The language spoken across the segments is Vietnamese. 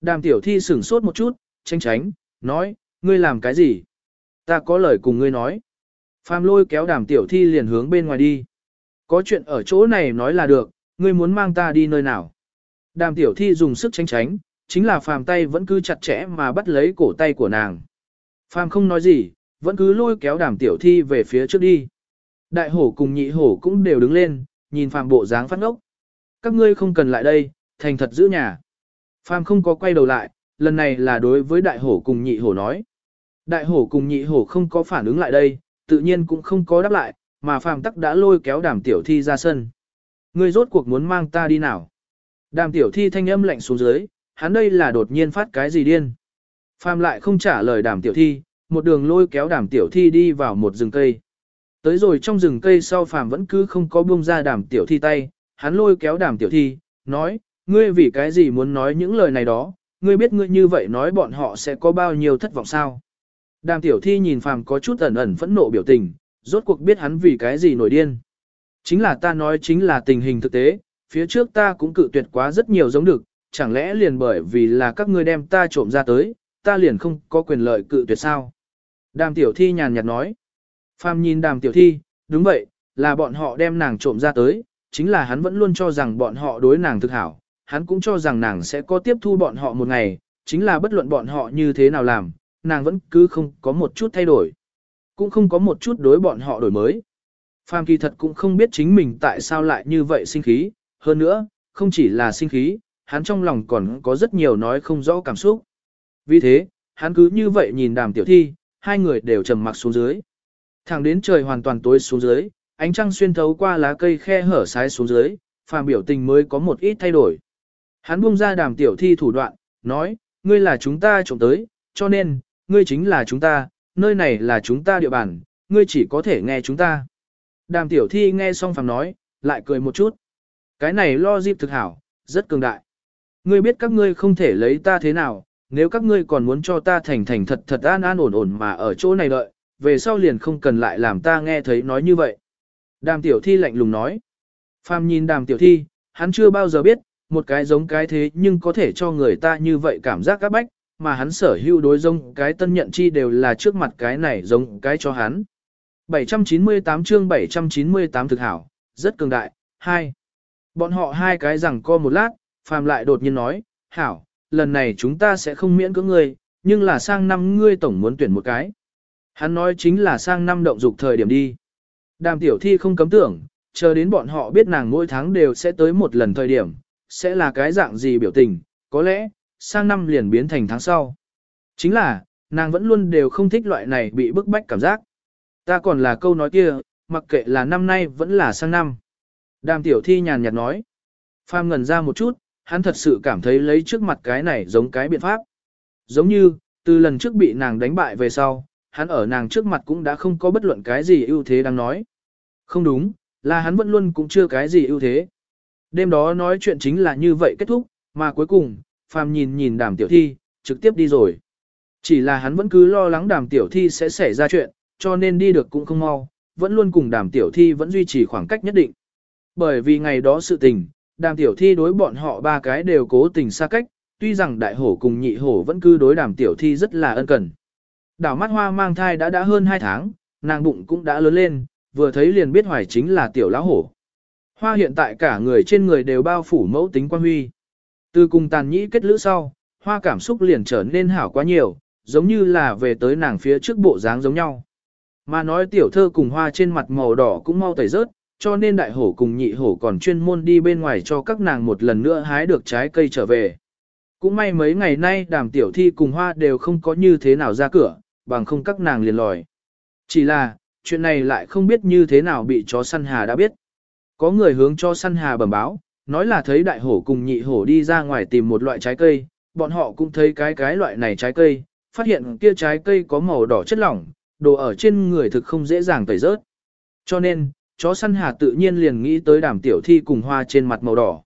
Đàm tiểu thi sửng sốt một chút, tránh tránh, nói, ngươi làm cái gì? Ta có lời cùng ngươi nói. Phàm lôi kéo đàm tiểu thi liền hướng bên ngoài đi. Có chuyện ở chỗ này nói là được, ngươi muốn mang ta đi nơi nào? Đàm tiểu thi dùng sức tránh tránh, chính là phàm tay vẫn cứ chặt chẽ mà bắt lấy cổ tay của nàng. Phàm không nói gì, vẫn cứ lôi kéo đàm tiểu thi về phía trước đi. Đại hổ cùng nhị hổ cũng đều đứng lên, nhìn phàm bộ dáng phát ngốc. Các ngươi không cần lại đây, thành thật giữ nhà. Phàm không có quay đầu lại, lần này là đối với đại hổ cùng nhị hổ nói. Đại hổ cùng nhị hổ không có phản ứng lại đây, tự nhiên cũng không có đáp lại, mà phàm tắc đã lôi kéo đàm tiểu thi ra sân. Ngươi rốt cuộc muốn mang ta đi nào? Đàm tiểu thi thanh âm lạnh xuống dưới, hắn đây là đột nhiên phát cái gì điên. Phàm lại không trả lời đàm tiểu thi, một đường lôi kéo đàm tiểu thi đi vào một rừng cây. Tới rồi trong rừng cây sau phàm vẫn cứ không có buông ra đàm tiểu thi tay, hắn lôi kéo đàm tiểu thi, nói, ngươi vì cái gì muốn nói những lời này đó, ngươi biết ngươi như vậy nói bọn họ sẽ có bao nhiêu thất vọng sao. Đàm tiểu thi nhìn phàm có chút ẩn ẩn phẫn nộ biểu tình, rốt cuộc biết hắn vì cái gì nổi điên. Chính là ta nói chính là tình hình thực tế, phía trước ta cũng cự tuyệt quá rất nhiều giống được, chẳng lẽ liền bởi vì là các ngươi đem ta trộm ra tới, ta liền không có quyền lợi cự tuyệt sao. Đàm tiểu thi nhàn nhạt nói. Phàm nhìn đàm tiểu thi, đúng vậy, là bọn họ đem nàng trộm ra tới, chính là hắn vẫn luôn cho rằng bọn họ đối nàng thực hảo, hắn cũng cho rằng nàng sẽ có tiếp thu bọn họ một ngày, chính là bất luận bọn họ như thế nào làm, nàng vẫn cứ không có một chút thay đổi, cũng không có một chút đối bọn họ đổi mới. Phàm kỳ thật cũng không biết chính mình tại sao lại như vậy sinh khí, hơn nữa, không chỉ là sinh khí, hắn trong lòng còn có rất nhiều nói không rõ cảm xúc. Vì thế, hắn cứ như vậy nhìn đàm tiểu thi, hai người đều trầm mặc xuống dưới. Thẳng đến trời hoàn toàn tối xuống dưới, ánh trăng xuyên thấu qua lá cây khe hở sái xuống dưới, phàm biểu tình mới có một ít thay đổi. Hắn buông ra đàm tiểu thi thủ đoạn, nói, ngươi là chúng ta trộm tới, cho nên, ngươi chính là chúng ta, nơi này là chúng ta địa bàn, ngươi chỉ có thể nghe chúng ta. Đàm tiểu thi nghe xong phàm nói, lại cười một chút. Cái này lo dịp thực hảo, rất cường đại. Ngươi biết các ngươi không thể lấy ta thế nào, nếu các ngươi còn muốn cho ta thành thành thật thật an an ổn ổn mà ở chỗ này đợi, về sau liền không cần lại làm ta nghe thấy nói như vậy. Đàm tiểu thi lạnh lùng nói. Phàm nhìn đàm tiểu thi, hắn chưa bao giờ biết, một cái giống cái thế nhưng có thể cho người ta như vậy cảm giác các bách, mà hắn sở hữu đối giống cái tân nhận chi đều là trước mặt cái này giống cái cho hắn. 798 chương 798 thực hảo, rất cường đại, hai. Bọn họ hai cái rằng co một lát, phàm lại đột nhiên nói, hảo, lần này chúng ta sẽ không miễn cưỡng ngươi, nhưng là sang năm ngươi tổng muốn tuyển một cái. Hắn nói chính là sang năm động dục thời điểm đi. Đàm tiểu thi không cấm tưởng, chờ đến bọn họ biết nàng mỗi tháng đều sẽ tới một lần thời điểm, sẽ là cái dạng gì biểu tình, có lẽ, sang năm liền biến thành tháng sau. Chính là, nàng vẫn luôn đều không thích loại này bị bức bách cảm giác. Ta còn là câu nói kia, mặc kệ là năm nay vẫn là sang năm. Đàm tiểu thi nhàn nhạt nói. Pham ngần ra một chút, hắn thật sự cảm thấy lấy trước mặt cái này giống cái biện pháp. Giống như, từ lần trước bị nàng đánh bại về sau, hắn ở nàng trước mặt cũng đã không có bất luận cái gì ưu thế đang nói. Không đúng, là hắn vẫn luôn cũng chưa cái gì ưu thế. Đêm đó nói chuyện chính là như vậy kết thúc, mà cuối cùng, Phàm nhìn nhìn đàm tiểu thi, trực tiếp đi rồi. Chỉ là hắn vẫn cứ lo lắng đàm tiểu thi sẽ xảy ra chuyện, cho nên đi được cũng không mau, vẫn luôn cùng đàm tiểu thi vẫn duy trì khoảng cách nhất định. Bởi vì ngày đó sự tình, đàm tiểu thi đối bọn họ ba cái đều cố tình xa cách, tuy rằng đại hổ cùng nhị hổ vẫn cứ đối đàm tiểu thi rất là ân cần. Đảo mắt hoa mang thai đã đã hơn 2 tháng, nàng bụng cũng đã lớn lên, vừa thấy liền biết hoài chính là tiểu lão hổ. Hoa hiện tại cả người trên người đều bao phủ mẫu tính quan huy. Từ cùng tàn nhĩ kết lữ sau, hoa cảm xúc liền trở nên hảo quá nhiều, giống như là về tới nàng phía trước bộ dáng giống nhau. Mà nói tiểu thơ cùng hoa trên mặt màu đỏ cũng mau tẩy rớt, cho nên đại hổ cùng nhị hổ còn chuyên môn đi bên ngoài cho các nàng một lần nữa hái được trái cây trở về. Cũng may mấy ngày nay đàm tiểu thi cùng hoa đều không có như thế nào ra cửa, bằng không các nàng liền lòi. Chỉ là, chuyện này lại không biết như thế nào bị chó săn hà đã biết. Có người hướng cho săn hà bẩm báo, nói là thấy đại hổ cùng nhị hổ đi ra ngoài tìm một loại trái cây, bọn họ cũng thấy cái cái loại này trái cây, phát hiện kia trái cây có màu đỏ chất lỏng, đồ ở trên người thực không dễ dàng tẩy rớt. Cho nên, chó săn hà tự nhiên liền nghĩ tới đàm tiểu thi cùng hoa trên mặt màu đỏ.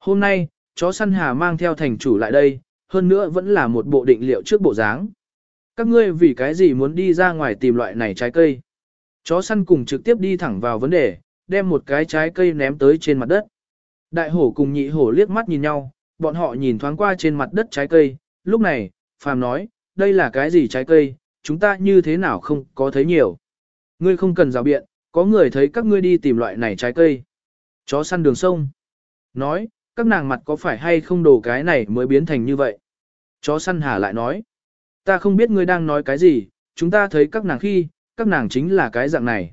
Hôm nay, chó săn hà mang theo thành chủ lại đây, hơn nữa vẫn là một bộ định liệu trước bộ dáng. Các ngươi vì cái gì muốn đi ra ngoài tìm loại này trái cây? Chó săn cùng trực tiếp đi thẳng vào vấn đề, đem một cái trái cây ném tới trên mặt đất. Đại hổ cùng nhị hổ liếc mắt nhìn nhau, bọn họ nhìn thoáng qua trên mặt đất trái cây, lúc này, Phàm nói, đây là cái gì trái cây, chúng ta như thế nào không có thấy nhiều. Ngươi không cần rào biện, có người thấy các ngươi đi tìm loại này trái cây. Chó săn đường sông. Nói, các nàng mặt có phải hay không đồ cái này mới biến thành như vậy. Chó săn hà lại nói, ta không biết ngươi đang nói cái gì, chúng ta thấy các nàng khi, các nàng chính là cái dạng này.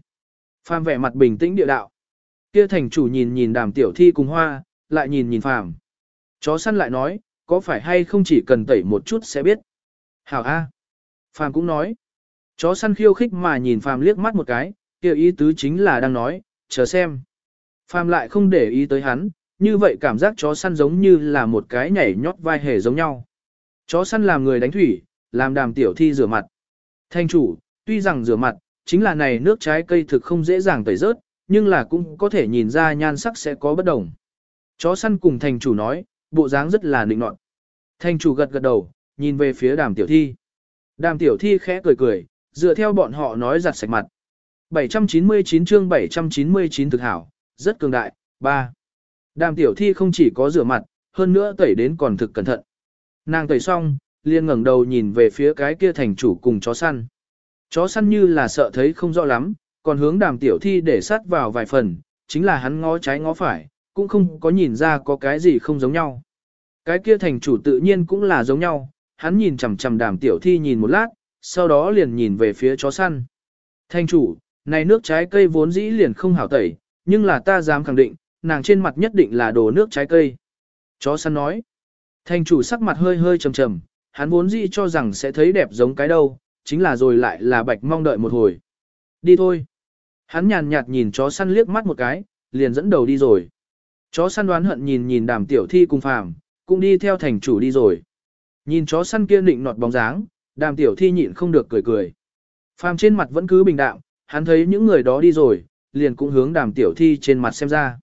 Phàm vẻ mặt bình tĩnh địa đạo. Kia thành chủ nhìn nhìn đàm tiểu thi cùng hoa, lại nhìn nhìn phàm. Chó săn lại nói, có phải hay không chỉ cần tẩy một chút sẽ biết. Hảo A. Phàm cũng nói. Chó săn khiêu khích mà nhìn Phàm liếc mắt một cái, kia ý tứ chính là đang nói, chờ xem. Phàm lại không để ý tới hắn, như vậy cảm giác chó săn giống như là một cái nhảy nhót vai hề giống nhau. Chó săn làm người đánh thủy, làm đàm tiểu thi rửa mặt. Thanh chủ, tuy rằng rửa mặt, chính là này nước trái cây thực không dễ dàng tẩy rớt, nhưng là cũng có thể nhìn ra nhan sắc sẽ có bất đồng. Chó săn cùng thành chủ nói, bộ dáng rất là nịnh nọt. Thành chủ gật gật đầu, nhìn về phía đàm tiểu thi. Đàm tiểu thi khẽ cười cười, dựa theo bọn họ nói giặt sạch mặt. 799 chương 799 thực hảo, rất cường đại, 3. Đàm tiểu thi không chỉ có rửa mặt, hơn nữa tẩy đến còn thực cẩn thận. Nàng tẩy xong, liền ngẩng đầu nhìn về phía cái kia thành chủ cùng chó săn. Chó săn như là sợ thấy không rõ lắm, còn hướng đàm tiểu thi để sát vào vài phần, chính là hắn ngó trái ngó phải, cũng không có nhìn ra có cái gì không giống nhau. Cái kia thành chủ tự nhiên cũng là giống nhau, hắn nhìn chằm chằm đàm tiểu thi nhìn một lát, sau đó liền nhìn về phía chó săn. Thành chủ, này nước trái cây vốn dĩ liền không hảo tẩy, nhưng là ta dám khẳng định, nàng trên mặt nhất định là đồ nước trái cây. Chó săn nói. Thành chủ sắc mặt hơi hơi trầm trầm, hắn vốn dĩ cho rằng sẽ thấy đẹp giống cái đâu, chính là rồi lại là bạch mong đợi một hồi. Đi thôi. Hắn nhàn nhạt nhìn chó săn liếc mắt một cái, liền dẫn đầu đi rồi. Chó săn đoán hận nhìn nhìn đàm tiểu thi cùng phàm, cũng đi theo thành chủ đi rồi. Nhìn chó săn kia định nọt bóng dáng, đàm tiểu thi nhịn không được cười cười. Phàm trên mặt vẫn cứ bình đạm, hắn thấy những người đó đi rồi, liền cũng hướng đàm tiểu thi trên mặt xem ra.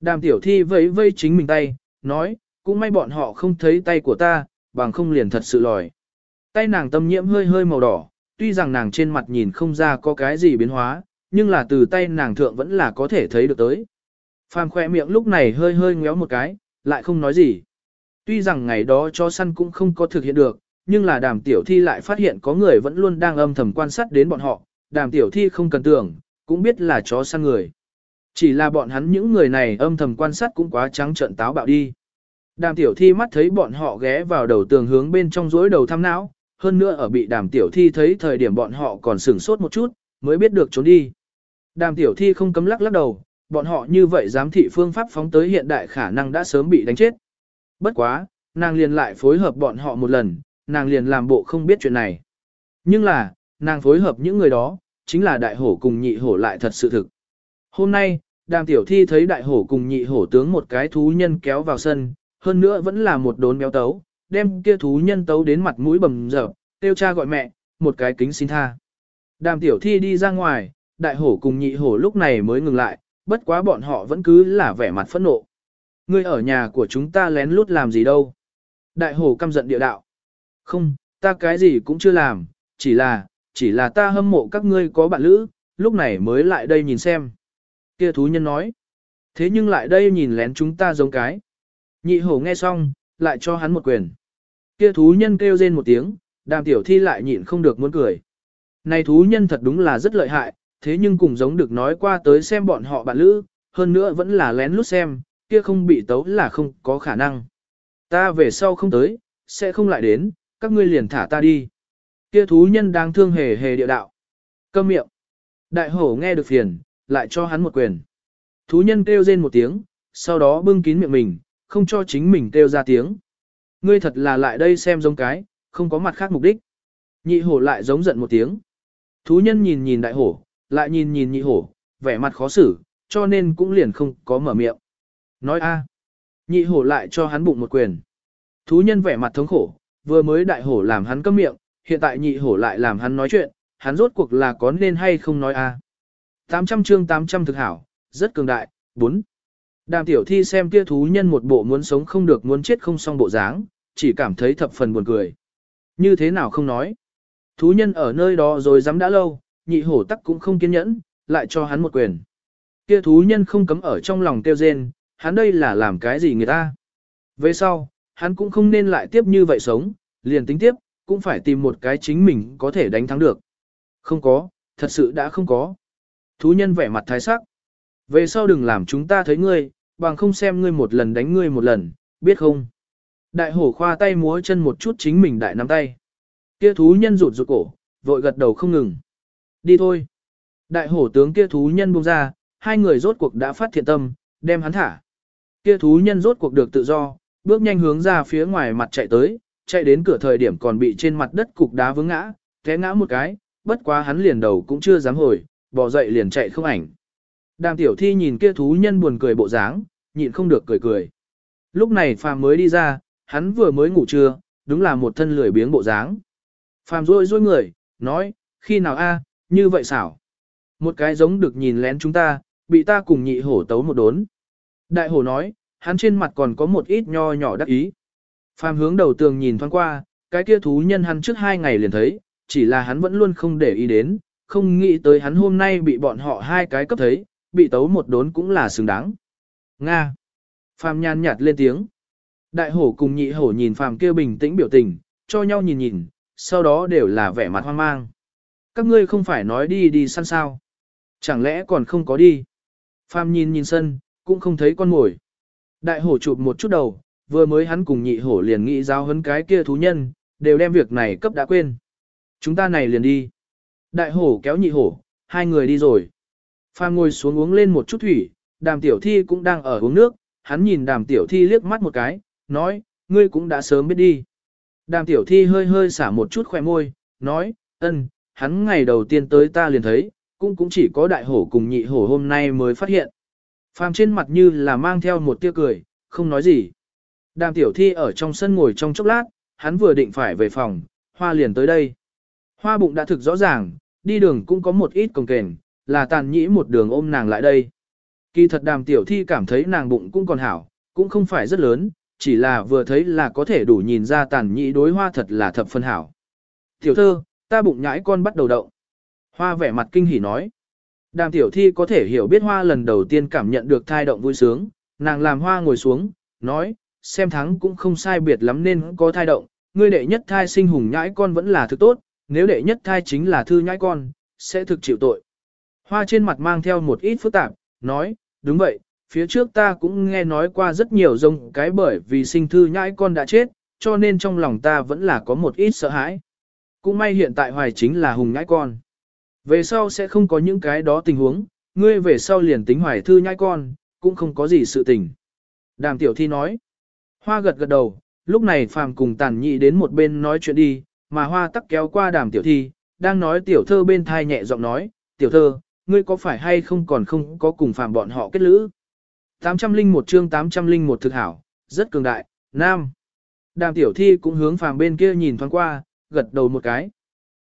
Đàm tiểu thi vẫy vây chính mình tay, nói, cũng may bọn họ không thấy tay của ta, bằng không liền thật sự lòi. Tay nàng tâm nhiễm hơi hơi màu đỏ, tuy rằng nàng trên mặt nhìn không ra có cái gì biến hóa, nhưng là từ tay nàng thượng vẫn là có thể thấy được tới. Phàm khỏe miệng lúc này hơi hơi ngéo một cái, lại không nói gì. Tuy rằng ngày đó cho săn cũng không có thực hiện được, nhưng là đàm tiểu thi lại phát hiện có người vẫn luôn đang âm thầm quan sát đến bọn họ, đàm tiểu thi không cần tưởng, cũng biết là chó săn người. Chỉ là bọn hắn những người này âm thầm quan sát cũng quá trắng trợn táo bạo đi. Đàm tiểu thi mắt thấy bọn họ ghé vào đầu tường hướng bên trong rối đầu thăm não, hơn nữa ở bị đàm tiểu thi thấy thời điểm bọn họ còn sửng sốt một chút, mới biết được trốn đi. Đàm tiểu thi không cấm lắc lắc đầu, bọn họ như vậy giám thị phương pháp phóng tới hiện đại khả năng đã sớm bị đánh chết. Bất quá, nàng liền lại phối hợp bọn họ một lần, nàng liền làm bộ không biết chuyện này. Nhưng là, nàng phối hợp những người đó, chính là đại hổ cùng nhị hổ lại thật sự thực. Hôm nay, đàm tiểu thi thấy đại hổ cùng nhị hổ tướng một cái thú nhân kéo vào sân, hơn nữa vẫn là một đốn béo tấu, đem kia thú nhân tấu đến mặt mũi bầm dở, tiêu cha gọi mẹ, một cái kính xin tha. Đàm tiểu thi đi ra ngoài, đại hổ cùng nhị hổ lúc này mới ngừng lại, bất quá bọn họ vẫn cứ là vẻ mặt phẫn nộ. Ngươi ở nhà của chúng ta lén lút làm gì đâu? Đại hổ căm giận địa đạo. Không, ta cái gì cũng chưa làm, chỉ là, chỉ là ta hâm mộ các ngươi có bạn lữ, lúc này mới lại đây nhìn xem. Kia thú nhân nói. Thế nhưng lại đây nhìn lén chúng ta giống cái. Nhị hổ nghe xong, lại cho hắn một quyền. Kia thú nhân kêu rên một tiếng, đàm tiểu thi lại nhịn không được muốn cười. Này thú nhân thật đúng là rất lợi hại, thế nhưng cùng giống được nói qua tới xem bọn họ bạn lữ, hơn nữa vẫn là lén lút xem, kia không bị tấu là không có khả năng. Ta về sau không tới, sẽ không lại đến, các ngươi liền thả ta đi. Kia thú nhân đang thương hề hề địa đạo. Câm miệng. Đại hổ nghe được phiền, lại cho hắn một quyền. Thú nhân kêu rên một tiếng, sau đó bưng kín miệng mình, không cho chính mình kêu ra tiếng. Ngươi thật là lại đây xem giống cái, không có mặt khác mục đích. Nhị hổ lại giống giận một tiếng. Thú nhân nhìn nhìn đại hổ, lại nhìn nhìn nhị hổ, vẻ mặt khó xử, cho nên cũng liền không có mở miệng. Nói a, nhị hổ lại cho hắn bụng một quyền. Thú nhân vẻ mặt thống khổ, vừa mới đại hổ làm hắn câm miệng, hiện tại nhị hổ lại làm hắn nói chuyện, hắn rốt cuộc là có nên hay không nói a. 800 chương 800 thực hảo, rất cường đại, 4. Đàm tiểu thi xem kia thú nhân một bộ muốn sống không được muốn chết không xong bộ dáng, chỉ cảm thấy thập phần buồn cười. Như thế nào không nói. Thú nhân ở nơi đó rồi dám đã lâu, nhị hổ tắc cũng không kiên nhẫn, lại cho hắn một quyền. Kia thú nhân không cấm ở trong lòng tiêu rên, hắn đây là làm cái gì người ta. Về sau, hắn cũng không nên lại tiếp như vậy sống, liền tính tiếp, cũng phải tìm một cái chính mình có thể đánh thắng được. Không có, thật sự đã không có. Thú nhân vẻ mặt thái sắc. Về sau đừng làm chúng ta thấy ngươi, bằng không xem ngươi một lần đánh ngươi một lần, biết không? Đại hổ khoa tay múa chân một chút chính mình đại nắm tay. Kia thú nhân rụt rụt cổ, vội gật đầu không ngừng. Đi thôi. Đại hổ tướng kia thú nhân buông ra, hai người rốt cuộc đã phát thiện tâm, đem hắn thả. Kia thú nhân rốt cuộc được tự do, bước nhanh hướng ra phía ngoài mặt chạy tới, chạy đến cửa thời điểm còn bị trên mặt đất cục đá vướng ngã, té ngã một cái, bất quá hắn liền đầu cũng chưa dám hồi, bỏ dậy liền chạy không ảnh. Đàm tiểu thi nhìn kia thú nhân buồn cười bộ dáng, nhịn không được cười cười. Lúc này phàm mới đi ra, hắn vừa mới ngủ trưa, đúng là một thân lười biếng bộ dáng. Phàm rôi rôi người, nói, khi nào a, như vậy xảo. Một cái giống được nhìn lén chúng ta, bị ta cùng nhị hổ tấu một đốn. Đại hổ nói, hắn trên mặt còn có một ít nho nhỏ đắc ý. Phàm hướng đầu tường nhìn thoáng qua, cái kia thú nhân hắn trước hai ngày liền thấy, chỉ là hắn vẫn luôn không để ý đến, không nghĩ tới hắn hôm nay bị bọn họ hai cái cấp thấy, bị tấu một đốn cũng là xứng đáng. Nga. Phàm nhàn nhạt lên tiếng. Đại hổ cùng nhị hổ nhìn phàm kia bình tĩnh biểu tình, cho nhau nhìn nhìn, sau đó đều là vẻ mặt hoang mang. Các ngươi không phải nói đi đi săn sao. Chẳng lẽ còn không có đi. Phàm nhìn nhìn sân, cũng không thấy con mồi. Đại hổ chụp một chút đầu, vừa mới hắn cùng nhị hổ liền nghĩ giao hấn cái kia thú nhân, đều đem việc này cấp đã quên. Chúng ta này liền đi. Đại hổ kéo nhị hổ, hai người đi rồi. Phàm ngồi xuống uống lên một chút thủy, đàm tiểu thi cũng đang ở uống nước, hắn nhìn đàm tiểu thi liếc mắt một cái, nói, ngươi cũng đã sớm biết đi. Đàm tiểu thi hơi hơi xả một chút khỏe môi, nói, ân, hắn ngày đầu tiên tới ta liền thấy, cũng cũng chỉ có đại hổ cùng nhị hổ hôm nay mới phát hiện. Phàm trên mặt như là mang theo một tia cười, không nói gì. Đàm tiểu thi ở trong sân ngồi trong chốc lát, hắn vừa định phải về phòng, hoa liền tới đây. Hoa bụng đã thực rõ ràng, đi đường cũng có một ít cồng kềnh, là tàn nhĩ một đường ôm nàng lại đây. Kỳ thật đàm tiểu thi cảm thấy nàng bụng cũng còn hảo, cũng không phải rất lớn, chỉ là vừa thấy là có thể đủ nhìn ra tàn nhị đối hoa thật là thập phân hảo. Tiểu thơ, ta bụng nhãi con bắt đầu động. Hoa vẻ mặt kinh hỉ nói. Đàm tiểu thi có thể hiểu biết hoa lần đầu tiên cảm nhận được thai động vui sướng, nàng làm hoa ngồi xuống, nói, xem thắng cũng không sai biệt lắm nên có thai động, ngươi đệ nhất thai sinh hùng nhãi con vẫn là thứ tốt, nếu đệ nhất thai chính là thư nhãi con, sẽ thực chịu tội. Hoa trên mặt mang theo một ít phức tạp, nói, đúng vậy, phía trước ta cũng nghe nói qua rất nhiều rông cái bởi vì sinh thư nhãi con đã chết, cho nên trong lòng ta vẫn là có một ít sợ hãi. Cũng may hiện tại hoài chính là hùng nhãi con. Về sau sẽ không có những cái đó tình huống, ngươi về sau liền tính hoài thư nhãi con, cũng không có gì sự tình. Đàm tiểu thi nói. Hoa gật gật đầu, lúc này phàm cùng tàn nhị đến một bên nói chuyện đi, mà hoa tắc kéo qua đàm tiểu thi, đang nói tiểu thơ bên thai nhẹ giọng nói, tiểu thơ, ngươi có phải hay không còn không có cùng phàm bọn họ kết lữ. 801 chương 801 thực hảo, rất cường đại, nam. Đàm tiểu thi cũng hướng phàm bên kia nhìn thoáng qua, gật đầu một cái.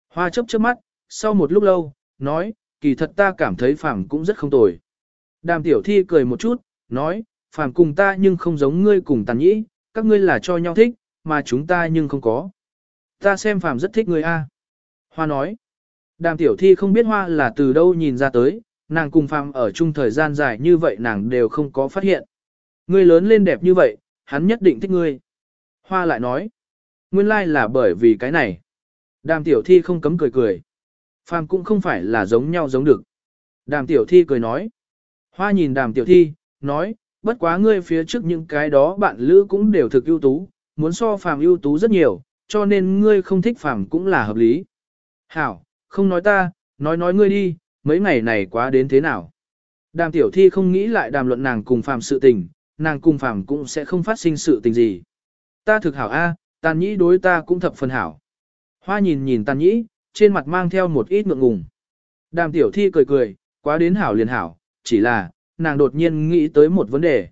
Hoa chớp chớp mắt, sau một lúc lâu, nói, kỳ thật ta cảm thấy phàm cũng rất không tồi. Đàm tiểu thi cười một chút, nói, phàm cùng ta nhưng không giống ngươi cùng tàn nhĩ, các ngươi là cho nhau thích, mà chúng ta nhưng không có. Ta xem phàm rất thích ngươi a. Hoa nói, đàm tiểu thi không biết hoa là từ đâu nhìn ra tới, nàng cùng phàm ở chung thời gian dài như vậy nàng đều không có phát hiện. Ngươi lớn lên đẹp như vậy, hắn nhất định thích ngươi. Hoa lại nói, nguyên lai là bởi vì cái này. Đàm tiểu thi không cấm cười cười. Phàm cũng không phải là giống nhau giống được. Đàm tiểu thi cười nói. Hoa nhìn đàm tiểu thi, nói, bất quá ngươi phía trước những cái đó bạn lữ cũng đều thực ưu tú, muốn so phàm ưu tú rất nhiều, cho nên ngươi không thích phàm cũng là hợp lý. Hảo, không nói ta, nói nói ngươi đi, mấy ngày này quá đến thế nào. Đàm tiểu thi không nghĩ lại đàm luận nàng cùng phàm sự tình, nàng cùng phàm cũng sẽ không phát sinh sự tình gì. Ta thực hảo A, tàn nhĩ đối ta cũng thập phần hảo. Hoa nhìn nhìn tàn nhĩ, trên mặt mang theo một ít ngượng ngùng. Đàm tiểu thi cười cười, quá đến hảo liền hảo, chỉ là, nàng đột nhiên nghĩ tới một vấn đề.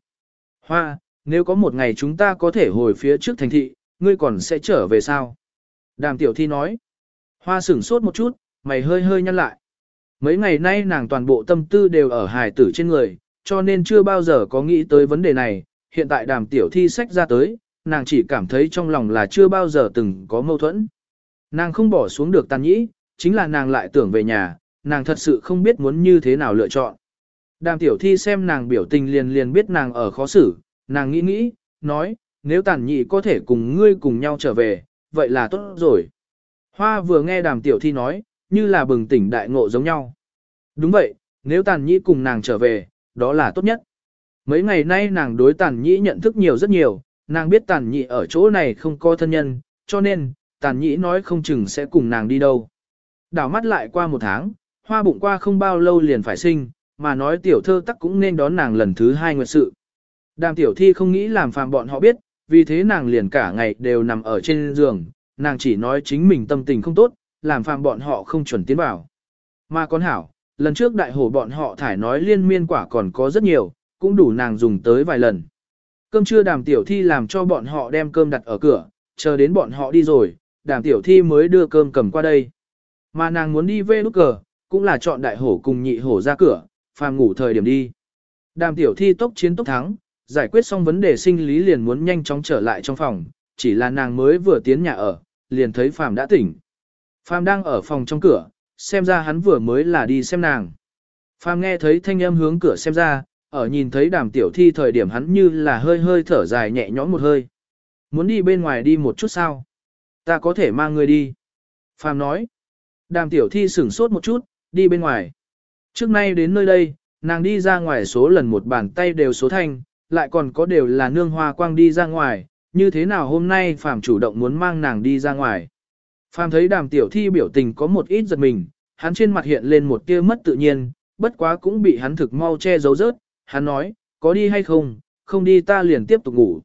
Hoa, nếu có một ngày chúng ta có thể hồi phía trước thành thị, ngươi còn sẽ trở về sao? Đàm tiểu thi nói. Hoa sửng sốt một chút, mày hơi hơi nhăn lại. Mấy ngày nay nàng toàn bộ tâm tư đều ở hài tử trên người, cho nên chưa bao giờ có nghĩ tới vấn đề này. Hiện tại đàm tiểu thi sách ra tới, nàng chỉ cảm thấy trong lòng là chưa bao giờ từng có mâu thuẫn. Nàng không bỏ xuống được tàn nhĩ, chính là nàng lại tưởng về nhà, nàng thật sự không biết muốn như thế nào lựa chọn. Đàm tiểu thi xem nàng biểu tình liền liền biết nàng ở khó xử, nàng nghĩ nghĩ, nói, nếu tàn nhị có thể cùng ngươi cùng nhau trở về, vậy là tốt rồi. Hoa vừa nghe đàm tiểu thi nói, như là bừng tỉnh đại ngộ giống nhau. Đúng vậy, nếu tàn Nhĩ cùng nàng trở về, đó là tốt nhất. Mấy ngày nay nàng đối tàn Nhĩ nhận thức nhiều rất nhiều, nàng biết tàn Nhĩ ở chỗ này không có thân nhân, cho nên, tàn Nhĩ nói không chừng sẽ cùng nàng đi đâu. Đảo mắt lại qua một tháng, hoa bụng qua không bao lâu liền phải sinh, mà nói tiểu thơ tắc cũng nên đón nàng lần thứ hai nguyệt sự. Đàm tiểu thi không nghĩ làm phàm bọn họ biết, vì thế nàng liền cả ngày đều nằm ở trên giường, nàng chỉ nói chính mình tâm tình không tốt, làm phàm bọn họ không chuẩn tiến vào. Mà con hảo, lần trước đại hổ bọn họ thải nói liên miên quả còn có rất nhiều, cũng đủ nàng dùng tới vài lần. Cơm trưa đàm tiểu thi làm cho bọn họ đem cơm đặt ở cửa, chờ đến bọn họ đi rồi, đàm tiểu thi mới đưa cơm cầm qua đây. Mà nàng muốn đi về nút cờ, cũng là chọn đại hổ cùng nhị hổ ra cửa, phàm ngủ thời điểm đi. Đàm tiểu thi tốc chiến tốc thắng, giải quyết xong vấn đề sinh lý liền muốn nhanh chóng trở lại trong phòng, chỉ là nàng mới vừa tiến nhà ở, liền thấy phàm đã tỉnh. Phàm đang ở phòng trong cửa, xem ra hắn vừa mới là đi xem nàng. Phàm nghe thấy thanh âm hướng cửa xem ra, ở nhìn thấy đàm tiểu thi thời điểm hắn như là hơi hơi thở dài nhẹ nhõm một hơi. Muốn đi bên ngoài đi một chút sao? Ta có thể mang người đi. Phàm nói. Đàm tiểu thi sửng sốt một chút, đi bên ngoài. Trước nay đến nơi đây, nàng đi ra ngoài số lần một bàn tay đều số thanh, lại còn có đều là nương hoa quang đi ra ngoài, như thế nào hôm nay Phàm chủ động muốn mang nàng đi ra ngoài. Phàm thấy đàm tiểu thi biểu tình có một ít giật mình, hắn trên mặt hiện lên một tia mất tự nhiên, bất quá cũng bị hắn thực mau che giấu rớt, hắn nói, có đi hay không, không đi ta liền tiếp tục ngủ.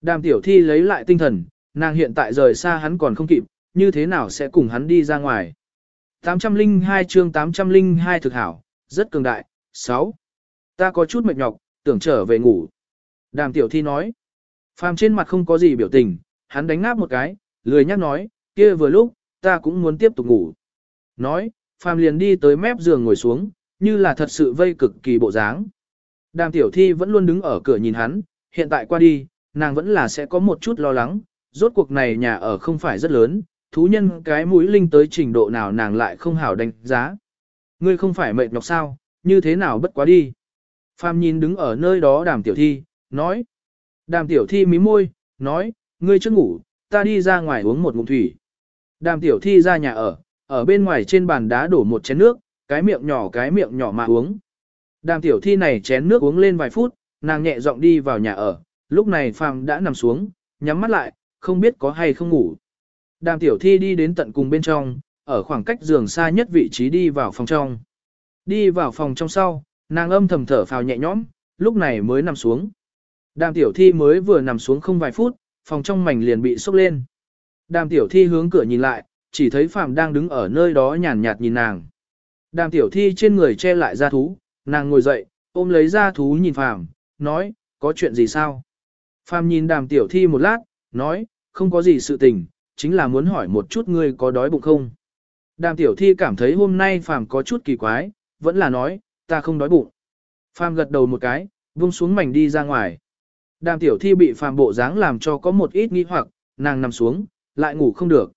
Đàm tiểu thi lấy lại tinh thần, nàng hiện tại rời xa hắn còn không kịp, như thế nào sẽ cùng hắn đi ra ngoài. 802 chương 802 thực hảo, rất cường đại, 6. Ta có chút mệt nhọc, tưởng trở về ngủ. Đàm tiểu thi nói. Phàm trên mặt không có gì biểu tình, hắn đánh ngáp một cái, lười nhắc nói, kia vừa lúc, ta cũng muốn tiếp tục ngủ. Nói, Phàm liền đi tới mép giường ngồi xuống, như là thật sự vây cực kỳ bộ dáng. Đàm tiểu thi vẫn luôn đứng ở cửa nhìn hắn, hiện tại qua đi, nàng vẫn là sẽ có một chút lo lắng, rốt cuộc này nhà ở không phải rất lớn, thú nhân cái mũi linh tới trình độ nào nàng lại không hảo đánh giá. Ngươi không phải mệt nhọc sao, như thế nào bất quá đi. Phàm nhìn đứng ở nơi đó đàm tiểu thi, nói. Đàm tiểu thi mí môi, nói, ngươi chưa ngủ, ta đi ra ngoài uống một ngụm thủy. Đàm tiểu thi ra nhà ở, ở bên ngoài trên bàn đá đổ một chén nước, cái miệng nhỏ cái miệng nhỏ mà uống. Đàm tiểu thi này chén nước uống lên vài phút, nàng nhẹ giọng đi vào nhà ở, lúc này Phàm đã nằm xuống, nhắm mắt lại, không biết có hay không ngủ. Đàm tiểu thi đi đến tận cùng bên trong, ở khoảng cách giường xa nhất vị trí đi vào phòng trong. Đi vào phòng trong sau, nàng âm thầm thở phào nhẹ nhõm, lúc này mới nằm xuống. Đàm tiểu thi mới vừa nằm xuống không vài phút, phòng trong mảnh liền bị sốc lên. Đàm tiểu thi hướng cửa nhìn lại, chỉ thấy Phạm đang đứng ở nơi đó nhàn nhạt nhìn nàng. Đàm tiểu thi trên người che lại ra thú, nàng ngồi dậy, ôm lấy ra thú nhìn Phạm, nói, có chuyện gì sao? Phạm nhìn đàm tiểu thi một lát, nói, không có gì sự tình, chính là muốn hỏi một chút ngươi có đói bụng không. Đàm tiểu thi cảm thấy hôm nay Phạm có chút kỳ quái, vẫn là nói, ta không đói bụng. Phạm gật đầu một cái, vung xuống mảnh đi ra ngoài. Đàm tiểu thi bị Phạm bộ dáng làm cho có một ít nghi hoặc, nàng nằm xuống, lại ngủ không được.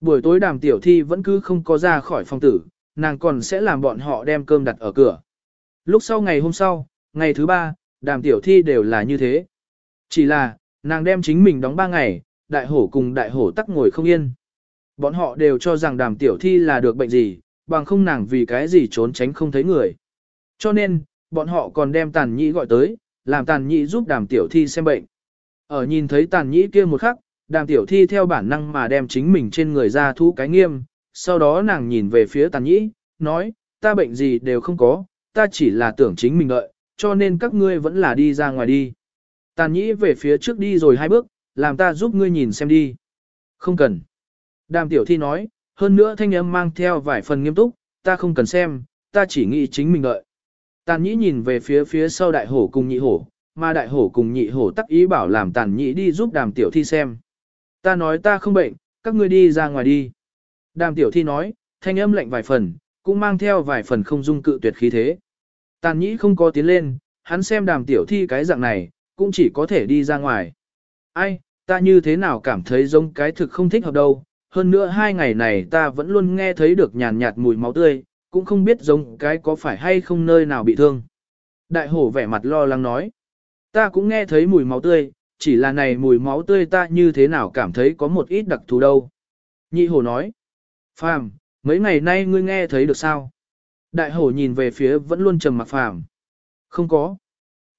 Buổi tối đàm tiểu thi vẫn cứ không có ra khỏi phòng tử, nàng còn sẽ làm bọn họ đem cơm đặt ở cửa. Lúc sau ngày hôm sau, ngày thứ ba, đàm tiểu thi đều là như thế. Chỉ là, nàng đem chính mình đóng ba ngày, đại hổ cùng đại hổ tắc ngồi không yên. Bọn họ đều cho rằng đàm tiểu thi là được bệnh gì, bằng không nàng vì cái gì trốn tránh không thấy người. Cho nên, bọn họ còn đem tàn nhĩ gọi tới, làm tàn nhĩ giúp đàm tiểu thi xem bệnh. Ở nhìn thấy tàn nhĩ kia một khắc, đàm tiểu thi theo bản năng mà đem chính mình trên người ra thu cái nghiêm, sau đó nàng nhìn về phía tàn nhĩ, nói, ta bệnh gì đều không có, ta chỉ là tưởng chính mình đợi, cho nên các ngươi vẫn là đi ra ngoài đi. Tàn nhĩ về phía trước đi rồi hai bước, làm ta giúp ngươi nhìn xem đi. Không cần. Đàm tiểu thi nói, hơn nữa thanh âm mang theo vài phần nghiêm túc, ta không cần xem, ta chỉ nghĩ chính mình đợi. Tàn nhĩ nhìn về phía phía sau đại hổ cùng nhị hổ, mà đại hổ cùng nhị hổ tắc ý bảo làm tàn nhĩ đi giúp đàm tiểu thi xem. Ta nói ta không bệnh, các ngươi đi ra ngoài đi. Đàm tiểu thi nói, thanh âm lạnh vài phần, cũng mang theo vài phần không dung cự tuyệt khí thế. Tàn nhĩ không có tiến lên, hắn xem đàm tiểu thi cái dạng này, cũng chỉ có thể đi ra ngoài. Ai, ta như thế nào cảm thấy giống cái thực không thích hợp đâu, hơn nữa hai ngày này ta vẫn luôn nghe thấy được nhàn nhạt mùi máu tươi, cũng không biết giống cái có phải hay không nơi nào bị thương. Đại hổ vẻ mặt lo lắng nói, ta cũng nghe thấy mùi máu tươi, chỉ là này mùi máu tươi ta như thế nào cảm thấy có một ít đặc thù đâu. Nhị hổ nói, Phàm, mấy ngày nay ngươi nghe thấy được sao? Đại hổ nhìn về phía vẫn luôn trầm mặc Phàm. Không có.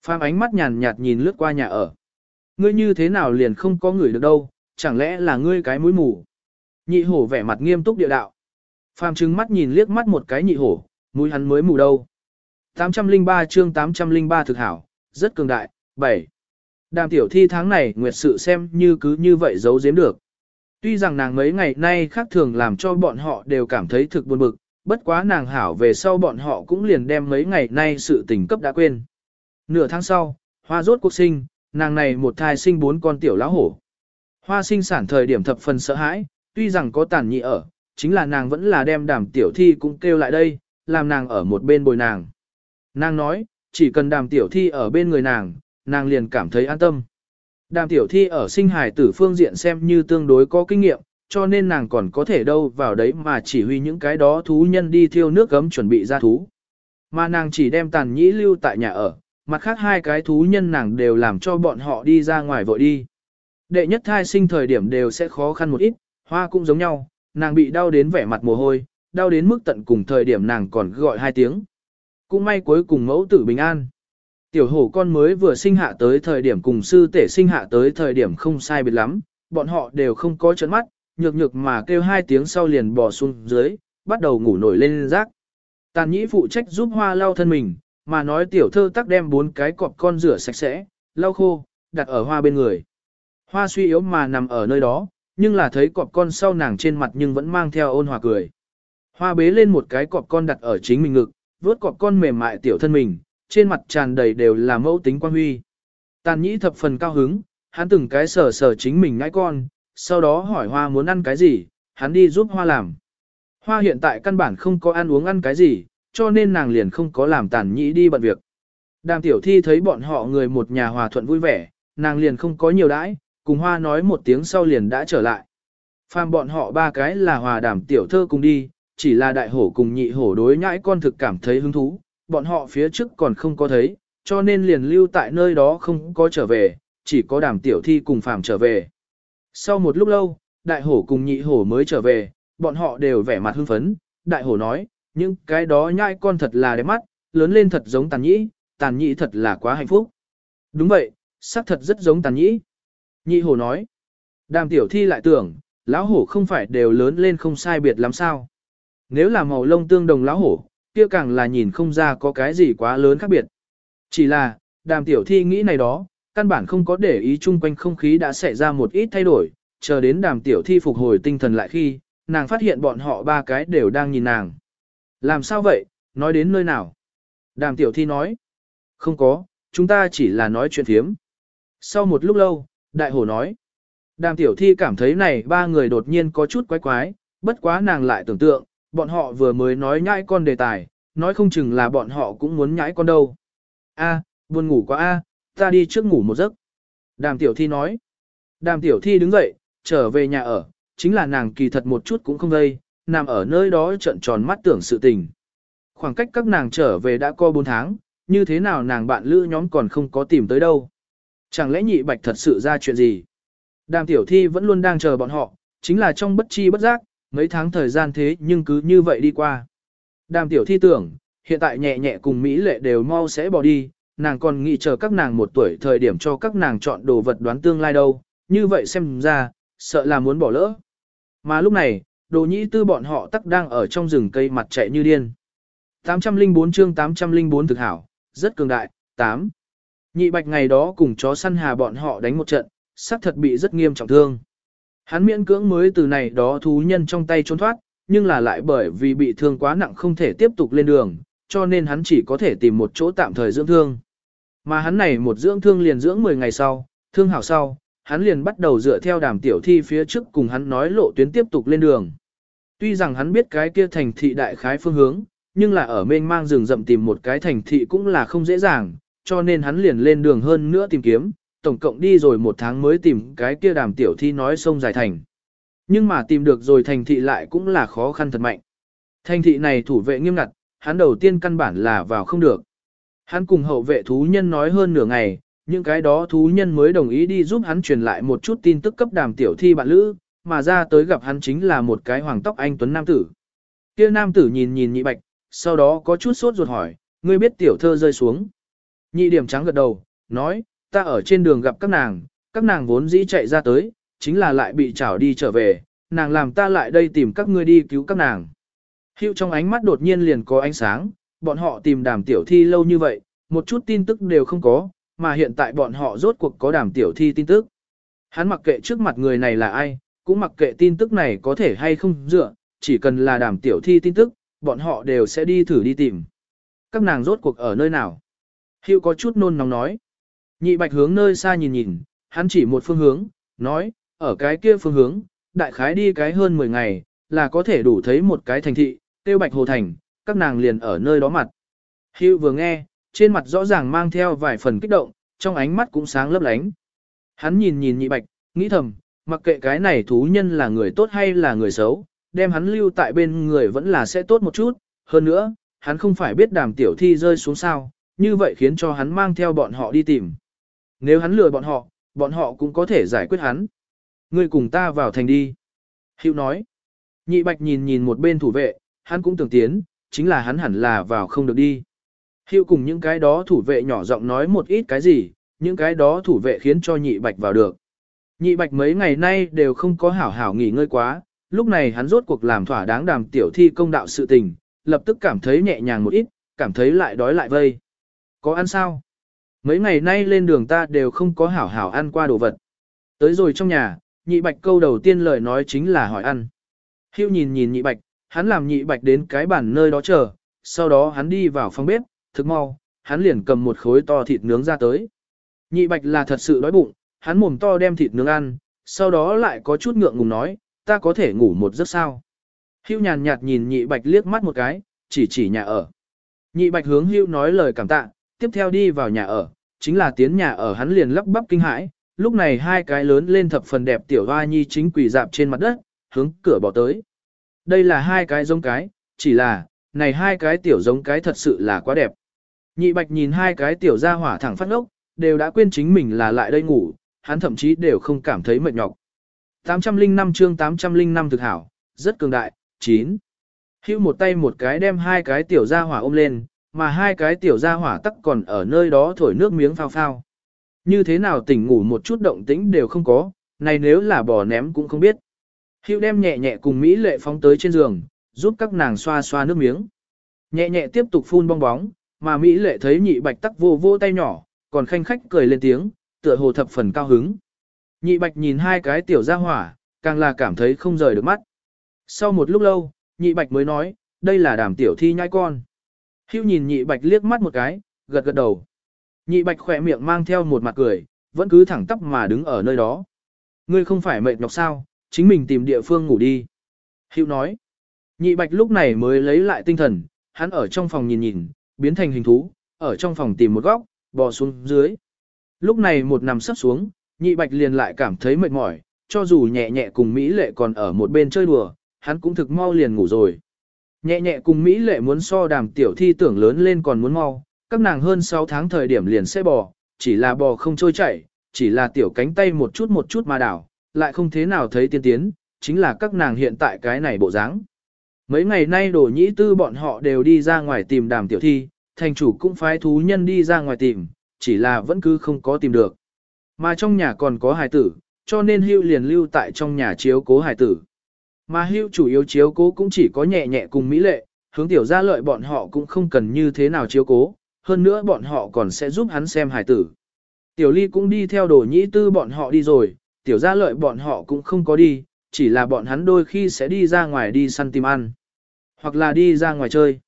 Phàm ánh mắt nhàn nhạt nhìn lướt qua nhà ở. Ngươi như thế nào liền không có người được đâu, chẳng lẽ là ngươi cái mũi mù? Nhị hổ vẻ mặt nghiêm túc địa đạo. Phàm trừng mắt nhìn liếc mắt một cái nhị hổ, mũi hắn mới mù đâu. 803 chương 803 thực hảo, rất cường đại, 7. Đàm tiểu thi tháng này nguyệt sự xem như cứ như vậy giấu giếm được. Tuy rằng nàng mấy ngày nay khác thường làm cho bọn họ đều cảm thấy thực buồn bực, bất quá nàng hảo về sau bọn họ cũng liền đem mấy ngày nay sự tình cấp đã quên. Nửa tháng sau, hoa rốt cuộc sinh, nàng này một thai sinh bốn con tiểu lão hổ. Hoa sinh sản thời điểm thập phần sợ hãi, tuy rằng có tàn nhị ở, chính là nàng vẫn là đem đàm tiểu thi cũng kêu lại đây, làm nàng ở một bên bồi nàng. Nàng nói, chỉ cần đàm tiểu thi ở bên người nàng, nàng liền cảm thấy an tâm. Đàm tiểu thi ở sinh hài tử phương diện xem như tương đối có kinh nghiệm, cho nên nàng còn có thể đâu vào đấy mà chỉ huy những cái đó thú nhân đi thiêu nước gấm chuẩn bị ra thú. Mà nàng chỉ đem tàn nhĩ lưu tại nhà ở, mặt khác hai cái thú nhân nàng đều làm cho bọn họ đi ra ngoài vội đi. Đệ nhất thai sinh thời điểm đều sẽ khó khăn một ít, hoa cũng giống nhau, nàng bị đau đến vẻ mặt mồ hôi, đau đến mức tận cùng thời điểm nàng còn gọi hai tiếng. Cũng may cuối cùng mẫu tử bình an. Tiểu hổ con mới vừa sinh hạ tới thời điểm cùng sư tể sinh hạ tới thời điểm không sai biệt lắm, bọn họ đều không có chấn mắt, nhược nhược mà kêu hai tiếng sau liền bò xuống dưới, bắt đầu ngủ nổi lên rác. Tàn nhĩ phụ trách giúp hoa lau thân mình, mà nói tiểu thơ tắc đem bốn cái cọp con rửa sạch sẽ, lau khô, đặt ở hoa bên người. Hoa suy yếu mà nằm ở nơi đó, nhưng là thấy cọp con sau nàng trên mặt nhưng vẫn mang theo ôn hòa cười. Hoa bế lên một cái cọp con đặt ở chính mình ngực, vuốt cọp con mềm mại tiểu thân mình, trên mặt tràn đầy đều là mẫu tính quan huy. Tàn nhĩ thập phần cao hứng, hắn từng cái sờ sờ chính mình ngãi con, sau đó hỏi hoa muốn ăn cái gì, hắn đi giúp hoa làm. Hoa hiện tại căn bản không có ăn uống ăn cái gì, cho nên nàng liền không có làm tàn nhĩ đi bận việc. Đàm tiểu thi thấy bọn họ người một nhà hòa thuận vui vẻ, nàng liền không có nhiều đãi, cùng hoa nói một tiếng sau liền đã trở lại. Phàm bọn họ ba cái là hòa đàm tiểu thơ cùng đi, chỉ là đại hổ cùng nhị hổ đối nhãi con thực cảm thấy hứng thú, bọn họ phía trước còn không có thấy, cho nên liền lưu tại nơi đó không có trở về, chỉ có đàm tiểu thi cùng phàm trở về. Sau một lúc lâu, đại hổ cùng nhị hổ mới trở về, bọn họ đều vẻ mặt hưng phấn, đại hổ nói, những cái đó nhai con thật là đẹp mắt, lớn lên thật giống tàn nhĩ, tàn nhĩ thật là quá hạnh phúc. Đúng vậy, xác thật rất giống tàn nhĩ. Nhị hổ nói, đàm tiểu thi lại tưởng, lão hổ không phải đều lớn lên không sai biệt lắm sao. Nếu là màu lông tương đồng lão hổ, kia càng là nhìn không ra có cái gì quá lớn khác biệt. Chỉ là, đàm tiểu thi nghĩ này đó, căn bản không có để ý chung quanh không khí đã xảy ra một ít thay đổi, chờ đến đàm tiểu thi phục hồi tinh thần lại khi, nàng phát hiện bọn họ ba cái đều đang nhìn nàng. Làm sao vậy, nói đến nơi nào? Đàm tiểu thi nói, không có, chúng ta chỉ là nói chuyện thiếm. Sau một lúc lâu, đại hổ nói, đàm tiểu thi cảm thấy này ba người đột nhiên có chút quái quái, bất quá nàng lại tưởng tượng, bọn họ vừa mới nói nhãi con đề tài, nói không chừng là bọn họ cũng muốn nhãi con đâu. A, buồn ngủ quá a, ta đi trước ngủ một giấc. Đàm tiểu thi nói. Đàm tiểu thi đứng dậy, trở về nhà ở, chính là nàng kỳ thật một chút cũng không vây, nằm ở nơi đó trận tròn mắt tưởng sự tình. Khoảng cách các nàng trở về đã co 4 tháng, như thế nào nàng bạn lữ nhóm còn không có tìm tới đâu. Chẳng lẽ nhị bạch thật sự ra chuyện gì? Đàm tiểu thi vẫn luôn đang chờ bọn họ, chính là trong bất chi bất giác, mấy tháng thời gian thế nhưng cứ như vậy đi qua. Đàm tiểu thi tưởng, hiện tại nhẹ nhẹ cùng Mỹ lệ đều mau sẽ bỏ đi, nàng còn nghĩ chờ các nàng một tuổi thời điểm cho các nàng chọn đồ vật đoán tương lai đâu, như vậy xem ra, sợ là muốn bỏ lỡ. Mà lúc này, đồ nhĩ tư bọn họ tắc đang ở trong rừng cây mặt chạy như điên. 804 chương 804 thực hảo, rất cường đại, 8. Nhị bạch ngày đó cùng chó săn hà bọn họ đánh một trận, xác thật bị rất nghiêm trọng thương. Hắn miễn cưỡng mới từ này đó thú nhân trong tay trốn thoát, nhưng là lại bởi vì bị thương quá nặng không thể tiếp tục lên đường, cho nên hắn chỉ có thể tìm một chỗ tạm thời dưỡng thương. Mà hắn này một dưỡng thương liền dưỡng 10 ngày sau, thương hảo sau, hắn liền bắt đầu dựa theo đàm tiểu thi phía trước cùng hắn nói lộ tuyến tiếp tục lên đường. Tuy rằng hắn biết cái kia thành thị đại khái phương hướng, nhưng là ở mênh mang rừng rậm tìm một cái thành thị cũng là không dễ dàng, cho nên hắn liền lên đường hơn nữa tìm kiếm, tổng cộng đi rồi một tháng mới tìm cái kia đàm tiểu thi nói sông dài thành. Nhưng mà tìm được rồi thành thị lại cũng là khó khăn thật mạnh. Thành thị này thủ vệ nghiêm ngặt, hắn đầu tiên căn bản là vào không được. Hắn cùng hậu vệ thú nhân nói hơn nửa ngày, những cái đó thú nhân mới đồng ý đi giúp hắn truyền lại một chút tin tức cấp đàm tiểu thi bạn lữ, mà ra tới gặp hắn chính là một cái hoàng tóc anh tuấn nam tử. Kia nam tử nhìn nhìn nhị bạch, sau đó có chút sốt ruột hỏi, ngươi biết tiểu thơ rơi xuống. Nhị điểm trắng gật đầu, nói, ta ở trên đường gặp các nàng, các nàng vốn dĩ chạy ra tới, chính là lại bị trảo đi trở về, nàng làm ta lại đây tìm các ngươi đi cứu các nàng. Hữu trong ánh mắt đột nhiên liền có ánh sáng, bọn họ tìm đàm tiểu thi lâu như vậy, một chút tin tức đều không có, mà hiện tại bọn họ rốt cuộc có đàm tiểu thi tin tức. Hắn mặc kệ trước mặt người này là ai, cũng mặc kệ tin tức này có thể hay không dựa, chỉ cần là đàm tiểu thi tin tức, bọn họ đều sẽ đi thử đi tìm. Các nàng rốt cuộc ở nơi nào? Hữu có chút nôn nóng nói. Nhị bạch hướng nơi xa nhìn nhìn, hắn chỉ một phương hướng, nói, ở cái kia phương hướng, đại khái đi cái hơn 10 ngày, là có thể đủ thấy một cái thành thị, tiêu bạch hồ thành, các nàng liền ở nơi đó mặt. Hiệu vừa nghe, trên mặt rõ ràng mang theo vài phần kích động, trong ánh mắt cũng sáng lấp lánh. Hắn nhìn nhìn nhị bạch, nghĩ thầm, mặc kệ cái này thú nhân là người tốt hay là người xấu, đem hắn lưu tại bên người vẫn là sẽ tốt một chút, hơn nữa, hắn không phải biết đàm tiểu thi rơi xuống sao, như vậy khiến cho hắn mang theo bọn họ đi tìm. Nếu hắn lừa bọn họ, bọn họ cũng có thể giải quyết hắn. Ngươi cùng ta vào thành đi. Hiệu nói. Nhị bạch nhìn nhìn một bên thủ vệ, hắn cũng tưởng tiến, chính là hắn hẳn là vào không được đi. Hiệu cùng những cái đó thủ vệ nhỏ giọng nói một ít cái gì, những cái đó thủ vệ khiến cho nhị bạch vào được. Nhị bạch mấy ngày nay đều không có hảo hảo nghỉ ngơi quá, lúc này hắn rốt cuộc làm thỏa đáng đàm tiểu thi công đạo sự tình, lập tức cảm thấy nhẹ nhàng một ít, cảm thấy lại đói lại vây. Có ăn sao? Mấy ngày nay lên đường ta đều không có hảo hảo ăn qua đồ vật. Tới rồi trong nhà, nhị bạch câu đầu tiên lời nói chính là hỏi ăn. Hưu nhìn nhìn nhị bạch, hắn làm nhị bạch đến cái bàn nơi đó chờ, sau đó hắn đi vào phòng bếp, thực mau, hắn liền cầm một khối to thịt nướng ra tới. Nhị bạch là thật sự đói bụng, hắn mồm to đem thịt nướng ăn, sau đó lại có chút ngượng ngùng nói, ta có thể ngủ một giấc sao. Hưu nhàn nhạt nhìn nhị bạch liếc mắt một cái, chỉ chỉ nhà ở. Nhị bạch hướng hưu nói lời cảm tạ, tiếp theo đi vào nhà ở, chính là tiến nhà ở hắn liền lắp bắp kinh hãi, lúc này hai cái lớn lên thập phần đẹp tiểu hoa nhi chính quỳ dạp trên mặt đất, hướng cửa bỏ tới. Đây là hai cái giống cái, chỉ là, này hai cái tiểu giống cái thật sự là quá đẹp. Nhị bạch nhìn hai cái tiểu ra hỏa thẳng phát ngốc, đều đã quên chính mình là lại đây ngủ, hắn thậm chí đều không cảm thấy mệt nhọc. 805 chương 805 thực hảo, rất cường đại, 9. Hưu một tay một cái đem hai cái tiểu ra hỏa ôm lên, mà hai cái tiểu ra hỏa tắc còn ở nơi đó thổi nước miếng phao phao. Như thế nào tỉnh ngủ một chút động tĩnh đều không có, này nếu là bò ném cũng không biết. Hưu đem nhẹ nhẹ cùng Mỹ lệ phóng tới trên giường, giúp các nàng xoa xoa nước miếng. Nhẹ nhẹ tiếp tục phun bong bóng, mà Mỹ lệ thấy nhị bạch tắc vô vô tay nhỏ, còn khanh khách cười lên tiếng, tựa hồ thập phần cao hứng. Nhị bạch nhìn hai cái tiểu ra hỏa, càng là cảm thấy không rời được mắt. Sau một lúc lâu, nhị bạch mới nói, đây là đàm tiểu thi nhai con. Hưu nhìn nhị bạch liếc mắt một cái, gật gật đầu. Nhị bạch khỏe miệng mang theo một mặt cười, vẫn cứ thẳng tắp mà đứng ở nơi đó. Ngươi không phải mệt nhọc sao, chính mình tìm địa phương ngủ đi. Hưu nói. Nhị bạch lúc này mới lấy lại tinh thần, hắn ở trong phòng nhìn nhìn, biến thành hình thú, ở trong phòng tìm một góc, bò xuống dưới. Lúc này một nằm sấp xuống, nhị bạch liền lại cảm thấy mệt mỏi, cho dù nhẹ nhẹ cùng Mỹ lệ còn ở một bên chơi đùa, hắn cũng thực mau liền ngủ rồi. Nhẹ nhẹ cùng Mỹ lệ muốn so đàm tiểu thi tưởng lớn lên còn muốn mau, các nàng hơn 6 tháng thời điểm liền sẽ bò, chỉ là bò không trôi chảy, chỉ là tiểu cánh tay một chút một chút mà đảo, lại không thế nào thấy tiên tiến, chính là các nàng hiện tại cái này bộ dáng. Mấy ngày nay đổ nhĩ tư bọn họ đều đi ra ngoài tìm đàm tiểu thi, thành chủ cũng phái thú nhân đi ra ngoài tìm, chỉ là vẫn cứ không có tìm được. Mà trong nhà còn có hài tử, cho nên hưu liền lưu tại trong nhà chiếu cố hài tử. Mà hưu chủ yếu chiếu cố cũng chỉ có nhẹ nhẹ cùng mỹ lệ, hướng tiểu gia lợi bọn họ cũng không cần như thế nào chiếu cố, hơn nữa bọn họ còn sẽ giúp hắn xem hài tử. Tiểu ly cũng đi theo đồ nhĩ tư bọn họ đi rồi, tiểu gia lợi bọn họ cũng không có đi, chỉ là bọn hắn đôi khi sẽ đi ra ngoài đi săn tìm ăn, hoặc là đi ra ngoài chơi.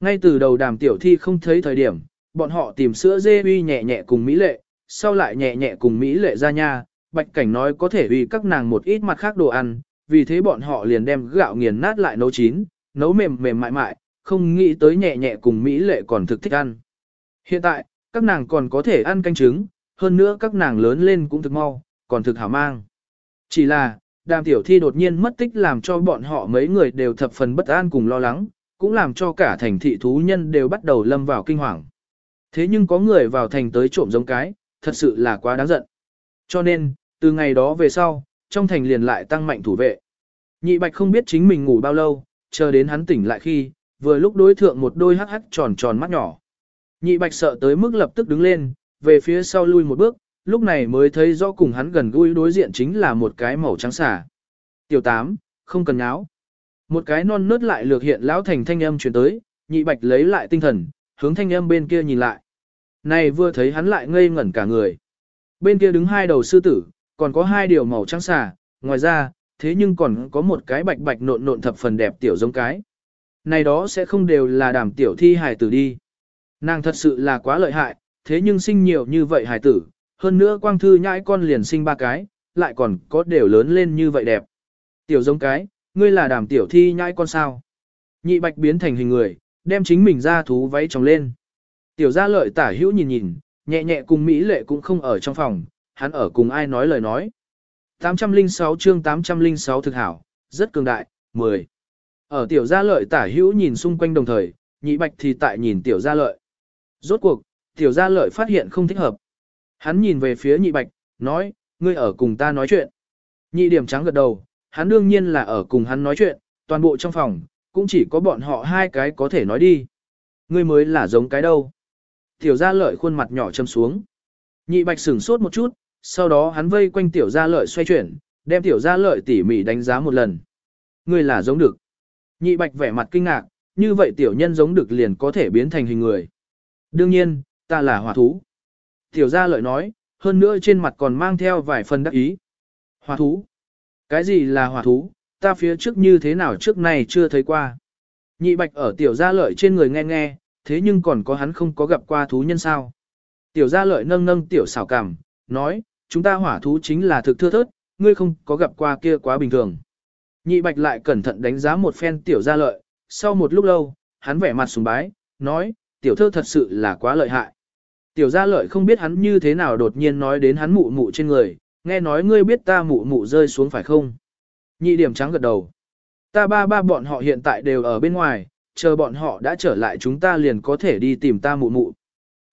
Ngay từ đầu đàm tiểu thi không thấy thời điểm, bọn họ tìm sữa dê uy nhẹ nhẹ cùng Mỹ lệ, sau lại nhẹ nhẹ cùng Mỹ lệ ra nha, bạch cảnh nói có thể uy các nàng một ít mặt khác đồ ăn, vì thế bọn họ liền đem gạo nghiền nát lại nấu chín, nấu mềm mềm mại mại, không nghĩ tới nhẹ nhẹ cùng Mỹ lệ còn thực thích ăn. Hiện tại, các nàng còn có thể ăn canh trứng, hơn nữa các nàng lớn lên cũng thực mau, còn thực hảo mang. Chỉ là, đàm tiểu thi đột nhiên mất tích làm cho bọn họ mấy người đều thập phần bất an cùng lo lắng, cũng làm cho cả thành thị thú nhân đều bắt đầu lâm vào kinh hoàng. Thế nhưng có người vào thành tới trộm giống cái, thật sự là quá đáng giận. Cho nên, từ ngày đó về sau, trong thành liền lại tăng mạnh thủ vệ. Nhị bạch không biết chính mình ngủ bao lâu, chờ đến hắn tỉnh lại khi, vừa lúc đối thượng một đôi hắc hắc tròn tròn mắt nhỏ. Nhị bạch sợ tới mức lập tức đứng lên, về phía sau lui một bước, lúc này mới thấy rõ cùng hắn gần gũi đối diện chính là một cái màu trắng xả. Tiểu tám, không cần áo Một cái non nớt lại lược hiện lão thành thanh âm truyền tới, nhị bạch lấy lại tinh thần, hướng thanh âm bên kia nhìn lại. Này vừa thấy hắn lại ngây ngẩn cả người. Bên kia đứng hai đầu sư tử, còn có hai điều màu trắng xà, ngoài ra, thế nhưng còn có một cái bạch bạch nộn nộn thập phần đẹp tiểu giống cái. Này đó sẽ không đều là đàm tiểu thi hài tử đi. Nàng thật sự là quá lợi hại, thế nhưng sinh nhiều như vậy hài tử, hơn nữa quang thư nhãi con liền sinh ba cái, lại còn có đều lớn lên như vậy đẹp. Tiểu giống cái, ngươi là đàm tiểu thi nhãi con sao. Nhị bạch biến thành hình người, đem chính mình ra thú váy trồng lên. Tiểu gia lợi tả hữu nhìn nhìn, nhẹ nhẹ cùng Mỹ lệ cũng không ở trong phòng, hắn ở cùng ai nói lời nói. 806 chương 806 thực hảo, rất cường đại, 10. Ở tiểu gia lợi tả hữu nhìn xung quanh đồng thời, nhị bạch thì tại nhìn tiểu gia lợi. Rốt cuộc, tiểu gia lợi phát hiện không thích hợp. Hắn nhìn về phía nhị bạch, nói, ngươi ở cùng ta nói chuyện. Nhị điểm trắng gật đầu, hắn đương nhiên là ở cùng hắn nói chuyện, toàn bộ trong phòng, cũng chỉ có bọn họ hai cái có thể nói đi. Ngươi mới là giống cái đâu. Tiểu gia lợi khuôn mặt nhỏ châm xuống. Nhị bạch sửng sốt một chút, sau đó hắn vây quanh tiểu gia lợi xoay chuyển, đem tiểu gia lợi tỉ mỉ đánh giá một lần. người là giống được. Nhị bạch vẻ mặt kinh ngạc, như vậy tiểu nhân giống được liền có thể biến thành hình người. Đương nhiên, ta là hỏa thú. Tiểu gia lợi nói, hơn nữa trên mặt còn mang theo vài phần đắc ý. Hỏa thú. Cái gì là hỏa thú, ta phía trước như thế nào trước này chưa thấy qua. Nhị bạch ở tiểu gia lợi trên người nghe nghe, thế nhưng còn có hắn không có gặp qua thú nhân sao. Tiểu gia lợi nâng nâng tiểu xảo cảm, nói, chúng ta hỏa thú chính là thực thưa thớt, ngươi không có gặp qua kia quá bình thường. Nhị bạch lại cẩn thận đánh giá một phen tiểu gia lợi, sau một lúc lâu, hắn vẻ mặt sùng bái, nói, tiểu thơ thật sự là quá lợi hại. Tiểu gia lợi không biết hắn như thế nào đột nhiên nói đến hắn mụ mụ trên người, nghe nói ngươi biết ta mụ mụ rơi xuống phải không? Nhị điểm trắng gật đầu. Ta ba ba bọn họ hiện tại đều ở bên ngoài, chờ bọn họ đã trở lại chúng ta liền có thể đi tìm ta mụ mụ.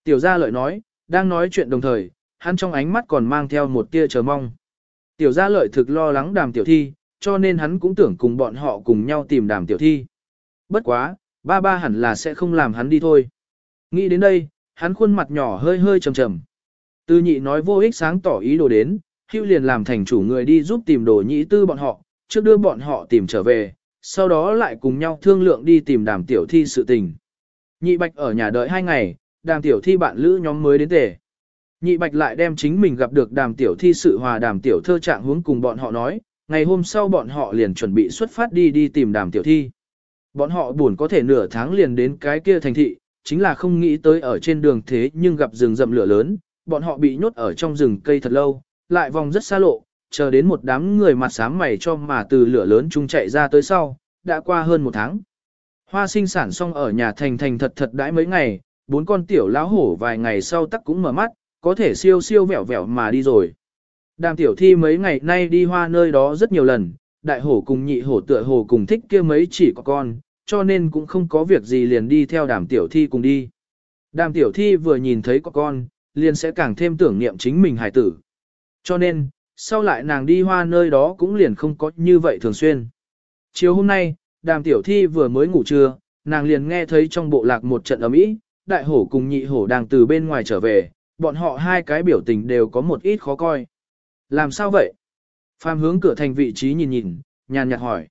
Tiểu gia lợi nói, đang nói chuyện đồng thời, hắn trong ánh mắt còn mang theo một tia chờ mong. Tiểu gia lợi thực lo lắng đàm tiểu thi, cho nên hắn cũng tưởng cùng bọn họ cùng nhau tìm đàm tiểu thi. Bất quá, ba ba hẳn là sẽ không làm hắn đi thôi. Nghĩ đến đây, hắn khuôn mặt nhỏ hơi hơi trầm trầm. Tư nhị nói vô ích sáng tỏ ý đồ đến, hưu liền làm thành chủ người đi giúp tìm đồ nhị tư bọn họ, trước đưa bọn họ tìm trở về, sau đó lại cùng nhau thương lượng đi tìm đàm tiểu thi sự tình. Nhị bạch ở nhà đợi hai ngày, đàm tiểu thi bạn lữ nhóm mới đến tề. Nhị bạch lại đem chính mình gặp được đàm tiểu thi sự hòa đàm tiểu thơ trạng hướng cùng bọn họ nói, ngày hôm sau bọn họ liền chuẩn bị xuất phát đi đi tìm đàm tiểu thi. Bọn họ buồn có thể nửa tháng liền đến cái kia thành thị, chính là không nghĩ tới ở trên đường thế nhưng gặp rừng rậm lửa lớn, bọn họ bị nhốt ở trong rừng cây thật lâu, lại vòng rất xa lộ, chờ đến một đám người mặt sám mày cho mà từ lửa lớn chung chạy ra tới sau, đã qua hơn một tháng. Hoa sinh sản xong ở nhà thành thành thật thật đãi mấy ngày, bốn con tiểu lão hổ vài ngày sau tắc cũng mở mắt, có thể siêu siêu vẹo vẹo mà đi rồi. Đàm tiểu thi mấy ngày nay đi hoa nơi đó rất nhiều lần, đại hổ cùng nhị hổ tựa Hổ cùng thích kia mấy chỉ có con, cho nên cũng không có việc gì liền đi theo đàm tiểu thi cùng đi. Đàm tiểu thi vừa nhìn thấy có con, liền sẽ càng thêm tưởng niệm chính mình hài tử. Cho nên, sau lại nàng đi hoa nơi đó cũng liền không có như vậy thường xuyên. Chiều hôm nay, đàm tiểu thi vừa mới ngủ trưa, nàng liền nghe thấy trong bộ lạc một trận ấm ý, đại hổ cùng nhị hổ đang từ bên ngoài trở về, bọn họ hai cái biểu tình đều có một ít khó coi. Làm sao vậy? Phàm hướng cửa thành vị trí nhìn nhìn, nhàn nhạt hỏi.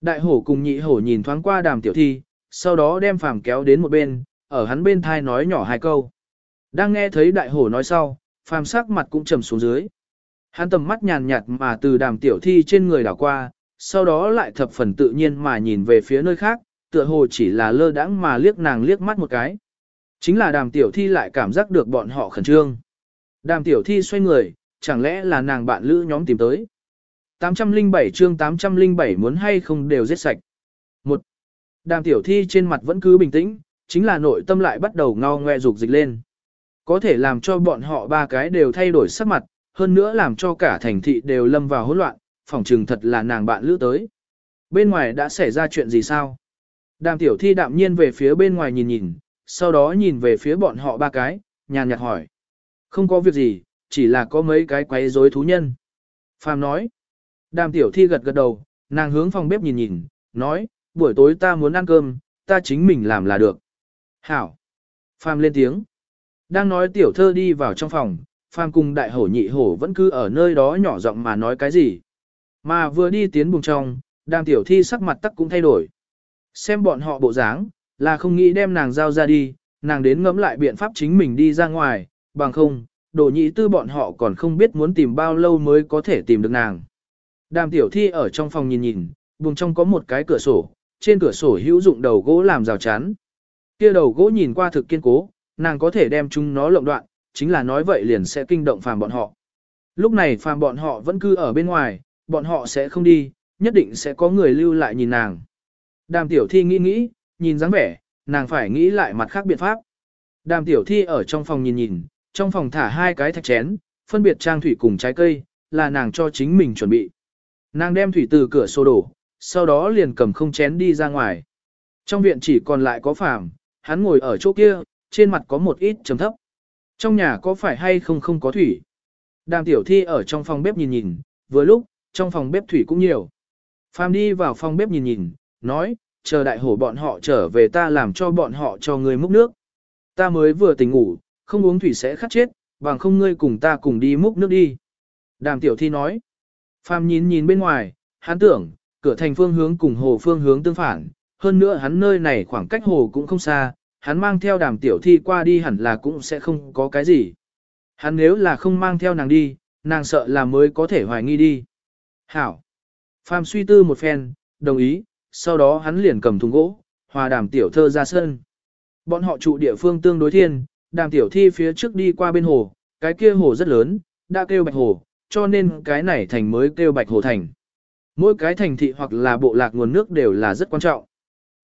Đại hổ cùng nhị hổ nhìn thoáng qua đàm tiểu thi, sau đó đem phàm kéo đến một bên, ở hắn bên thai nói nhỏ hai câu. Đang nghe thấy đại hổ nói sau, phàm sắc mặt cũng trầm xuống dưới. Hắn tầm mắt nhàn nhạt mà từ đàm tiểu thi trên người đảo qua, sau đó lại thập phần tự nhiên mà nhìn về phía nơi khác, tựa hồ chỉ là lơ đãng mà liếc nàng liếc mắt một cái. Chính là đàm tiểu thi lại cảm giác được bọn họ khẩn trương. Đàm tiểu thi xoay người, chẳng lẽ là nàng bạn lữ nhóm tìm tới. 807 chương 807 muốn hay không đều giết sạch. Một, Đàm tiểu thi trên mặt vẫn cứ bình tĩnh, chính là nội tâm lại bắt đầu ngao ngoe dục dịch lên. Có thể làm cho bọn họ ba cái đều thay đổi sắc mặt, hơn nữa làm cho cả thành thị đều lâm vào hỗn loạn, phỏng chừng thật là nàng bạn lữ tới. Bên ngoài đã xảy ra chuyện gì sao? Đàm tiểu thi đạm nhiên về phía bên ngoài nhìn nhìn, sau đó nhìn về phía bọn họ ba cái, nhàn nhạt hỏi. Không có việc gì, chỉ là có mấy cái quấy rối thú nhân. Phàm nói. Đàm tiểu thi gật gật đầu, nàng hướng phòng bếp nhìn nhìn, nói, buổi tối ta muốn ăn cơm, ta chính mình làm là được. Hảo. Phàm lên tiếng. Đang nói tiểu thơ đi vào trong phòng, Phàm cùng đại hổ nhị hổ vẫn cứ ở nơi đó nhỏ giọng mà nói cái gì. Mà vừa đi tiến buồng trong, đàm tiểu thi sắc mặt tắc cũng thay đổi. Xem bọn họ bộ dáng, là không nghĩ đem nàng giao ra đi, nàng đến ngẫm lại biện pháp chính mình đi ra ngoài, bằng không, đồ nhị tư bọn họ còn không biết muốn tìm bao lâu mới có thể tìm được nàng. Đàm tiểu thi ở trong phòng nhìn nhìn, buồng trong có một cái cửa sổ, trên cửa sổ hữu dụng đầu gỗ làm rào chắn. Kia đầu gỗ nhìn qua thực kiên cố, nàng có thể đem chúng nó lộng đoạn, chính là nói vậy liền sẽ kinh động phàm bọn họ. Lúc này phàm bọn họ vẫn cứ ở bên ngoài, bọn họ sẽ không đi, nhất định sẽ có người lưu lại nhìn nàng. Đàm tiểu thi nghĩ nghĩ, nhìn dáng vẻ, nàng phải nghĩ lại mặt khác biện pháp. Đàm tiểu thi ở trong phòng nhìn nhìn, trong phòng thả hai cái thạch chén, phân biệt trang thủy cùng trái cây, là nàng cho chính mình chuẩn bị. Nàng đem thủy từ cửa sổ đổ, sau đó liền cầm không chén đi ra ngoài. Trong viện chỉ còn lại có phàm, hắn ngồi ở chỗ kia, trên mặt có một ít trầm thấp. Trong nhà có phải hay không không có thủy? Đàm tiểu thi ở trong phòng bếp nhìn nhìn, vừa lúc, trong phòng bếp thủy cũng nhiều. Phàm đi vào phòng bếp nhìn nhìn, nói, chờ đại hổ bọn họ trở về ta làm cho bọn họ cho người múc nước. Ta mới vừa tỉnh ngủ, không uống thủy sẽ khát chết, bằng không ngươi cùng ta cùng đi múc nước đi. Đàm tiểu thi nói. Phàm nhìn nhìn bên ngoài, hắn tưởng, cửa thành phương hướng cùng hồ phương hướng tương phản, hơn nữa hắn nơi này khoảng cách hồ cũng không xa, hắn mang theo đàm tiểu thi qua đi hẳn là cũng sẽ không có cái gì. Hắn nếu là không mang theo nàng đi, nàng sợ là mới có thể hoài nghi đi. Hảo. Phàm suy tư một phen, đồng ý, sau đó hắn liền cầm thùng gỗ, hòa đàm tiểu thơ ra sân. Bọn họ trụ địa phương tương đối thiên, đàm tiểu thi phía trước đi qua bên hồ, cái kia hồ rất lớn, đã kêu bạch hồ, cho nên cái này thành mới kêu bạch hồ thành. Mỗi cái thành thị hoặc là bộ lạc nguồn nước đều là rất quan trọng.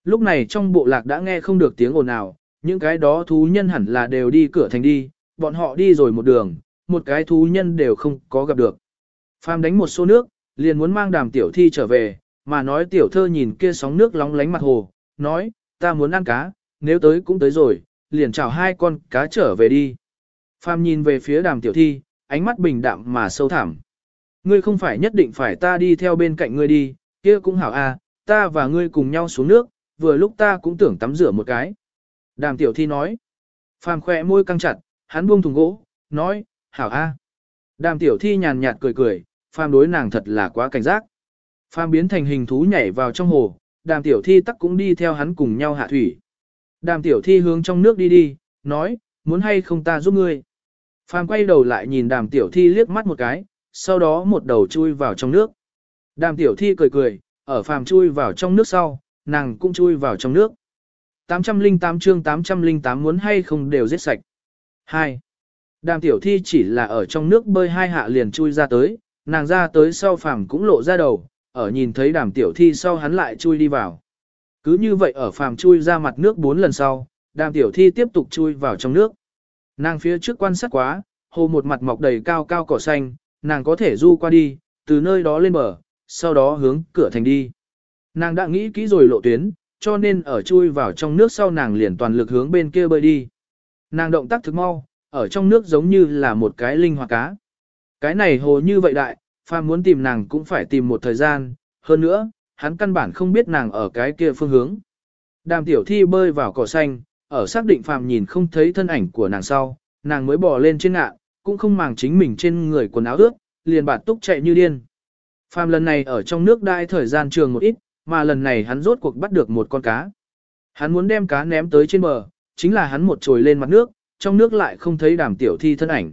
Lúc này trong bộ lạc đã nghe không được tiếng ồn nào, những cái đó thú nhân hẳn là đều đi cửa thành đi, bọn họ đi rồi một đường, một cái thú nhân đều không có gặp được. Phàm đánh một xô nước, liền muốn mang đàm tiểu thi trở về, mà nói tiểu thơ nhìn kia sóng nước lóng lánh mặt hồ, nói, ta muốn ăn cá, nếu tới cũng tới rồi, liền chào hai con cá trở về đi. Phàm nhìn về phía đàm tiểu thi, ánh mắt bình đạm mà sâu thẳm. Ngươi không phải nhất định phải ta đi theo bên cạnh ngươi đi, kia cũng hảo a, à, ta và ngươi cùng nhau xuống nước, vừa lúc ta cũng tưởng tắm rửa một cái. Đàm tiểu thi nói. Phàm khỏe môi căng chặt, hắn buông thùng gỗ, nói, hảo a. Đàm tiểu thi nhàn nhạt cười cười, phàm đối nàng thật là quá cảnh giác. Phàm biến thành hình thú nhảy vào trong hồ, đàm tiểu thi tắc cũng đi theo hắn cùng nhau hạ thủy. Đàm tiểu thi hướng trong nước đi đi, nói, muốn hay không ta giúp ngươi. Phàm quay đầu lại nhìn đàm tiểu thi liếc mắt một cái, sau đó một đầu chui vào trong nước. Đàm tiểu thi cười cười, ở phàm chui vào trong nước sau, nàng cũng chui vào trong nước. 808 chương 808 muốn hay không đều giết sạch. 2. Đàm tiểu thi chỉ là ở trong nước bơi hai hạ liền chui ra tới, nàng ra tới sau phàm cũng lộ ra đầu, ở nhìn thấy đàm tiểu thi sau hắn lại chui đi vào. Cứ như vậy ở phàm chui ra mặt nước bốn lần sau, đàm tiểu thi tiếp tục chui vào trong nước. Nàng phía trước quan sát quá, hồ một mặt mọc đầy cao cao cỏ xanh, nàng có thể du qua đi, từ nơi đó lên bờ, sau đó hướng cửa thành đi. Nàng đã nghĩ kỹ rồi lộ tuyến, cho nên ở chui vào trong nước sau nàng liền toàn lực hướng bên kia bơi đi. Nàng động tác thực mau, ở trong nước giống như là một cái linh hoạt cá. Cái này hồ như vậy đại, Phàm muốn tìm nàng cũng phải tìm một thời gian, hơn nữa, hắn căn bản không biết nàng ở cái kia phương hướng. Đàm tiểu thi bơi vào cỏ xanh, ở xác định Phàm nhìn không thấy thân ảnh của nàng sau, nàng mới bò lên trên ngạ, cũng không màng chính mình trên người quần áo ướt, liền bạt túc chạy như điên. Phàm lần này ở trong nước đai thời gian trường một ít, mà lần này hắn rốt cuộc bắt được một con cá. Hắn muốn đem cá ném tới trên bờ, chính là hắn một trồi lên mặt nước, trong nước lại không thấy đàm tiểu thi thân ảnh.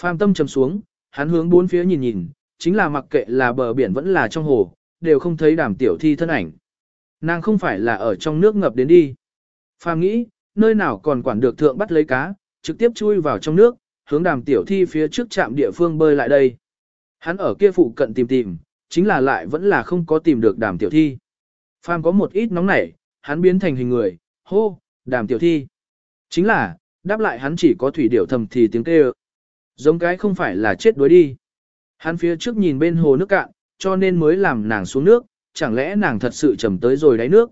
Phàm tâm trầm xuống, hắn hướng bốn phía nhìn nhìn, chính là mặc kệ là bờ biển vẫn là trong hồ, đều không thấy đàm tiểu thi thân ảnh. Nàng không phải là ở trong nước ngập đến đi. Phàm nghĩ, nơi nào còn quản được thượng bắt lấy cá, trực tiếp chui vào trong nước, hướng đàm tiểu thi phía trước trạm địa phương bơi lại đây. Hắn ở kia phụ cận tìm tìm, chính là lại vẫn là không có tìm được đàm tiểu thi. Phàm có một ít nóng nảy, hắn biến thành hình người, hô, đàm tiểu thi. Chính là, đáp lại hắn chỉ có thủy điểu thầm thì tiếng kêu. Giống cái không phải là chết đuối đi. Hắn phía trước nhìn bên hồ nước cạn, cho nên mới làm nàng xuống nước, chẳng lẽ nàng thật sự trầm tới rồi đáy nước.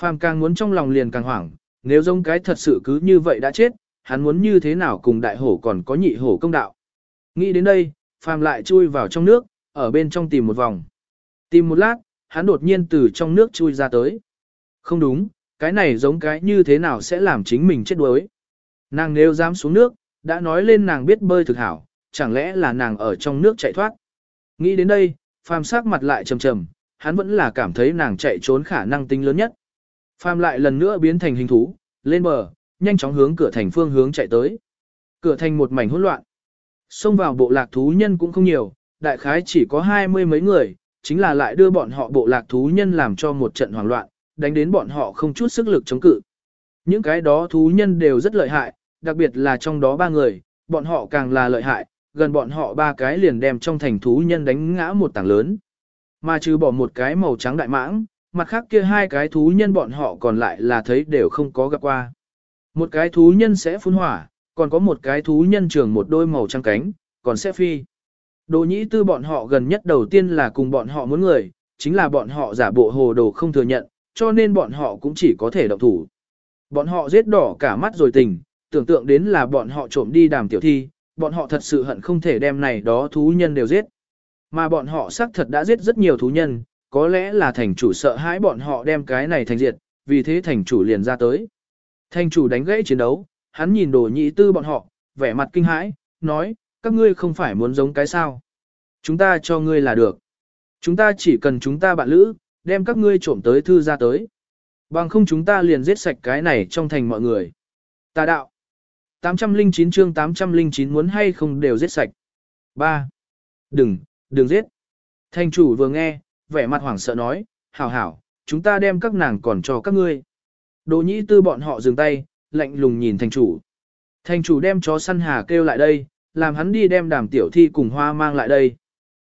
Phàm càng muốn trong lòng liền càng hoảng, nếu giống cái thật sự cứ như vậy đã chết, hắn muốn như thế nào cùng đại hổ còn có nhị hổ công đạo. Nghĩ đến đây, phàm lại chui vào trong nước, ở bên trong tìm một vòng. Tìm một lát, hắn đột nhiên từ trong nước chui ra tới. Không đúng, cái này giống cái như thế nào sẽ làm chính mình chết đuối. Nàng nếu dám xuống nước, đã nói lên nàng biết bơi thực hảo, chẳng lẽ là nàng ở trong nước chạy thoát. Nghĩ đến đây, phàm sắc mặt lại trầm trầm, hắn vẫn là cảm thấy nàng chạy trốn khả năng tính lớn nhất. Phàm lại lần nữa biến thành hình thú, lên bờ, nhanh chóng hướng cửa thành phương hướng chạy tới. Cửa thành một mảnh hỗn loạn. Xông vào bộ lạc thú nhân cũng không nhiều, đại khái chỉ có hai mươi mấy người, chính là lại đưa bọn họ bộ lạc thú nhân làm cho một trận hoảng loạn, đánh đến bọn họ không chút sức lực chống cự. Những cái đó thú nhân đều rất lợi hại, đặc biệt là trong đó ba người, bọn họ càng là lợi hại, gần bọn họ ba cái liền đem trong thành thú nhân đánh ngã một tảng lớn. Mà trừ bỏ một cái màu trắng đại mãng, mặt khác kia hai cái thú nhân bọn họ còn lại là thấy đều không có gặp qua. Một cái thú nhân sẽ phun hỏa, còn có một cái thú nhân trường một đôi màu trắng cánh, còn sẽ phi. Đồ nhĩ tư bọn họ gần nhất đầu tiên là cùng bọn họ muốn người, chính là bọn họ giả bộ hồ đồ không thừa nhận, cho nên bọn họ cũng chỉ có thể động thủ. Bọn họ giết đỏ cả mắt rồi tình, tưởng tượng đến là bọn họ trộm đi đàm tiểu thi, bọn họ thật sự hận không thể đem này đó thú nhân đều giết. Mà bọn họ xác thật đã giết rất nhiều thú nhân, có lẽ là thành chủ sợ hãi bọn họ đem cái này thành diệt, vì thế thành chủ liền ra tới. Thành chủ đánh gãy chiến đấu, hắn nhìn đồ nhị tư bọn họ, vẻ mặt kinh hãi, nói, các ngươi không phải muốn giống cái sao. Chúng ta cho ngươi là được. Chúng ta chỉ cần chúng ta bạn lữ, đem các ngươi trộm tới thư ra tới. Bằng không chúng ta liền giết sạch cái này trong thành mọi người. Tà đạo. 809 chương 809 muốn hay không đều giết sạch. 3. Đừng, đừng giết. Thành chủ vừa nghe, vẻ mặt hoảng sợ nói, hảo hảo, chúng ta đem các nàng còn cho các ngươi. Đồ nhĩ tư bọn họ dừng tay, lạnh lùng nhìn thành chủ. Thành chủ đem chó săn hà kêu lại đây, làm hắn đi đem đàm tiểu thi cùng hoa mang lại đây.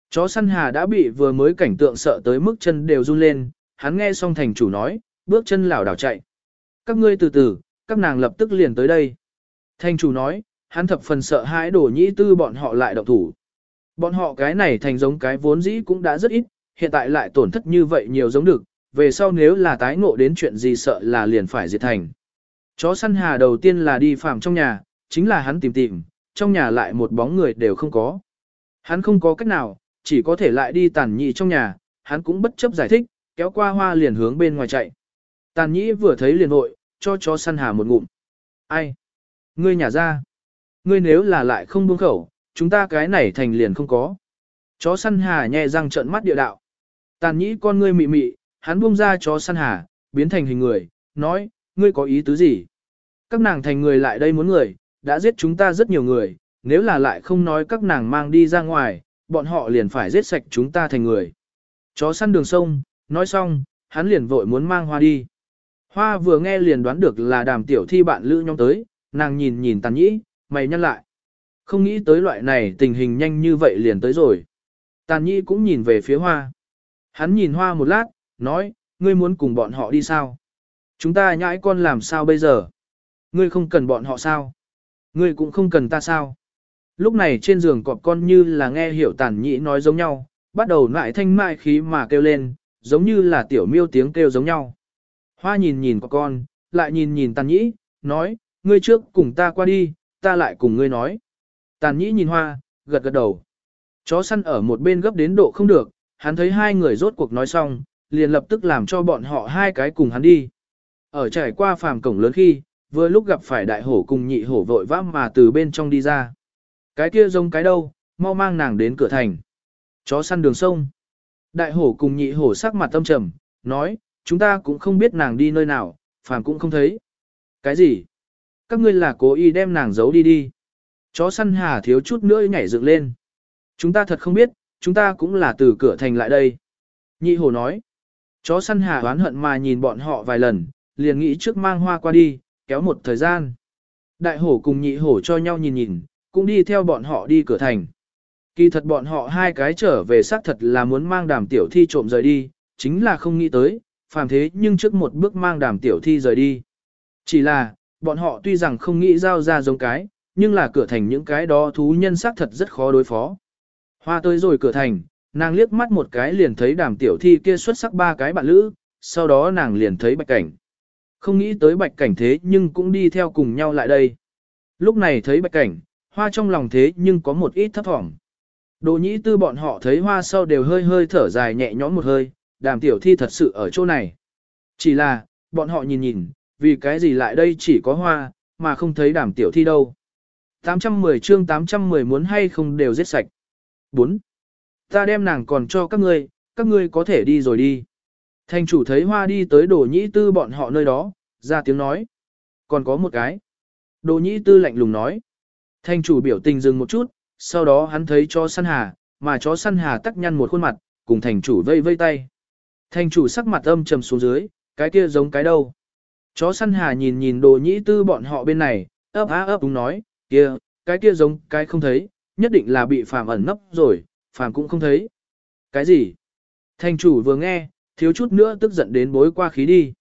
Chó săn hà đã bị vừa mới cảnh tượng sợ tới mức chân đều run lên, hắn nghe xong thành chủ nói, bước chân lảo đảo chạy. Các ngươi từ từ, các nàng lập tức liền tới đây. Thành chủ nói, hắn thập phần sợ hãi đổ nhĩ tư bọn họ lại động thủ. Bọn họ cái này thành giống cái vốn dĩ cũng đã rất ít, hiện tại lại tổn thất như vậy nhiều giống được, về sau nếu là tái ngộ đến chuyện gì sợ là liền phải diệt thành. Chó săn hà đầu tiên là đi phạm trong nhà, chính là hắn tìm tìm, trong nhà lại một bóng người đều không có. Hắn không có cách nào, chỉ có thể lại đi tàn nhị trong nhà, hắn cũng bất chấp giải thích, kéo qua hoa liền hướng bên ngoài chạy. Tàn nhị vừa thấy liền hội, cho chó săn hà một ngụm. Ai? Ngươi nhà ra. Ngươi nếu là lại không buông khẩu, chúng ta cái này thành liền không có. Chó săn hà nhẹ răng trợn mắt địa đạo. Tàn nhĩ con ngươi mị mị, hắn buông ra chó săn hà, biến thành hình người, nói, ngươi có ý tứ gì? Các nàng thành người lại đây muốn người, đã giết chúng ta rất nhiều người, nếu là lại không nói các nàng mang đi ra ngoài, bọn họ liền phải giết sạch chúng ta thành người. Chó săn đường sông, nói xong, hắn liền vội muốn mang hoa đi. Hoa vừa nghe liền đoán được là đàm tiểu thi bạn lữ nhóm tới, nàng nhìn nhìn tàn nhĩ, mày nhăn lại. Không nghĩ tới loại này tình hình nhanh như vậy liền tới rồi. Tàn nhĩ cũng nhìn về phía hoa. Hắn nhìn hoa một lát, nói, ngươi muốn cùng bọn họ đi sao? Chúng ta nhãi con làm sao bây giờ? Ngươi không cần bọn họ sao? Ngươi cũng không cần ta sao? Lúc này trên giường cọp con như là nghe hiểu tàn nhĩ nói giống nhau, bắt đầu lại thanh mại khí mà kêu lên, giống như là tiểu miêu tiếng kêu giống nhau. Hoa nhìn nhìn cọp con, lại nhìn nhìn tàn nhĩ, nói, ngươi trước cùng ta qua đi, ta lại cùng ngươi nói. Tàn nhĩ nhìn hoa, gật gật đầu. Chó săn ở một bên gấp đến độ không được, hắn thấy hai người rốt cuộc nói xong, liền lập tức làm cho bọn họ hai cái cùng hắn đi. Ở trải qua phàm cổng lớn khi, vừa lúc gặp phải đại hổ cùng nhị hổ vội vã mà từ bên trong đi ra. Cái kia giống cái đâu, mau mang nàng đến cửa thành. Chó săn đường sông. Đại hổ cùng nhị hổ sắc mặt tâm trầm, nói, chúng ta cũng không biết nàng đi nơi nào, phàm cũng không thấy. Cái gì? Các ngươi là cố ý đem nàng giấu đi đi. Chó săn hà thiếu chút nữa nhảy dựng lên. Chúng ta thật không biết, chúng ta cũng là từ cửa thành lại đây. Nhị hổ nói. Chó săn hà oán hận mà nhìn bọn họ vài lần, liền nghĩ trước mang hoa qua đi, kéo một thời gian. Đại hổ cùng nhị hổ cho nhau nhìn nhìn, cũng đi theo bọn họ đi cửa thành. Kỳ thật bọn họ hai cái trở về xác thật là muốn mang đàm tiểu thi trộm rời đi, chính là không nghĩ tới, phàm thế nhưng trước một bước mang đàm tiểu thi rời đi. Chỉ là, bọn họ tuy rằng không nghĩ giao ra giống cái, nhưng là cửa thành những cái đó thú nhân xác thật rất khó đối phó. Hoa tới rồi cửa thành, nàng liếc mắt một cái liền thấy đàm tiểu thi kia xuất sắc ba cái bạn lữ, sau đó nàng liền thấy bạch cảnh. Không nghĩ tới bạch cảnh thế nhưng cũng đi theo cùng nhau lại đây. lúc này thấy bạch cảnh, hoa trong lòng thế nhưng có một ít thấp thỏm. Đồ nhĩ tư bọn họ thấy hoa sau đều hơi hơi thở dài nhẹ nhõm một hơi, đàm tiểu thi thật sự ở chỗ này. Chỉ là, bọn họ nhìn nhìn, vì cái gì lại đây chỉ có hoa, mà không thấy đảm tiểu thi đâu. 810 chương 810 muốn hay không đều giết sạch. 4. Ta đem nàng còn cho các ngươi, các ngươi có thể đi rồi đi. Thành chủ thấy hoa đi tới đồ nhĩ tư bọn họ nơi đó, ra tiếng nói. Còn có một cái. Đồ nhĩ tư lạnh lùng nói. Thành chủ biểu tình dừng một chút, sau đó hắn thấy chó săn hà, mà chó săn hà tắc nhăn một khuôn mặt, cùng thành chủ vây vây tay. Thành chủ sắc mặt âm trầm xuống dưới, cái kia giống cái đâu. Chó săn hà nhìn nhìn đồ nhĩ tư bọn họ bên này, ấp á ấp đúng nói, kia, cái kia giống cái không thấy, nhất định là bị phàm ẩn nấp rồi, phàm cũng không thấy. Cái gì? Thành chủ vừa nghe, thiếu chút nữa tức giận đến bối qua khí đi.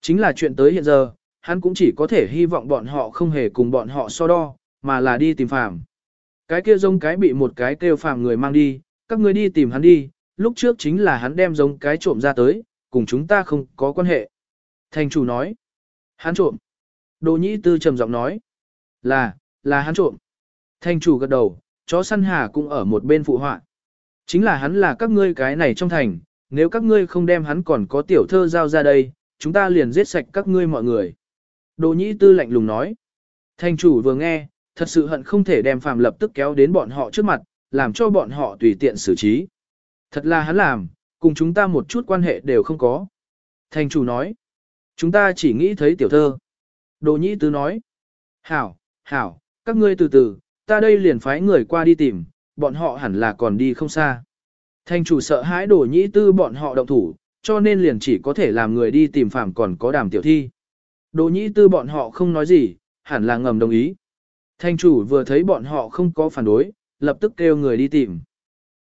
Chính là chuyện tới hiện giờ, hắn cũng chỉ có thể hy vọng bọn họ không hề cùng bọn họ so đo, mà là đi tìm phàm. Cái kia giống cái bị một cái kêu phàm người mang đi, các ngươi đi tìm hắn đi, lúc trước chính là hắn đem giống cái trộm ra tới, cùng chúng ta không có quan hệ. Thành chủ nói, hắn trộm. Đồ nhĩ tư trầm giọng nói, là, là hắn trộm. Thành chủ gật đầu, chó săn hà cũng ở một bên phụ họa. Chính là hắn là các ngươi cái này trong thành, nếu các ngươi không đem hắn còn có tiểu thơ giao ra đây, chúng ta liền giết sạch các ngươi mọi người. Đồ nhĩ tư lạnh lùng nói. Thành chủ vừa nghe, thật sự hận không thể đem phàm lập tức kéo đến bọn họ trước mặt, làm cho bọn họ tùy tiện xử trí. Thật là hắn làm, cùng chúng ta một chút quan hệ đều không có. Thành chủ nói. Chúng ta chỉ nghĩ thấy tiểu thơ. Đồ nhĩ tư nói. Hảo, hảo, các ngươi từ từ, ta đây liền phái người qua đi tìm, bọn họ hẳn là còn đi không xa. Thành chủ sợ hãi đồ nhĩ tư bọn họ động thủ, cho nên liền chỉ có thể làm người đi tìm phạm còn có đàm tiểu thi. Đồ nhĩ tư bọn họ không nói gì, hẳn là ngầm đồng ý. Thành chủ vừa thấy bọn họ không có phản đối, lập tức kêu người đi tìm.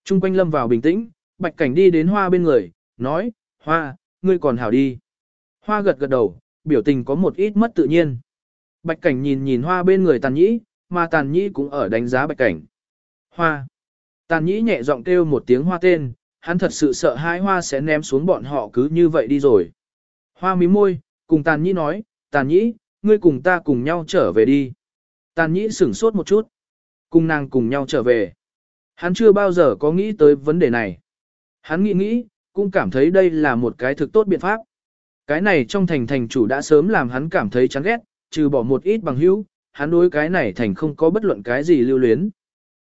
Trung quanh lâm vào bình tĩnh, bạch cảnh đi đến hoa bên người, nói, hoa, ngươi còn hảo đi. Hoa gật gật đầu, biểu tình có một ít mất tự nhiên. Bạch cảnh nhìn nhìn hoa bên người tàn nhĩ, mà tàn nhĩ cũng ở đánh giá bạch cảnh. Hoa. Tàn nhĩ nhẹ giọng kêu một tiếng hoa tên, hắn thật sự sợ hai hoa sẽ ném xuống bọn họ cứ như vậy đi rồi. Hoa mí môi, cùng tàn nhĩ nói, tàn nhĩ, ngươi cùng ta cùng nhau trở về đi. Tàn nhĩ sửng sốt một chút. Cùng nàng cùng nhau trở về. Hắn chưa bao giờ có nghĩ tới vấn đề này. Hắn nghĩ nghĩ, cũng cảm thấy đây là một cái thực tốt biện pháp. Cái này trong thành thành chủ đã sớm làm hắn cảm thấy chán ghét, trừ bỏ một ít bằng hữu, hắn đối cái này thành không có bất luận cái gì lưu luyến.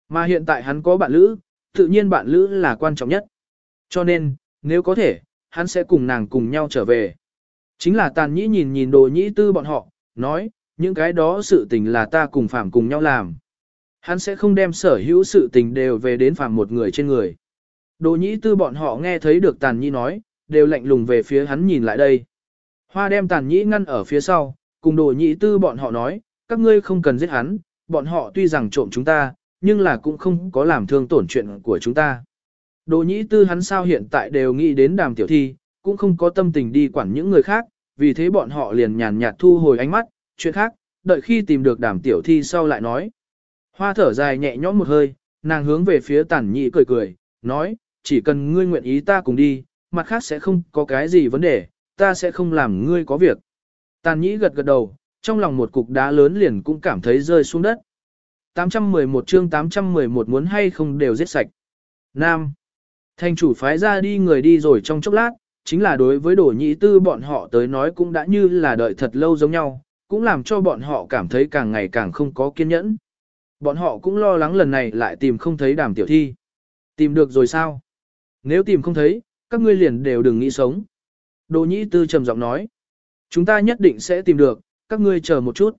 Mà hiện tại hắn có bạn lữ, tự nhiên bạn lữ là quan trọng nhất. Cho nên, nếu có thể, hắn sẽ cùng nàng cùng nhau trở về. Chính là tàn nhĩ nhìn nhìn đồ nhĩ tư bọn họ, nói, những cái đó sự tình là ta cùng phạm cùng nhau làm. Hắn sẽ không đem sở hữu sự tình đều về đến phạm một người trên người. Đồ nhĩ tư bọn họ nghe thấy được tàn nhĩ nói, đều lạnh lùng về phía hắn nhìn lại đây. Hoa đem tàn nhĩ ngăn ở phía sau, cùng đồ nhĩ tư bọn họ nói, các ngươi không cần giết hắn, bọn họ tuy rằng trộm chúng ta, nhưng là cũng không có làm thương tổn chuyện của chúng ta. Đồ nhĩ tư hắn sao hiện tại đều nghĩ đến đàm tiểu thi, cũng không có tâm tình đi quản những người khác, vì thế bọn họ liền nhàn nhạt thu hồi ánh mắt, chuyện khác, đợi khi tìm được đàm tiểu thi sau lại nói. Hoa thở dài nhẹ nhõm một hơi, nàng hướng về phía tản nhị cười cười, nói, chỉ cần ngươi nguyện ý ta cùng đi, mặt khác sẽ không có cái gì vấn đề, ta sẽ không làm ngươi có việc. Tàn nhĩ gật gật đầu, trong lòng một cục đá lớn liền cũng cảm thấy rơi xuống đất. 811 chương 811 muốn hay không đều giết sạch. Nam. Thành chủ phái ra đi người đi rồi trong chốc lát, chính là đối với đổ nhị tư bọn họ tới nói cũng đã như là đợi thật lâu giống nhau, cũng làm cho bọn họ cảm thấy càng ngày càng không có kiên nhẫn. Bọn họ cũng lo lắng lần này lại tìm không thấy đàm tiểu thi. Tìm được rồi sao? Nếu tìm không thấy, các ngươi liền đều đừng nghĩ sống. Đồ nhĩ tư trầm giọng nói. Chúng ta nhất định sẽ tìm được, các ngươi chờ một chút.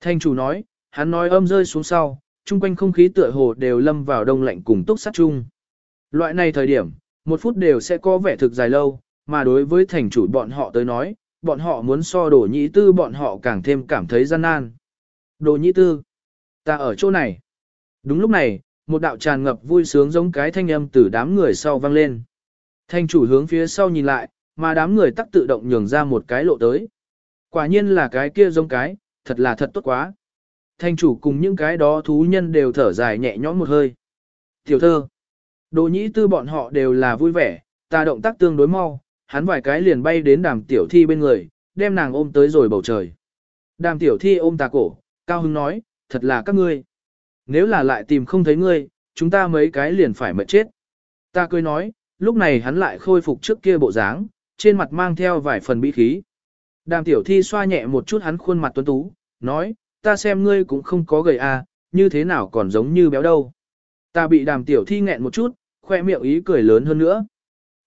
Thanh chủ nói, hắn nói âm rơi xuống sau, chung quanh không khí tựa hồ đều lâm vào đông lạnh cùng túc sát chung. Loại này thời điểm, một phút đều sẽ có vẻ thực dài lâu, mà đối với thành chủ bọn họ tới nói, bọn họ muốn so đổ nhĩ tư bọn họ càng thêm cảm thấy gian nan. Đồ nhĩ tư, ta ở chỗ này. Đúng lúc này, một đạo tràn ngập vui sướng giống cái thanh âm từ đám người sau vang lên. Thành chủ hướng phía sau nhìn lại, mà đám người tắc tự động nhường ra một cái lộ tới. Quả nhiên là cái kia giống cái, thật là thật tốt quá. Thanh chủ cùng những cái đó thú nhân đều thở dài nhẹ nhõm một hơi. Tiểu thơ, đồ nhĩ tư bọn họ đều là vui vẻ, ta động tác tương đối mau, hắn vài cái liền bay đến đàm tiểu thi bên người, đem nàng ôm tới rồi bầu trời. Đàm tiểu thi ôm ta cổ, cao hứng nói, thật là các ngươi. Nếu là lại tìm không thấy ngươi, chúng ta mấy cái liền phải mệt chết. Ta cười nói, lúc này hắn lại khôi phục trước kia bộ dáng, trên mặt mang theo vài phần bí khí. Đàm tiểu thi xoa nhẹ một chút hắn khuôn mặt tuấn tú, nói, ta xem ngươi cũng không có gầy à, như thế nào còn giống như béo đâu. Ta bị đàm tiểu thi nghẹn một chút, khoe miệng ý cười lớn hơn nữa.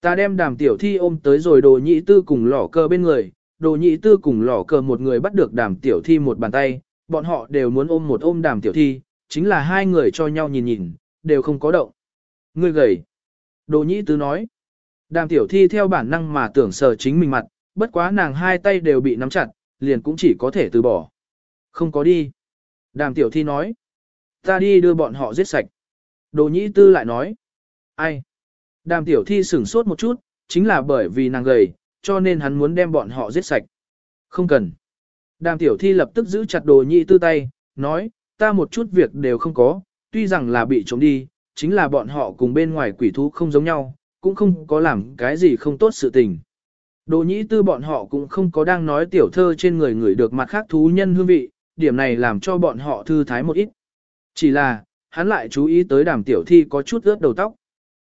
Ta đem đàm tiểu thi ôm tới rồi đồ nhị tư cùng lỏ cơ bên người, đồ nhị tư cùng lỏ cờ một người bắt được đàm tiểu thi một bàn tay, bọn họ đều muốn ôm một ôm đàm tiểu thi, chính là hai người cho nhau nhìn nhìn, đều không có động. Ngươi gầy. Đồ nhị tư nói. Đàm tiểu thi theo bản năng mà tưởng sờ chính mình mặt, bất quá nàng hai tay đều bị nắm chặt, liền cũng chỉ có thể từ bỏ. Không có đi. Đàm tiểu thi nói. Ta đi đưa bọn họ giết sạch. Đồ Nhĩ tư lại nói. Ai? Đàm tiểu thi sửng sốt một chút, chính là bởi vì nàng gầy, cho nên hắn muốn đem bọn họ giết sạch. Không cần. Đàm tiểu thi lập tức giữ chặt đồ Nhĩ tư tay, nói, ta một chút việc đều không có, tuy rằng là bị trộm đi, chính là bọn họ cùng bên ngoài quỷ thú không giống nhau, cũng không có làm cái gì không tốt sự tình. Đồ nhĩ tư bọn họ cũng không có đang nói tiểu thơ trên người người được mặt khác thú nhân hương vị, điểm này làm cho bọn họ thư thái một ít. Chỉ là, hắn lại chú ý tới đàm tiểu thi có chút ướt đầu tóc.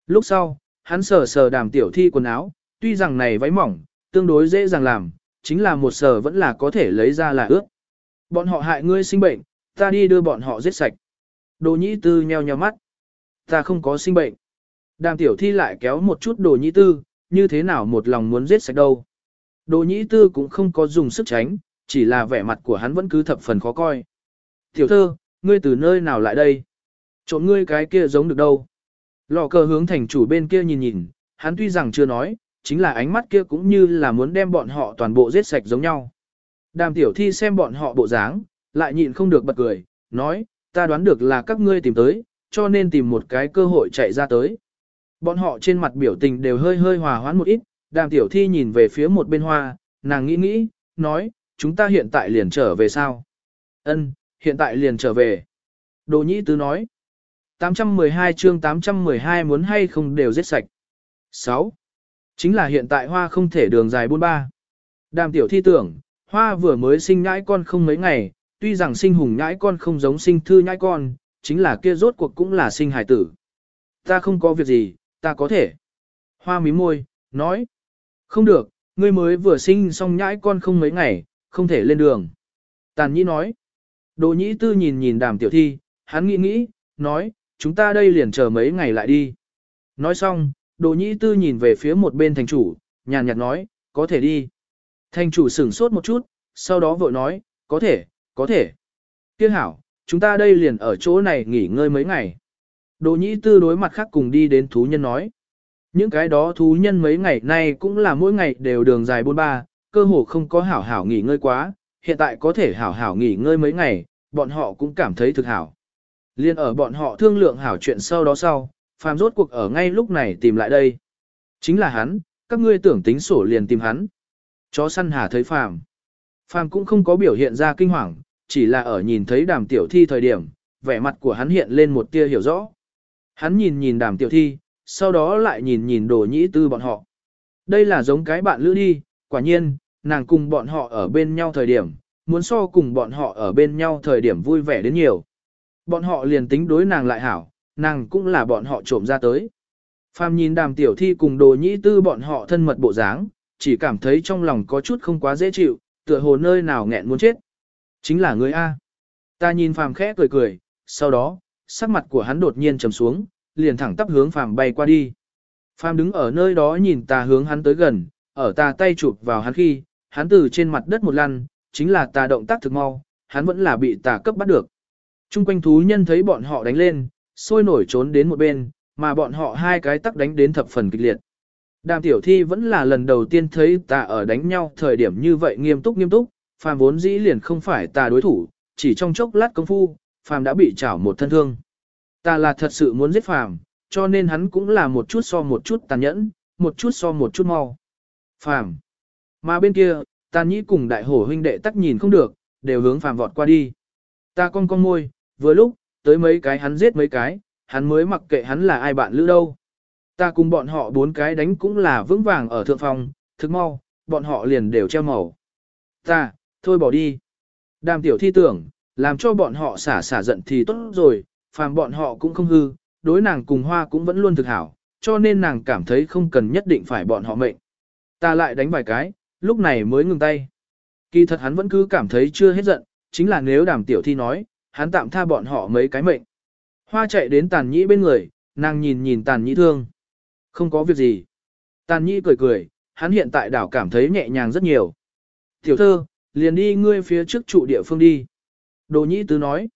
Lúc sau, hắn sờ sờ đàm tiểu thi quần áo, tuy rằng này váy mỏng, tương đối dễ dàng làm, chính là một sờ vẫn là có thể lấy ra là ướt. Bọn họ hại ngươi sinh bệnh, ta đi đưa bọn họ giết sạch. Đồ nhĩ tư nheo nheo mắt. Ta không có sinh bệnh. Đàm tiểu thi lại kéo một chút đồ nhĩ tư, như thế nào một lòng muốn giết sạch đâu. Đồ nhĩ tư cũng không có dùng sức tránh, chỉ là vẻ mặt của hắn vẫn cứ thập phần khó coi. Tiểu thơ, ngươi từ nơi nào lại đây? Trộm ngươi cái kia giống được đâu? Lò cờ hướng thành chủ bên kia nhìn nhìn, hắn tuy rằng chưa nói, chính là ánh mắt kia cũng như là muốn đem bọn họ toàn bộ giết sạch giống nhau. Đàm tiểu thi xem bọn họ bộ dáng, lại nhịn không được bật cười, nói, ta đoán được là các ngươi tìm tới, cho nên tìm một cái cơ hội chạy ra tới. Bọn họ trên mặt biểu tình đều hơi hơi hòa hoãn một ít, đàm tiểu thi nhìn về phía một bên hoa, nàng nghĩ nghĩ, nói, chúng ta hiện tại liền trở về sao? Ân, hiện tại liền trở về. Đồ nhĩ tứ nói, 812 chương 812 muốn hay không đều giết sạch. 6. Chính là hiện tại hoa không thể đường dài buôn ba. Đàm tiểu thi tưởng, hoa vừa mới sinh nhãi con không mấy ngày, tuy rằng sinh hùng nhãi con không giống sinh thư nhãi con, chính là kia rốt cuộc cũng là sinh hải tử. Ta không có việc gì, ta có thể. Hoa mí môi, nói. Không được, ngươi mới vừa sinh xong nhãi con không mấy ngày, không thể lên đường. Tàn nhĩ nói. Đồ nhĩ tư nhìn nhìn đàm tiểu thi, hắn nghĩ nghĩ, nói, chúng ta đây liền chờ mấy ngày lại đi. Nói xong, đồ nhĩ tư nhìn về phía một bên thành chủ, nhàn nhạt nói, có thể đi. Thành chủ sửng sốt một chút, sau đó vội nói, có thể, có thể. Tiếc hảo, chúng ta đây liền ở chỗ này nghỉ ngơi mấy ngày. Đồ nhĩ tư đối mặt khác cùng đi đến thú nhân nói. Những cái đó thú nhân mấy ngày nay cũng là mỗi ngày đều đường dài bôn ba, cơ hồ không có hảo hảo nghỉ ngơi quá, hiện tại có thể hảo hảo nghỉ ngơi mấy ngày, bọn họ cũng cảm thấy thực hảo. Liên ở bọn họ thương lượng hảo chuyện sau đó sau, phàm rốt cuộc ở ngay lúc này tìm lại đây. Chính là hắn, các ngươi tưởng tính sổ liền tìm hắn. Chó săn hà thấy phàm. Phàm cũng không có biểu hiện ra kinh hoàng, chỉ là ở nhìn thấy đàm tiểu thi thời điểm, vẻ mặt của hắn hiện lên một tia hiểu rõ. Hắn nhìn nhìn đàm tiểu thi, sau đó lại nhìn nhìn đồ nhĩ tư bọn họ. Đây là giống cái bạn lữ đi, quả nhiên, nàng cùng bọn họ ở bên nhau thời điểm, muốn so cùng bọn họ ở bên nhau thời điểm vui vẻ đến nhiều. Bọn họ liền tính đối nàng lại hảo, nàng cũng là bọn họ trộm ra tới. Phàm nhìn đàm tiểu thi cùng đồ nhĩ tư bọn họ thân mật bộ dáng, chỉ cảm thấy trong lòng có chút không quá dễ chịu, tựa hồ nơi nào nghẹn muốn chết. Chính là người A. Ta nhìn phàm khẽ cười cười, sau đó, sắc mặt của hắn đột nhiên trầm xuống, liền thẳng tắp hướng phàm bay qua đi. Phàm đứng ở nơi đó nhìn ta hướng hắn tới gần, ở ta tay chụp vào hắn khi, hắn từ trên mặt đất một lăn, chính là ta động tác thực mau, hắn vẫn là bị ta cấp bắt được. Trung quanh thú nhân thấy bọn họ đánh lên, sôi nổi trốn đến một bên, mà bọn họ hai cái tắc đánh đến thập phần kịch liệt. Đàm tiểu thi vẫn là lần đầu tiên thấy ta ở đánh nhau thời điểm như vậy nghiêm túc nghiêm túc, phàm vốn dĩ liền không phải ta đối thủ, chỉ trong chốc lát công phu, phàm đã bị chảo một thân thương. Ta là thật sự muốn giết phàm, cho nên hắn cũng là một chút so một chút tàn nhẫn, một chút so một chút mau. Phàm. Mà bên kia, tàn nhĩ cùng đại hổ huynh đệ tắc nhìn không được, đều hướng phàm vọt qua đi. Ta con con môi, vừa lúc, tới mấy cái hắn giết mấy cái, hắn mới mặc kệ hắn là ai bạn lữ đâu. Ta cùng bọn họ bốn cái đánh cũng là vững vàng ở thượng phòng, thức mau, bọn họ liền đều treo màu. Ta, thôi bỏ đi. Đàm tiểu thi tưởng, làm cho bọn họ xả xả giận thì tốt rồi, phàm bọn họ cũng không hư, đối nàng cùng hoa cũng vẫn luôn thực hảo, cho nên nàng cảm thấy không cần nhất định phải bọn họ mệnh. Ta lại đánh vài cái, lúc này mới ngừng tay. Kỳ thật hắn vẫn cứ cảm thấy chưa hết giận, chính là nếu đàm tiểu thi nói, hắn tạm tha bọn họ mấy cái mệnh. Hoa chạy đến tàn nhĩ bên người, nàng nhìn nhìn tàn nhĩ thương. Không có việc gì. Tàn nhĩ cười cười, hắn hiện tại đảo cảm thấy nhẹ nhàng rất nhiều. Tiểu thơ, liền đi ngươi phía trước trụ địa phương đi. Đồ nhĩ tứ nói.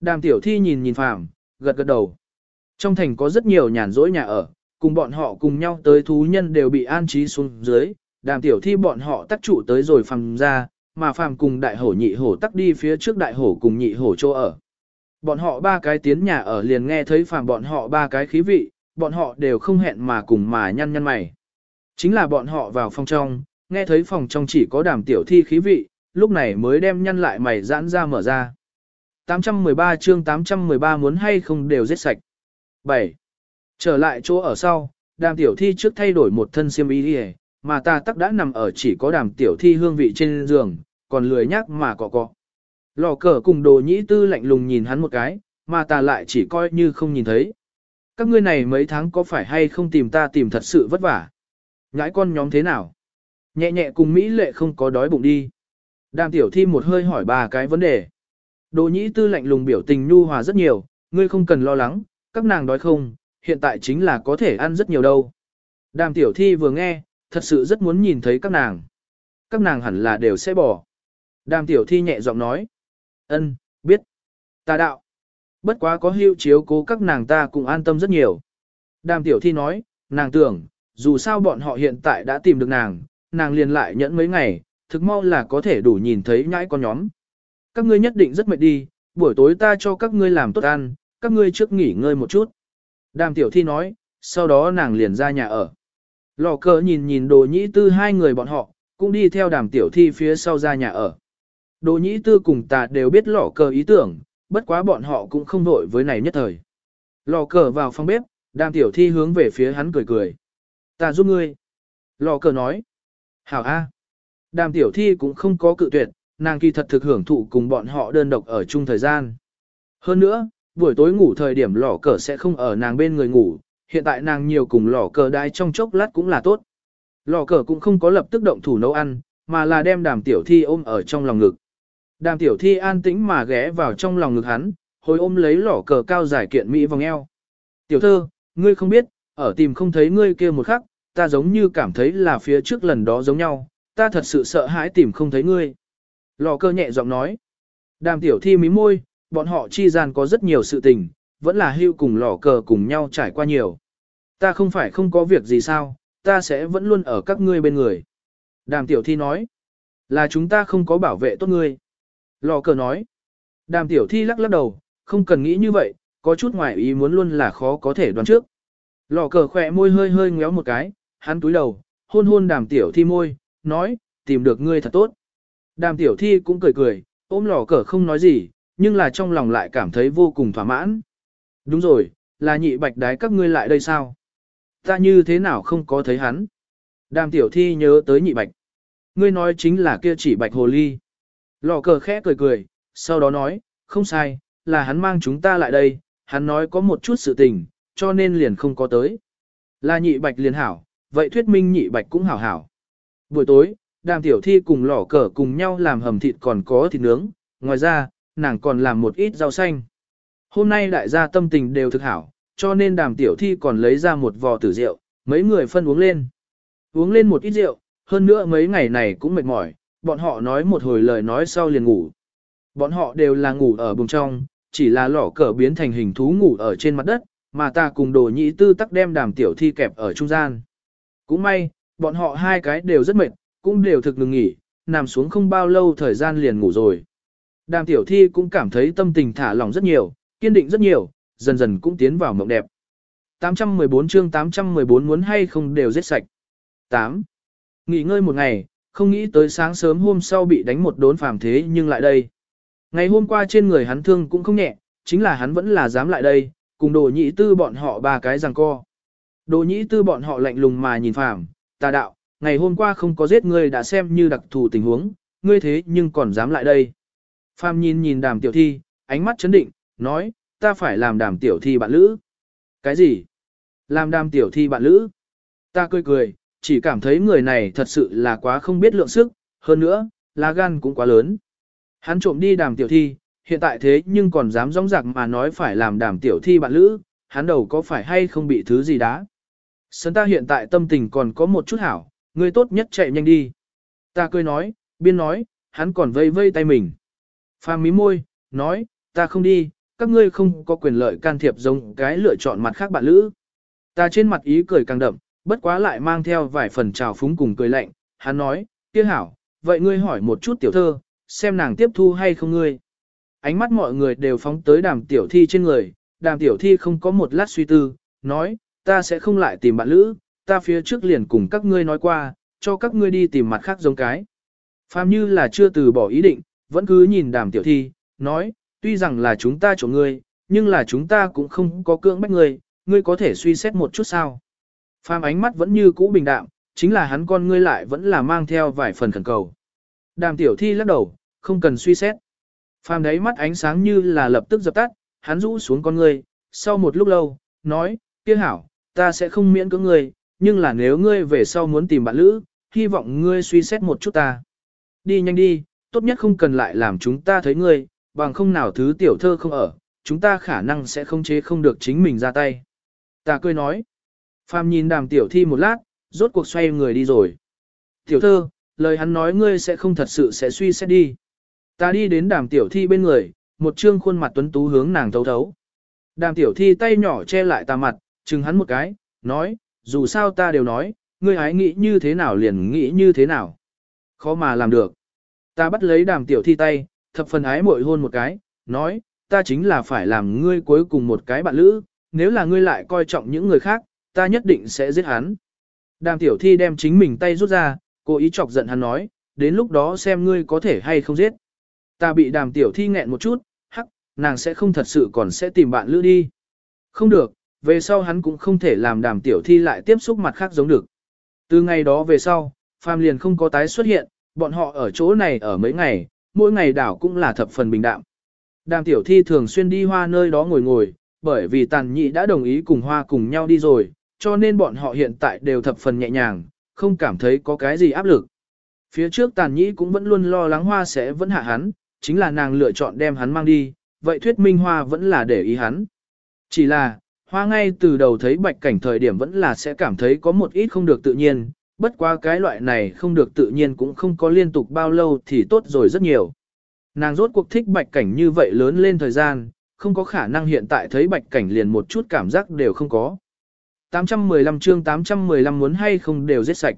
Đàm tiểu thi nhìn nhìn phàm, gật gật đầu. Trong thành có rất nhiều nhàn rỗi nhà ở, cùng bọn họ cùng nhau tới thú nhân đều bị an trí xuống dưới, đàm tiểu thi bọn họ tắc trụ tới rồi phàm ra, mà phàm cùng đại hổ nhị hổ tắc đi phía trước đại hổ cùng nhị hổ chỗ ở. Bọn họ ba cái tiến nhà ở liền nghe thấy phàm bọn họ ba cái khí vị, bọn họ đều không hẹn mà cùng mà nhăn nhăn mày. Chính là bọn họ vào phòng trong, nghe thấy phòng trong chỉ có đàm tiểu thi khí vị, lúc này mới đem nhăn lại mày giãn ra mở ra. 813 chương 813 muốn hay không đều giết sạch. 7. Trở lại chỗ ở sau, đàm tiểu thi trước thay đổi một thân xiêm y đi mà ta tắc đã nằm ở chỉ có đàm tiểu thi hương vị trên giường, còn lười nhác mà cọ cọ. Lò cờ cùng đồ nhĩ tư lạnh lùng nhìn hắn một cái, mà ta lại chỉ coi như không nhìn thấy. Các ngươi này mấy tháng có phải hay không tìm ta tìm thật sự vất vả? Nhãi con nhóm thế nào? Nhẹ nhẹ cùng Mỹ lệ không có đói bụng đi. Đàm tiểu thi một hơi hỏi ba cái vấn đề. Đồ nhĩ tư lạnh lùng biểu tình nhu hòa rất nhiều, ngươi không cần lo lắng, các nàng đói không, hiện tại chính là có thể ăn rất nhiều đâu. Đàm tiểu thi vừa nghe, thật sự rất muốn nhìn thấy các nàng. Các nàng hẳn là đều sẽ bỏ. Đàm tiểu thi nhẹ giọng nói. ân, biết. Ta đạo. Bất quá có hưu chiếu cố các nàng ta cũng an tâm rất nhiều. Đàm tiểu thi nói, nàng tưởng, dù sao bọn họ hiện tại đã tìm được nàng, nàng liền lại nhẫn mấy ngày, thực mau là có thể đủ nhìn thấy nhãi con nhóm. Các ngươi nhất định rất mệt đi, buổi tối ta cho các ngươi làm tốt ăn, các ngươi trước nghỉ ngơi một chút. Đàm tiểu thi nói, sau đó nàng liền ra nhà ở. Lò cờ nhìn nhìn đồ nhĩ tư hai người bọn họ, cũng đi theo đàm tiểu thi phía sau ra nhà ở. Đồ nhĩ tư cùng ta đều biết lò cờ ý tưởng, bất quá bọn họ cũng không vội với này nhất thời. Lò cờ vào phòng bếp, đàm tiểu thi hướng về phía hắn cười cười. Ta giúp ngươi. Lò cờ nói. Hảo A. Đàm tiểu thi cũng không có cự tuyệt, nàng kỳ thật thực hưởng thụ cùng bọn họ đơn độc ở chung thời gian. Hơn nữa, buổi tối ngủ thời điểm lò cờ sẽ không ở nàng bên người ngủ, hiện tại nàng nhiều cùng lò cờ đai trong chốc lát cũng là tốt. Lò cờ cũng không có lập tức động thủ nấu ăn, mà là đem đàm tiểu thi ôm ở trong lòng ngực. Đàm tiểu thi an tĩnh mà ghé vào trong lòng ngực hắn, hồi ôm lấy lò cờ cao giải kiện mỹ vòng eo. Tiểu thơ, ngươi không biết, ở tìm không thấy ngươi kia một khắc, ta giống như cảm thấy là phía trước lần đó giống nhau, ta thật sự sợ hãi tìm không thấy ngươi. Lò cơ nhẹ giọng nói. Đàm tiểu thi mí môi, bọn họ chi gian có rất nhiều sự tình, vẫn là hưu cùng lò cờ cùng nhau trải qua nhiều. Ta không phải không có việc gì sao, ta sẽ vẫn luôn ở các ngươi bên người. Đàm tiểu thi nói. Là chúng ta không có bảo vệ tốt ngươi. Lò cờ nói. Đàm tiểu thi lắc lắc đầu, không cần nghĩ như vậy, có chút ngoài ý muốn luôn là khó có thể đoán trước. Lò cờ khỏe môi hơi hơi ngéo một cái, hắn túi đầu, hôn hôn đàm tiểu thi môi, nói, tìm được ngươi thật tốt. Đàm tiểu thi cũng cười cười, ôm lò cờ không nói gì, nhưng là trong lòng lại cảm thấy vô cùng thỏa mãn. Đúng rồi, là nhị bạch đái các ngươi lại đây sao? Ta như thế nào không có thấy hắn? Đàm tiểu thi nhớ tới nhị bạch. Ngươi nói chính là kia chỉ bạch hồ ly. Lò cờ khẽ cười cười, sau đó nói, không sai, là hắn mang chúng ta lại đây, hắn nói có một chút sự tình, cho nên liền không có tới. Là nhị bạch liền hảo, vậy thuyết minh nhị bạch cũng hảo hảo. Buổi tối, đàm tiểu thi cùng lỏ cờ cùng nhau làm hầm thịt còn có thịt nướng, ngoài ra, nàng còn làm một ít rau xanh. Hôm nay đại gia tâm tình đều thực hảo, cho nên đàm tiểu thi còn lấy ra một vò tử rượu, mấy người phân uống lên. Uống lên một ít rượu, hơn nữa mấy ngày này cũng mệt mỏi, bọn họ nói một hồi lời nói sau liền ngủ. Bọn họ đều là ngủ ở bùng trong, chỉ là lỏ cờ biến thành hình thú ngủ ở trên mặt đất, mà ta cùng đồ nhị tư tắc đem đàm tiểu thi kẹp ở trung gian. Cũng may, bọn họ hai cái đều rất mệt, cũng đều thực ngừng nghỉ, nằm xuống không bao lâu thời gian liền ngủ rồi. Đàm tiểu thi cũng cảm thấy tâm tình thả lỏng rất nhiều, kiên định rất nhiều, dần dần cũng tiến vào mộng đẹp. 814 chương 814 muốn hay không đều giết sạch. 8. Nghỉ ngơi một ngày, không nghĩ tới sáng sớm hôm sau bị đánh một đốn phàm thế nhưng lại đây. Ngày hôm qua trên người hắn thương cũng không nhẹ, chính là hắn vẫn là dám lại đây, cùng đồ nhị tư bọn họ ba cái rằng co. Đồ nhị tư bọn họ lạnh lùng mà nhìn phàm, tà đạo, ngày hôm qua không có giết ngươi đã xem như đặc thù tình huống, ngươi thế nhưng còn dám lại đây. Phàm nhìn nhìn đàm tiểu thi, ánh mắt chấn định, nói, ta phải làm đàm tiểu thi bạn lữ. Cái gì? Làm đàm tiểu thi bạn lữ? Ta cười cười, chỉ cảm thấy người này thật sự là quá không biết lượng sức, hơn nữa, lá gan cũng quá lớn. Hắn trộm đi đàm tiểu thi, hiện tại thế nhưng còn dám rong rạc mà nói phải làm đàm tiểu thi bạn lữ, hắn đầu có phải hay không bị thứ gì đá. Sấn ta hiện tại tâm tình còn có một chút hảo, ngươi tốt nhất chạy nhanh đi. Ta cười nói, biên nói, hắn còn vây vây tay mình. Phàm mí môi, nói, ta không đi, các ngươi không có quyền lợi can thiệp giống cái lựa chọn mặt khác bạn lữ. Ta trên mặt ý cười càng đậm, bất quá lại mang theo vài phần trào phúng cùng cười lạnh, hắn nói, kia hảo, vậy ngươi hỏi một chút tiểu thơ, xem nàng tiếp thu hay không ngươi. Ánh mắt mọi người đều phóng tới đàm tiểu thi trên người, đàm tiểu thi không có một lát suy tư, nói, ta sẽ không lại tìm bạn lữ, ta phía trước liền cùng các ngươi nói qua, cho các ngươi đi tìm mặt khác giống cái. Phàm như là chưa từ bỏ ý định, vẫn cứ nhìn đàm tiểu thi, nói, tuy rằng là chúng ta chỗ ngươi, nhưng là chúng ta cũng không có cưỡng bách ngươi, ngươi có thể suy xét một chút sao. Phàm ánh mắt vẫn như cũ bình đạm, chính là hắn con ngươi lại vẫn là mang theo vài phần khẩn cầu. Đàm tiểu thi lắc đầu, không cần suy xét. Phàm đấy mắt ánh sáng như là lập tức dập tắt, hắn rũ xuống con ngươi, sau một lúc lâu, nói, kia hảo, ta sẽ không miễn cưỡng ngươi, nhưng là nếu ngươi về sau muốn tìm bạn lữ, hy vọng ngươi suy xét một chút ta. Đi nhanh đi, tốt nhất không cần lại làm chúng ta thấy ngươi, bằng không nào thứ tiểu thơ không ở, chúng ta khả năng sẽ không chế không được chính mình ra tay. Ta cười nói. Phàm nhìn đàm tiểu thi một lát, rốt cuộc xoay người đi rồi. Tiểu thơ, lời hắn nói ngươi sẽ không thật sự sẽ suy xét đi. Ta đi đến đàm tiểu thi bên người, một trương khuôn mặt tuấn tú hướng nàng thấu thấu. Đàm tiểu thi tay nhỏ che lại ta mặt, chừng hắn một cái, nói, dù sao ta đều nói, ngươi hái nghĩ như thế nào liền nghĩ như thế nào. Khó mà làm được. Ta bắt lấy đàm tiểu thi tay, thập phần ái mội hôn một cái, nói, ta chính là phải làm ngươi cuối cùng một cái bạn lữ, nếu là ngươi lại coi trọng những người khác, ta nhất định sẽ giết hắn. Đàm tiểu thi đem chính mình tay rút ra, cố ý chọc giận hắn nói, đến lúc đó xem ngươi có thể hay không giết. Ta bị đàm tiểu thi nghẹn một chút, hắc, nàng sẽ không thật sự còn sẽ tìm bạn lữ đi. Không được, về sau hắn cũng không thể làm đàm tiểu thi lại tiếp xúc mặt khác giống được. Từ ngày đó về sau, Phàm liền không có tái xuất hiện, bọn họ ở chỗ này ở mấy ngày, mỗi ngày đảo cũng là thập phần bình đạm. Đàm tiểu thi thường xuyên đi hoa nơi đó ngồi ngồi, bởi vì tàn nhị đã đồng ý cùng hoa cùng nhau đi rồi, cho nên bọn họ hiện tại đều thập phần nhẹ nhàng, không cảm thấy có cái gì áp lực. Phía trước tàn nhĩ cũng vẫn luôn lo lắng hoa sẽ vẫn hạ hắn, chính là nàng lựa chọn đem hắn mang đi, vậy thuyết minh hoa vẫn là để ý hắn. Chỉ là, hoa ngay từ đầu thấy bạch cảnh thời điểm vẫn là sẽ cảm thấy có một ít không được tự nhiên, bất qua cái loại này không được tự nhiên cũng không có liên tục bao lâu thì tốt rồi rất nhiều. Nàng rốt cuộc thích bạch cảnh như vậy lớn lên thời gian, không có khả năng hiện tại thấy bạch cảnh liền một chút cảm giác đều không có. 815 chương 815 muốn hay không đều giết sạch.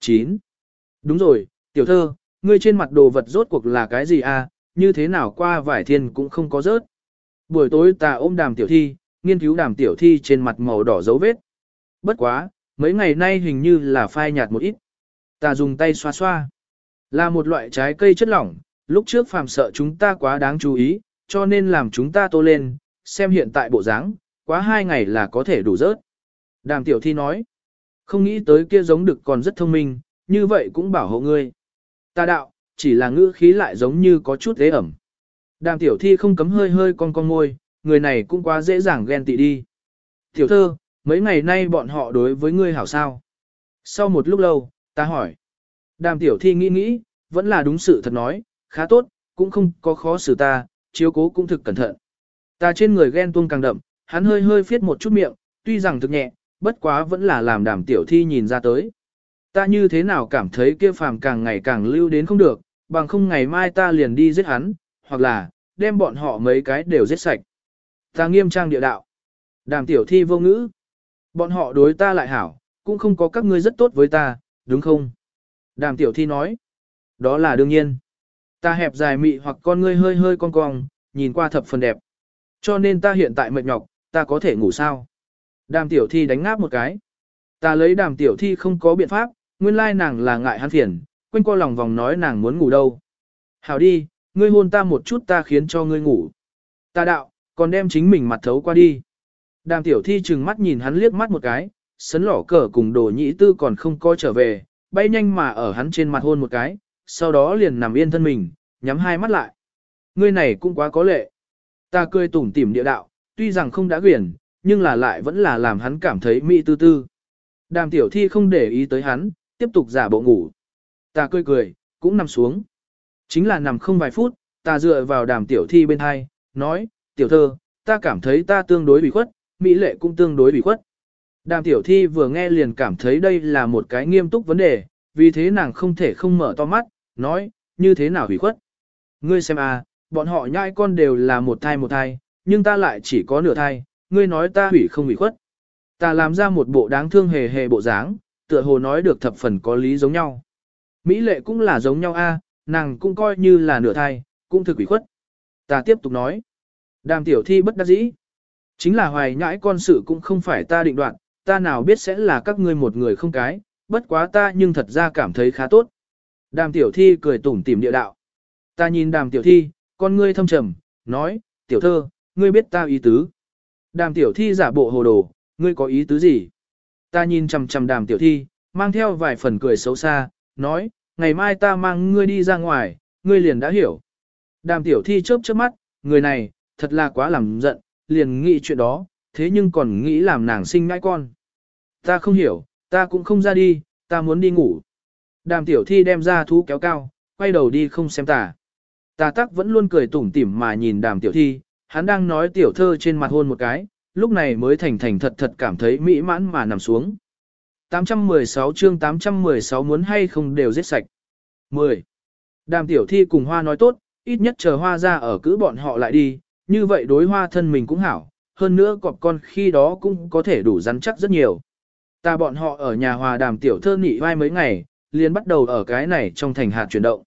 9. Đúng rồi, tiểu thơ, ngươi trên mặt đồ vật rốt cuộc là cái gì à, như thế nào qua vải thiên cũng không có rớt. Buổi tối ta ôm đàm tiểu thi, nghiên cứu đàm tiểu thi trên mặt màu đỏ dấu vết. Bất quá, mấy ngày nay hình như là phai nhạt một ít. Ta dùng tay xoa xoa. Là một loại trái cây chất lỏng, lúc trước phàm sợ chúng ta quá đáng chú ý, cho nên làm chúng ta tô lên, xem hiện tại bộ dáng, quá hai ngày là có thể đủ rớt. Đàm tiểu thi nói, không nghĩ tới kia giống được còn rất thông minh, như vậy cũng bảo hộ ngươi. Ta đạo, chỉ là ngữ khí lại giống như có chút thế ẩm. Đàm tiểu thi không cấm hơi hơi con con môi, người này cũng quá dễ dàng ghen tị đi. Tiểu thơ, mấy ngày nay bọn họ đối với ngươi hảo sao. Sau một lúc lâu, ta hỏi. Đàm tiểu thi nghĩ nghĩ, vẫn là đúng sự thật nói, khá tốt, cũng không có khó xử ta, chiếu cố cũng thực cẩn thận. Ta trên người ghen tuông càng đậm, hắn hơi hơi phiết một chút miệng, tuy rằng thực nhẹ, bất quá vẫn là làm đàm tiểu thi nhìn ra tới. Ta như thế nào cảm thấy kia phàm càng ngày càng lưu đến không được, bằng không ngày mai ta liền đi giết hắn, hoặc là, đem bọn họ mấy cái đều giết sạch. Ta nghiêm trang địa đạo. Đàm tiểu thi vô ngữ. Bọn họ đối ta lại hảo, cũng không có các ngươi rất tốt với ta, đúng không? Đàm tiểu thi nói. Đó là đương nhiên. Ta hẹp dài mị hoặc con ngươi hơi hơi cong cong, nhìn qua thập phần đẹp. Cho nên ta hiện tại mệt nhọc, ta có thể ngủ sao? Đàm tiểu thi đánh ngáp một cái. Ta lấy đàm tiểu thi không có biện pháp, nguyên lai nàng là ngại hắn phiền, quanh qua lòng vòng nói nàng muốn ngủ đâu. Hảo đi, ngươi hôn ta một chút ta khiến cho ngươi ngủ. Ta đạo, còn đem chính mình mặt thấu qua đi. Đàm tiểu thi chừng mắt nhìn hắn liếc mắt một cái, sấn lỏ cờ cùng đồ nhị tư còn không coi trở về, bay nhanh mà ở hắn trên mặt hôn một cái, sau đó liền nằm yên thân mình, nhắm hai mắt lại. Ngươi này cũng quá có lệ. Ta cười tủm tỉm địa đạo, tuy rằng không đã quyển, nhưng là lại vẫn là làm hắn cảm thấy mỹ tư tư. Đàm tiểu thi không để ý tới hắn, tiếp tục giả bộ ngủ. Ta cười cười, cũng nằm xuống. Chính là nằm không vài phút, ta dựa vào đàm tiểu thi bên hai, nói, tiểu thơ, ta cảm thấy ta tương đối bị khuất, mỹ lệ cũng tương đối bị khuất. Đàm tiểu thi vừa nghe liền cảm thấy đây là một cái nghiêm túc vấn đề, vì thế nàng không thể không mở to mắt, nói, như thế nào hủy khuất. Ngươi xem à, bọn họ nhai con đều là một thai một thai, nhưng ta lại chỉ có nửa thai, ngươi nói ta hủy không hủy khuất. Ta làm ra một bộ đáng thương hề hề bộ dáng, tựa hồ nói được thập phần có lý giống nhau. Mỹ lệ cũng là giống nhau a, nàng cũng coi như là nửa thai, cũng thực hủy khuất. Ta tiếp tục nói. Đàm tiểu thi bất đắc dĩ. Chính là hoài nhãi con sự cũng không phải ta định đoạn, ta nào biết sẽ là các ngươi một người không cái, bất quá ta nhưng thật ra cảm thấy khá tốt. Đàm tiểu thi cười tủm tỉm địa đạo. Ta nhìn đàm tiểu thi, con ngươi thâm trầm, nói, tiểu thơ, ngươi biết ta ý tứ. Đàm tiểu thi giả bộ hồ đồ, ngươi có ý tứ gì? Ta nhìn chằm chằm đàm tiểu thi, mang theo vài phần cười xấu xa, nói, ngày mai ta mang ngươi đi ra ngoài, ngươi liền đã hiểu. Đàm tiểu thi chớp chớp mắt, người này, thật là quá làm giận, liền nghĩ chuyện đó, thế nhưng còn nghĩ làm nàng sinh ngãi con. Ta không hiểu, ta cũng không ra đi, ta muốn đi ngủ. Đàm tiểu thi đem ra thú kéo cao, quay đầu đi không xem ta. Ta tắc vẫn luôn cười tủm tỉm mà nhìn đàm tiểu thi, hắn đang nói tiểu thơ trên mặt hôn một cái, lúc này mới thành thành thật thật cảm thấy mỹ mãn mà nằm xuống. 816 chương 816 muốn hay không đều giết sạch. 10. Đàm tiểu thi cùng hoa nói tốt, ít nhất chờ hoa ra ở cữ bọn họ lại đi, như vậy đối hoa thân mình cũng hảo, hơn nữa cọp con khi đó cũng có thể đủ rắn chắc rất nhiều. Ta bọn họ ở nhà hòa đàm tiểu thơ nị vai mấy ngày, liền bắt đầu ở cái này trong thành hạt chuyển động.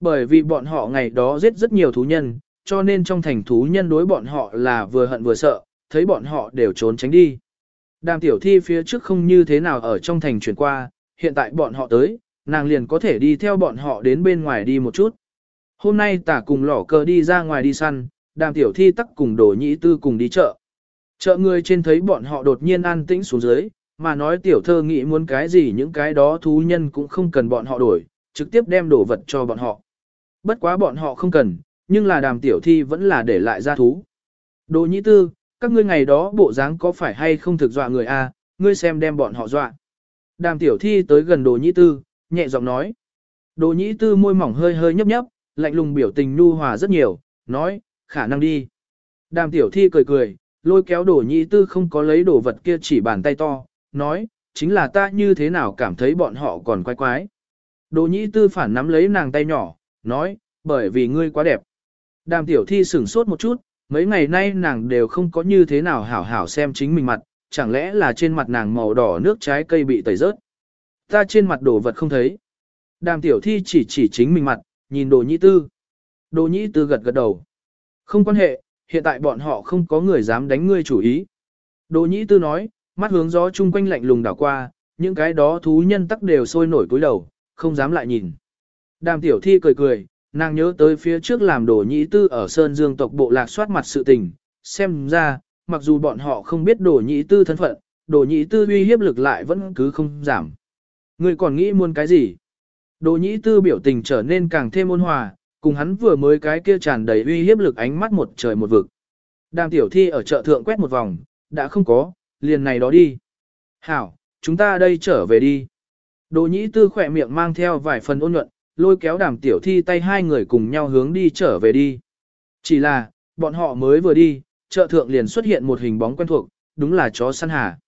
Bởi vì bọn họ ngày đó giết rất nhiều thú nhân, cho nên trong thành thú nhân đối bọn họ là vừa hận vừa sợ, thấy bọn họ đều trốn tránh đi. Đàm tiểu thi phía trước không như thế nào ở trong thành chuyển qua, hiện tại bọn họ tới, nàng liền có thể đi theo bọn họ đến bên ngoài đi một chút. Hôm nay tả cùng lỏ cờ đi ra ngoài đi săn, đàm tiểu thi tắc cùng đồ nhĩ tư cùng đi chợ. Chợ người trên thấy bọn họ đột nhiên an tĩnh xuống dưới, mà nói tiểu thơ nghĩ muốn cái gì những cái đó thú nhân cũng không cần bọn họ đổi, trực tiếp đem đồ vật cho bọn họ. Bất quá bọn họ không cần, nhưng là đàm tiểu thi vẫn là để lại ra thú. Đồ nhĩ tư, các ngươi ngày đó bộ dáng có phải hay không thực dọa người a? ngươi xem đem bọn họ dọa. Đàm tiểu thi tới gần đồ nhĩ tư, nhẹ giọng nói. Đồ nhĩ tư môi mỏng hơi hơi nhấp nhấp, lạnh lùng biểu tình nu hòa rất nhiều, nói, khả năng đi. Đàm tiểu thi cười cười, lôi kéo đổ nhị tư không có lấy đồ vật kia chỉ bàn tay to, nói, chính là ta như thế nào cảm thấy bọn họ còn quái quái. Đồ nhị tư phản nắm lấy nàng tay nhỏ, nói, bởi vì ngươi quá đẹp. Đàm tiểu thi sửng sốt một chút, mấy ngày nay nàng đều không có như thế nào hảo hảo xem chính mình mặt, chẳng lẽ là trên mặt nàng màu đỏ nước trái cây bị tẩy rớt. Ta trên mặt đồ vật không thấy. Đàm tiểu thi chỉ chỉ chính mình mặt, nhìn đồ nhĩ tư. Đồ nhĩ tư gật gật đầu. Không quan hệ, hiện tại bọn họ không có người dám đánh ngươi chủ ý. Đỗ nhĩ tư nói, mắt hướng gió chung quanh lạnh lùng đảo qua, những cái đó thú nhân tắc đều sôi nổi cúi đầu, không dám lại nhìn. Đàm tiểu thi cười cười, nàng nhớ tới phía trước làm đồ nhĩ tư ở Sơn Dương tộc bộ lạc soát mặt sự tình, xem ra, mặc dù bọn họ không biết đồ nhĩ tư thân phận, đồ nhĩ tư uy hiếp lực lại vẫn cứ không giảm. Người còn nghĩ muốn cái gì? Đồ nhĩ tư biểu tình trở nên càng thêm ôn hòa, cùng hắn vừa mới cái kia tràn đầy uy hiếp lực ánh mắt một trời một vực. Đàm tiểu thi ở chợ thượng quét một vòng, đã không có, liền này đó đi. Hảo, chúng ta đây trở về đi. Đồ nhĩ tư khỏe miệng mang theo vài phần ôn nhuận, lôi kéo đàm tiểu thi tay hai người cùng nhau hướng đi trở về đi. Chỉ là, bọn họ mới vừa đi, chợ thượng liền xuất hiện một hình bóng quen thuộc, đúng là chó săn hà.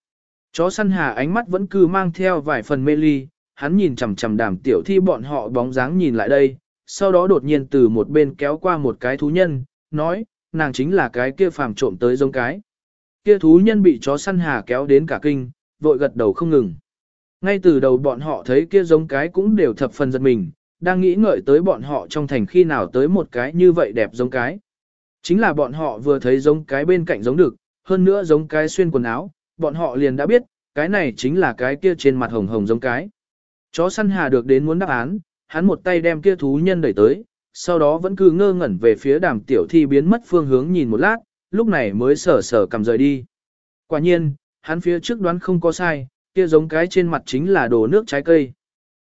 Chó săn hà ánh mắt vẫn cứ mang theo vài phần mê ly, hắn nhìn chằm chằm đàm tiểu thi bọn họ bóng dáng nhìn lại đây, sau đó đột nhiên từ một bên kéo qua một cái thú nhân, nói, nàng chính là cái kia phàm trộm tới giống cái. Kia thú nhân bị chó săn hà kéo đến cả kinh, vội gật đầu không ngừng. Ngay từ đầu bọn họ thấy kia giống cái cũng đều thập phần giật mình, đang nghĩ ngợi tới bọn họ trong thành khi nào tới một cái như vậy đẹp giống cái. Chính là bọn họ vừa thấy giống cái bên cạnh giống được, hơn nữa giống cái xuyên quần áo, bọn họ liền đã biết, cái này chính là cái kia trên mặt hồng hồng giống cái. Chó săn hà được đến muốn đáp án, hắn một tay đem kia thú nhân đẩy tới, sau đó vẫn cứ ngơ ngẩn về phía đàm tiểu thi biến mất phương hướng nhìn một lát, lúc này mới sở sở cầm rời đi. Quả nhiên, hắn phía trước đoán không có sai, kia giống cái trên mặt chính là đồ nước trái cây.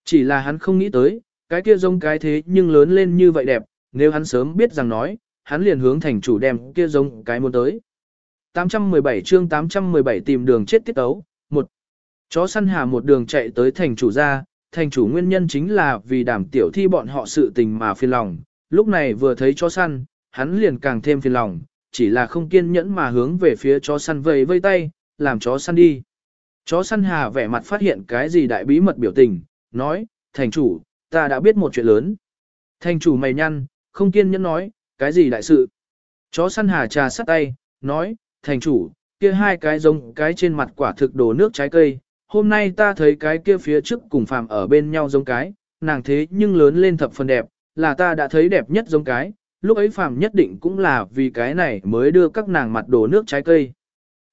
Chỉ là hắn không nghĩ tới, cái kia giống cái thế nhưng lớn lên như vậy đẹp, nếu hắn sớm biết rằng nói, hắn liền hướng thành chủ đem kia giống cái muốn tới. 817 chương 817 tìm đường chết tiết ấu, một Chó săn hà một đường chạy tới thành chủ ra, thành chủ nguyên nhân chính là vì đảm tiểu thi bọn họ sự tình mà phiền lòng, lúc này vừa thấy chó săn, hắn liền càng thêm phiền lòng, chỉ là không kiên nhẫn mà hướng về phía chó săn vây vây tay, làm chó săn đi. Chó săn hà vẻ mặt phát hiện cái gì đại bí mật biểu tình, nói, thành chủ, ta đã biết một chuyện lớn. Thành chủ mày nhăn, không kiên nhẫn nói, cái gì đại sự. Chó săn hà trà sắt tay, nói, thành chủ, kia hai cái giống cái trên mặt quả thực đổ nước trái cây, hôm nay ta thấy cái kia phía trước cùng phàm ở bên nhau giống cái, nàng thế nhưng lớn lên thập phần đẹp, là ta đã thấy đẹp nhất giống cái, lúc ấy phàm nhất định cũng là vì cái này mới đưa các nàng mặt đổ nước trái cây.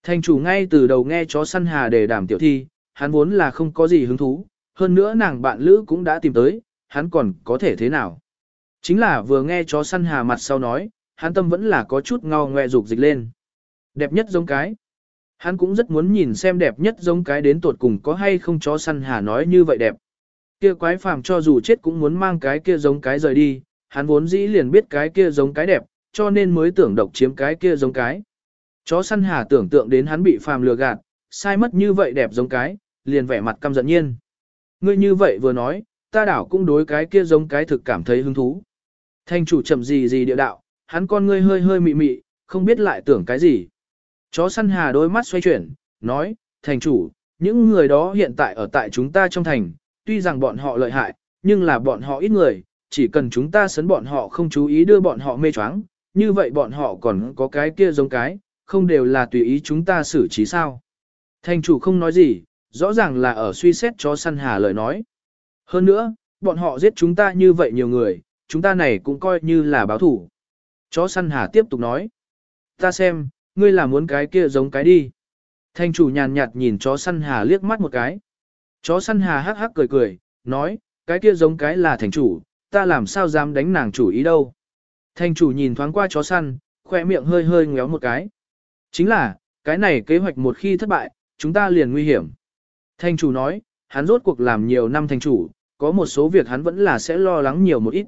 Thành chủ ngay từ đầu nghe chó săn hà để đảm tiểu thi, hắn vốn là không có gì hứng thú, hơn nữa nàng bạn lữ cũng đã tìm tới, hắn còn có thể thế nào. Chính là vừa nghe chó săn hà mặt sau nói, hắn tâm vẫn là có chút ngao ngoe dục dịch lên. Đẹp nhất giống cái. Hắn cũng rất muốn nhìn xem đẹp nhất giống cái đến tột cùng có hay không chó săn hà nói như vậy đẹp. Kia quái phàm cho dù chết cũng muốn mang cái kia giống cái rời đi, hắn vốn dĩ liền biết cái kia giống cái đẹp, cho nên mới tưởng độc chiếm cái kia giống cái. Chó săn hà tưởng tượng đến hắn bị phàm lừa gạt, sai mất như vậy đẹp giống cái, liền vẻ mặt căm giận nhiên. Ngươi như vậy vừa nói, ta đảo cũng đối cái kia giống cái thực cảm thấy hứng thú. Thanh chủ chậm gì gì địa đạo, hắn con ngươi hơi hơi mị mị, không biết lại tưởng cái gì. Chó săn hà đôi mắt xoay chuyển, nói, thành chủ, những người đó hiện tại ở tại chúng ta trong thành, tuy rằng bọn họ lợi hại, nhưng là bọn họ ít người, chỉ cần chúng ta sấn bọn họ không chú ý đưa bọn họ mê choáng, như vậy bọn họ còn có cái kia giống cái, không đều là tùy ý chúng ta xử trí sao. Thành chủ không nói gì, rõ ràng là ở suy xét chó săn hà lời nói. Hơn nữa, bọn họ giết chúng ta như vậy nhiều người, chúng ta này cũng coi như là báo thủ. Chó săn hà tiếp tục nói. Ta xem, ngươi là muốn cái kia giống cái đi. Thanh chủ nhàn nhạt nhìn chó săn hà liếc mắt một cái. Chó săn hà hắc hắc cười cười, nói, cái kia giống cái là thành chủ, ta làm sao dám đánh nàng chủ ý đâu. Thanh chủ nhìn thoáng qua chó săn, khoe miệng hơi hơi ngéo một cái. Chính là, cái này kế hoạch một khi thất bại, chúng ta liền nguy hiểm. Thanh chủ nói, hắn rốt cuộc làm nhiều năm thành chủ, có một số việc hắn vẫn là sẽ lo lắng nhiều một ít.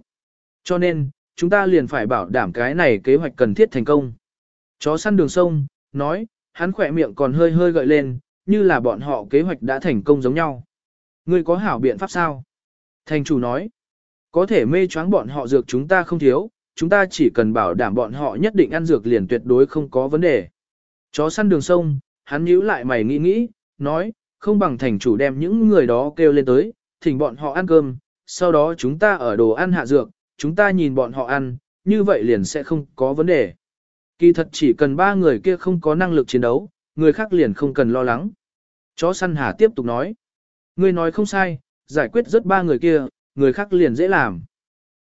Cho nên, chúng ta liền phải bảo đảm cái này kế hoạch cần thiết thành công. Chó săn đường sông, nói, hắn khỏe miệng còn hơi hơi gợi lên, như là bọn họ kế hoạch đã thành công giống nhau. Ngươi có hảo biện pháp sao? Thành chủ nói, có thể mê choáng bọn họ dược chúng ta không thiếu, chúng ta chỉ cần bảo đảm bọn họ nhất định ăn dược liền tuyệt đối không có vấn đề. Chó săn đường sông, hắn nhíu lại mày nghĩ nghĩ, nói, không bằng thành chủ đem những người đó kêu lên tới, thỉnh bọn họ ăn cơm, sau đó chúng ta ở đồ ăn hạ dược, chúng ta nhìn bọn họ ăn, như vậy liền sẽ không có vấn đề. Kỳ thật chỉ cần ba người kia không có năng lực chiến đấu, người khác liền không cần lo lắng. Chó săn hà tiếp tục nói. Ngươi nói không sai, giải quyết rất ba người kia, người khác liền dễ làm.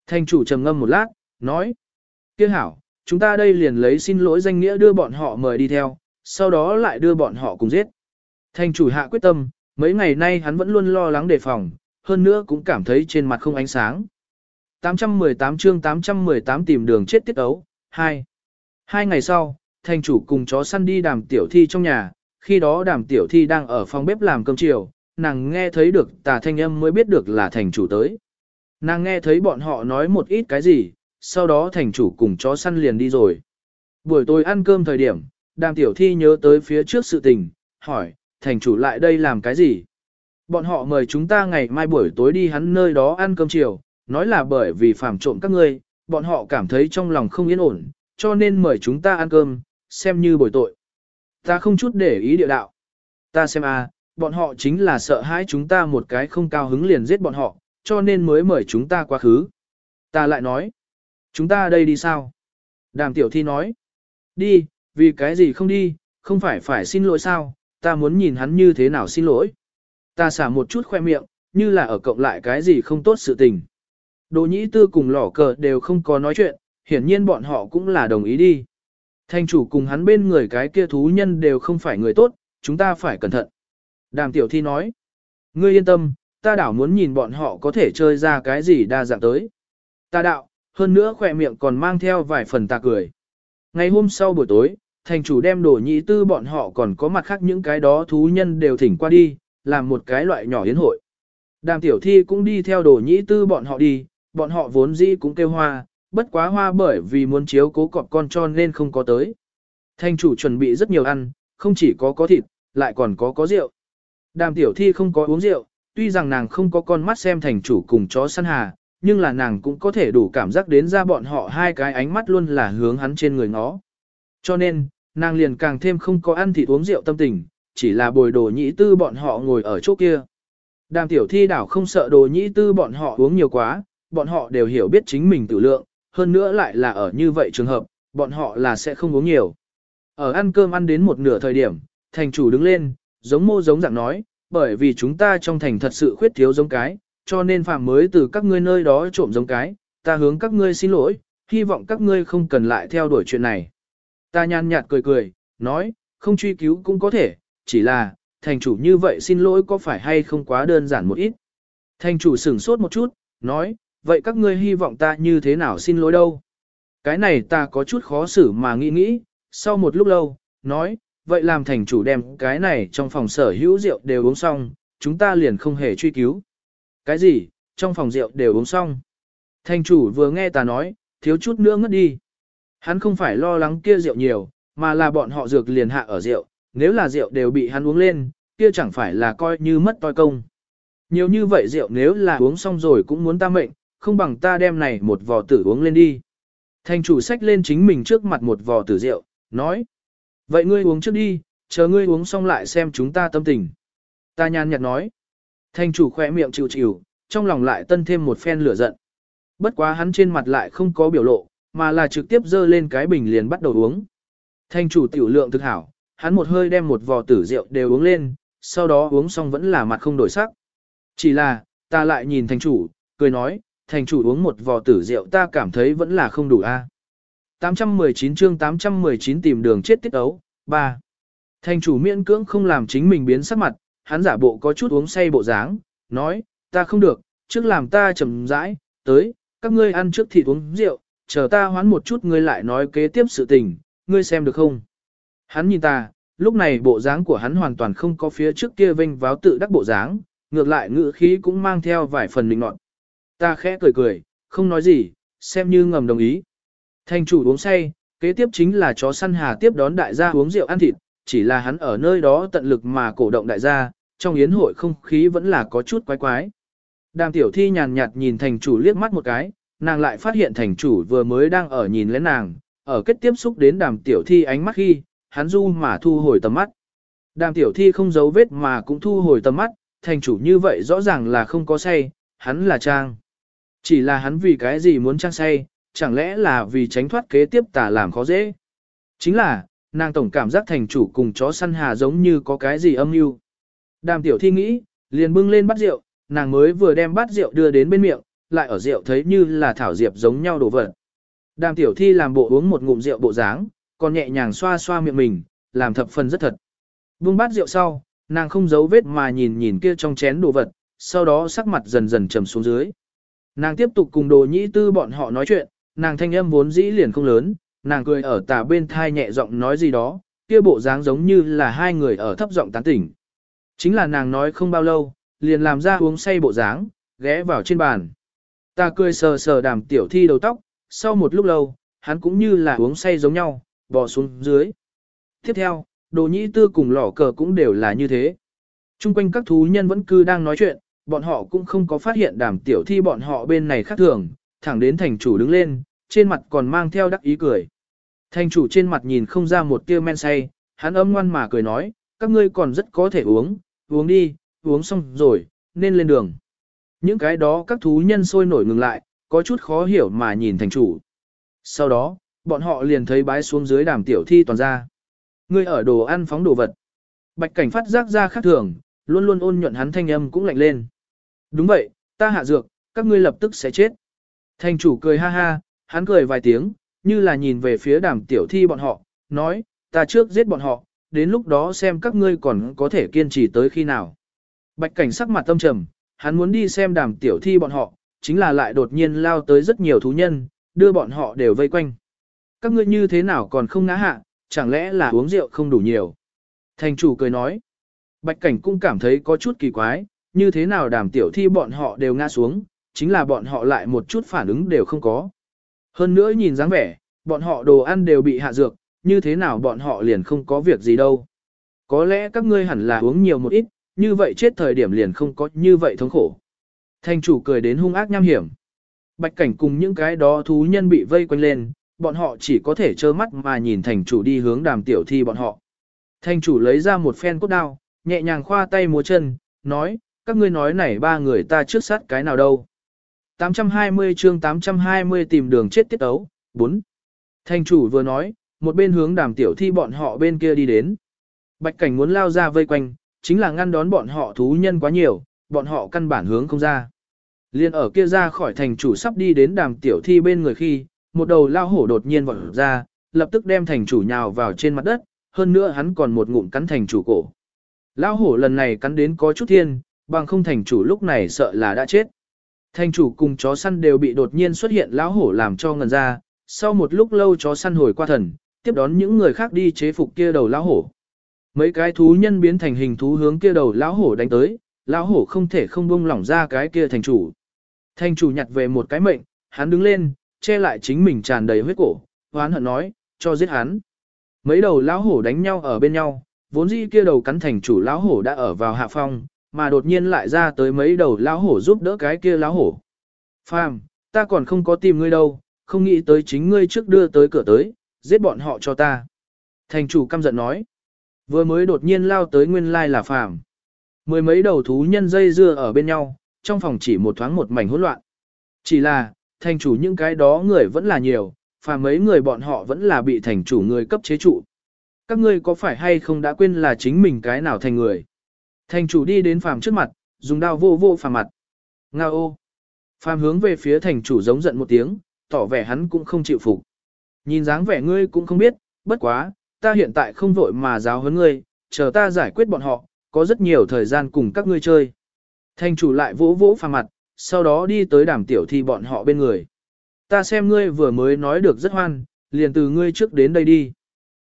Thành chủ trầm ngâm một lát, nói. Kia hảo, chúng ta đây liền lấy xin lỗi danh nghĩa đưa bọn họ mời đi theo, sau đó lại đưa bọn họ cùng giết. Thành chủ hạ quyết tâm, mấy ngày nay hắn vẫn luôn lo lắng đề phòng, hơn nữa cũng cảm thấy trên mặt không ánh sáng. 818 chương 818 tìm đường chết tiết ấu, 2. Hai ngày sau, thành chủ cùng chó săn đi đàm tiểu thi trong nhà, khi đó đàm tiểu thi đang ở phòng bếp làm cơm chiều, nàng nghe thấy được tà thanh âm mới biết được là thành chủ tới. Nàng nghe thấy bọn họ nói một ít cái gì, sau đó thành chủ cùng chó săn liền đi rồi. Buổi tối ăn cơm thời điểm, đàm tiểu thi nhớ tới phía trước sự tình, hỏi, thành chủ lại đây làm cái gì? Bọn họ mời chúng ta ngày mai buổi tối đi hắn nơi đó ăn cơm chiều, nói là bởi vì phạm trộm các ngươi, bọn họ cảm thấy trong lòng không yên ổn, cho nên mời chúng ta ăn cơm, xem như bồi tội. Ta không chút để ý địa đạo. Ta xem a, à, bọn họ chính là sợ hãi chúng ta một cái không cao hứng liền giết bọn họ, cho nên mới mời chúng ta quá khứ. Ta lại nói, chúng ta đây đi sao? Đàm tiểu thi nói, đi, vì cái gì không đi, không phải phải xin lỗi sao, ta muốn nhìn hắn như thế nào xin lỗi. Ta xả một chút khoe miệng, như là ở cộng lại cái gì không tốt sự tình. Đồ nhĩ tư cùng lỏ cờ đều không có nói chuyện, hiển nhiên bọn họ cũng là đồng ý đi. Thanh chủ cùng hắn bên người cái kia thú nhân đều không phải người tốt, chúng ta phải cẩn thận. Đàm tiểu thi nói, ngươi yên tâm, ta đảo muốn nhìn bọn họ có thể chơi ra cái gì đa dạng tới. Ta đạo, hơn nữa khỏe miệng còn mang theo vài phần ta cười. Ngày hôm sau buổi tối, thành chủ đem đồ nhị tư bọn họ còn có mặt khác những cái đó thú nhân đều thỉnh qua đi, làm một cái loại nhỏ yến hội. Đàm tiểu thi cũng đi theo đồ nhị tư bọn họ đi, bọn họ vốn dĩ cũng kêu hoa, bất quá hoa bởi vì muốn chiếu cố cọp con cho nên không có tới. thanh chủ chuẩn bị rất nhiều ăn, không chỉ có có thịt, lại còn có có rượu. Đàm tiểu thi không có uống rượu, tuy rằng nàng không có con mắt xem thành chủ cùng chó săn hà, nhưng là nàng cũng có thể đủ cảm giác đến ra bọn họ hai cái ánh mắt luôn là hướng hắn trên người nó. Cho nên, nàng liền càng thêm không có ăn thịt uống rượu tâm tình, chỉ là bồi đồ nhĩ tư bọn họ ngồi ở chỗ kia. Đàm tiểu thi đảo không sợ đồ nhĩ tư bọn họ uống nhiều quá, bọn họ đều hiểu biết chính mình tự lượng, hơn nữa lại là ở như vậy trường hợp, bọn họ là sẽ không uống nhiều. Ở ăn cơm ăn đến một nửa thời điểm, thành chủ đứng lên, giống mô giống dạng nói, bởi vì chúng ta trong thành thật sự khuyết thiếu giống cái, cho nên phạm mới từ các ngươi nơi đó trộm giống cái, ta hướng các ngươi xin lỗi, hy vọng các ngươi không cần lại theo đuổi chuyện này. Ta nhàn nhạt cười cười, nói, không truy cứu cũng có thể, chỉ là, thành chủ như vậy xin lỗi có phải hay không quá đơn giản một ít. Thành chủ sửng sốt một chút, nói, vậy các ngươi hy vọng ta như thế nào xin lỗi đâu. Cái này ta có chút khó xử mà nghĩ nghĩ, sau một lúc lâu, nói, vậy làm thành chủ đem cái này trong phòng sở hữu rượu đều uống xong, chúng ta liền không hề truy cứu. Cái gì, trong phòng rượu đều uống xong. Thành chủ vừa nghe ta nói, thiếu chút nữa ngất đi. Hắn không phải lo lắng kia rượu nhiều, mà là bọn họ dược liền hạ ở rượu, nếu là rượu đều bị hắn uống lên, kia chẳng phải là coi như mất toi công. Nhiều như vậy rượu nếu là uống xong rồi cũng muốn ta mệnh, không bằng ta đem này một vò tử uống lên đi. Thành chủ sách lên chính mình trước mặt một vò tử rượu, nói. Vậy ngươi uống trước đi, chờ ngươi uống xong lại xem chúng ta tâm tình. Ta nhàn nhạt nói. Thành chủ khỏe miệng chịu chịu, trong lòng lại tân thêm một phen lửa giận. Bất quá hắn trên mặt lại không có biểu lộ, mà là trực tiếp dơ lên cái bình liền bắt đầu uống. Thành chủ tiểu lượng thực hảo, hắn một hơi đem một vò tử rượu đều uống lên, sau đó uống xong vẫn là mặt không đổi sắc. Chỉ là, ta lại nhìn thành chủ, cười nói, thành chủ uống một vò tử rượu ta cảm thấy vẫn là không đủ a. 819 chương 819 tìm đường chết tiết ấu, 3. Thành chủ miễn cưỡng không làm chính mình biến sắc mặt, hắn giả bộ có chút uống say bộ dáng, nói, ta không được, trước làm ta chậm rãi, tới, các ngươi ăn trước thịt uống rượu, chờ ta hoán một chút ngươi lại nói kế tiếp sự tình, ngươi xem được không? Hắn nhìn ta, lúc này bộ dáng của hắn hoàn toàn không có phía trước kia vinh váo tự đắc bộ dáng, ngược lại ngữ khí cũng mang theo vài phần linh nọt. Ta khẽ cười cười, không nói gì, xem như ngầm đồng ý. Thành chủ uống say, kế tiếp chính là chó săn hà tiếp đón đại gia uống rượu ăn thịt, chỉ là hắn ở nơi đó tận lực mà cổ động đại gia, trong yến hội không khí vẫn là có chút quái quái. Đàm tiểu thi nhàn nhạt nhìn thành chủ liếc mắt một cái, nàng lại phát hiện thành chủ vừa mới đang ở nhìn lén nàng, ở kết tiếp xúc đến đàm tiểu thi ánh mắt khi, hắn du mà thu hồi tầm mắt. Đàm tiểu thi không giấu vết mà cũng thu hồi tầm mắt, thành chủ như vậy rõ ràng là không có say, hắn là trang. Chỉ là hắn vì cái gì muốn trang say, chẳng lẽ là vì tránh thoát kế tiếp tả làm khó dễ. Chính là, nàng tổng cảm giác thành chủ cùng chó săn hà giống như có cái gì âm mưu. Đàm tiểu thi nghĩ, liền bưng lên bát rượu, nàng mới vừa đem bát rượu đưa đến bên miệng, lại ở rượu thấy như là thảo diệp giống nhau đổ vật. Đàm tiểu thi làm bộ uống một ngụm rượu bộ dáng, còn nhẹ nhàng xoa xoa miệng mình, làm thập phần rất thật. Buông bát rượu sau, nàng không giấu vết mà nhìn nhìn kia trong chén đồ vật, sau đó sắc mặt dần dần trầm xuống dưới. Nàng tiếp tục cùng đồ nhĩ tư bọn họ nói chuyện, nàng thanh âm vốn dĩ liền không lớn, nàng cười ở tà bên thai nhẹ giọng nói gì đó, kia bộ dáng giống như là hai người ở thấp giọng tán tỉnh. Chính là nàng nói không bao lâu, liền làm ra uống say bộ dáng, ghé vào trên bàn. Ta cười sờ sờ đàm tiểu thi đầu tóc, sau một lúc lâu, hắn cũng như là uống say giống nhau, bò xuống dưới. Tiếp theo, đồ nhĩ tư cùng lỏ cờ cũng đều là như thế. Trung quanh các thú nhân vẫn cứ đang nói chuyện, bọn họ cũng không có phát hiện đàm tiểu thi bọn họ bên này khác thường, thẳng đến thành chủ đứng lên, trên mặt còn mang theo đắc ý cười. Thành chủ trên mặt nhìn không ra một tia men say, hắn âm ngoan mà cười nói, các ngươi còn rất có thể uống, uống đi, uống xong rồi, nên lên đường. Những cái đó các thú nhân sôi nổi ngừng lại, có chút khó hiểu mà nhìn thành chủ. Sau đó, bọn họ liền thấy bái xuống dưới đàm tiểu thi toàn ra. Ngươi ở đồ ăn phóng đồ vật. Bạch cảnh phát giác ra khác thường, luôn luôn ôn nhuận hắn thanh âm cũng lạnh lên. Đúng vậy, ta hạ dược, các ngươi lập tức sẽ chết. Thành chủ cười ha ha, hắn cười vài tiếng, như là nhìn về phía đàm tiểu thi bọn họ, nói, ta trước giết bọn họ, đến lúc đó xem các ngươi còn có thể kiên trì tới khi nào. Bạch cảnh sắc mặt tâm trầm, hắn muốn đi xem đàm tiểu thi bọn họ, chính là lại đột nhiên lao tới rất nhiều thú nhân, đưa bọn họ đều vây quanh. Các ngươi như thế nào còn không ngã hạ, chẳng lẽ là uống rượu không đủ nhiều. Thành chủ cười nói, bạch cảnh cũng cảm thấy có chút kỳ quái, như thế nào đàm tiểu thi bọn họ đều ngã xuống, chính là bọn họ lại một chút phản ứng đều không có. Hơn nữa nhìn dáng vẻ, bọn họ đồ ăn đều bị hạ dược, như thế nào bọn họ liền không có việc gì đâu. Có lẽ các ngươi hẳn là uống nhiều một ít, như vậy chết thời điểm liền không có như vậy thống khổ. Thành chủ cười đến hung ác nham hiểm. Bạch cảnh cùng những cái đó thú nhân bị vây quanh lên, bọn họ chỉ có thể trơ mắt mà nhìn thành chủ đi hướng đàm tiểu thi bọn họ. Thành chủ lấy ra một phen cốt đao, nhẹ nhàng khoa tay múa chân, nói, các ngươi nói này ba người ta trước sát cái nào đâu. 820 chương 820 tìm đường chết tiết ấu, 4. Thành chủ vừa nói, một bên hướng đàm tiểu thi bọn họ bên kia đi đến. Bạch cảnh muốn lao ra vây quanh, chính là ngăn đón bọn họ thú nhân quá nhiều, bọn họ căn bản hướng không ra. Liên ở kia ra khỏi thành chủ sắp đi đến đàm tiểu thi bên người khi, một đầu lao hổ đột nhiên vọt ra, lập tức đem thành chủ nhào vào trên mặt đất, hơn nữa hắn còn một ngụm cắn thành chủ cổ. Lao hổ lần này cắn đến có chút thiên, bằng không thành chủ lúc này sợ là đã chết. Thành chủ cùng chó săn đều bị đột nhiên xuất hiện lão hổ làm cho ngần ra, sau một lúc lâu chó săn hồi qua thần, tiếp đón những người khác đi chế phục kia đầu lão hổ. Mấy cái thú nhân biến thành hình thú hướng kia đầu lão hổ đánh tới, lão hổ không thể không buông lỏng ra cái kia thành chủ. Thành chủ nhặt về một cái mệnh, hắn đứng lên, che lại chính mình tràn đầy huyết cổ, hoán hận nói, cho giết hắn. Mấy đầu lão hổ đánh nhau ở bên nhau, vốn dĩ kia đầu cắn thành chủ lão hổ đã ở vào hạ phong, mà đột nhiên lại ra tới mấy đầu lão hổ giúp đỡ cái kia lão hổ. Phàm, ta còn không có tìm ngươi đâu, không nghĩ tới chính ngươi trước đưa tới cửa tới, giết bọn họ cho ta. Thành chủ căm giận nói. Vừa mới đột nhiên lao tới nguyên lai là phàm. Mười mấy đầu thú nhân dây dưa ở bên nhau, trong phòng chỉ một thoáng một mảnh hỗn loạn. Chỉ là, thành chủ những cái đó người vẫn là nhiều, phàm mấy người bọn họ vẫn là bị thành chủ người cấp chế trụ. Các ngươi có phải hay không đã quên là chính mình cái nào thành người? Thành chủ đi đến phàm trước mặt, dùng đao vô vô phàm mặt. Nga ô! Phàm hướng về phía thành chủ giống giận một tiếng, tỏ vẻ hắn cũng không chịu phục. Nhìn dáng vẻ ngươi cũng không biết, bất quá, ta hiện tại không vội mà giáo huấn ngươi, chờ ta giải quyết bọn họ, có rất nhiều thời gian cùng các ngươi chơi. Thành chủ lại vỗ vỗ phàm mặt, sau đó đi tới đàm tiểu thi bọn họ bên người. Ta xem ngươi vừa mới nói được rất hoan, liền từ ngươi trước đến đây đi.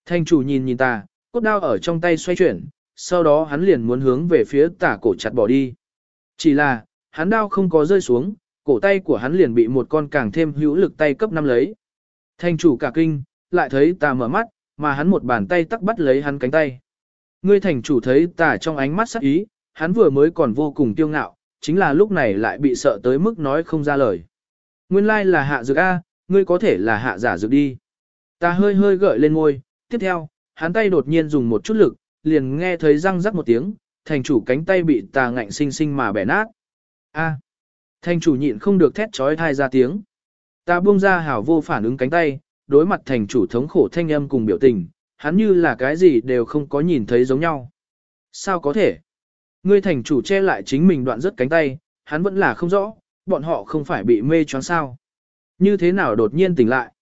Thành chủ nhìn nhìn ta, cốt đao ở trong tay xoay chuyển, sau đó hắn liền muốn hướng về phía tả cổ chặt bỏ đi. Chỉ là, hắn đao không có rơi xuống, cổ tay của hắn liền bị một con càng thêm hữu lực tay cấp năm lấy. Thành chủ cả kinh, lại thấy ta mở mắt, mà hắn một bàn tay tắc bắt lấy hắn cánh tay. Ngươi thành chủ thấy ta trong ánh mắt sắc ý, hắn vừa mới còn vô cùng tiêu ngạo, chính là lúc này lại bị sợ tới mức nói không ra lời. Nguyên lai là hạ dược A, ngươi có thể là hạ giả dược đi. Ta hơi hơi gợi lên ngôi, tiếp theo, hắn tay đột nhiên dùng một chút lực, liền nghe thấy răng rắc một tiếng, thành chủ cánh tay bị tà ngạnh sinh sinh mà bẻ nát. A. À, thành chủ nhịn không được thét trói thai ra tiếng. Ta buông ra hảo vô phản ứng cánh tay, đối mặt thành chủ thống khổ thanh âm cùng biểu tình, hắn như là cái gì đều không có nhìn thấy giống nhau. Sao có thể? Ngươi thành chủ che lại chính mình đoạn rất cánh tay, hắn vẫn là không rõ, bọn họ không phải bị mê choáng sao. Như thế nào đột nhiên tỉnh lại?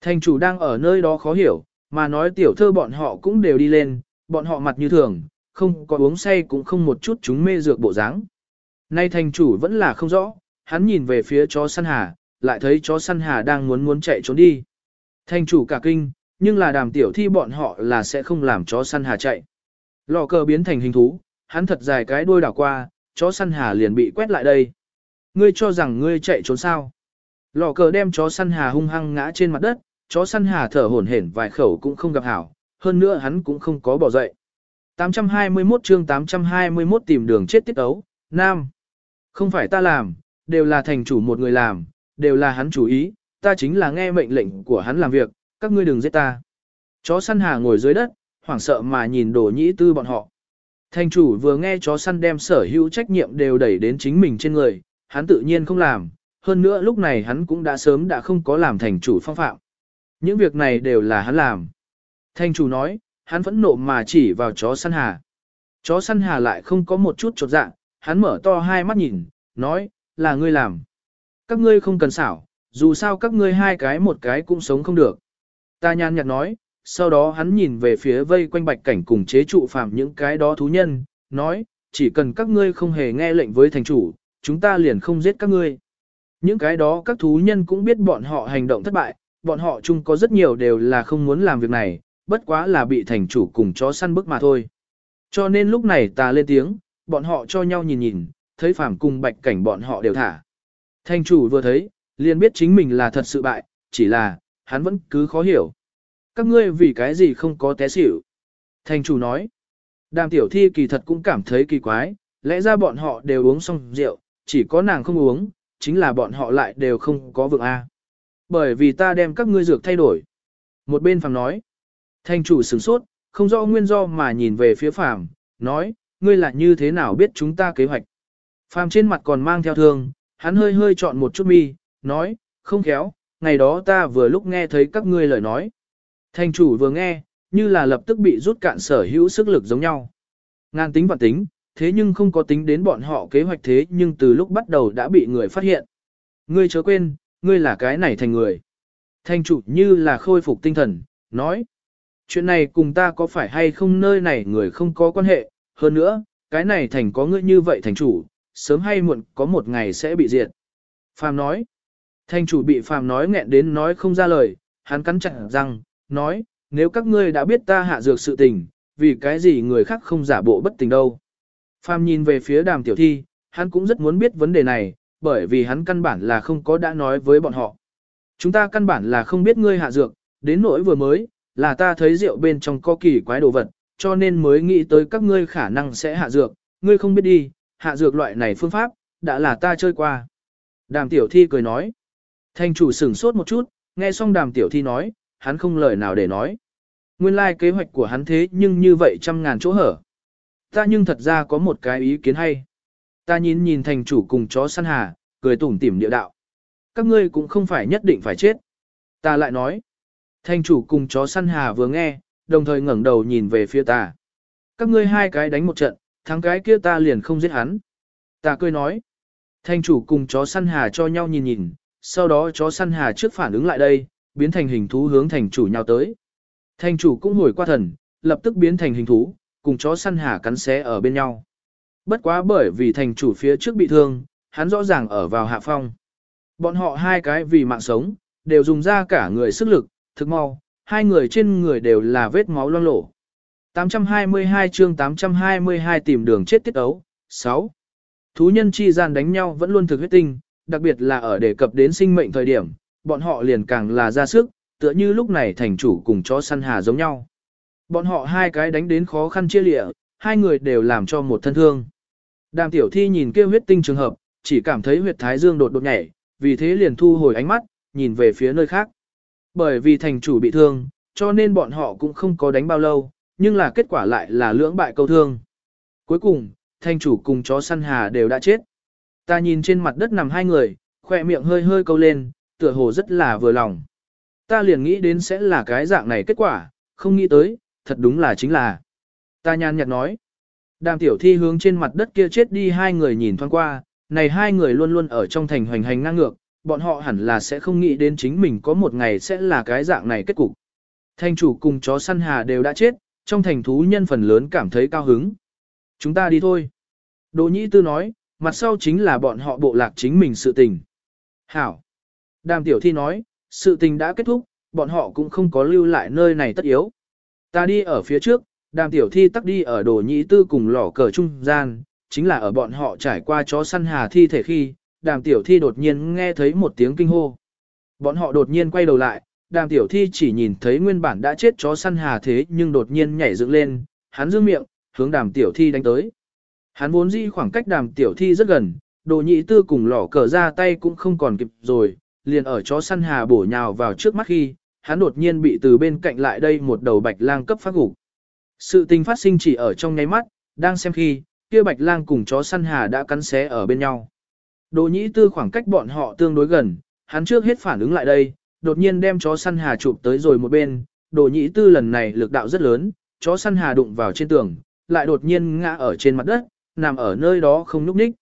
Thành chủ đang ở nơi đó khó hiểu, mà nói tiểu thơ bọn họ cũng đều đi lên, bọn họ mặt như thường, không có uống say cũng không một chút chúng mê dược bộ dáng. Nay thành chủ vẫn là không rõ, hắn nhìn về phía chó săn hà, lại thấy chó săn hà đang muốn muốn chạy trốn đi. Thành chủ cả kinh, nhưng là đàm tiểu thi bọn họ là sẽ không làm chó săn hà chạy. Lò cờ biến thành hình thú, hắn thật dài cái đuôi đảo qua, chó săn hà liền bị quét lại đây. Ngươi cho rằng ngươi chạy trốn sao? Lò cờ đem chó săn hà hung hăng ngã trên mặt đất, chó săn hà thở hổn hển vài khẩu cũng không gặp hảo, hơn nữa hắn cũng không có bỏ dậy. 821 chương 821 tìm đường chết tiết ấu, Nam. Không phải ta làm, đều là thành chủ một người làm, đều là hắn chủ ý, ta chính là nghe mệnh lệnh của hắn làm việc, các ngươi đừng giết ta. Chó săn hà ngồi dưới đất, hoảng sợ mà nhìn đồ nhĩ tư bọn họ. Thành chủ vừa nghe chó săn đem sở hữu trách nhiệm đều đẩy đến chính mình trên người, hắn tự nhiên không làm, hơn nữa lúc này hắn cũng đã sớm đã không có làm thành chủ phong phạm. Những việc này đều là hắn làm. Thanh chủ nói, hắn vẫn nộ mà chỉ vào chó săn hà. Chó săn hà lại không có một chút chột dạ, hắn mở to hai mắt nhìn, nói, là ngươi làm. Các ngươi không cần xảo, dù sao các ngươi hai cái một cái cũng sống không được. Ta nhàn nhạt nói, sau đó hắn nhìn về phía vây quanh bạch cảnh cùng chế trụ phạm những cái đó thú nhân, nói, chỉ cần các ngươi không hề nghe lệnh với thành chủ, chúng ta liền không giết các ngươi. Những cái đó các thú nhân cũng biết bọn họ hành động thất bại, bọn họ chung có rất nhiều đều là không muốn làm việc này, bất quá là bị thành chủ cùng chó săn bức mà thôi. Cho nên lúc này ta lên tiếng, bọn họ cho nhau nhìn nhìn, thấy phàm cùng bạch cảnh bọn họ đều thả. Thành chủ vừa thấy, liền biết chính mình là thật sự bại, chỉ là, hắn vẫn cứ khó hiểu. Các ngươi vì cái gì không có té xỉu. Thành chủ nói, đàm tiểu thi kỳ thật cũng cảm thấy kỳ quái, lẽ ra bọn họ đều uống xong rượu, chỉ có nàng không uống, chính là bọn họ lại đều không có vượng A. Bởi vì ta đem các ngươi dược thay đổi. Một bên phàm nói, Thanh chủ sửng sốt, không rõ nguyên do mà nhìn về phía phàm, nói, ngươi là như thế nào biết chúng ta kế hoạch. Phàm trên mặt còn mang theo thương, hắn hơi hơi chọn một chút mi, nói, không khéo, ngày đó ta vừa lúc nghe thấy các ngươi lời nói. Thanh chủ vừa nghe, như là lập tức bị rút cạn sở hữu sức lực giống nhau. Ngan tính và tính, thế nhưng không có tính đến bọn họ kế hoạch thế nhưng từ lúc bắt đầu đã bị người phát hiện. Ngươi chớ quên, ngươi là cái này thành người. Thanh chủ như là khôi phục tinh thần, nói. Chuyện này cùng ta có phải hay không nơi này người không có quan hệ, hơn nữa, cái này thành có ngươi như vậy thành chủ, sớm hay muộn có một ngày sẽ bị diệt. Phàm nói. Thành chủ bị Phàm nói nghẹn đến nói không ra lời, hắn cắn chặt răng, nói, nếu các ngươi đã biết ta hạ dược sự tình, vì cái gì người khác không giả bộ bất tình đâu. Phàm nhìn về phía đàm tiểu thi, hắn cũng rất muốn biết vấn đề này, bởi vì hắn căn bản là không có đã nói với bọn họ. Chúng ta căn bản là không biết ngươi hạ dược, đến nỗi vừa mới, là ta thấy rượu bên trong có kỳ quái đồ vật, cho nên mới nghĩ tới các ngươi khả năng sẽ hạ dược, ngươi không biết đi, hạ dược loại này phương pháp, đã là ta chơi qua. Đàm tiểu thi cười nói. Thanh chủ sửng sốt một chút, nghe xong đàm tiểu thi nói, hắn không lời nào để nói. Nguyên lai like kế hoạch của hắn thế nhưng như vậy trăm ngàn chỗ hở. Ta nhưng thật ra có một cái ý kiến hay. Ta nhìn nhìn thành chủ cùng chó săn hà, cười tủm tỉm địa đạo. Các ngươi cũng không phải nhất định phải chết. Ta lại nói. Thanh chủ cùng chó săn hà vừa nghe, đồng thời ngẩng đầu nhìn về phía ta. Các ngươi hai cái đánh một trận, thắng cái kia ta liền không giết hắn. Ta cười nói. Thanh chủ cùng chó săn hà cho nhau nhìn nhìn, sau đó chó săn hà trước phản ứng lại đây, biến thành hình thú hướng thành chủ nhau tới. Thanh chủ cũng hồi qua thần, lập tức biến thành hình thú, cùng chó săn hà cắn xé ở bên nhau. Bất quá bởi vì thành chủ phía trước bị thương, hắn rõ ràng ở vào hạ phong. Bọn họ hai cái vì mạng sống, đều dùng ra cả người sức lực, thực mau, hai người trên người đều là vết máu loang lổ. 822 chương 822 tìm đường chết tiết ấu. 6. Thú nhân chi gian đánh nhau vẫn luôn thực huyết tinh, đặc biệt là ở đề cập đến sinh mệnh thời điểm, bọn họ liền càng là ra sức, tựa như lúc này thành chủ cùng chó săn hà giống nhau. Bọn họ hai cái đánh đến khó khăn chia lịa, hai người đều làm cho một thân thương. Đàm tiểu thi nhìn kêu huyết tinh trường hợp, chỉ cảm thấy huyệt thái dương đột đột nhảy, vì thế liền thu hồi ánh mắt, nhìn về phía nơi khác. Bởi vì thành chủ bị thương, cho nên bọn họ cũng không có đánh bao lâu, nhưng là kết quả lại là lưỡng bại câu thương. Cuối cùng, thành chủ cùng chó săn hà đều đã chết. Ta nhìn trên mặt đất nằm hai người, khỏe miệng hơi hơi câu lên, tựa hồ rất là vừa lòng. Ta liền nghĩ đến sẽ là cái dạng này kết quả, không nghĩ tới, thật đúng là chính là. Ta nhàn nhạt nói. Đàm tiểu thi hướng trên mặt đất kia chết đi hai người nhìn thoáng qua, này hai người luôn luôn ở trong thành hoành hành ngang ngược, bọn họ hẳn là sẽ không nghĩ đến chính mình có một ngày sẽ là cái dạng này kết cục. Thành chủ cùng chó săn hà đều đã chết, trong thành thú nhân phần lớn cảm thấy cao hứng. Chúng ta đi thôi. Đỗ Nhĩ Tư nói, mặt sau chính là bọn họ bộ lạc chính mình sự tình. Hảo. Đàm tiểu thi nói, sự tình đã kết thúc, bọn họ cũng không có lưu lại nơi này tất yếu. Ta đi ở phía trước, đàm tiểu thi tắc đi ở Đỗ nhĩ tư cùng lỏ cờ trung gian, chính là ở bọn họ trải qua chó săn hà thi thể khi, đàm tiểu thi đột nhiên nghe thấy một tiếng kinh hô. Bọn họ đột nhiên quay đầu lại, đàm tiểu thi chỉ nhìn thấy nguyên bản đã chết chó săn hà thế nhưng đột nhiên nhảy dựng lên, hắn dương miệng, hướng đàm tiểu thi đánh tới. Hắn vốn dĩ khoảng cách đàm tiểu thi rất gần, đồ nhị tư cùng lỏ cờ ra tay cũng không còn kịp rồi, liền ở chó săn hà bổ nhào vào trước mắt khi, hắn đột nhiên bị từ bên cạnh lại đây một đầu bạch lang cấp phát gục. Sự tình phát sinh chỉ ở trong nháy mắt, đang xem khi, kia bạch lang cùng chó săn hà đã cắn xé ở bên nhau. Đồ nhĩ tư khoảng cách bọn họ tương đối gần, hắn trước hết phản ứng lại đây, đột nhiên đem chó săn hà chụp tới rồi một bên, đồ nhĩ tư lần này lực đạo rất lớn, chó săn hà đụng vào trên tường, lại đột nhiên ngã ở trên mặt đất, nằm ở nơi đó không nhúc nhích.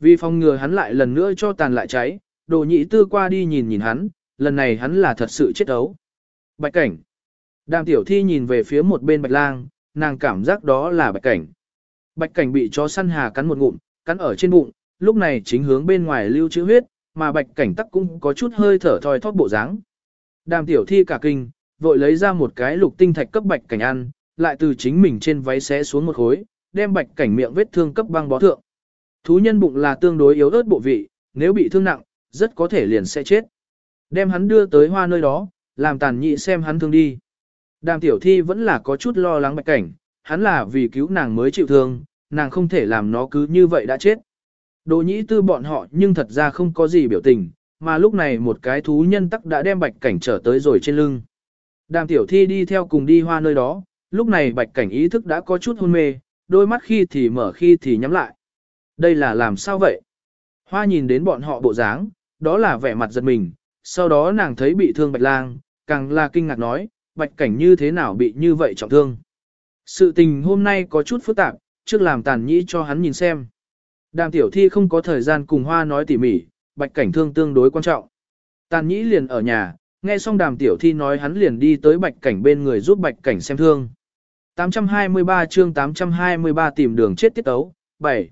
Vì phòng ngừa hắn lại lần nữa cho tàn lại cháy, đồ nhĩ tư qua đi nhìn nhìn hắn, lần này hắn là thật sự chết ấu. Bạch cảnh. Đàm tiểu thi nhìn về phía một bên bạch lang, nàng cảm giác đó là bạch cảnh. Bạch cảnh bị chó săn hà cắn một ngụm, cắn ở trên bụng, lúc này chính hướng bên ngoài lưu trữ huyết, mà bạch cảnh tắc cũng có chút hơi thở thoi thóp bộ dáng. Đàm tiểu thi cả kinh, vội lấy ra một cái lục tinh thạch cấp bạch cảnh ăn, lại từ chính mình trên váy xé xuống một khối, đem bạch cảnh miệng vết thương cấp băng bó thượng. Thú nhân bụng là tương đối yếu ớt bộ vị, nếu bị thương nặng, rất có thể liền sẽ chết. Đem hắn đưa tới hoa nơi đó, làm tàn nhị xem hắn thương đi. Đàm tiểu thi vẫn là có chút lo lắng bạch cảnh, hắn là vì cứu nàng mới chịu thương, nàng không thể làm nó cứ như vậy đã chết. Đồ nhĩ tư bọn họ nhưng thật ra không có gì biểu tình, mà lúc này một cái thú nhân tắc đã đem bạch cảnh trở tới rồi trên lưng. Đàm tiểu thi đi theo cùng đi hoa nơi đó, lúc này bạch cảnh ý thức đã có chút hôn mê, đôi mắt khi thì mở khi thì nhắm lại. Đây là làm sao vậy? Hoa nhìn đến bọn họ bộ dáng, đó là vẻ mặt giật mình, sau đó nàng thấy bị thương bạch lang, càng là kinh ngạc nói, bạch cảnh như thế nào bị như vậy trọng thương. Sự tình hôm nay có chút phức tạp, trước làm tàn nhĩ cho hắn nhìn xem. Đàm tiểu thi không có thời gian cùng hoa nói tỉ mỉ, bạch cảnh thương tương đối quan trọng. Tàn nhĩ liền ở nhà, nghe xong đàm tiểu thi nói hắn liền đi tới bạch cảnh bên người giúp bạch cảnh xem thương. 823 chương 823 tìm đường chết tiết tấu, 7.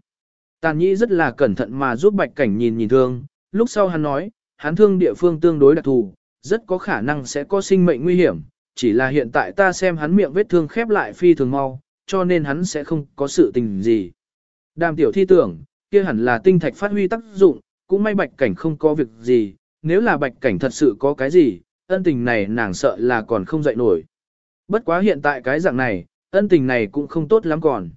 Tàn nhĩ rất là cẩn thận mà giúp bạch cảnh nhìn nhìn thương, lúc sau hắn nói, hắn thương địa phương tương đối đặc thù, rất có khả năng sẽ có sinh mệnh nguy hiểm, chỉ là hiện tại ta xem hắn miệng vết thương khép lại phi thường mau, cho nên hắn sẽ không có sự tình gì. Đàm tiểu thi tưởng, kia hẳn là tinh thạch phát huy tác dụng, cũng may bạch cảnh không có việc gì, nếu là bạch cảnh thật sự có cái gì, ân tình này nàng sợ là còn không dậy nổi. Bất quá hiện tại cái dạng này, ân tình này cũng không tốt lắm còn.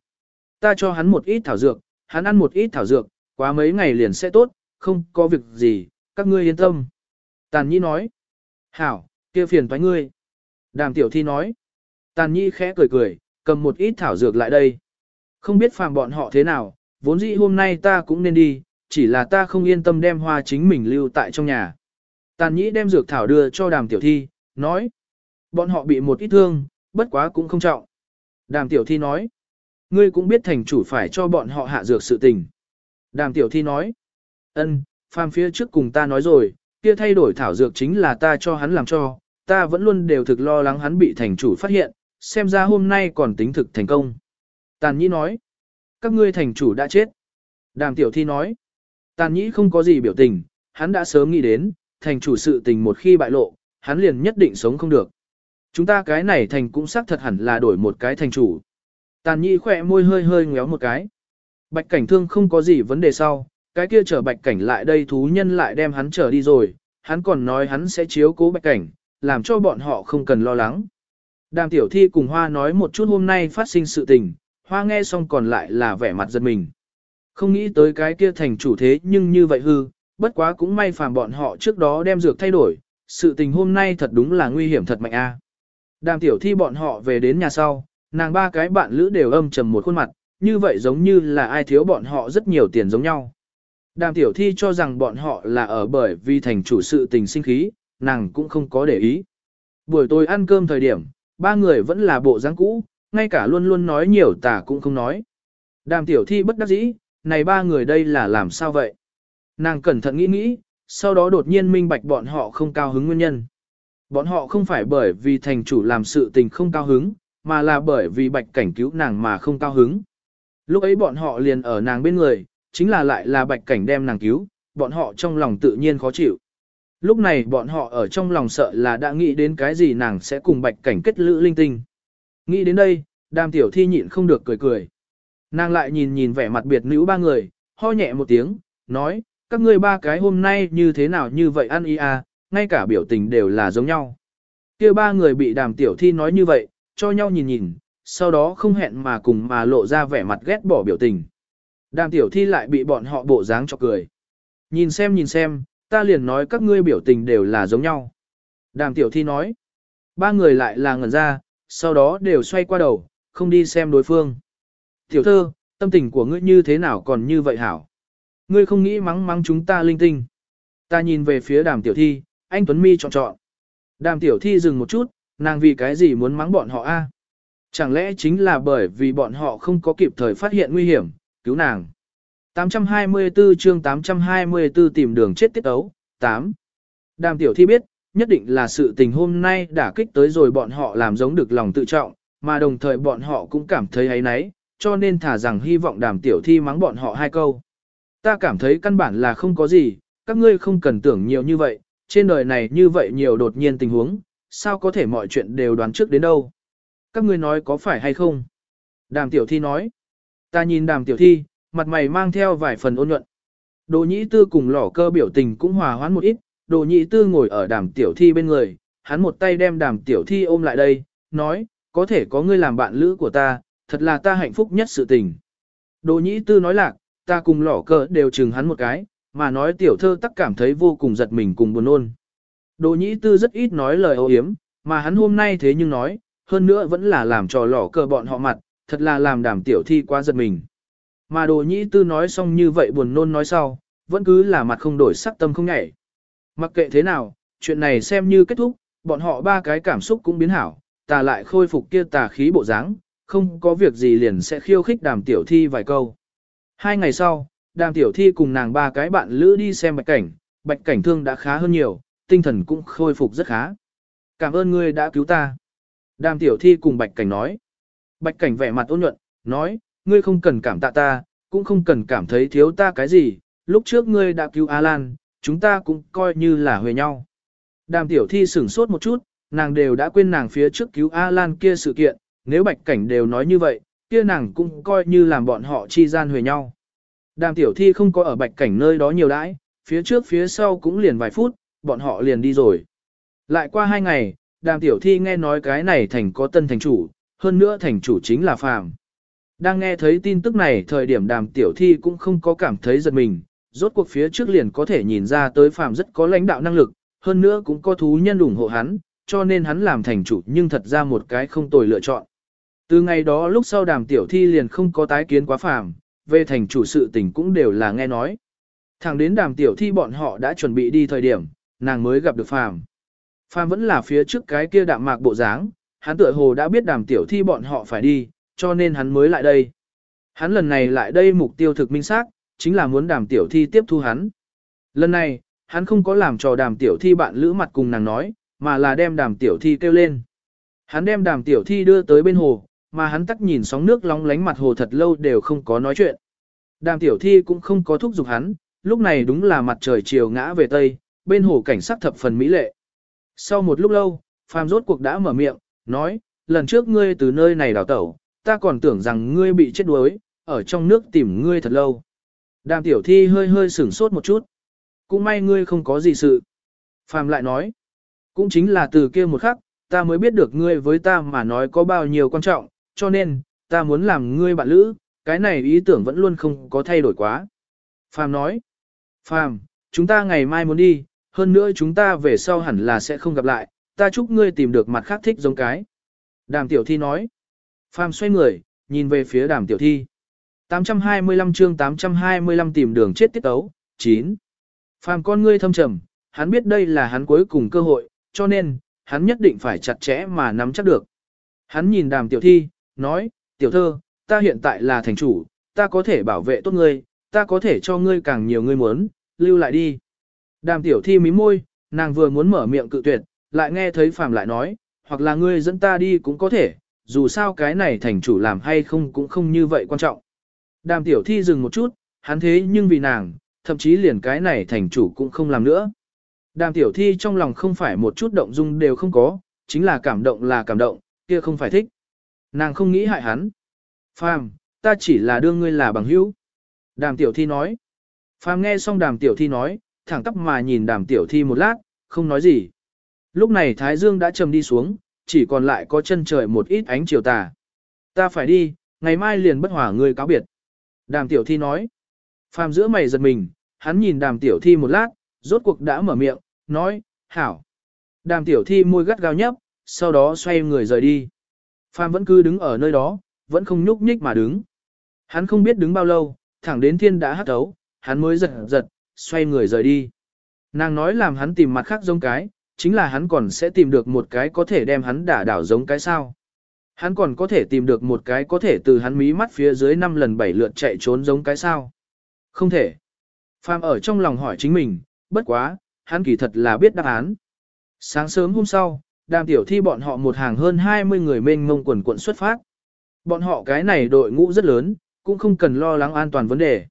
Ta cho hắn một ít thảo dược, hắn ăn một ít thảo dược, quá mấy ngày liền sẽ tốt, không có việc gì, các ngươi yên tâm. Tàn Nhi nói. Hảo, kia phiền toái ngươi. Đàm tiểu thi nói. Tàn Nhi khẽ cười cười, cầm một ít thảo dược lại đây. Không biết phàm bọn họ thế nào, vốn dĩ hôm nay ta cũng nên đi, chỉ là ta không yên tâm đem hoa chính mình lưu tại trong nhà. Tàn nhĩ đem dược thảo đưa cho đàm tiểu thi, nói. Bọn họ bị một ít thương, bất quá cũng không trọng. Đàm tiểu thi nói. Ngươi cũng biết thành chủ phải cho bọn họ hạ dược sự tình. Đàm tiểu thi nói. ân, phàm phía trước cùng ta nói rồi, kia thay đổi thảo dược chính là ta cho hắn làm cho, ta vẫn luôn đều thực lo lắng hắn bị thành chủ phát hiện, xem ra hôm nay còn tính thực thành công. Tàn nhĩ nói, các ngươi thành chủ đã chết. Đàm tiểu thi nói, tàn nhĩ không có gì biểu tình, hắn đã sớm nghĩ đến, thành chủ sự tình một khi bại lộ, hắn liền nhất định sống không được. Chúng ta cái này thành cũng xác thật hẳn là đổi một cái thành chủ. Tàn nhĩ khỏe môi hơi hơi ngéo một cái. Bạch cảnh thương không có gì vấn đề sau, cái kia chở bạch cảnh lại đây thú nhân lại đem hắn trở đi rồi, hắn còn nói hắn sẽ chiếu cố bạch cảnh, làm cho bọn họ không cần lo lắng. Đàm tiểu thi cùng Hoa nói một chút hôm nay phát sinh sự tình, Hoa nghe xong còn lại là vẻ mặt giật mình. Không nghĩ tới cái kia thành chủ thế nhưng như vậy hư, bất quá cũng may phàm bọn họ trước đó đem dược thay đổi, sự tình hôm nay thật đúng là nguy hiểm thật mạnh a. Đàm tiểu thi bọn họ về đến nhà sau, nàng ba cái bạn lữ đều âm trầm một khuôn mặt, như vậy giống như là ai thiếu bọn họ rất nhiều tiền giống nhau. Đàm tiểu thi cho rằng bọn họ là ở bởi vì thành chủ sự tình sinh khí, nàng cũng không có để ý. Buổi tối ăn cơm thời điểm, ba người vẫn là bộ dáng cũ, ngay cả luôn luôn nói nhiều tả cũng không nói. Đàm tiểu thi bất đắc dĩ, này ba người đây là làm sao vậy? Nàng cẩn thận nghĩ nghĩ, sau đó đột nhiên minh bạch bọn họ không cao hứng nguyên nhân. Bọn họ không phải bởi vì thành chủ làm sự tình không cao hứng, mà là bởi vì bạch cảnh cứu nàng mà không cao hứng. Lúc ấy bọn họ liền ở nàng bên người, chính là lại là bạch cảnh đem nàng cứu, bọn họ trong lòng tự nhiên khó chịu. Lúc này bọn họ ở trong lòng sợ là đã nghĩ đến cái gì nàng sẽ cùng bạch cảnh kết lữ linh tinh. Nghĩ đến đây, đàm tiểu thi nhịn không được cười cười. Nàng lại nhìn nhìn vẻ mặt biệt nữ ba người, ho nhẹ một tiếng, nói, các ngươi ba cái hôm nay như thế nào như vậy ăn ý à, ngay cả biểu tình đều là giống nhau. kia ba người bị đàm tiểu thi nói như vậy, cho nhau nhìn nhìn, sau đó không hẹn mà cùng mà lộ ra vẻ mặt ghét bỏ biểu tình. Đàm tiểu thi lại bị bọn họ bộ dáng cho cười. Nhìn xem nhìn xem, ta liền nói các ngươi biểu tình đều là giống nhau. Đàm tiểu thi nói. Ba người lại là ngẩn ra, sau đó đều xoay qua đầu, không đi xem đối phương. Tiểu thơ, tâm tình của ngươi như thế nào còn như vậy hảo? Ngươi không nghĩ mắng mắng chúng ta linh tinh. Ta nhìn về phía đàm tiểu thi, anh Tuấn Mi chọn chọn. Đàm tiểu thi dừng một chút, nàng vì cái gì muốn mắng bọn họ a? Chẳng lẽ chính là bởi vì bọn họ không có kịp thời phát hiện nguy hiểm, cứu nàng. 824 chương 824 tìm đường chết tiết ấu, 8. Đàm tiểu thi biết, nhất định là sự tình hôm nay đã kích tới rồi bọn họ làm giống được lòng tự trọng, mà đồng thời bọn họ cũng cảm thấy ấy nấy, cho nên thả rằng hy vọng đàm tiểu thi mắng bọn họ hai câu. Ta cảm thấy căn bản là không có gì, các ngươi không cần tưởng nhiều như vậy, trên đời này như vậy nhiều đột nhiên tình huống, sao có thể mọi chuyện đều đoán trước đến đâu. Các ngươi nói có phải hay không? Đàm tiểu thi nói. Ta nhìn đàm tiểu thi, mặt mày mang theo vài phần ôn nhuận. Đồ nhĩ tư cùng lỏ cơ biểu tình cũng hòa hoãn một ít, đồ nhị tư ngồi ở đàm tiểu thi bên người, hắn một tay đem đàm tiểu thi ôm lại đây, nói, có thể có ngươi làm bạn lữ của ta, thật là ta hạnh phúc nhất sự tình. Đồ nhị tư nói lạc, ta cùng lỏ cờ đều chừng hắn một cái, mà nói tiểu thơ tắc cảm thấy vô cùng giật mình cùng buồn nôn. Đồ nhị tư rất ít nói lời âu yếm, mà hắn hôm nay thế nhưng nói, hơn nữa vẫn là làm trò lỏ cờ bọn họ mặt, thật là làm đàm tiểu thi quá giật mình. Mà đồ nhị tư nói xong như vậy buồn nôn nói sau, vẫn cứ là mặt không đổi sắc tâm không nhảy. Mặc kệ thế nào, chuyện này xem như kết thúc, bọn họ ba cái cảm xúc cũng biến hảo, tà lại khôi phục kia tà khí bộ dáng, không có việc gì liền sẽ khiêu khích đàm tiểu thi vài câu. Hai ngày sau, đàm tiểu thi cùng nàng ba cái bạn lữ đi xem bạch cảnh, bạch cảnh thương đã khá hơn nhiều, tinh thần cũng khôi phục rất khá. Cảm ơn ngươi đã cứu ta. Đàm tiểu thi cùng bạch cảnh nói. Bạch cảnh vẻ mặt ôn nhuận, nói, ngươi không cần cảm tạ ta, cũng không cần cảm thấy thiếu ta cái gì, lúc trước ngươi đã cứu Alan, chúng ta cũng coi như là huề nhau. Đàm tiểu thi sửng sốt một chút, nàng đều đã quên nàng phía trước cứu Alan kia sự kiện, nếu bạch cảnh đều nói như vậy, kia nàng cũng coi như làm bọn họ chi gian huề nhau. Đàm tiểu thi không có ở bạch cảnh nơi đó nhiều đãi, phía trước phía sau cũng liền vài phút, bọn họ liền đi rồi. Lại qua hai ngày, đàm tiểu thi nghe nói cái này thành có tân thành chủ, hơn nữa thành chủ chính là phàm. Đang nghe thấy tin tức này thời điểm đàm tiểu thi cũng không có cảm thấy giật mình, rốt cuộc phía trước liền có thể nhìn ra tới phàm rất có lãnh đạo năng lực, hơn nữa cũng có thú nhân ủng hộ hắn, cho nên hắn làm thành chủ nhưng thật ra một cái không tồi lựa chọn. Từ ngày đó lúc sau đàm tiểu thi liền không có tái kiến quá phàm, về thành chủ sự tình cũng đều là nghe nói. Thẳng đến đàm tiểu thi bọn họ đã chuẩn bị đi thời điểm, nàng mới gặp được phàm. Phàm vẫn là phía trước cái kia đạm mạc bộ dáng, hắn tựa hồ đã biết đàm tiểu thi bọn họ phải đi, cho nên hắn mới lại đây. Hắn lần này lại đây mục tiêu thực minh xác, chính là muốn đàm tiểu thi tiếp thu hắn. Lần này, hắn không có làm trò đàm tiểu thi bạn lữ mặt cùng nàng nói, mà là đem đàm tiểu thi kêu lên. Hắn đem đàm tiểu thi đưa tới bên hồ, mà hắn tắc nhìn sóng nước lóng lánh mặt hồ thật lâu đều không có nói chuyện. Đàm tiểu thi cũng không có thúc giục hắn, lúc này đúng là mặt trời chiều ngã về tây, bên hồ cảnh sắc thập phần mỹ lệ. Sau một lúc lâu, phàm rốt cuộc đã mở miệng, nói, lần trước ngươi từ nơi này đào tẩu, ta còn tưởng rằng ngươi bị chết đuối, ở trong nước tìm ngươi thật lâu. Đàm tiểu thi hơi hơi sửng sốt một chút. Cũng may ngươi không có gì sự. Phàm lại nói, cũng chính là từ kia một khắc, ta mới biết được ngươi với ta mà nói có bao nhiêu quan trọng, cho nên, ta muốn làm ngươi bạn lữ, cái này ý tưởng vẫn luôn không có thay đổi quá. Phàm nói, Phàm, chúng ta ngày mai muốn đi, hơn nữa chúng ta về sau hẳn là sẽ không gặp lại, ta chúc ngươi tìm được mặt khác thích giống cái. Đàm tiểu thi nói, Phàm xoay người, nhìn về phía đàm tiểu thi. 825 chương 825 tìm đường chết tiết tấu, 9. Phàm con ngươi thâm trầm, hắn biết đây là hắn cuối cùng cơ hội, cho nên, hắn nhất định phải chặt chẽ mà nắm chắc được. Hắn nhìn đàm tiểu thi, nói, tiểu thơ, ta hiện tại là thành chủ, ta có thể bảo vệ tốt ngươi, ta có thể cho ngươi càng nhiều ngươi muốn, lưu lại đi. Đàm tiểu thi mím môi, nàng vừa muốn mở miệng cự tuyệt, lại nghe thấy phàm lại nói, hoặc là ngươi dẫn ta đi cũng có thể, dù sao cái này thành chủ làm hay không cũng không như vậy quan trọng. Đàm tiểu thi dừng một chút, hắn thế nhưng vì nàng, thậm chí liền cái này thành chủ cũng không làm nữa. Đàm tiểu thi trong lòng không phải một chút động dung đều không có, chính là cảm động là cảm động, kia không phải thích. Nàng không nghĩ hại hắn. Phàm, ta chỉ là đương ngươi là bằng hữu. Đàm tiểu thi nói. Phàm nghe xong đàm tiểu thi nói, thẳng tắp mà nhìn đàm tiểu thi một lát, không nói gì. Lúc này Thái Dương đã trầm đi xuống, chỉ còn lại có chân trời một ít ánh chiều tà. Ta phải đi, ngày mai liền bất hỏa ngươi cáo biệt. Đàm tiểu thi nói. Phàm giữa mày giật mình, hắn nhìn đàm tiểu thi một lát, rốt cuộc đã mở miệng, nói, hảo. Đàm tiểu thi môi gắt gao nhấp, sau đó xoay người rời đi. Phàm vẫn cứ đứng ở nơi đó, vẫn không nhúc nhích mà đứng. Hắn không biết đứng bao lâu, thẳng đến thiên đã hắt thấu, hắn mới giật giật, xoay người rời đi. Nàng nói làm hắn tìm mặt khác giống cái, chính là hắn còn sẽ tìm được một cái có thể đem hắn đả đảo giống cái sao. Hắn còn có thể tìm được một cái có thể từ hắn mí mắt phía dưới 5 lần 7 lượt chạy trốn giống cái sao. Không thể. Phàm ở trong lòng hỏi chính mình, bất quá, hắn kỳ thật là biết đáp án. Sáng sớm hôm sau, đàm tiểu thi bọn họ một hàng hơn 20 người mênh mông quần quận xuất phát. Bọn họ cái này đội ngũ rất lớn, cũng không cần lo lắng an toàn vấn đề.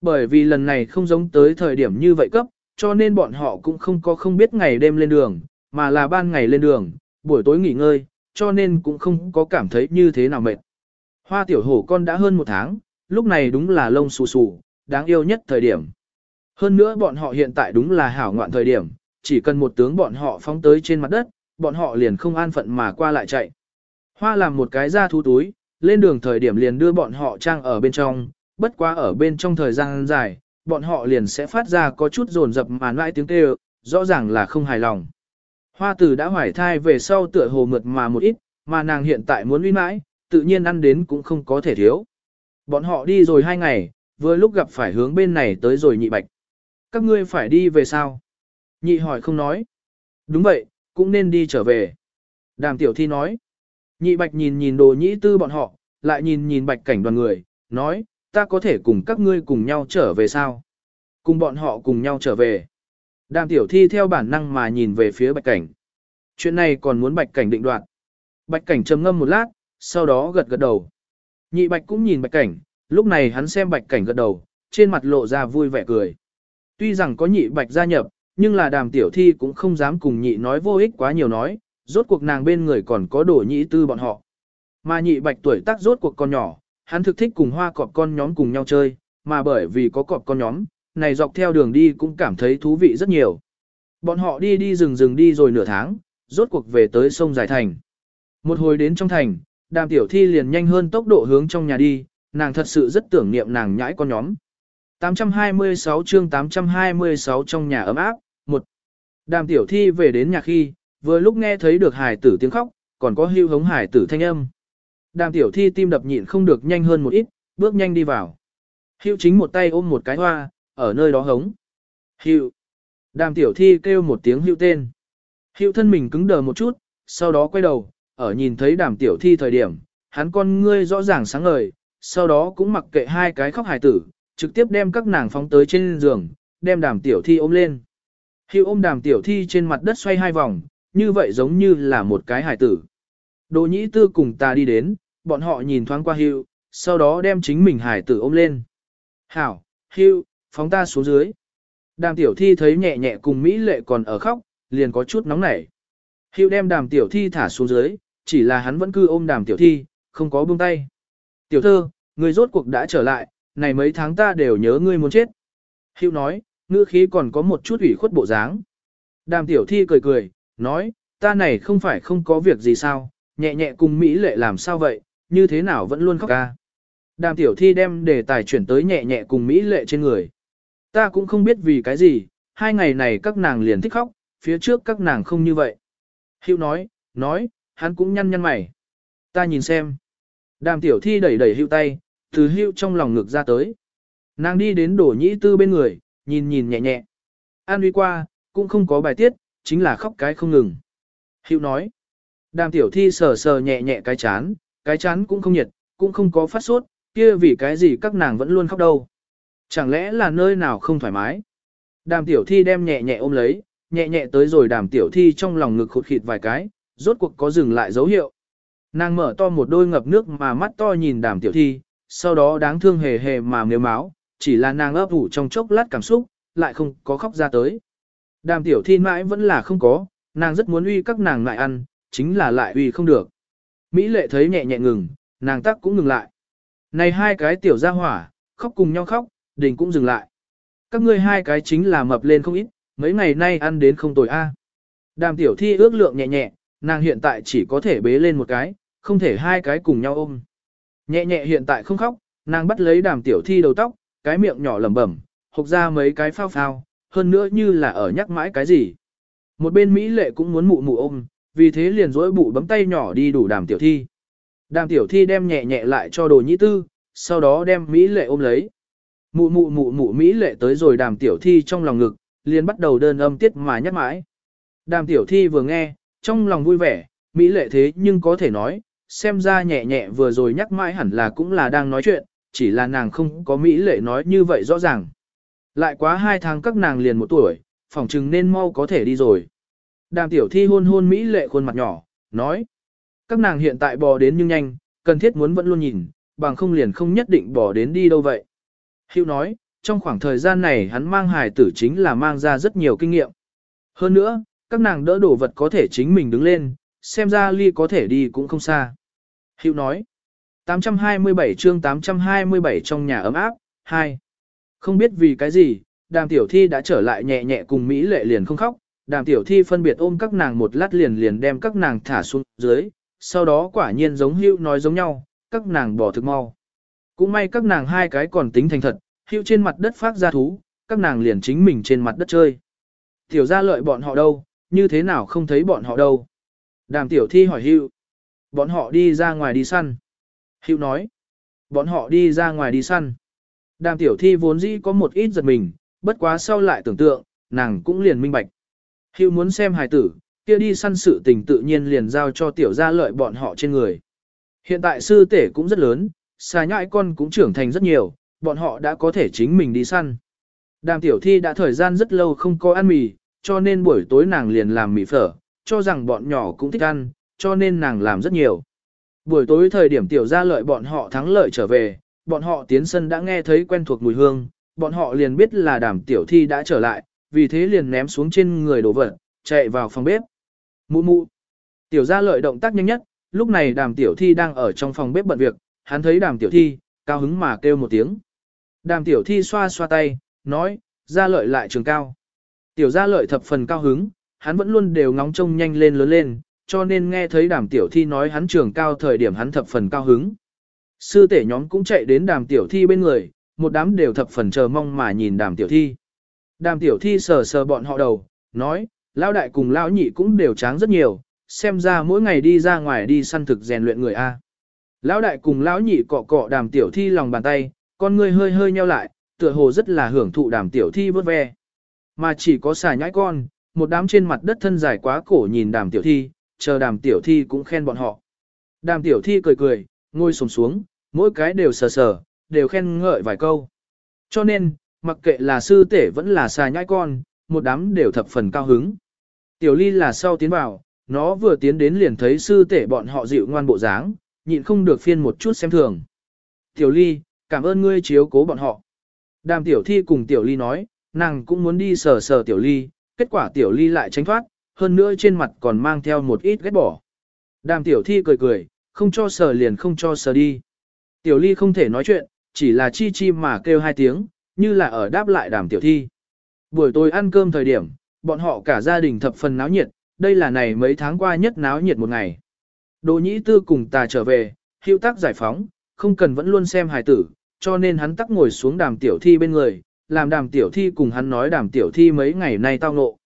Bởi vì lần này không giống tới thời điểm như vậy cấp, cho nên bọn họ cũng không có không biết ngày đêm lên đường, mà là ban ngày lên đường, buổi tối nghỉ ngơi, cho nên cũng không có cảm thấy như thế nào mệt. Hoa tiểu hổ con đã hơn một tháng, lúc này đúng là lông xù xù, đáng yêu nhất thời điểm. Hơn nữa bọn họ hiện tại đúng là hảo ngoạn thời điểm, chỉ cần một tướng bọn họ phóng tới trên mặt đất, bọn họ liền không an phận mà qua lại chạy. Hoa làm một cái ra thú túi, lên đường thời điểm liền đưa bọn họ trang ở bên trong, bất quá ở bên trong thời gian dài, bọn họ liền sẽ phát ra có chút rồn rập mà nãi tiếng kêu, rõ ràng là không hài lòng. Hoa tử đã hoài thai về sau tựa hồ mượt mà một ít, mà nàng hiện tại muốn uy mãi, tự nhiên ăn đến cũng không có thể thiếu. Bọn họ đi rồi hai ngày, vừa lúc gặp phải hướng bên này tới rồi nhị bạch. Các ngươi phải đi về sao? Nhị hỏi không nói. Đúng vậy, cũng nên đi trở về. Đàm tiểu thi nói. Nhị bạch nhìn nhìn đồ nhĩ tư bọn họ, lại nhìn nhìn bạch cảnh đoàn người, nói, ta có thể cùng các ngươi cùng nhau trở về sao? Cùng bọn họ cùng nhau trở về. Đàm tiểu thi theo bản năng mà nhìn về phía bạch cảnh. Chuyện này còn muốn bạch cảnh định đoạt. Bạch cảnh trầm ngâm một lát, sau đó gật gật đầu. Nhị bạch cũng nhìn bạch cảnh, lúc này hắn xem bạch cảnh gật đầu, trên mặt lộ ra vui vẻ cười. Tuy rằng có nhị bạch gia nhập, nhưng là đàm tiểu thi cũng không dám cùng nhị nói vô ích quá nhiều nói, rốt cuộc nàng bên người còn có đổ nhị tư bọn họ. Mà nhị bạch tuổi tác rốt cuộc con nhỏ, hắn thực thích cùng hoa cọp con nhóm cùng nhau chơi, mà bởi vì có cọp con nhóm, này dọc theo đường đi cũng cảm thấy thú vị rất nhiều. Bọn họ đi đi rừng rừng đi rồi nửa tháng, rốt cuộc về tới sông Giải Thành. Một hồi đến trong thành, đàm tiểu thi liền nhanh hơn tốc độ hướng trong nhà đi, nàng thật sự rất tưởng niệm nàng nhãi con nhóm. 826 chương 826 trong nhà ấm áp, một Đàm tiểu thi về đến nhà khi, vừa lúc nghe thấy được hải tử tiếng khóc, còn có hưu hống hải tử thanh âm. Đàm tiểu thi tim đập nhịn không được nhanh hơn một ít, bước nhanh đi vào. Hưu chính một tay ôm một cái hoa, ở nơi đó hống. Hiệu Đàm tiểu thi kêu một tiếng Hiệu tên. Hiệu thân mình cứng đờ một chút, sau đó quay đầu, ở nhìn thấy đàm tiểu thi thời điểm, hắn con ngươi rõ ràng sáng ngời, sau đó cũng mặc kệ hai cái khóc hài tử, trực tiếp đem các nàng phóng tới trên giường, đem đàm tiểu thi ôm lên. Hiệu ôm đàm tiểu thi trên mặt đất xoay hai vòng, như vậy giống như là một cái hài tử. Đồ nhĩ tư cùng ta đi đến, bọn họ nhìn thoáng qua Hiệu sau đó đem chính mình hài tử ôm lên. Hảo, Hiệu phóng ta xuống dưới. Đàm tiểu thi thấy nhẹ nhẹ cùng Mỹ lệ còn ở khóc, liền có chút nóng nảy. Hiệu đem đàm tiểu thi thả xuống dưới, chỉ là hắn vẫn cứ ôm đàm tiểu thi, không có buông tay. Tiểu thơ, người rốt cuộc đã trở lại, này mấy tháng ta đều nhớ ngươi muốn chết. Hiệu nói, ngữ khí còn có một chút ủy khuất bộ dáng. Đàm tiểu thi cười cười, nói, ta này không phải không có việc gì sao, nhẹ nhẹ cùng Mỹ lệ làm sao vậy, như thế nào vẫn luôn khóc ca. Đàm tiểu thi đem đề tài chuyển tới nhẹ nhẹ cùng Mỹ lệ trên người. Ta cũng không biết vì cái gì, hai ngày này các nàng liền thích khóc, phía trước các nàng không như vậy. Hữu nói, nói, hắn cũng nhăn nhăn mày. Ta nhìn xem. Đàm tiểu thi đẩy đẩy hữu tay, từ hữu trong lòng ngực ra tới. Nàng đi đến đổ nhĩ tư bên người, nhìn nhìn nhẹ nhẹ. An uy qua, cũng không có bài tiết, chính là khóc cái không ngừng. Hữu nói. Đàm tiểu thi sờ sờ nhẹ nhẹ cái chán, cái chán cũng không nhiệt, cũng không có phát sốt, kia vì cái gì các nàng vẫn luôn khóc đâu. Chẳng lẽ là nơi nào không thoải mái? Đàm tiểu thi đem nhẹ nhẹ ôm lấy, nhẹ nhẹ tới rồi đàm tiểu thi trong lòng ngực khụt khịt vài cái, rốt cuộc có dừng lại dấu hiệu. Nàng mở to một đôi ngập nước mà mắt to nhìn đàm tiểu thi, sau đó đáng thương hề hề mà nếu máu, chỉ là nàng ấp ủ trong chốc lát cảm xúc, lại không có khóc ra tới. Đàm tiểu thi mãi vẫn là không có, nàng rất muốn uy các nàng lại ăn, chính là lại uy không được. Mỹ lệ thấy nhẹ nhẹ ngừng, nàng tắc cũng ngừng lại. Này hai cái tiểu gia hỏa, khóc cùng nhau khóc, đình cũng dừng lại. Các ngươi hai cái chính là mập lên không ít, mấy ngày nay ăn đến không tồi a. Đàm tiểu thi ước lượng nhẹ nhẹ, nàng hiện tại chỉ có thể bế lên một cái, không thể hai cái cùng nhau ôm. Nhẹ nhẹ hiện tại không khóc, nàng bắt lấy đàm tiểu thi đầu tóc, cái miệng nhỏ lẩm bẩm, hộc ra mấy cái phao phao, hơn nữa như là ở nhắc mãi cái gì. Một bên Mỹ lệ cũng muốn mụ mụ ôm, vì thế liền dỗi bụ bấm tay nhỏ đi đủ đàm tiểu thi. Đàm tiểu thi đem nhẹ nhẹ lại cho đồ nhĩ tư, sau đó đem Mỹ lệ ôm lấy. Mụ mụ mụ mụ Mỹ lệ tới rồi đàm tiểu thi trong lòng ngực, liền bắt đầu đơn âm tiết mà nhắc mãi. Đàm tiểu thi vừa nghe, trong lòng vui vẻ, Mỹ lệ thế nhưng có thể nói, xem ra nhẹ nhẹ vừa rồi nhắc mãi hẳn là cũng là đang nói chuyện, chỉ là nàng không có Mỹ lệ nói như vậy rõ ràng. Lại quá hai tháng các nàng liền một tuổi, phỏng chừng nên mau có thể đi rồi. Đàm tiểu thi hôn hôn Mỹ lệ khuôn mặt nhỏ, nói. Các nàng hiện tại bò đến nhưng nhanh, cần thiết muốn vẫn luôn nhìn, bằng không liền không nhất định bò đến đi đâu vậy. Hữu nói, trong khoảng thời gian này hắn mang hài tử chính là mang ra rất nhiều kinh nghiệm. Hơn nữa, các nàng đỡ đổ vật có thể chính mình đứng lên, xem ra ly có thể đi cũng không xa. Hữu nói, 827 chương 827 trong nhà ấm áp, 2. Không biết vì cái gì, đàm tiểu thi đã trở lại nhẹ nhẹ cùng Mỹ lệ liền không khóc, đàm tiểu thi phân biệt ôm các nàng một lát liền liền đem các nàng thả xuống dưới, sau đó quả nhiên giống hữu nói giống nhau, các nàng bỏ thực mau. Cũng may các nàng hai cái còn tính thành thật, hữu trên mặt đất phát ra thú, các nàng liền chính mình trên mặt đất chơi. Tiểu ra lợi bọn họ đâu, như thế nào không thấy bọn họ đâu. Đàm tiểu thi hỏi hữu. Bọn họ đi ra ngoài đi săn. Hữu nói. Bọn họ đi ra ngoài đi săn. Đàm tiểu thi vốn dĩ có một ít giật mình, bất quá sau lại tưởng tượng, nàng cũng liền minh bạch. Hữu muốn xem hài tử, kia đi săn sự tình tự nhiên liền giao cho tiểu gia lợi bọn họ trên người. Hiện tại sư tể cũng rất lớn, xà nhãi con cũng trưởng thành rất nhiều, bọn họ đã có thể chính mình đi săn. Đàm tiểu thi đã thời gian rất lâu không có ăn mì, cho nên buổi tối nàng liền làm mì phở, cho rằng bọn nhỏ cũng thích ăn, cho nên nàng làm rất nhiều. Buổi tối thời điểm tiểu gia lợi bọn họ thắng lợi trở về, bọn họ tiến sân đã nghe thấy quen thuộc mùi hương, bọn họ liền biết là đàm tiểu thi đã trở lại, vì thế liền ném xuống trên người đồ vật, chạy vào phòng bếp. Mụ mụ. Tiểu gia lợi động tác nhanh nhất, lúc này đàm tiểu thi đang ở trong phòng bếp bận việc, hắn thấy đàm tiểu thi, cao hứng mà kêu một tiếng. Đàm tiểu thi xoa xoa tay, nói, gia lợi lại trường cao. Tiểu gia lợi thập phần cao hứng, hắn vẫn luôn đều ngóng trông nhanh lên lớn lên, cho nên nghe thấy đàm tiểu thi nói hắn trường cao thời điểm hắn thập phần cao hứng. Sư tể nhóm cũng chạy đến đàm tiểu thi bên người, một đám đều thập phần chờ mong mà nhìn đàm tiểu thi. Đàm tiểu thi sờ sờ bọn họ đầu, nói, lão đại cùng lão nhị cũng đều tráng rất nhiều, xem ra mỗi ngày đi ra ngoài đi săn thực rèn luyện người A. Lão đại cùng lão nhị cọ cọ đàm tiểu thi lòng bàn tay, con người hơi hơi nheo lại, tựa hồ rất là hưởng thụ đàm tiểu thi vớt ve. Mà chỉ có xài nhãi con, một đám trên mặt đất thân dài quá cổ nhìn đàm tiểu thi, chờ đàm tiểu thi cũng khen bọn họ. Đàm tiểu thi cười cười, ngồi sồm xuống, mỗi cái đều sờ sờ, đều khen ngợi vài câu. Cho nên, mặc kệ là sư tể vẫn là xài nhãi con, một đám đều thập phần cao hứng. Tiểu ly là sau tiến vào, nó vừa tiến đến liền thấy sư tể bọn họ dịu ngoan bộ dáng, nhịn không được phiên một chút xem thường. Tiểu ly, cảm ơn ngươi chiếu cố bọn họ. Đàm tiểu thi cùng tiểu ly nói, nàng cũng muốn đi sờ sờ tiểu ly, kết quả tiểu ly lại tránh thoát, hơn nữa trên mặt còn mang theo một ít ghét bỏ. Đàm tiểu thi cười cười, không cho sờ liền không cho sờ đi. Tiểu ly không thể nói chuyện, chỉ là chi chi mà kêu hai tiếng, như là ở đáp lại đàm tiểu thi. Buổi tối ăn cơm thời điểm, bọn họ cả gia đình thập phần náo nhiệt, đây là này mấy tháng qua nhất náo nhiệt một ngày. Đồ nhĩ tư cùng tà trở về, hữu tác giải phóng, không cần vẫn luôn xem hài tử, cho nên hắn tắc ngồi xuống đàm tiểu thi bên người, làm đàm tiểu thi cùng hắn nói đàm tiểu thi mấy ngày nay tao ngộ.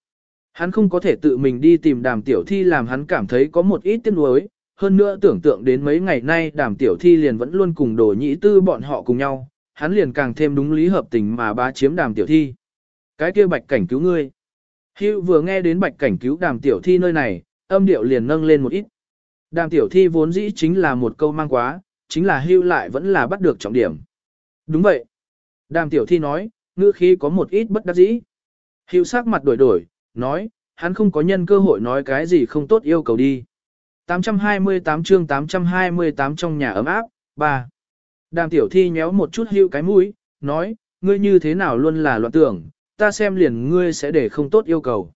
Hắn không có thể tự mình đi tìm đàm tiểu thi làm hắn cảm thấy có một ít tiếc nuối, hơn nữa tưởng tượng đến mấy ngày nay đàm tiểu thi liền vẫn luôn cùng đồ nhĩ tư bọn họ cùng nhau, hắn liền càng thêm đúng lý hợp tình mà bá chiếm đàm tiểu thi. Cái kia bạch cảnh cứu ngươi. Hữu vừa nghe đến bạch cảnh cứu đàm tiểu thi nơi này, âm điệu liền nâng lên một ít. Đàm tiểu thi vốn dĩ chính là một câu mang quá, chính là hưu lại vẫn là bắt được trọng điểm. Đúng vậy. Đàm tiểu thi nói, ngữ khí có một ít bất đắc dĩ. Hưu sắc mặt đổi đổi, nói, hắn không có nhân cơ hội nói cái gì không tốt yêu cầu đi. 828 chương 828 trong nhà ấm áp, 3. Đàm tiểu thi nhéo một chút hưu cái mũi, nói, ngươi như thế nào luôn là loạn tưởng, ta xem liền ngươi sẽ để không tốt yêu cầu.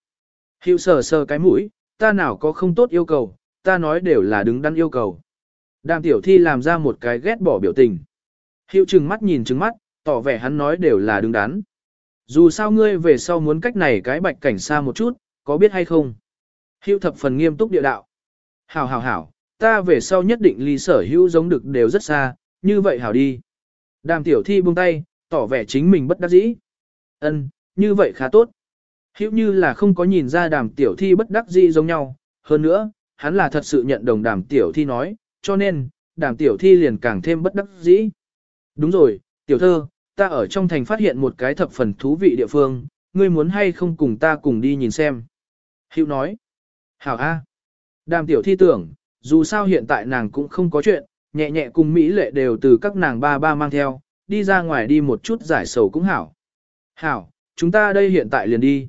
Hưu sờ sờ cái mũi, ta nào có không tốt yêu cầu, ta nói đều là đứng đắn yêu cầu. Đàm tiểu thi làm ra một cái ghét bỏ biểu tình. Hiệu trừng mắt nhìn trừng mắt, tỏ vẻ hắn nói đều là đứng đắn. Dù sao ngươi về sau muốn cách này cái bạch cảnh xa một chút, có biết hay không? Hiệu thập phần nghiêm túc địa đạo. Hảo hảo hảo, ta về sau nhất định ly sở hữu giống được đều rất xa, như vậy hảo đi. Đàm tiểu thi buông tay, tỏ vẻ chính mình bất đắc dĩ. Ân, như vậy khá tốt. Hiệu như là không có nhìn ra đàm tiểu thi bất đắc dĩ giống nhau, hơn nữa, hắn là thật sự nhận đồng đàm tiểu thi nói, cho nên, đàm tiểu thi liền càng thêm bất đắc dĩ. Đúng rồi, tiểu thơ, ta ở trong thành phát hiện một cái thập phần thú vị địa phương, ngươi muốn hay không cùng ta cùng đi nhìn xem. Hữu nói, hảo a. Đàm tiểu thi tưởng, dù sao hiện tại nàng cũng không có chuyện, nhẹ nhẹ cùng Mỹ lệ đều từ các nàng ba ba mang theo, đi ra ngoài đi một chút giải sầu cũng hảo. Hảo, chúng ta đây hiện tại liền đi.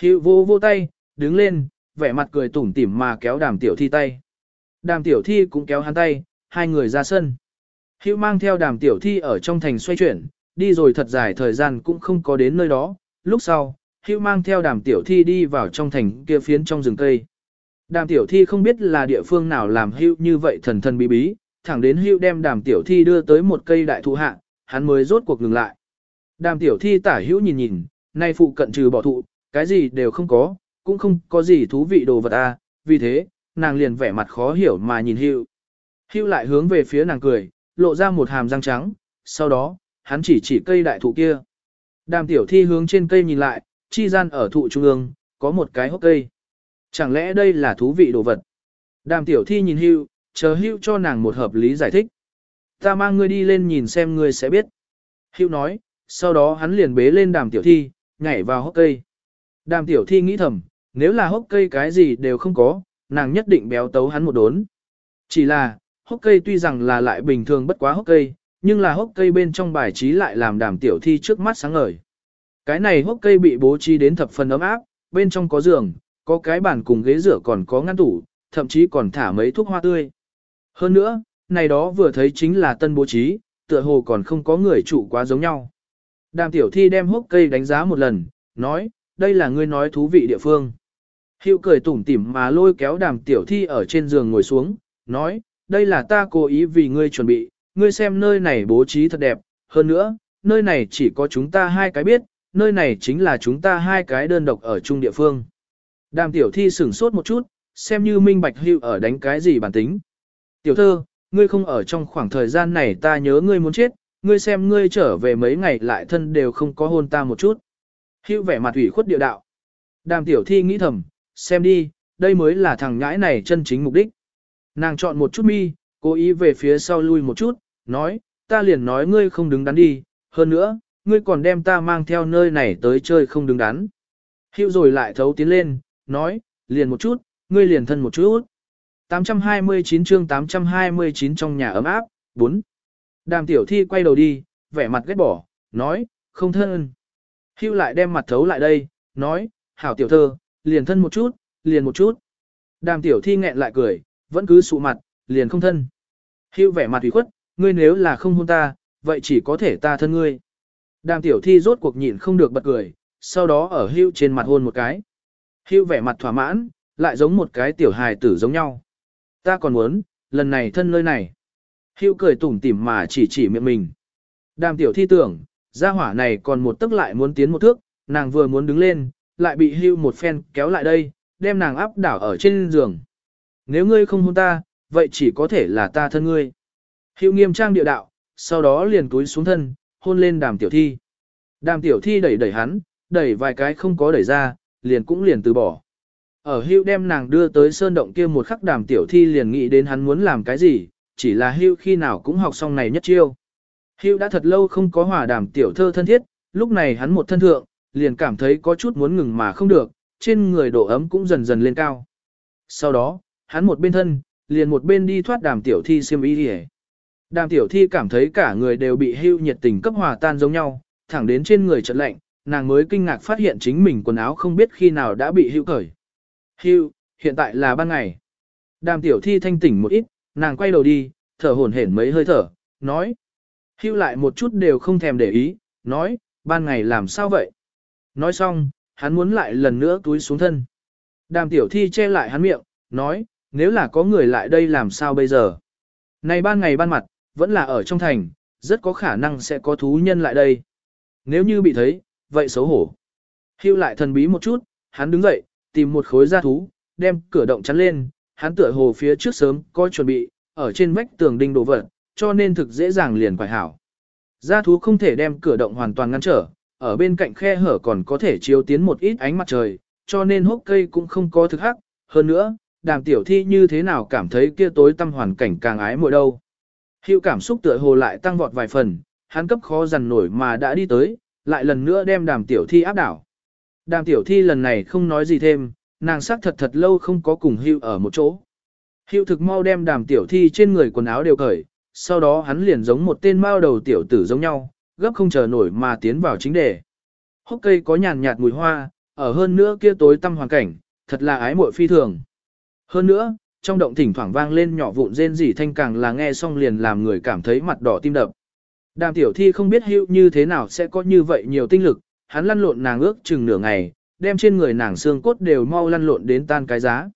hữu vô vô tay, đứng lên, vẻ mặt cười tủm tỉm mà kéo đàm tiểu thi tay. Đàm tiểu thi cũng kéo hắn tay, hai người ra sân. hữu mang theo đàm tiểu thi ở trong thành xoay chuyển, đi rồi thật dài thời gian cũng không có đến nơi đó. Lúc sau, hữu mang theo đàm tiểu thi đi vào trong thành kia phiến trong rừng cây. Đàm tiểu thi không biết là địa phương nào làm hữu như vậy thần thần bí bí, thẳng đến hữu đem đàm tiểu thi đưa tới một cây đại thụ hạ, hắn mới rốt cuộc ngừng lại. Đàm tiểu thi tả hữu nhìn nhìn, nay phụ cận trừ bỏ thụ, cái gì đều không có, cũng không có gì thú vị đồ vật à, vì thế, nàng liền vẻ mặt khó hiểu mà nhìn hữu hữu lại hướng về phía nàng cười, lộ ra một hàm răng trắng, sau đó, hắn chỉ chỉ cây đại thụ kia. Đàm tiểu thi hướng trên cây nhìn lại, chi gian ở thụ trung ương, có một cái hốc cây. Chẳng lẽ đây là thú vị đồ vật? Đàm tiểu thi nhìn hữu chờ hữu cho nàng một hợp lý giải thích. Ta mang ngươi đi lên nhìn xem ngươi sẽ biết. hữu nói, sau đó hắn liền bế lên đàm tiểu thi, nhảy vào hốc cây. Đàm tiểu thi nghĩ thầm, nếu là hốc cây cái gì đều không có, nàng nhất định béo tấu hắn một đốn. Chỉ là, hốc cây tuy rằng là lại bình thường bất quá hốc cây, nhưng là hốc cây bên trong bài trí lại làm đàm tiểu thi trước mắt sáng ngời. Cái này hốc cây bị bố trí đến thập phần ấm áp, bên trong có giường, có cái bàn cùng ghế rửa còn có ngăn tủ, thậm chí còn thả mấy thuốc hoa tươi. Hơn nữa, này đó vừa thấy chính là tân bố trí, tựa hồ còn không có người chủ quá giống nhau. Đàm tiểu thi đem hốc cây đánh giá một lần, nói, đây là ngươi nói thú vị địa phương. Hiệu cười tủm tỉm mà lôi kéo đàm tiểu thi ở trên giường ngồi xuống, nói, đây là ta cố ý vì ngươi chuẩn bị, ngươi xem nơi này bố trí thật đẹp, hơn nữa, nơi này chỉ có chúng ta hai cái biết, nơi này chính là chúng ta hai cái đơn độc ở chung địa phương. Đàm tiểu thi sửng sốt một chút, xem như minh bạch hiệu ở đánh cái gì bản tính. Tiểu thơ, ngươi không ở trong khoảng thời gian này ta nhớ ngươi muốn chết, ngươi xem ngươi trở về mấy ngày lại thân đều không có hôn ta một chút. Hữu vẻ mặt ủy khuất địa đạo. Đàm tiểu thi nghĩ thầm, xem đi, đây mới là thằng nhãi này chân chính mục đích. Nàng chọn một chút mi, cố ý về phía sau lui một chút, nói, ta liền nói ngươi không đứng đắn đi, hơn nữa, ngươi còn đem ta mang theo nơi này tới chơi không đứng đắn. Hiệu rồi lại thấu tiến lên, nói, liền một chút, ngươi liền thân một chút. 829 chương 829 trong nhà ấm áp, 4. Đàm tiểu thi quay đầu đi, vẻ mặt ghét bỏ, nói, không thân. Hưu lại đem mặt thấu lại đây, nói, hảo tiểu thơ, liền thân một chút, liền một chút. Đàm tiểu thi nghẹn lại cười, vẫn cứ sụ mặt, liền không thân. Hưu vẻ mặt ủy khuất, ngươi nếu là không hôn ta, vậy chỉ có thể ta thân ngươi. Đàm tiểu thi rốt cuộc nhịn không được bật cười, sau đó ở hưu trên mặt hôn một cái. Hưu vẻ mặt thỏa mãn, lại giống một cái tiểu hài tử giống nhau. Ta còn muốn, lần này thân nơi này. Hưu cười tủm tỉm mà chỉ chỉ miệng mình. Đàm tiểu thi tưởng, gia hỏa này còn một tức lại muốn tiến một thước, nàng vừa muốn đứng lên, lại bị hưu một phen kéo lại đây, đem nàng áp đảo ở trên giường. Nếu ngươi không hôn ta, vậy chỉ có thể là ta thân ngươi. Hưu nghiêm trang địa đạo, sau đó liền túi xuống thân, hôn lên đàm tiểu thi. Đàm tiểu thi đẩy đẩy hắn, đẩy vài cái không có đẩy ra, liền cũng liền từ bỏ. Ở hưu đem nàng đưa tới sơn động kia một khắc đàm tiểu thi liền nghĩ đến hắn muốn làm cái gì, chỉ là hưu khi nào cũng học xong này nhất chiêu. Hưu đã thật lâu không có hòa đàm tiểu thơ thân thiết, lúc này hắn một thân thượng, liền cảm thấy có chút muốn ngừng mà không được, trên người độ ấm cũng dần dần lên cao. Sau đó, hắn một bên thân, liền một bên đi thoát đàm tiểu thi xiêm y đi Đàm tiểu thi cảm thấy cả người đều bị hưu nhiệt tình cấp hòa tan giống nhau, thẳng đến trên người chợt lạnh, nàng mới kinh ngạc phát hiện chính mình quần áo không biết khi nào đã bị hưu cởi. Hưu, hiện tại là ban ngày. Đàm tiểu thi thanh tỉnh một ít, nàng quay đầu đi, thở hổn hển mấy hơi thở, nói. Hưu lại một chút đều không thèm để ý, nói, ban ngày làm sao vậy? Nói xong, hắn muốn lại lần nữa túi xuống thân. Đàm tiểu thi che lại hắn miệng, nói, nếu là có người lại đây làm sao bây giờ? Này ban ngày ban mặt, vẫn là ở trong thành, rất có khả năng sẽ có thú nhân lại đây. Nếu như bị thấy, vậy xấu hổ. Hưu lại thần bí một chút, hắn đứng dậy, tìm một khối da thú, đem cửa động chắn lên, hắn tựa hồ phía trước sớm có chuẩn bị, ở trên vách tường đinh đồ vật, cho nên thực dễ dàng liền quải hảo. Da thú không thể đem cửa động hoàn toàn ngăn trở, ở bên cạnh khe hở còn có thể chiếu tiến một ít ánh mặt trời, cho nên hốc cây cũng không có thực hắc. Hơn nữa, đàm tiểu thi như thế nào cảm thấy kia tối tâm hoàn cảnh càng ái mội đâu. Hiệu cảm xúc tựa hồ lại tăng vọt vài phần, hắn cấp khó dằn nổi mà đã đi tới, lại lần nữa đem đàm tiểu thi áp đảo. Đàm tiểu thi lần này không nói gì thêm, nàng sắc thật thật lâu không có cùng hưu ở một chỗ. Hưu thực mau đem đàm tiểu thi trên người quần áo đều cởi, sau đó hắn liền giống một tên mao đầu tiểu tử giống nhau, gấp không chờ nổi mà tiến vào chính đề. Hốc cây có nhàn nhạt mùi hoa, ở hơn nữa kia tối tăm hoàn cảnh, thật là ái muội phi thường. Hơn nữa, trong động thỉnh thoảng vang lên nhỏ vụn rên rỉ thanh càng là nghe xong liền làm người cảm thấy mặt đỏ tim đập. Đàm tiểu thi không biết hữu như thế nào sẽ có như vậy nhiều tinh lực, hắn lăn lộn nàng ước chừng nửa ngày, đem trên người nàng xương cốt đều mau lăn lộn đến tan cái giá.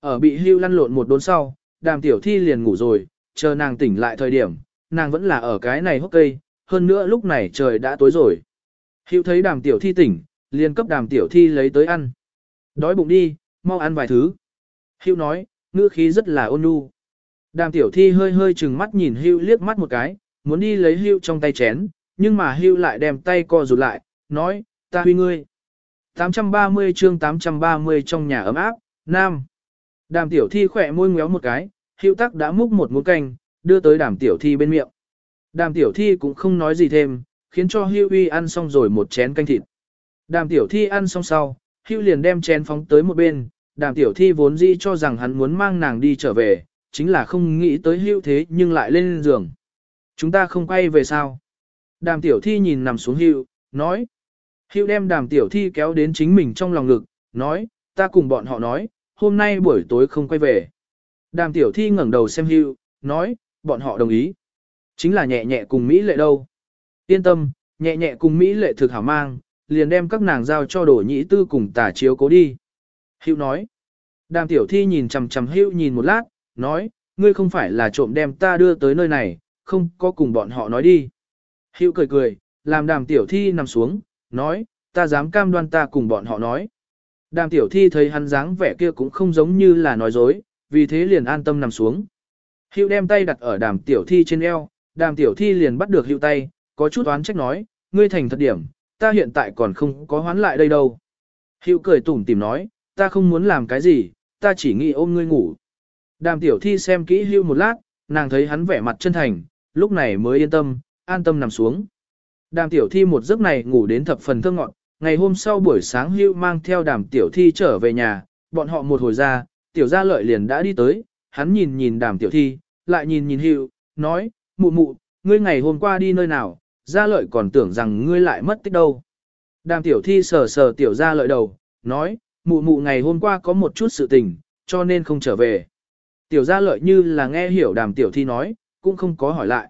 Ở bị hưu lăn lộn một đốn sau, đàm tiểu thi liền ngủ rồi, chờ nàng tỉnh lại thời điểm, nàng vẫn là ở cái này hốc cây, hơn nữa lúc này trời đã tối rồi. Hữu thấy đàm tiểu thi tỉnh, liền cấp đàm tiểu thi lấy tới ăn. Đói bụng đi, mau ăn vài thứ. Hữu nói, ngữ khí rất là ôn nhu. Đàm tiểu thi hơi hơi chừng mắt nhìn Hữu liếc mắt một cái, muốn đi lấy Hữu trong tay chén, nhưng mà Hữu lại đem tay co rụt lại, nói, ta huy ngươi. 830 chương 830 trong nhà ấm áp, Nam. Đàm tiểu thi khỏe môi ngéo một cái, Hữu tắc đã múc một muỗng canh, đưa tới đàm tiểu thi bên miệng. Đàm tiểu thi cũng không nói gì thêm, khiến cho Hưu uy ăn xong rồi một chén canh thịt. Đàm tiểu thi ăn xong sau, Hưu liền đem chén phóng tới một bên, đàm tiểu thi vốn dĩ cho rằng hắn muốn mang nàng đi trở về, chính là không nghĩ tới Hưu thế nhưng lại lên giường. Chúng ta không quay về sao? Đàm tiểu thi nhìn nằm xuống Hưu, nói. Hưu đem đàm tiểu thi kéo đến chính mình trong lòng ngực, nói, ta cùng bọn họ nói, hôm nay buổi tối không quay về. Đàm tiểu thi ngẩng đầu xem Hưu, nói, bọn họ đồng ý. Chính là nhẹ nhẹ cùng Mỹ lệ đâu. Yên tâm, nhẹ nhẹ cùng Mỹ lệ thực hảo mang, liền đem các nàng giao cho đổ nhĩ tư cùng tả chiếu cố đi. Hữu nói. Đàm tiểu thi nhìn chằm chằm Hữu nhìn một lát, nói, ngươi không phải là trộm đem ta đưa tới nơi này, không có cùng bọn họ nói đi. Hữu cười cười, làm đàm tiểu thi nằm xuống, nói, ta dám cam đoan ta cùng bọn họ nói. Đàm tiểu thi thấy hắn dáng vẻ kia cũng không giống như là nói dối, vì thế liền an tâm nằm xuống. Hữu đem tay đặt ở đàm tiểu thi trên eo, đàm tiểu thi liền bắt được hữu tay, có chút oán trách nói, ngươi thành thật điểm, ta hiện tại còn không có hoán lại đây đâu. Hữu cười tủm tìm nói, ta không muốn làm cái gì, ta chỉ nghĩ ôm ngươi ngủ. Đàm tiểu thi xem kỹ hữu một lát, nàng thấy hắn vẻ mặt chân thành, lúc này mới yên tâm, an tâm nằm xuống. Đàm tiểu thi một giấc này ngủ đến thập phần thơ ngọn, ngày hôm sau buổi sáng hữu mang theo đàm tiểu thi trở về nhà, bọn họ một hồi ra, tiểu gia lợi liền đã đi tới, hắn nhìn nhìn đàm tiểu thi, lại nhìn nhìn hữu, nói, mụ mụ, ngươi ngày hôm qua đi nơi nào, gia lợi còn tưởng rằng ngươi lại mất tích đâu. Đàm tiểu thi sờ sờ tiểu gia lợi đầu, nói, mụ mụ ngày hôm qua có một chút sự tình, cho nên không trở về. Tiểu gia lợi như là nghe hiểu đàm tiểu thi nói, cũng không có hỏi lại.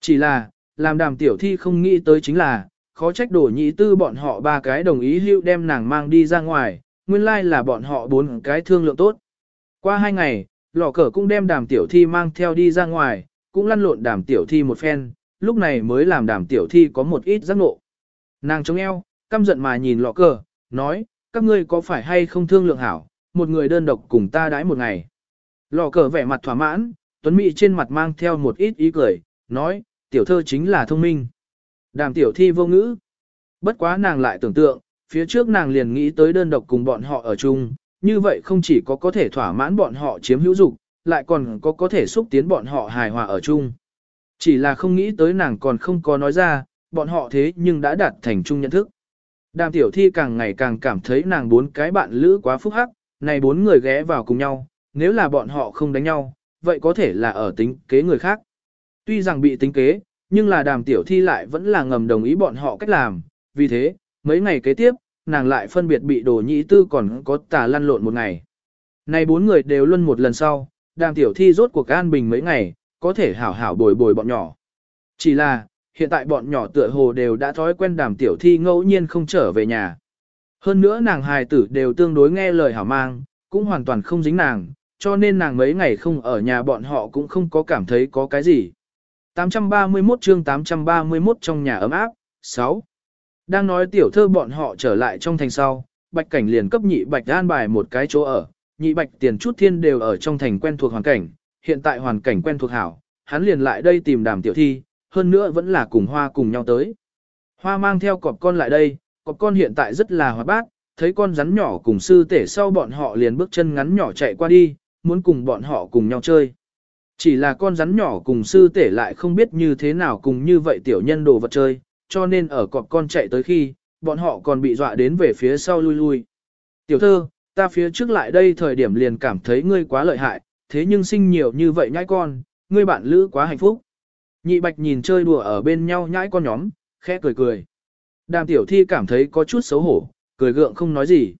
Chỉ là, làm đàm tiểu thi không nghĩ tới chính là, khó trách đổ nhị tư bọn họ ba cái đồng ý hữu đem nàng mang đi ra ngoài, nguyên lai là bọn họ bốn cái thương lượng tốt. Qua hai ngày, lò cờ cũng đem đàm tiểu thi mang theo đi ra ngoài, cũng lăn lộn đàm tiểu thi một phen, lúc này mới làm đàm tiểu thi có một ít giác ngộ. Nàng chống eo, căm giận mà nhìn lọ cờ, nói, các ngươi có phải hay không thương lượng hảo, một người đơn độc cùng ta đãi một ngày. Lọ cờ vẻ mặt thỏa mãn, tuấn mỹ trên mặt mang theo một ít ý cười, nói, tiểu thơ chính là thông minh. Đàm tiểu thi vô ngữ. Bất quá nàng lại tưởng tượng, phía trước nàng liền nghĩ tới đơn độc cùng bọn họ ở chung, như vậy không chỉ có có thể thỏa mãn bọn họ chiếm hữu dục, lại còn có có thể xúc tiến bọn họ hài hòa ở chung. Chỉ là không nghĩ tới nàng còn không có nói ra, bọn họ thế nhưng đã đạt thành chung nhận thức. Đàm tiểu thi càng ngày càng cảm thấy nàng bốn cái bạn lữ quá phúc hắc, này bốn người ghé vào cùng nhau, nếu là bọn họ không đánh nhau, vậy có thể là ở tính kế người khác. Tuy rằng bị tính kế, nhưng là đàm tiểu thi lại vẫn là ngầm đồng ý bọn họ cách làm, vì thế, mấy ngày kế tiếp, nàng lại phân biệt bị đồ nhị tư còn có tà lăn lộn một ngày. Này bốn người đều luân một lần sau, đàm tiểu thi rốt cuộc an bình mấy ngày, có thể hảo hảo bồi bồi bọn nhỏ. Chỉ là, hiện tại bọn nhỏ tựa hồ đều đã thói quen đàm tiểu thi ngẫu nhiên không trở về nhà. Hơn nữa nàng hài tử đều tương đối nghe lời hảo mang, cũng hoàn toàn không dính nàng, cho nên nàng mấy ngày không ở nhà bọn họ cũng không có cảm thấy có cái gì. 831 chương 831 trong nhà ấm áp, 6. Đang nói tiểu thơ bọn họ trở lại trong thành sau, bạch cảnh liền cấp nhị bạch an bài một cái chỗ ở, nhị bạch tiền chút thiên đều ở trong thành quen thuộc hoàn cảnh, hiện tại hoàn cảnh quen thuộc hảo, hắn liền lại đây tìm đàm tiểu thi, hơn nữa vẫn là cùng hoa cùng nhau tới. Hoa mang theo cọp con lại đây, cọp con hiện tại rất là hoạt bát, thấy con rắn nhỏ cùng sư tể sau bọn họ liền bước chân ngắn nhỏ chạy qua đi, muốn cùng bọn họ cùng nhau chơi. Chỉ là con rắn nhỏ cùng sư tể lại không biết như thế nào cùng như vậy tiểu nhân đồ vật chơi, cho nên ở cọp con chạy tới khi, bọn họ còn bị dọa đến về phía sau lui lui. Tiểu thơ, ta phía trước lại đây thời điểm liền cảm thấy ngươi quá lợi hại, thế nhưng sinh nhiều như vậy nhãi con, ngươi bạn lữ quá hạnh phúc. Nhị bạch nhìn chơi đùa ở bên nhau nhãi con nhóm, khẽ cười cười. Đàm tiểu thi cảm thấy có chút xấu hổ, cười gượng không nói gì.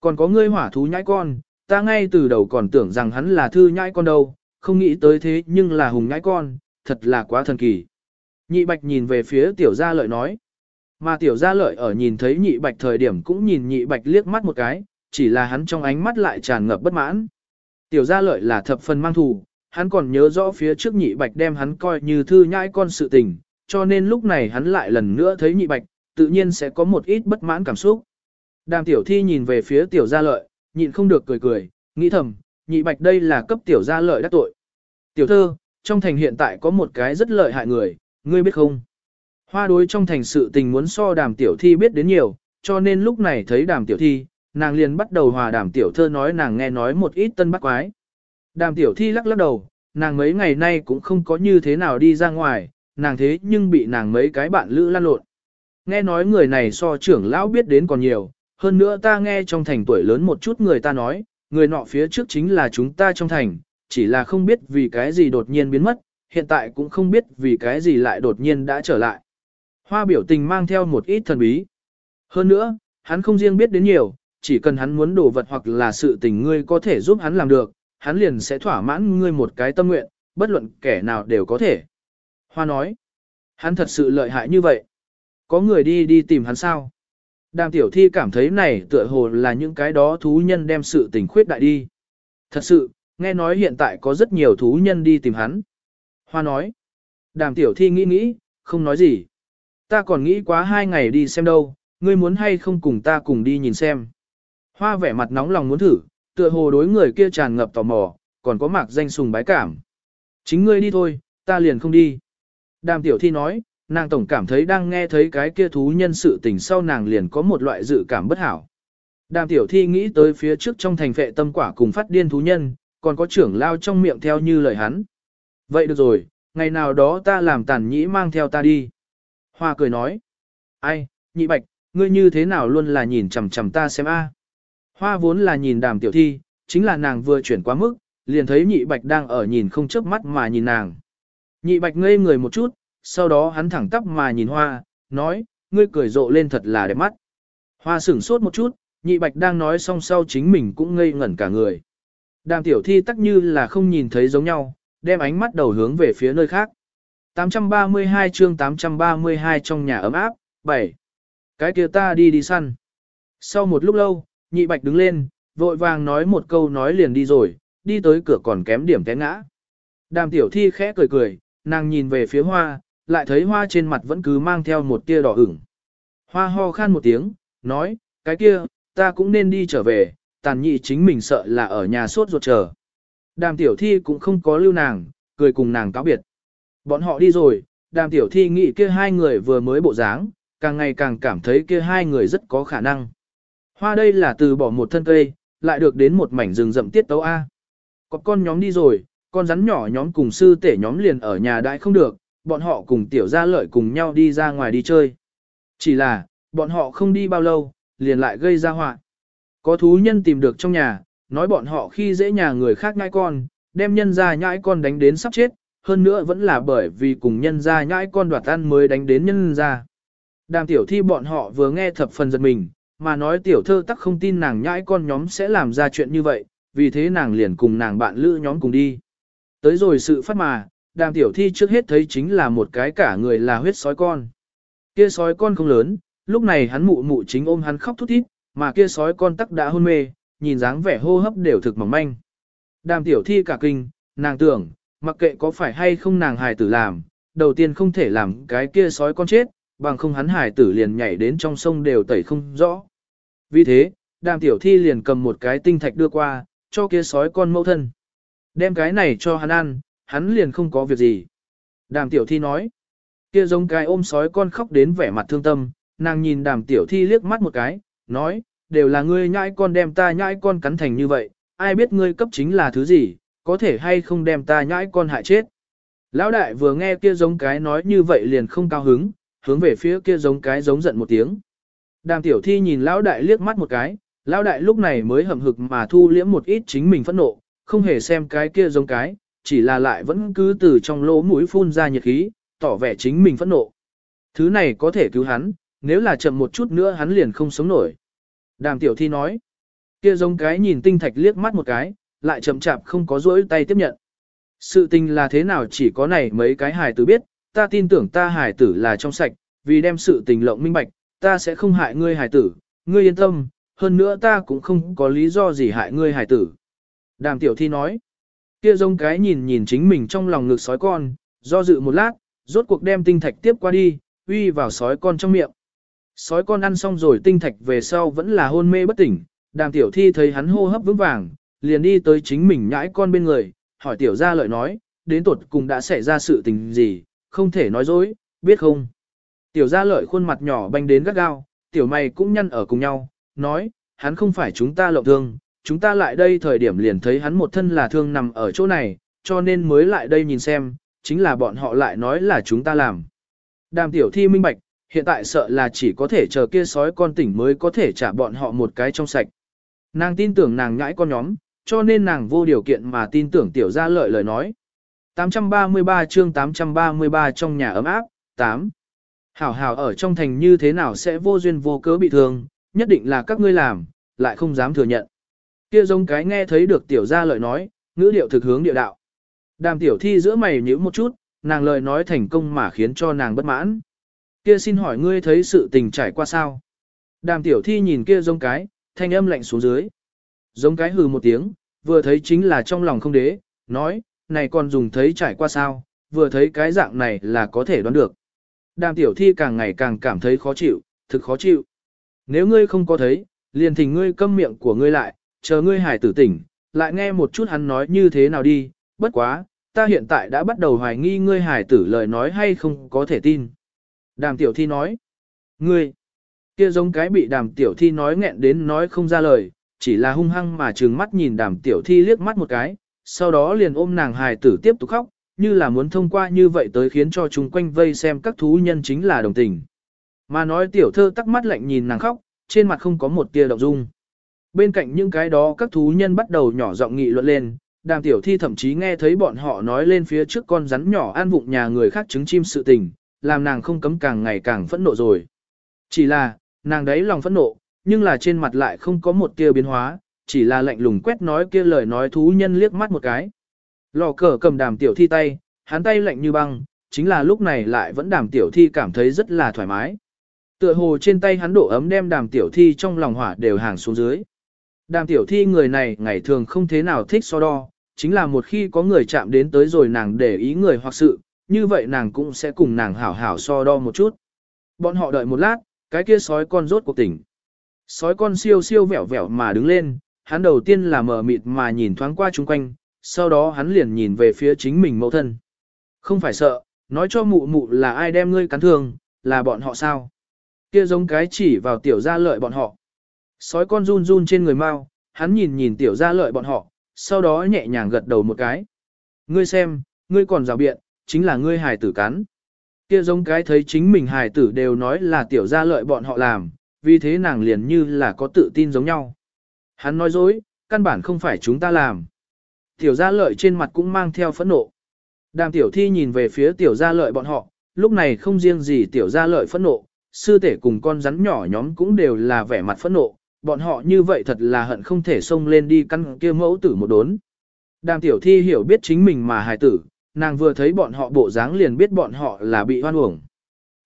Còn có ngươi hỏa thú nhãi con, ta ngay từ đầu còn tưởng rằng hắn là thư nhãi con đâu, không nghĩ tới thế nhưng là hùng nhãi con, thật là quá thần kỳ. Nhị bạch nhìn về phía tiểu gia lợi nói. Mà tiểu gia lợi ở nhìn thấy nhị bạch thời điểm cũng nhìn nhị bạch liếc mắt một cái, chỉ là hắn trong ánh mắt lại tràn ngập bất mãn. Tiểu gia lợi là thập phần mang thù, hắn còn nhớ rõ phía trước nhị bạch đem hắn coi như thư nhãi con sự tình, cho nên lúc này hắn lại lần nữa thấy nhị bạch, tự nhiên sẽ có một ít bất mãn cảm xúc. Đàm tiểu thi nhìn về phía tiểu gia lợi, nhịn không được cười cười, nghĩ thầm, nhị bạch đây là cấp tiểu gia lợi đắc tội. Tiểu thơ, trong thành hiện tại có một cái rất lợi hại người, ngươi biết không? Hoa đối trong thành sự tình muốn so đàm tiểu thi biết đến nhiều, cho nên lúc này thấy đàm tiểu thi, nàng liền bắt đầu hòa đàm tiểu thơ nói nàng nghe nói một ít tân bắt quái. Đàm tiểu thi lắc lắc đầu, nàng mấy ngày nay cũng không có như thế nào đi ra ngoài, nàng thế nhưng bị nàng mấy cái bạn lữ lan lộn. Nghe nói người này so trưởng lão biết đến còn nhiều, hơn nữa ta nghe trong thành tuổi lớn một chút người ta nói, người nọ phía trước chính là chúng ta trong thành, chỉ là không biết vì cái gì đột nhiên biến mất, hiện tại cũng không biết vì cái gì lại đột nhiên đã trở lại. Hoa biểu tình mang theo một ít thần bí. Hơn nữa, hắn không riêng biết đến nhiều, chỉ cần hắn muốn đồ vật hoặc là sự tình ngươi có thể giúp hắn làm được, hắn liền sẽ thỏa mãn ngươi một cái tâm nguyện, bất luận kẻ nào đều có thể. Hoa nói, hắn thật sự lợi hại như vậy. Có người đi đi tìm hắn sao? Đàm tiểu thi cảm thấy này tựa hồ là những cái đó thú nhân đem sự tình khuyết đại đi. Thật sự, nghe nói hiện tại có rất nhiều thú nhân đi tìm hắn. Hoa nói, đàm tiểu thi nghĩ nghĩ, không nói gì. Ta còn nghĩ quá hai ngày đi xem đâu, ngươi muốn hay không cùng ta cùng đi nhìn xem. Hoa vẻ mặt nóng lòng muốn thử, tựa hồ đối người kia tràn ngập tò mò, còn có mạc danh sùng bái cảm. Chính ngươi đi thôi, ta liền không đi. Đàm tiểu thi nói, nàng tổng cảm thấy đang nghe thấy cái kia thú nhân sự tình sau nàng liền có một loại dự cảm bất hảo. Đàm tiểu thi nghĩ tới phía trước trong thành vệ tâm quả cùng phát điên thú nhân, còn có trưởng lao trong miệng theo như lời hắn. Vậy được rồi, ngày nào đó ta làm tàn nhĩ mang theo ta đi. Hoa cười nói, ai, nhị bạch, ngươi như thế nào luôn là nhìn chằm chằm ta xem a. Hoa vốn là nhìn đàm tiểu thi, chính là nàng vừa chuyển quá mức, liền thấy nhị bạch đang ở nhìn không chớp mắt mà nhìn nàng. Nhị bạch ngây người một chút, sau đó hắn thẳng tắp mà nhìn hoa, nói, ngươi cười rộ lên thật là đẹp mắt. Hoa sửng sốt một chút, nhị bạch đang nói xong sau chính mình cũng ngây ngẩn cả người. Đàm tiểu thi tắc như là không nhìn thấy giống nhau, đem ánh mắt đầu hướng về phía nơi khác. 832 chương 832 trong nhà ấm áp, 7. Cái kia ta đi đi săn. Sau một lúc lâu, nhị bạch đứng lên, vội vàng nói một câu nói liền đi rồi, đi tới cửa còn kém điểm té ngã. Đàm tiểu thi khẽ cười cười, nàng nhìn về phía hoa, lại thấy hoa trên mặt vẫn cứ mang theo một tia đỏ ửng. Hoa ho khan một tiếng, nói, cái kia, ta cũng nên đi trở về, tàn nhị chính mình sợ là ở nhà sốt ruột chờ. Đàm tiểu thi cũng không có lưu nàng, cười cùng nàng cáo biệt. Bọn họ đi rồi, đàm tiểu thi nghĩ kia hai người vừa mới bộ dáng, càng ngày càng cảm thấy kia hai người rất có khả năng. Hoa đây là từ bỏ một thân cây, lại được đến một mảnh rừng rậm tiết tấu A. Có con nhóm đi rồi, con rắn nhỏ nhóm cùng sư tể nhóm liền ở nhà đại không được, bọn họ cùng tiểu gia lợi cùng nhau đi ra ngoài đi chơi. Chỉ là, bọn họ không đi bao lâu, liền lại gây ra họa. Có thú nhân tìm được trong nhà, nói bọn họ khi dễ nhà người khác nhãi con, đem nhân ra nhãi con đánh đến sắp chết, hơn nữa vẫn là bởi vì cùng nhân ra nhãi con đoạt ăn mới đánh đến nhân ra. Đàm tiểu thi bọn họ vừa nghe thập phần giật mình, mà nói tiểu thơ tắc không tin nàng nhãi con nhóm sẽ làm ra chuyện như vậy, vì thế nàng liền cùng nàng bạn lữ nhóm cùng đi. Tới rồi sự phát mà, đàm tiểu thi trước hết thấy chính là một cái cả người là huyết sói con. Kia sói con không lớn, lúc này hắn mụ mụ chính ôm hắn khóc thút thít, mà kia sói con tắc đã hôn mê, nhìn dáng vẻ hô hấp đều thực mỏng manh. Đàm tiểu thi cả kinh, nàng tưởng, mặc kệ có phải hay không nàng hài tử làm, đầu tiên không thể làm cái kia sói con chết, bằng không hắn hải tử liền nhảy đến trong sông đều tẩy không rõ. Vì thế, đàm tiểu thi liền cầm một cái tinh thạch đưa qua, cho kia sói con mẫu thân. Đem cái này cho hắn ăn, hắn liền không có việc gì. Đàm tiểu thi nói, kia giống cái ôm sói con khóc đến vẻ mặt thương tâm, nàng nhìn đàm tiểu thi liếc mắt một cái, nói, đều là ngươi nhãi con đem ta nhãi con cắn thành như vậy, ai biết ngươi cấp chính là thứ gì, có thể hay không đem ta nhãi con hại chết. Lão đại vừa nghe kia giống cái nói như vậy liền không cao hứng, hướng về phía kia giống cái giống giận một tiếng. Đàm tiểu thi nhìn lão đại liếc mắt một cái, lão đại lúc này mới hậm hực mà thu liễm một ít chính mình phẫn nộ, không hề xem cái kia giống cái, chỉ là lại vẫn cứ từ trong lỗ mũi phun ra nhiệt khí, tỏ vẻ chính mình phẫn nộ. Thứ này có thể cứu hắn, nếu là chậm một chút nữa hắn liền không sống nổi. Đàm tiểu thi nói, kia giống cái nhìn tinh thạch liếc mắt một cái, lại chậm chạp không có rỗi tay tiếp nhận. Sự tình là thế nào chỉ có này mấy cái hài tử biết, ta tin tưởng ta Hải tử là trong sạch, vì đem sự tình lộng minh bạch, ta sẽ không hại ngươi Hải tử, ngươi yên tâm, hơn nữa ta cũng không có lý do gì hại ngươi Hải tử. Đàm tiểu thi nói, kia giống cái nhìn nhìn chính mình trong lòng ngực sói con, do dự một lát, rốt cuộc đem tinh thạch tiếp qua đi, uy vào sói con trong miệng. Sói con ăn xong rồi tinh thạch về sau vẫn là hôn mê bất tỉnh, đàm tiểu thi thấy hắn hô hấp vững vàng, liền đi tới chính mình nhãi con bên người, hỏi tiểu gia lợi nói, đến tuột cùng đã xảy ra sự tình gì, không thể nói dối, biết không? Tiểu gia lợi khuôn mặt nhỏ banh đến gắt gao, tiểu mày cũng nhăn ở cùng nhau, nói, hắn không phải chúng ta lộng thương, chúng ta lại đây thời điểm liền thấy hắn một thân là thương nằm ở chỗ này, cho nên mới lại đây nhìn xem, chính là bọn họ lại nói là chúng ta làm. Đàm tiểu thi minh bạch, hiện tại sợ là chỉ có thể chờ kia sói con tỉnh mới có thể trả bọn họ một cái trong sạch. Nàng tin tưởng nàng ngãi con nhóm, cho nên nàng vô điều kiện mà tin tưởng tiểu gia lợi lời nói. 833 chương 833 trong nhà ấm áp, 8. Hảo hảo ở trong thành như thế nào sẽ vô duyên vô cớ bị thương, nhất định là các ngươi làm, lại không dám thừa nhận. Kia giống cái nghe thấy được tiểu gia lợi nói, ngữ điệu thực hướng địa đạo. Đàm tiểu thi giữa mày nhíu một chút, nàng lời nói thành công mà khiến cho nàng bất mãn. Kia xin hỏi ngươi thấy sự tình trải qua sao? Đàm tiểu thi nhìn kia giống cái, thanh âm lạnh xuống dưới. Giống cái hừ một tiếng, vừa thấy chính là trong lòng không đế, nói, này còn dùng thấy trải qua sao, vừa thấy cái dạng này là có thể đoán được. Đàm tiểu thi càng ngày càng cảm thấy khó chịu, thực khó chịu. Nếu ngươi không có thấy, liền thỉnh ngươi câm miệng của ngươi lại, chờ ngươi hải tử tỉnh, lại nghe một chút hắn nói như thế nào đi, bất quá, ta hiện tại đã bắt đầu hoài nghi ngươi hải tử lời nói hay không có thể tin. Đàm tiểu thi nói, ngươi, kia giống cái bị đàm tiểu thi nói nghẹn đến nói không ra lời, chỉ là hung hăng mà trừng mắt nhìn đàm tiểu thi liếc mắt một cái, sau đó liền ôm nàng hài tử tiếp tục khóc, như là muốn thông qua như vậy tới khiến cho chúng quanh vây xem các thú nhân chính là đồng tình. Mà nói tiểu thơ tắc mắt lạnh nhìn nàng khóc, trên mặt không có một tia động dung. Bên cạnh những cái đó các thú nhân bắt đầu nhỏ giọng nghị luận lên, đàm tiểu thi thậm chí nghe thấy bọn họ nói lên phía trước con rắn nhỏ an vụng nhà người khác trứng chim sự tình, làm nàng không cấm càng ngày càng phẫn nộ rồi. Chỉ là, nàng đấy lòng phẫn nộ, nhưng là trên mặt lại không có một tia biến hóa, chỉ là lạnh lùng quét nói kia lời nói thú nhân liếc mắt một cái. Lò cờ cầm đàm tiểu thi tay, hắn tay lạnh như băng, chính là lúc này lại vẫn đàm tiểu thi cảm thấy rất là thoải mái. Tựa hồ trên tay hắn độ ấm đem đàm tiểu thi trong lòng hỏa đều hàng xuống dưới. Đàm tiểu thi người này ngày thường không thế nào thích so đo, chính là một khi có người chạm đến tới rồi nàng để ý người hoặc sự, như vậy nàng cũng sẽ cùng nàng hảo hảo so đo một chút. Bọn họ đợi một lát, cái kia sói con rốt cuộc tỉnh. Sói con siêu siêu vẹo vẹo mà đứng lên, hắn đầu tiên là mở mịt mà nhìn thoáng qua chung quanh, sau đó hắn liền nhìn về phía chính mình mẫu thân. Không phải sợ, nói cho mụ mụ là ai đem ngươi cắn thương, là bọn họ sao? Kia giống cái chỉ vào tiểu gia lợi bọn họ. Sói con run run trên người mau, hắn nhìn nhìn tiểu gia lợi bọn họ, sau đó nhẹ nhàng gật đầu một cái. Ngươi xem, ngươi còn rào biện, chính là ngươi hài tử cắn. Kia giống cái thấy chính mình hài tử đều nói là tiểu gia lợi bọn họ làm, vì thế nàng liền như là có tự tin giống nhau. Hắn nói dối, căn bản không phải chúng ta làm. Tiểu gia lợi trên mặt cũng mang theo phẫn nộ. Đàm tiểu thi nhìn về phía tiểu gia lợi bọn họ, lúc này không riêng gì tiểu gia lợi phẫn nộ, sư tể cùng con rắn nhỏ nhóm cũng đều là vẻ mặt phẫn nộ, bọn họ như vậy thật là hận không thể xông lên đi căn kia mẫu tử một đốn. Đàm tiểu thi hiểu biết chính mình mà hài tử, nàng vừa thấy bọn họ bộ dáng liền biết bọn họ là bị hoan uổng.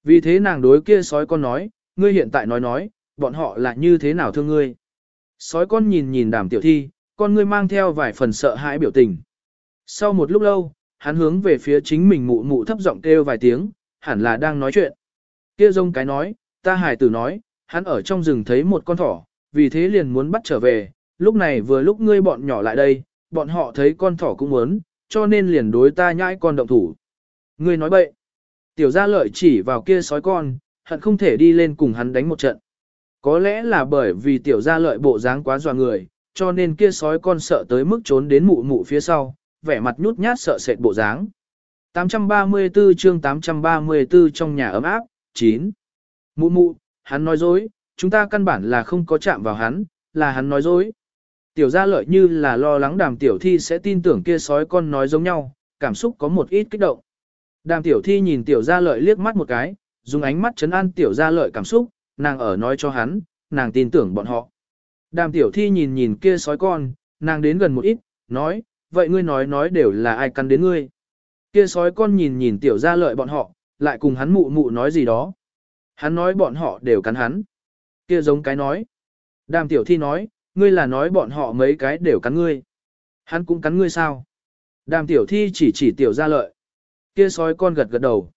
Vì thế nàng đối kia sói con nói, ngươi hiện tại nói nói, bọn họ là như thế nào thương ngươi. Sói con nhìn nhìn đàm tiểu thi, con ngươi mang theo vài phần sợ hãi biểu tình. Sau một lúc lâu, hắn hướng về phía chính mình mụ mụ thấp giọng kêu vài tiếng, hẳn là đang nói chuyện. Kia rông cái nói, ta hải tử nói, hắn ở trong rừng thấy một con thỏ, vì thế liền muốn bắt trở về, lúc này vừa lúc ngươi bọn nhỏ lại đây, bọn họ thấy con thỏ cũng muốn, cho nên liền đối ta nhãi con động thủ. Ngươi nói bậy. Tiểu gia lợi chỉ vào kia sói con, hận không thể đi lên cùng hắn đánh một trận. Có lẽ là bởi vì tiểu gia lợi bộ dáng quá dọa người, cho nên kia sói con sợ tới mức trốn đến mụ mụ phía sau, vẻ mặt nhút nhát sợ sệt bộ dáng. 834 chương 834 trong nhà ấm áp, 9. Mụ mụ, hắn nói dối, chúng ta căn bản là không có chạm vào hắn, là hắn nói dối. Tiểu gia lợi như là lo lắng đàm tiểu thi sẽ tin tưởng kia sói con nói giống nhau, cảm xúc có một ít kích động. Đàm tiểu thi nhìn tiểu gia lợi liếc mắt một cái, dùng ánh mắt chấn an tiểu gia lợi cảm xúc, nàng ở nói cho hắn, nàng tin tưởng bọn họ. Đàm tiểu thi nhìn nhìn kia sói con, nàng đến gần một ít, nói, vậy ngươi nói nói đều là ai cắn đến ngươi. Kia sói con nhìn nhìn tiểu gia lợi bọn họ, lại cùng hắn mụ mụ nói gì đó. Hắn nói bọn họ đều cắn hắn. Kia giống cái nói. Đàm tiểu thi nói, ngươi là nói bọn họ mấy cái đều cắn ngươi. Hắn cũng cắn ngươi sao? Đàm tiểu thi chỉ chỉ tiểu gia lợi. Kia sói con gật gật đầu.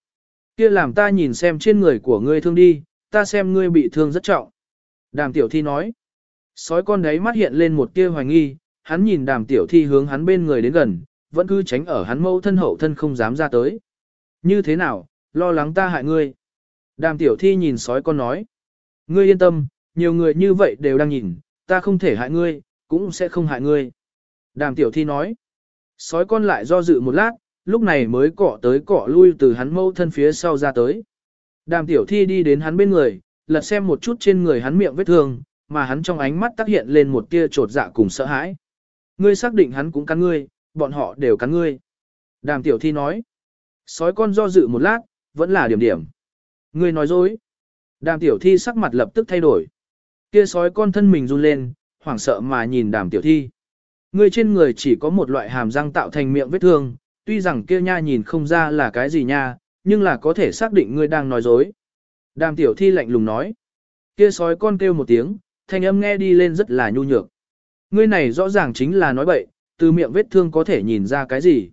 Kia làm ta nhìn xem trên người của ngươi thương đi, ta xem ngươi bị thương rất trọng. Đàm tiểu thi nói. Sói con đấy mắt hiện lên một tia hoài nghi, hắn nhìn đàm tiểu thi hướng hắn bên người đến gần, vẫn cứ tránh ở hắn mâu thân hậu thân không dám ra tới. Như thế nào, lo lắng ta hại ngươi. Đàm tiểu thi nhìn sói con nói. Ngươi yên tâm, nhiều người như vậy đều đang nhìn, ta không thể hại ngươi, cũng sẽ không hại ngươi. Đàm tiểu thi nói. Sói con lại do dự một lát, lúc này mới cọ tới cọ lui từ hắn mâu thân phía sau ra tới. Đàm tiểu thi đi đến hắn bên người, lật xem một chút trên người hắn miệng vết thương, mà hắn trong ánh mắt tác hiện lên một tia trột dạ cùng sợ hãi. Ngươi xác định hắn cũng cắn ngươi, bọn họ đều cắn ngươi. Đàm tiểu thi nói. Sói con do dự một lát, vẫn là điểm điểm. Ngươi nói dối. Đàm tiểu thi sắc mặt lập tức thay đổi. Kia sói con thân mình run lên, hoảng sợ mà nhìn đàm tiểu thi. Ngươi trên người chỉ có một loại hàm răng tạo thành miệng vết thương, tuy rằng kia nha nhìn không ra là cái gì nha, nhưng là có thể xác định ngươi đang nói dối. Đàm tiểu thi lạnh lùng nói. Kia sói con kêu một tiếng, thanh âm nghe đi lên rất là nhu nhược. Ngươi này rõ ràng chính là nói bậy, từ miệng vết thương có thể nhìn ra cái gì.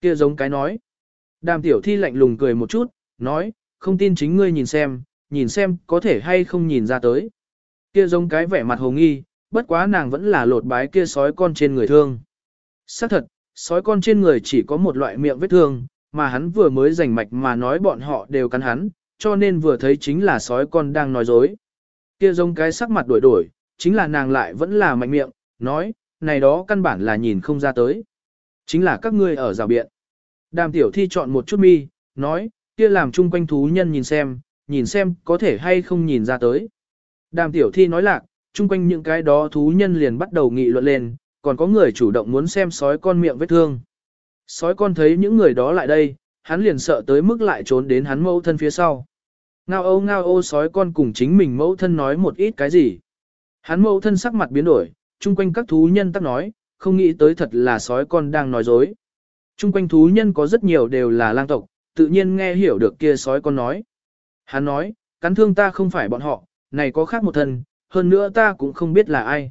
Kia giống cái nói. Đàm tiểu thi lạnh lùng cười một chút, nói, không tin chính ngươi nhìn xem, nhìn xem có thể hay không nhìn ra tới. Kia giống cái vẻ mặt hồ nghi, bất quá nàng vẫn là lột bái kia sói con trên người thương. Xác thật, sói con trên người chỉ có một loại miệng vết thương, mà hắn vừa mới rành mạch mà nói bọn họ đều cắn hắn, cho nên vừa thấy chính là sói con đang nói dối. Kia giống cái sắc mặt đổi đổi, chính là nàng lại vẫn là mạnh miệng, nói, này đó căn bản là nhìn không ra tới. Chính là các ngươi ở rào biện. Đàm tiểu thi chọn một chút mi, nói, kia làm chung quanh thú nhân nhìn xem, nhìn xem có thể hay không nhìn ra tới. Đàm tiểu thi nói lạc, chung quanh những cái đó thú nhân liền bắt đầu nghị luận lên, còn có người chủ động muốn xem sói con miệng vết thương. Sói con thấy những người đó lại đây, hắn liền sợ tới mức lại trốn đến hắn mẫu thân phía sau. Ngao ô ngao ô sói con cùng chính mình mẫu thân nói một ít cái gì. Hắn mẫu thân sắc mặt biến đổi, chung quanh các thú nhân tắc nói, không nghĩ tới thật là sói con đang nói dối. Chung quanh thú nhân có rất nhiều đều là lang tộc, tự nhiên nghe hiểu được kia sói con nói. Hắn nói, cắn thương ta không phải bọn họ, này có khác một thân, hơn nữa ta cũng không biết là ai.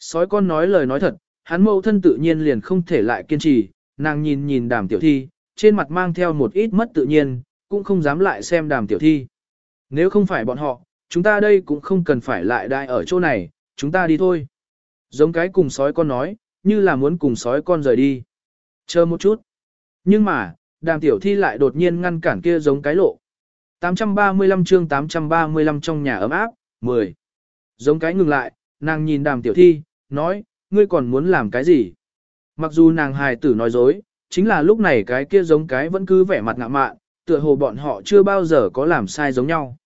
Sói con nói lời nói thật, hắn mẫu thân tự nhiên liền không thể lại kiên trì, nàng nhìn nhìn đàm tiểu thi, trên mặt mang theo một ít mất tự nhiên, cũng không dám lại xem đàm tiểu thi. Nếu không phải bọn họ, chúng ta đây cũng không cần phải lại đại ở chỗ này, chúng ta đi thôi. Giống cái cùng sói con nói, như là muốn cùng sói con rời đi. Chờ một chút. Nhưng mà, đàm tiểu thi lại đột nhiên ngăn cản kia giống cái lộ. 835 chương 835 trong nhà ấm áp, 10. Giống cái ngừng lại, nàng nhìn đàm tiểu thi, nói, ngươi còn muốn làm cái gì? Mặc dù nàng hài tử nói dối, chính là lúc này cái kia giống cái vẫn cứ vẻ mặt ngạ mạn, tựa hồ bọn họ chưa bao giờ có làm sai giống nhau.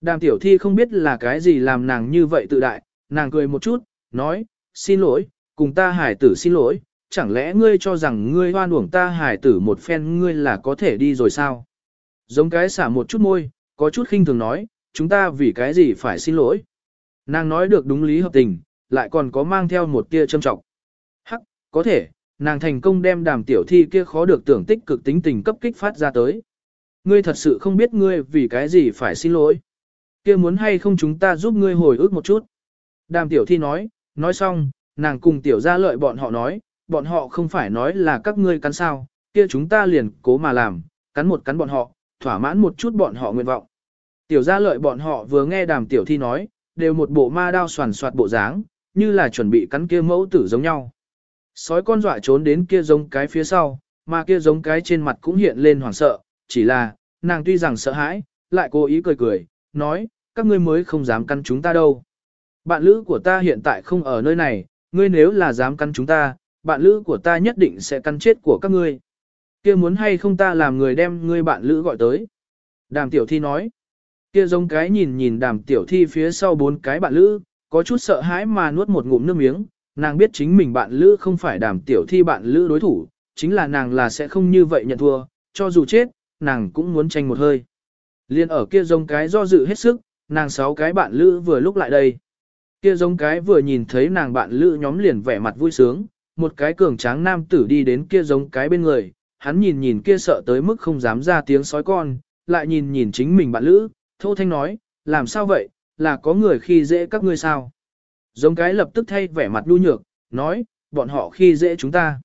Đàm tiểu thi không biết là cái gì làm nàng như vậy tự đại, nàng cười một chút, nói, xin lỗi, cùng ta hài tử xin lỗi, chẳng lẽ ngươi cho rằng ngươi hoan uổng ta hài tử một phen ngươi là có thể đi rồi sao? Giống cái xả một chút môi, có chút khinh thường nói, chúng ta vì cái gì phải xin lỗi. Nàng nói được đúng lý hợp tình, lại còn có mang theo một tia châm trọng. Có thể, nàng thành công đem đàm tiểu thi kia khó được tưởng tích cực tính tình cấp kích phát ra tới. Ngươi thật sự không biết ngươi vì cái gì phải xin lỗi. Kia muốn hay không chúng ta giúp ngươi hồi ức một chút. Đàm tiểu thi nói, nói xong, nàng cùng tiểu gia lợi bọn họ nói, bọn họ không phải nói là các ngươi cắn sao, kia chúng ta liền cố mà làm, cắn một cắn bọn họ, thỏa mãn một chút bọn họ nguyện vọng. Tiểu gia lợi bọn họ vừa nghe đàm tiểu thi nói, đều một bộ ma đao soàn soạt bộ dáng, như là chuẩn bị cắn kia mẫu tử giống nhau. Sói con dọa trốn đến kia giống cái phía sau, mà kia giống cái trên mặt cũng hiện lên hoảng sợ, chỉ là, nàng tuy rằng sợ hãi, lại cố ý cười cười, nói, các ngươi mới không dám căn chúng ta đâu. Bạn lữ của ta hiện tại không ở nơi này, ngươi nếu là dám căn chúng ta, bạn lữ của ta nhất định sẽ căn chết của các ngươi. kia muốn hay không ta làm người đem ngươi bạn lữ gọi tới. Đàm tiểu thi nói, kia giống cái nhìn nhìn đàm tiểu thi phía sau bốn cái bạn lữ, có chút sợ hãi mà nuốt một ngụm nước miếng, nàng biết chính mình bạn lữ không phải đàm tiểu thi bạn lữ đối thủ, chính là nàng là sẽ không như vậy nhận thua, cho dù chết, nàng cũng muốn tranh một hơi. Liên ở kia giống cái do dự hết sức, nàng sáu cái bạn lữ vừa lúc lại đây. Kia giống cái vừa nhìn thấy nàng bạn lữ nhóm liền vẻ mặt vui sướng, một cái cường tráng nam tử đi đến kia giống cái bên người, hắn nhìn nhìn kia sợ tới mức không dám ra tiếng sói con, lại nhìn nhìn chính mình bạn lữ, thô thanh nói, làm sao vậy, là có người khi dễ các ngươi sao? Giống cái lập tức thay vẻ mặt nhu nhược, nói, bọn họ khi dễ chúng ta.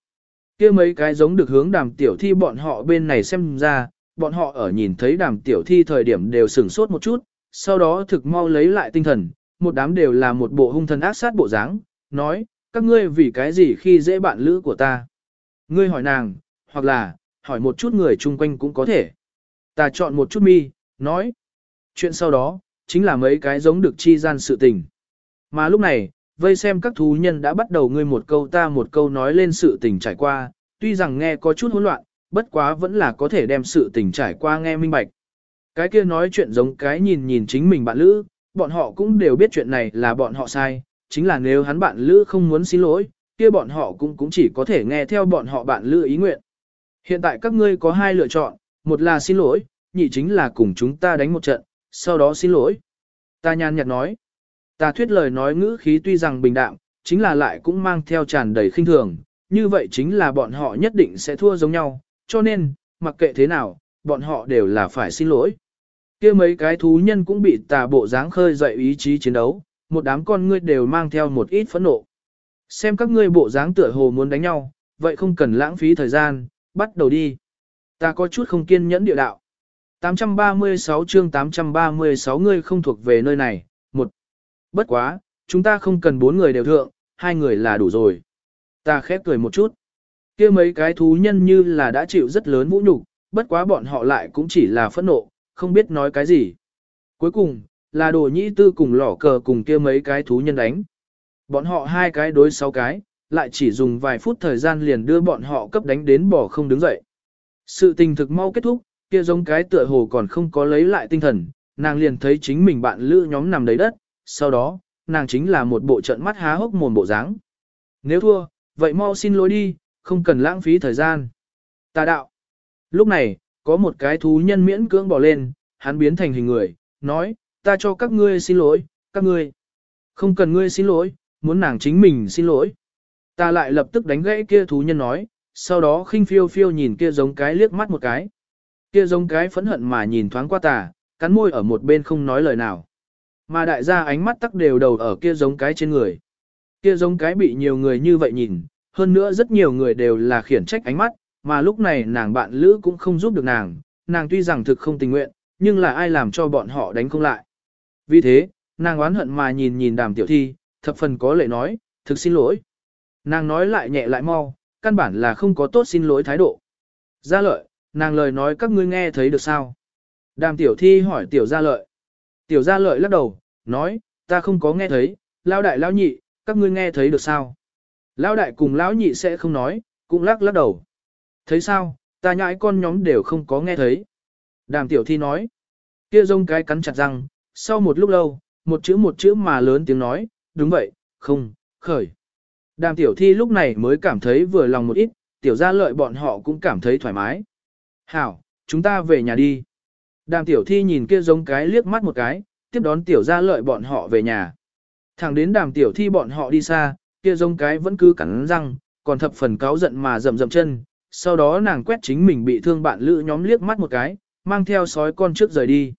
kia mấy cái giống được hướng đàm tiểu thi bọn họ bên này xem ra, bọn họ ở nhìn thấy đàm tiểu thi thời điểm đều sửng sốt một chút, sau đó thực mau lấy lại tinh thần, một đám đều là một bộ hung thần ác sát bộ dáng, nói, các ngươi vì cái gì khi dễ bạn lữ của ta. Ngươi hỏi nàng, hoặc là, hỏi một chút người chung quanh cũng có thể. Ta chọn một chút mi, nói. Chuyện sau đó, chính là mấy cái giống được chi gian sự tình. Mà lúc này, vây xem các thú nhân đã bắt đầu ngươi một câu ta một câu nói lên sự tình trải qua, tuy rằng nghe có chút hỗn loạn, bất quá vẫn là có thể đem sự tình trải qua nghe minh bạch. Cái kia nói chuyện giống cái nhìn nhìn chính mình bạn lữ, bọn họ cũng đều biết chuyện này là bọn họ sai, chính là nếu hắn bạn lữ không muốn xin lỗi, kia bọn họ cũng cũng chỉ có thể nghe theo bọn họ bạn lữ ý nguyện. Hiện tại các ngươi có hai lựa chọn, một là xin lỗi, nhị chính là cùng chúng ta đánh một trận, sau đó xin lỗi. Ta nhàn nhạt nói, ta thuyết lời nói ngữ khí tuy rằng bình đạm, chính là lại cũng mang theo tràn đầy khinh thường, như vậy chính là bọn họ nhất định sẽ thua giống nhau, cho nên, mặc kệ thế nào, bọn họ đều là phải xin lỗi. kia mấy cái thú nhân cũng bị tà bộ dáng khơi dậy ý chí chiến đấu, một đám con ngươi đều mang theo một ít phẫn nộ. Xem các ngươi bộ dáng tựa hồ muốn đánh nhau, vậy không cần lãng phí thời gian, bắt đầu đi. Ta có chút không kiên nhẫn địa đạo. 836 chương 836 ngươi không thuộc về nơi này. Bất quá, chúng ta không cần bốn người đều thượng, hai người là đủ rồi. Ta khép cười một chút. kia mấy cái thú nhân như là đã chịu rất lớn vũ nhục, bất quá bọn họ lại cũng chỉ là phẫn nộ, không biết nói cái gì. Cuối cùng, là đồ nhĩ tư cùng lỏ cờ cùng kia mấy cái thú nhân đánh. Bọn họ hai cái đối sáu cái, lại chỉ dùng vài phút thời gian liền đưa bọn họ cấp đánh đến bỏ không đứng dậy. Sự tình thực mau kết thúc, kia giống cái tựa hồ còn không có lấy lại tinh thần, nàng liền thấy chính mình bạn lữ nhóm nằm đấy đất, sau đó, nàng chính là một bộ trận mắt há hốc mồm bộ dáng. Nếu thua, vậy mau xin lỗi đi, không cần lãng phí thời gian. Tà đạo. Lúc này, có một cái thú nhân miễn cưỡng bỏ lên, hắn biến thành hình người, nói, ta cho các ngươi xin lỗi, các ngươi. Không cần ngươi xin lỗi, muốn nàng chính mình xin lỗi. Ta lại lập tức đánh gãy kia thú nhân nói, sau đó khinh phiêu phiêu nhìn kia giống cái liếc mắt một cái. Kia giống cái phẫn hận mà nhìn thoáng qua ta, cắn môi ở một bên không nói lời nào. Mà đại gia ánh mắt tắc đều đầu ở kia giống cái trên người. Kia giống cái bị nhiều người như vậy nhìn, hơn nữa rất nhiều người đều là khiển trách ánh mắt, mà lúc này nàng bạn lữ cũng không giúp được nàng, nàng tuy rằng thực không tình nguyện, nhưng là ai làm cho bọn họ đánh không lại. Vì thế, nàng oán hận mà nhìn nhìn đàm tiểu thi, thập phần có lệ nói, thực xin lỗi. Nàng nói lại nhẹ lại mau, căn bản là không có tốt xin lỗi thái độ. Gia lợi, nàng lời nói các ngươi nghe thấy được sao? Đàm tiểu thi hỏi tiểu gia lợi. Tiểu gia lợi lắc đầu, nói, ta không có nghe thấy, lao đại lao nhị, các ngươi nghe thấy được sao? Lao đại cùng lão nhị sẽ không nói, cũng lắc lắc đầu. Thấy sao, ta nhãi con nhóm đều không có nghe thấy. Đàm tiểu thi nói, kia rông cái cắn chặt răng, sau một lúc lâu, một chữ một chữ mà lớn tiếng nói, đúng vậy, không, khởi. Đàm tiểu thi lúc này mới cảm thấy vừa lòng một ít, tiểu gia lợi bọn họ cũng cảm thấy thoải mái. Hảo, chúng ta về nhà đi. Đàm tiểu thi nhìn kia giống cái liếc mắt một cái, tiếp đón tiểu gia lợi bọn họ về nhà. Thẳng đến đàm tiểu thi bọn họ đi xa, kia giống cái vẫn cứ cắn răng, còn thập phần cáo giận mà rầm rầm chân. Sau đó nàng quét chính mình bị thương bạn lữ nhóm liếc mắt một cái, mang theo sói con trước rời đi.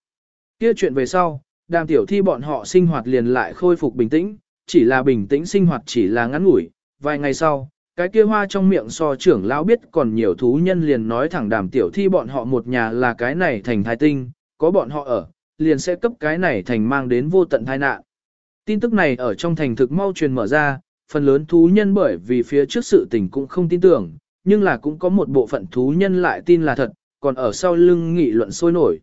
Kia chuyện về sau, đàm tiểu thi bọn họ sinh hoạt liền lại khôi phục bình tĩnh, chỉ là bình tĩnh sinh hoạt chỉ là ngắn ngủi, vài ngày sau, cái kia hoa trong miệng so trưởng lão biết còn nhiều thú nhân liền nói thẳng đàm tiểu thi bọn họ một nhà là cái này thành thái tinh, có bọn họ ở, liền sẽ cấp cái này thành mang đến vô tận tai nạn. Tin tức này ở trong thành thực mau truyền mở ra, phần lớn thú nhân bởi vì phía trước sự tình cũng không tin tưởng, nhưng là cũng có một bộ phận thú nhân lại tin là thật, còn ở sau lưng nghị luận sôi nổi.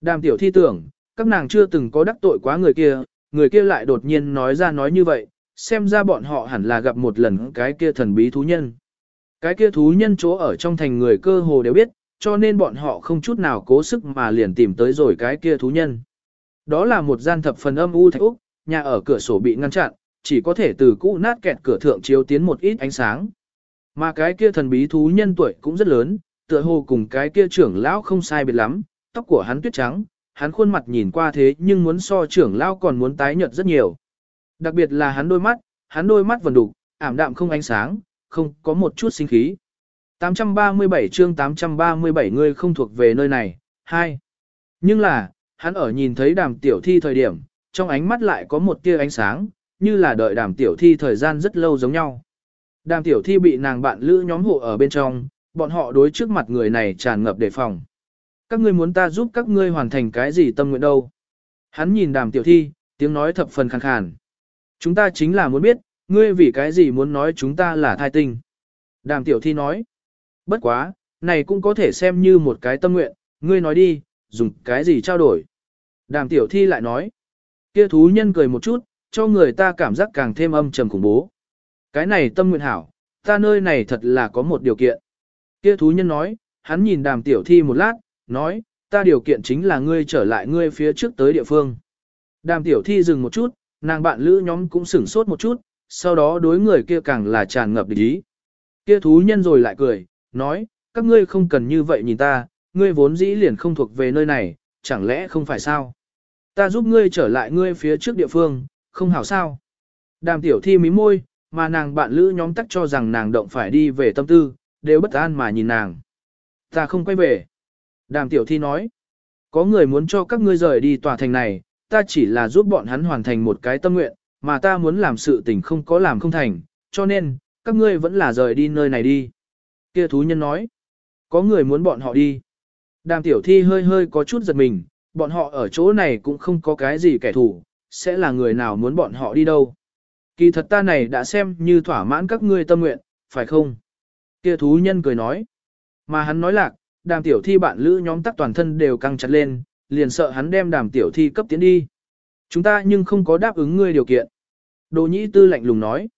Đàm tiểu thi tưởng, các nàng chưa từng có đắc tội quá người kia, người kia lại đột nhiên nói ra nói như vậy, xem ra bọn họ hẳn là gặp một lần cái kia thần bí thú nhân. Cái kia thú nhân chỗ ở trong thành người cơ hồ đều biết, cho nên bọn họ không chút nào cố sức mà liền tìm tới rồi cái kia thú nhân. Đó là một gian thập phần âm u thạch úc, nhà ở cửa sổ bị ngăn chặn, chỉ có thể từ cũ nát kẹt cửa thượng chiếu tiến một ít ánh sáng. Mà cái kia thần bí thú nhân tuổi cũng rất lớn, tựa hồ cùng cái kia trưởng lão không sai biệt lắm, tóc của hắn tuyết trắng, hắn khuôn mặt nhìn qua thế nhưng muốn so trưởng lão còn muốn tái nhợt rất nhiều. Đặc biệt là hắn đôi mắt, hắn đôi mắt vần đục, ảm đạm không ánh sáng, không có một chút sinh khí. 837 chương 837 ngươi không thuộc về nơi này, 2. Nhưng là, hắn ở nhìn thấy đàm tiểu thi thời điểm, trong ánh mắt lại có một tia ánh sáng, như là đợi đàm tiểu thi thời gian rất lâu giống nhau. Đàm tiểu thi bị nàng bạn lữ nhóm hộ ở bên trong, bọn họ đối trước mặt người này tràn ngập đề phòng. Các ngươi muốn ta giúp các ngươi hoàn thành cái gì tâm nguyện đâu? Hắn nhìn đàm tiểu thi, tiếng nói thập phần khàn khàn. Chúng ta chính là muốn biết, ngươi vì cái gì muốn nói chúng ta là thai tinh. Đàm tiểu thi nói. Bất quá, này cũng có thể xem như một cái tâm nguyện, ngươi nói đi, dùng cái gì trao đổi. Đàm tiểu thi lại nói. Kia thú nhân cười một chút, cho người ta cảm giác càng thêm âm trầm khủng bố. Cái này tâm nguyện hảo, ta nơi này thật là có một điều kiện. Kia thú nhân nói, hắn nhìn đàm tiểu thi một lát, nói, ta điều kiện chính là ngươi trở lại ngươi phía trước tới địa phương. Đàm tiểu thi dừng một chút, nàng bạn lữ nhóm cũng sửng sốt một chút, sau đó đối người kia càng là tràn ngập địch ý. Kia thú nhân rồi lại cười, nói, các ngươi không cần như vậy nhìn ta, ngươi vốn dĩ liền không thuộc về nơi này, chẳng lẽ không phải sao? Ta giúp ngươi trở lại ngươi phía trước địa phương, không hảo sao? Đàm tiểu thi mí môi, mà nàng bạn lữ nhóm tắc cho rằng nàng động phải đi về tâm tư, đều bất an mà nhìn nàng. Ta không quay về. Đàm tiểu thi nói, có người muốn cho các ngươi rời đi tòa thành này, ta chỉ là giúp bọn hắn hoàn thành một cái tâm nguyện, mà ta muốn làm sự tình không có làm không thành, cho nên, các ngươi vẫn là rời đi nơi này đi. Kia thú nhân nói, có người muốn bọn họ đi. Đàm tiểu thi hơi hơi có chút giật mình, bọn họ ở chỗ này cũng không có cái gì kẻ thù, sẽ là người nào muốn bọn họ đi đâu. Kỳ thật ta này đã xem như thỏa mãn các ngươi tâm nguyện, phải không? Kia thú nhân cười nói. Mà hắn nói lạc, đàm tiểu thi bạn lữ nhóm tắc toàn thân đều căng chặt lên, liền sợ hắn đem đàm tiểu thi cấp tiến đi. Chúng ta nhưng không có đáp ứng ngươi điều kiện. Đồ nhĩ tư lạnh lùng nói.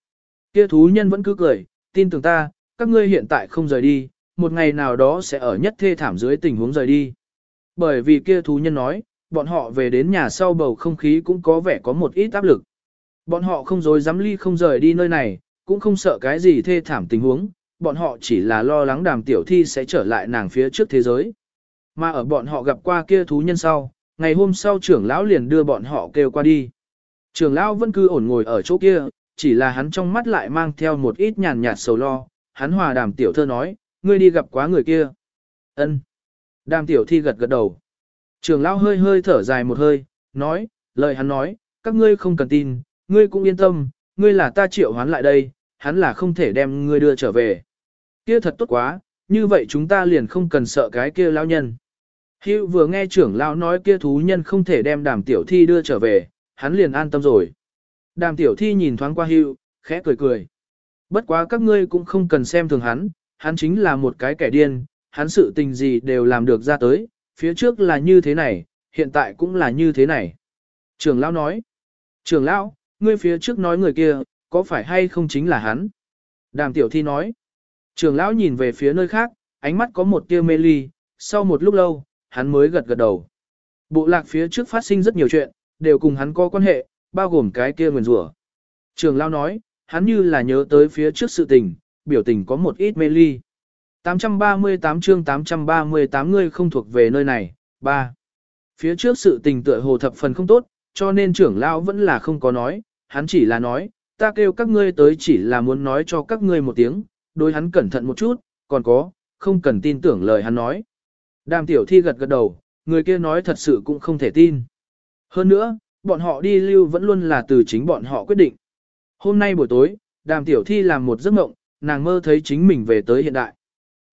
Kia thú nhân vẫn cứ cười, tin tưởng ta, các ngươi hiện tại không rời đi, một ngày nào đó sẽ ở nhất thê thảm dưới tình huống rời đi. Bởi vì kia thú nhân nói, bọn họ về đến nhà sau bầu không khí cũng có vẻ có một ít áp lực. Bọn họ không dối dám ly không rời đi nơi này, cũng không sợ cái gì thê thảm tình huống, bọn họ chỉ là lo lắng đàm tiểu thi sẽ trở lại nàng phía trước thế giới. Mà ở bọn họ gặp qua kia thú nhân sau, ngày hôm sau trưởng lão liền đưa bọn họ kêu qua đi. Trưởng lão vẫn cứ ổn ngồi ở chỗ kia, chỉ là hắn trong mắt lại mang theo một ít nhàn nhạt sầu lo, hắn hòa đàm tiểu thơ nói, ngươi đi gặp quá người kia. ân Đàm tiểu thi gật gật đầu. Trường lão hơi hơi thở dài một hơi, nói, lời hắn nói, các ngươi không cần tin, ngươi cũng yên tâm, ngươi là ta triệu hoán lại đây, hắn là không thể đem ngươi đưa trở về. Kia thật tốt quá, như vậy chúng ta liền không cần sợ cái kia lão nhân. Hữu vừa nghe trưởng lão nói kia thú nhân không thể đem đàm tiểu thi đưa trở về, hắn liền an tâm rồi. Đàm tiểu thi nhìn thoáng qua Hữu, khẽ cười cười. Bất quá các ngươi cũng không cần xem thường hắn, hắn chính là một cái kẻ điên, hắn sự tình gì đều làm được ra tới, phía trước là như thế này, hiện tại cũng là như thế này. Trưởng lão nói, trưởng lão, ngươi phía trước nói người kia, có phải hay không chính là hắn? Đàm tiểu thi nói, trưởng lão nhìn về phía nơi khác, ánh mắt có một tia mê ly, sau một lúc lâu, hắn mới gật gật đầu. Bộ lạc phía trước phát sinh rất nhiều chuyện, đều cùng hắn có quan hệ, bao gồm cái kia nguyền rủa. Trường lão nói, hắn như là nhớ tới phía trước sự tình, biểu tình có một ít mê ly. 838 chương 838 ngươi không thuộc về nơi này, 3. Phía trước sự tình tựa hồ thập phần không tốt, cho nên trưởng lão vẫn là không có nói, hắn chỉ là nói, ta kêu các ngươi tới chỉ là muốn nói cho các ngươi một tiếng, đối hắn cẩn thận một chút, còn có, không cần tin tưởng lời hắn nói. Đàm tiểu thi gật gật đầu, người kia nói thật sự cũng không thể tin. Hơn nữa, bọn họ đi lưu vẫn luôn là từ chính bọn họ quyết định. Hôm nay buổi tối, đàm tiểu thi làm một giấc mộng, nàng mơ thấy chính mình về tới hiện đại.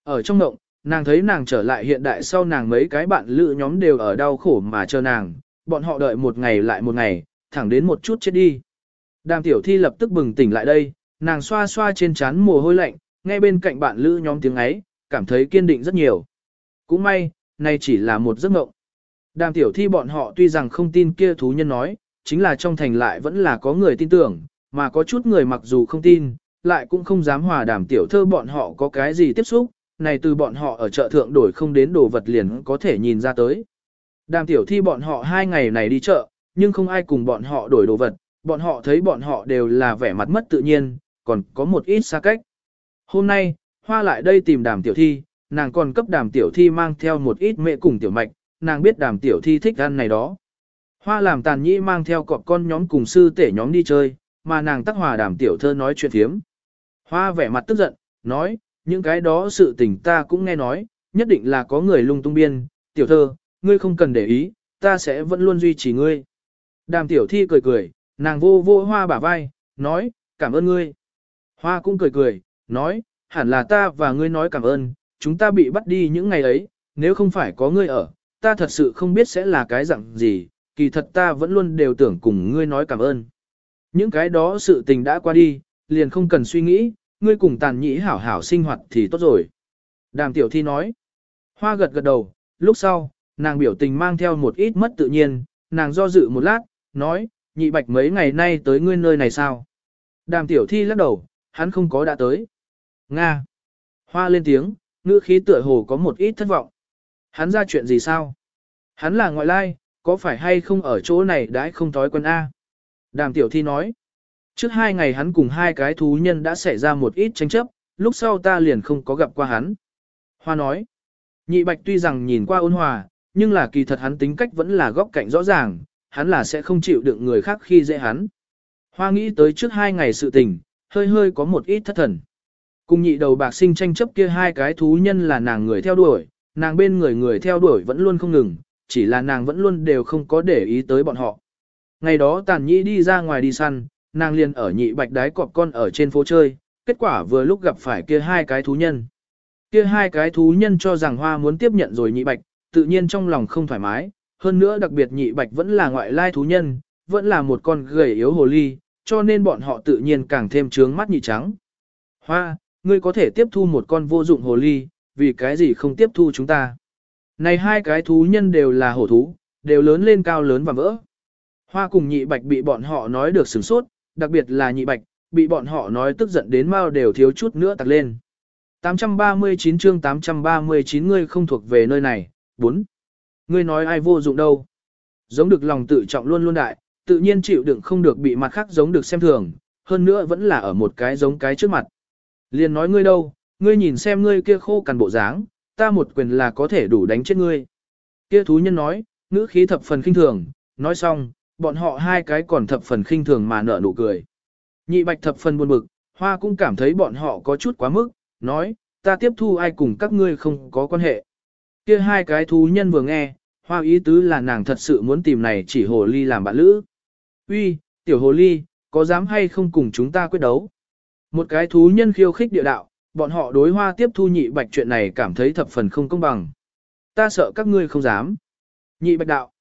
Ở trong mộng, nàng thấy nàng trở lại hiện đại sau nàng mấy cái bạn lữ nhóm đều ở đau khổ mà chờ nàng, bọn họ đợi một ngày lại một ngày, thẳng đến một chút chết đi. Đàm tiểu thi lập tức bừng tỉnh lại đây, nàng xoa xoa trên trán mồ hôi lạnh, nghe bên cạnh bạn lữ nhóm tiếng ấy, cảm thấy kiên định rất nhiều. Cũng may, nay chỉ là một giấc mộng. Đàm tiểu thi bọn họ tuy rằng không tin kia thú nhân nói, chính là trong thành lại vẫn là có người tin tưởng, mà có chút người mặc dù không tin, lại cũng không dám hòa đàm tiểu thơ bọn họ có cái gì tiếp xúc, này từ bọn họ ở chợ thượng đổi không đến đồ vật liền có thể nhìn ra tới. Đàm tiểu thi bọn họ hai ngày này đi chợ, nhưng không ai cùng bọn họ đổi đồ vật, bọn họ thấy bọn họ đều là vẻ mặt mất tự nhiên, còn có một ít xa cách. Hôm nay, Hoa lại đây tìm đàm tiểu thi, nàng còn cấp đàm tiểu thi mang theo một ít mẹ cùng tiểu mạch, nàng biết đàm tiểu thi thích ăn này đó. Hoa làm tàn nhĩ mang theo cọp con nhóm cùng sư tể nhóm đi chơi, mà nàng tắc hòa đàm tiểu thơ nói chuyện thiếm. Hoa vẻ mặt tức giận, nói, những cái đó sự tình ta cũng nghe nói, nhất định là có người lung tung biên, tiểu thơ, ngươi không cần để ý, ta sẽ vẫn luôn duy trì ngươi. Đàm tiểu thi cười cười, nàng vô vô hoa bả vai, nói, cảm ơn ngươi. Hoa cũng cười cười, nói, hẳn là ta và ngươi nói cảm ơn, chúng ta bị bắt đi những ngày ấy, nếu không phải có ngươi ở, ta thật sự không biết sẽ là cái dạng gì, kỳ thật ta vẫn luôn đều tưởng cùng ngươi nói cảm ơn. Những cái đó sự tình đã qua đi, liền không cần suy nghĩ, ngươi cùng tàn nhĩ hảo hảo sinh hoạt thì tốt rồi. Đàm tiểu thi nói. Hoa gật gật đầu, lúc sau, nàng biểu tình mang theo một ít mất tự nhiên, nàng do dự một lát, nói, nhị bạch mấy ngày nay tới ngươi nơi này sao? Đàm tiểu thi lắc đầu, hắn không có đã tới. Nga. Hoa lên tiếng, ngữ khí tựa hồ có một ít thất vọng. Hắn ra chuyện gì sao? Hắn là ngoại lai, có phải hay không ở chỗ này đãi không thói quen A? Đàm tiểu thi nói. Trước hai ngày hắn cùng hai cái thú nhân đã xảy ra một ít tranh chấp, lúc sau ta liền không có gặp qua hắn. Hoa nói. Nhị bạch tuy rằng nhìn qua ôn hòa, nhưng là kỳ thật hắn tính cách vẫn là góc cạnh rõ ràng, hắn là sẽ không chịu đựng người khác khi dễ hắn. Hoa nghĩ tới trước hai ngày sự tình, hơi hơi có một ít thất thần. Cùng nhị đầu bạc sinh tranh chấp kia hai cái thú nhân là nàng người theo đuổi, nàng bên người người theo đuổi vẫn luôn không ngừng, chỉ là nàng vẫn luôn đều không có để ý tới bọn họ. Ngày đó tàn Nhĩ đi ra ngoài đi săn, nàng liền ở nhị bạch đái cọp con ở trên phố chơi, kết quả vừa lúc gặp phải kia hai cái thú nhân. Kia hai cái thú nhân cho rằng hoa muốn tiếp nhận rồi nhị bạch, tự nhiên trong lòng không thoải mái, hơn nữa đặc biệt nhị bạch vẫn là ngoại lai thú nhân, vẫn là một con gầy yếu hồ ly, cho nên bọn họ tự nhiên càng thêm trướng mắt nhị trắng. Hoa, ngươi có thể tiếp thu một con vô dụng hồ ly, vì cái gì không tiếp thu chúng ta. Này hai cái thú nhân đều là hổ thú, đều lớn lên cao lớn và vỡ. Hoa cùng nhị bạch bị bọn họ nói được sửng sốt, đặc biệt là nhị bạch, bị bọn họ nói tức giận đến mau đều thiếu chút nữa tặc lên. 839 chương 839 ngươi không thuộc về nơi này, 4. Ngươi nói ai vô dụng đâu. Giống được lòng tự trọng luôn luôn đại, tự nhiên chịu đựng không được bị mặt khác giống được xem thường, hơn nữa vẫn là ở một cái giống cái trước mặt. Liền nói ngươi đâu, ngươi nhìn xem ngươi kia khô cằn bộ dáng, ta một quyền là có thể đủ đánh chết ngươi. Kia thú nhân nói, ngữ khí thập phần kinh thường, nói xong, bọn họ hai cái còn thập phần khinh thường mà nở nụ cười. Nhị bạch thập phần buồn bực, hoa cũng cảm thấy bọn họ có chút quá mức, nói, ta tiếp thu ai cùng các ngươi không có quan hệ. Kia hai cái thú nhân vừa nghe, hoa ý tứ là nàng thật sự muốn tìm này chỉ hồ ly làm bạn lữ. Uy, tiểu hồ ly, có dám hay không cùng chúng ta quyết đấu? Một cái thú nhân khiêu khích địa đạo, bọn họ đối hoa tiếp thu nhị bạch chuyện này cảm thấy thập phần không công bằng. Ta sợ các ngươi không dám. Nhị bạch đạo.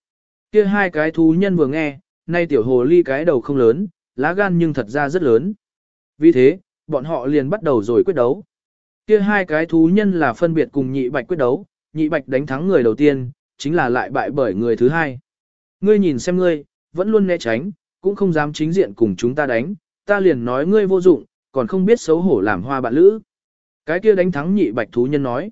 Kia hai cái thú nhân vừa nghe, nay tiểu hồ ly cái đầu không lớn, lá gan nhưng thật ra rất lớn. Vì thế, bọn họ liền bắt đầu rồi quyết đấu. Kia hai cái thú nhân là phân biệt cùng nhị bạch quyết đấu, nhị bạch đánh thắng người đầu tiên, chính là lại bại bởi người thứ hai. Ngươi nhìn xem ngươi, vẫn luôn né tránh, cũng không dám chính diện cùng chúng ta đánh, ta liền nói ngươi vô dụng, còn không biết xấu hổ làm hoa bạn lữ. Cái kia đánh thắng nhị bạch thú nhân nói.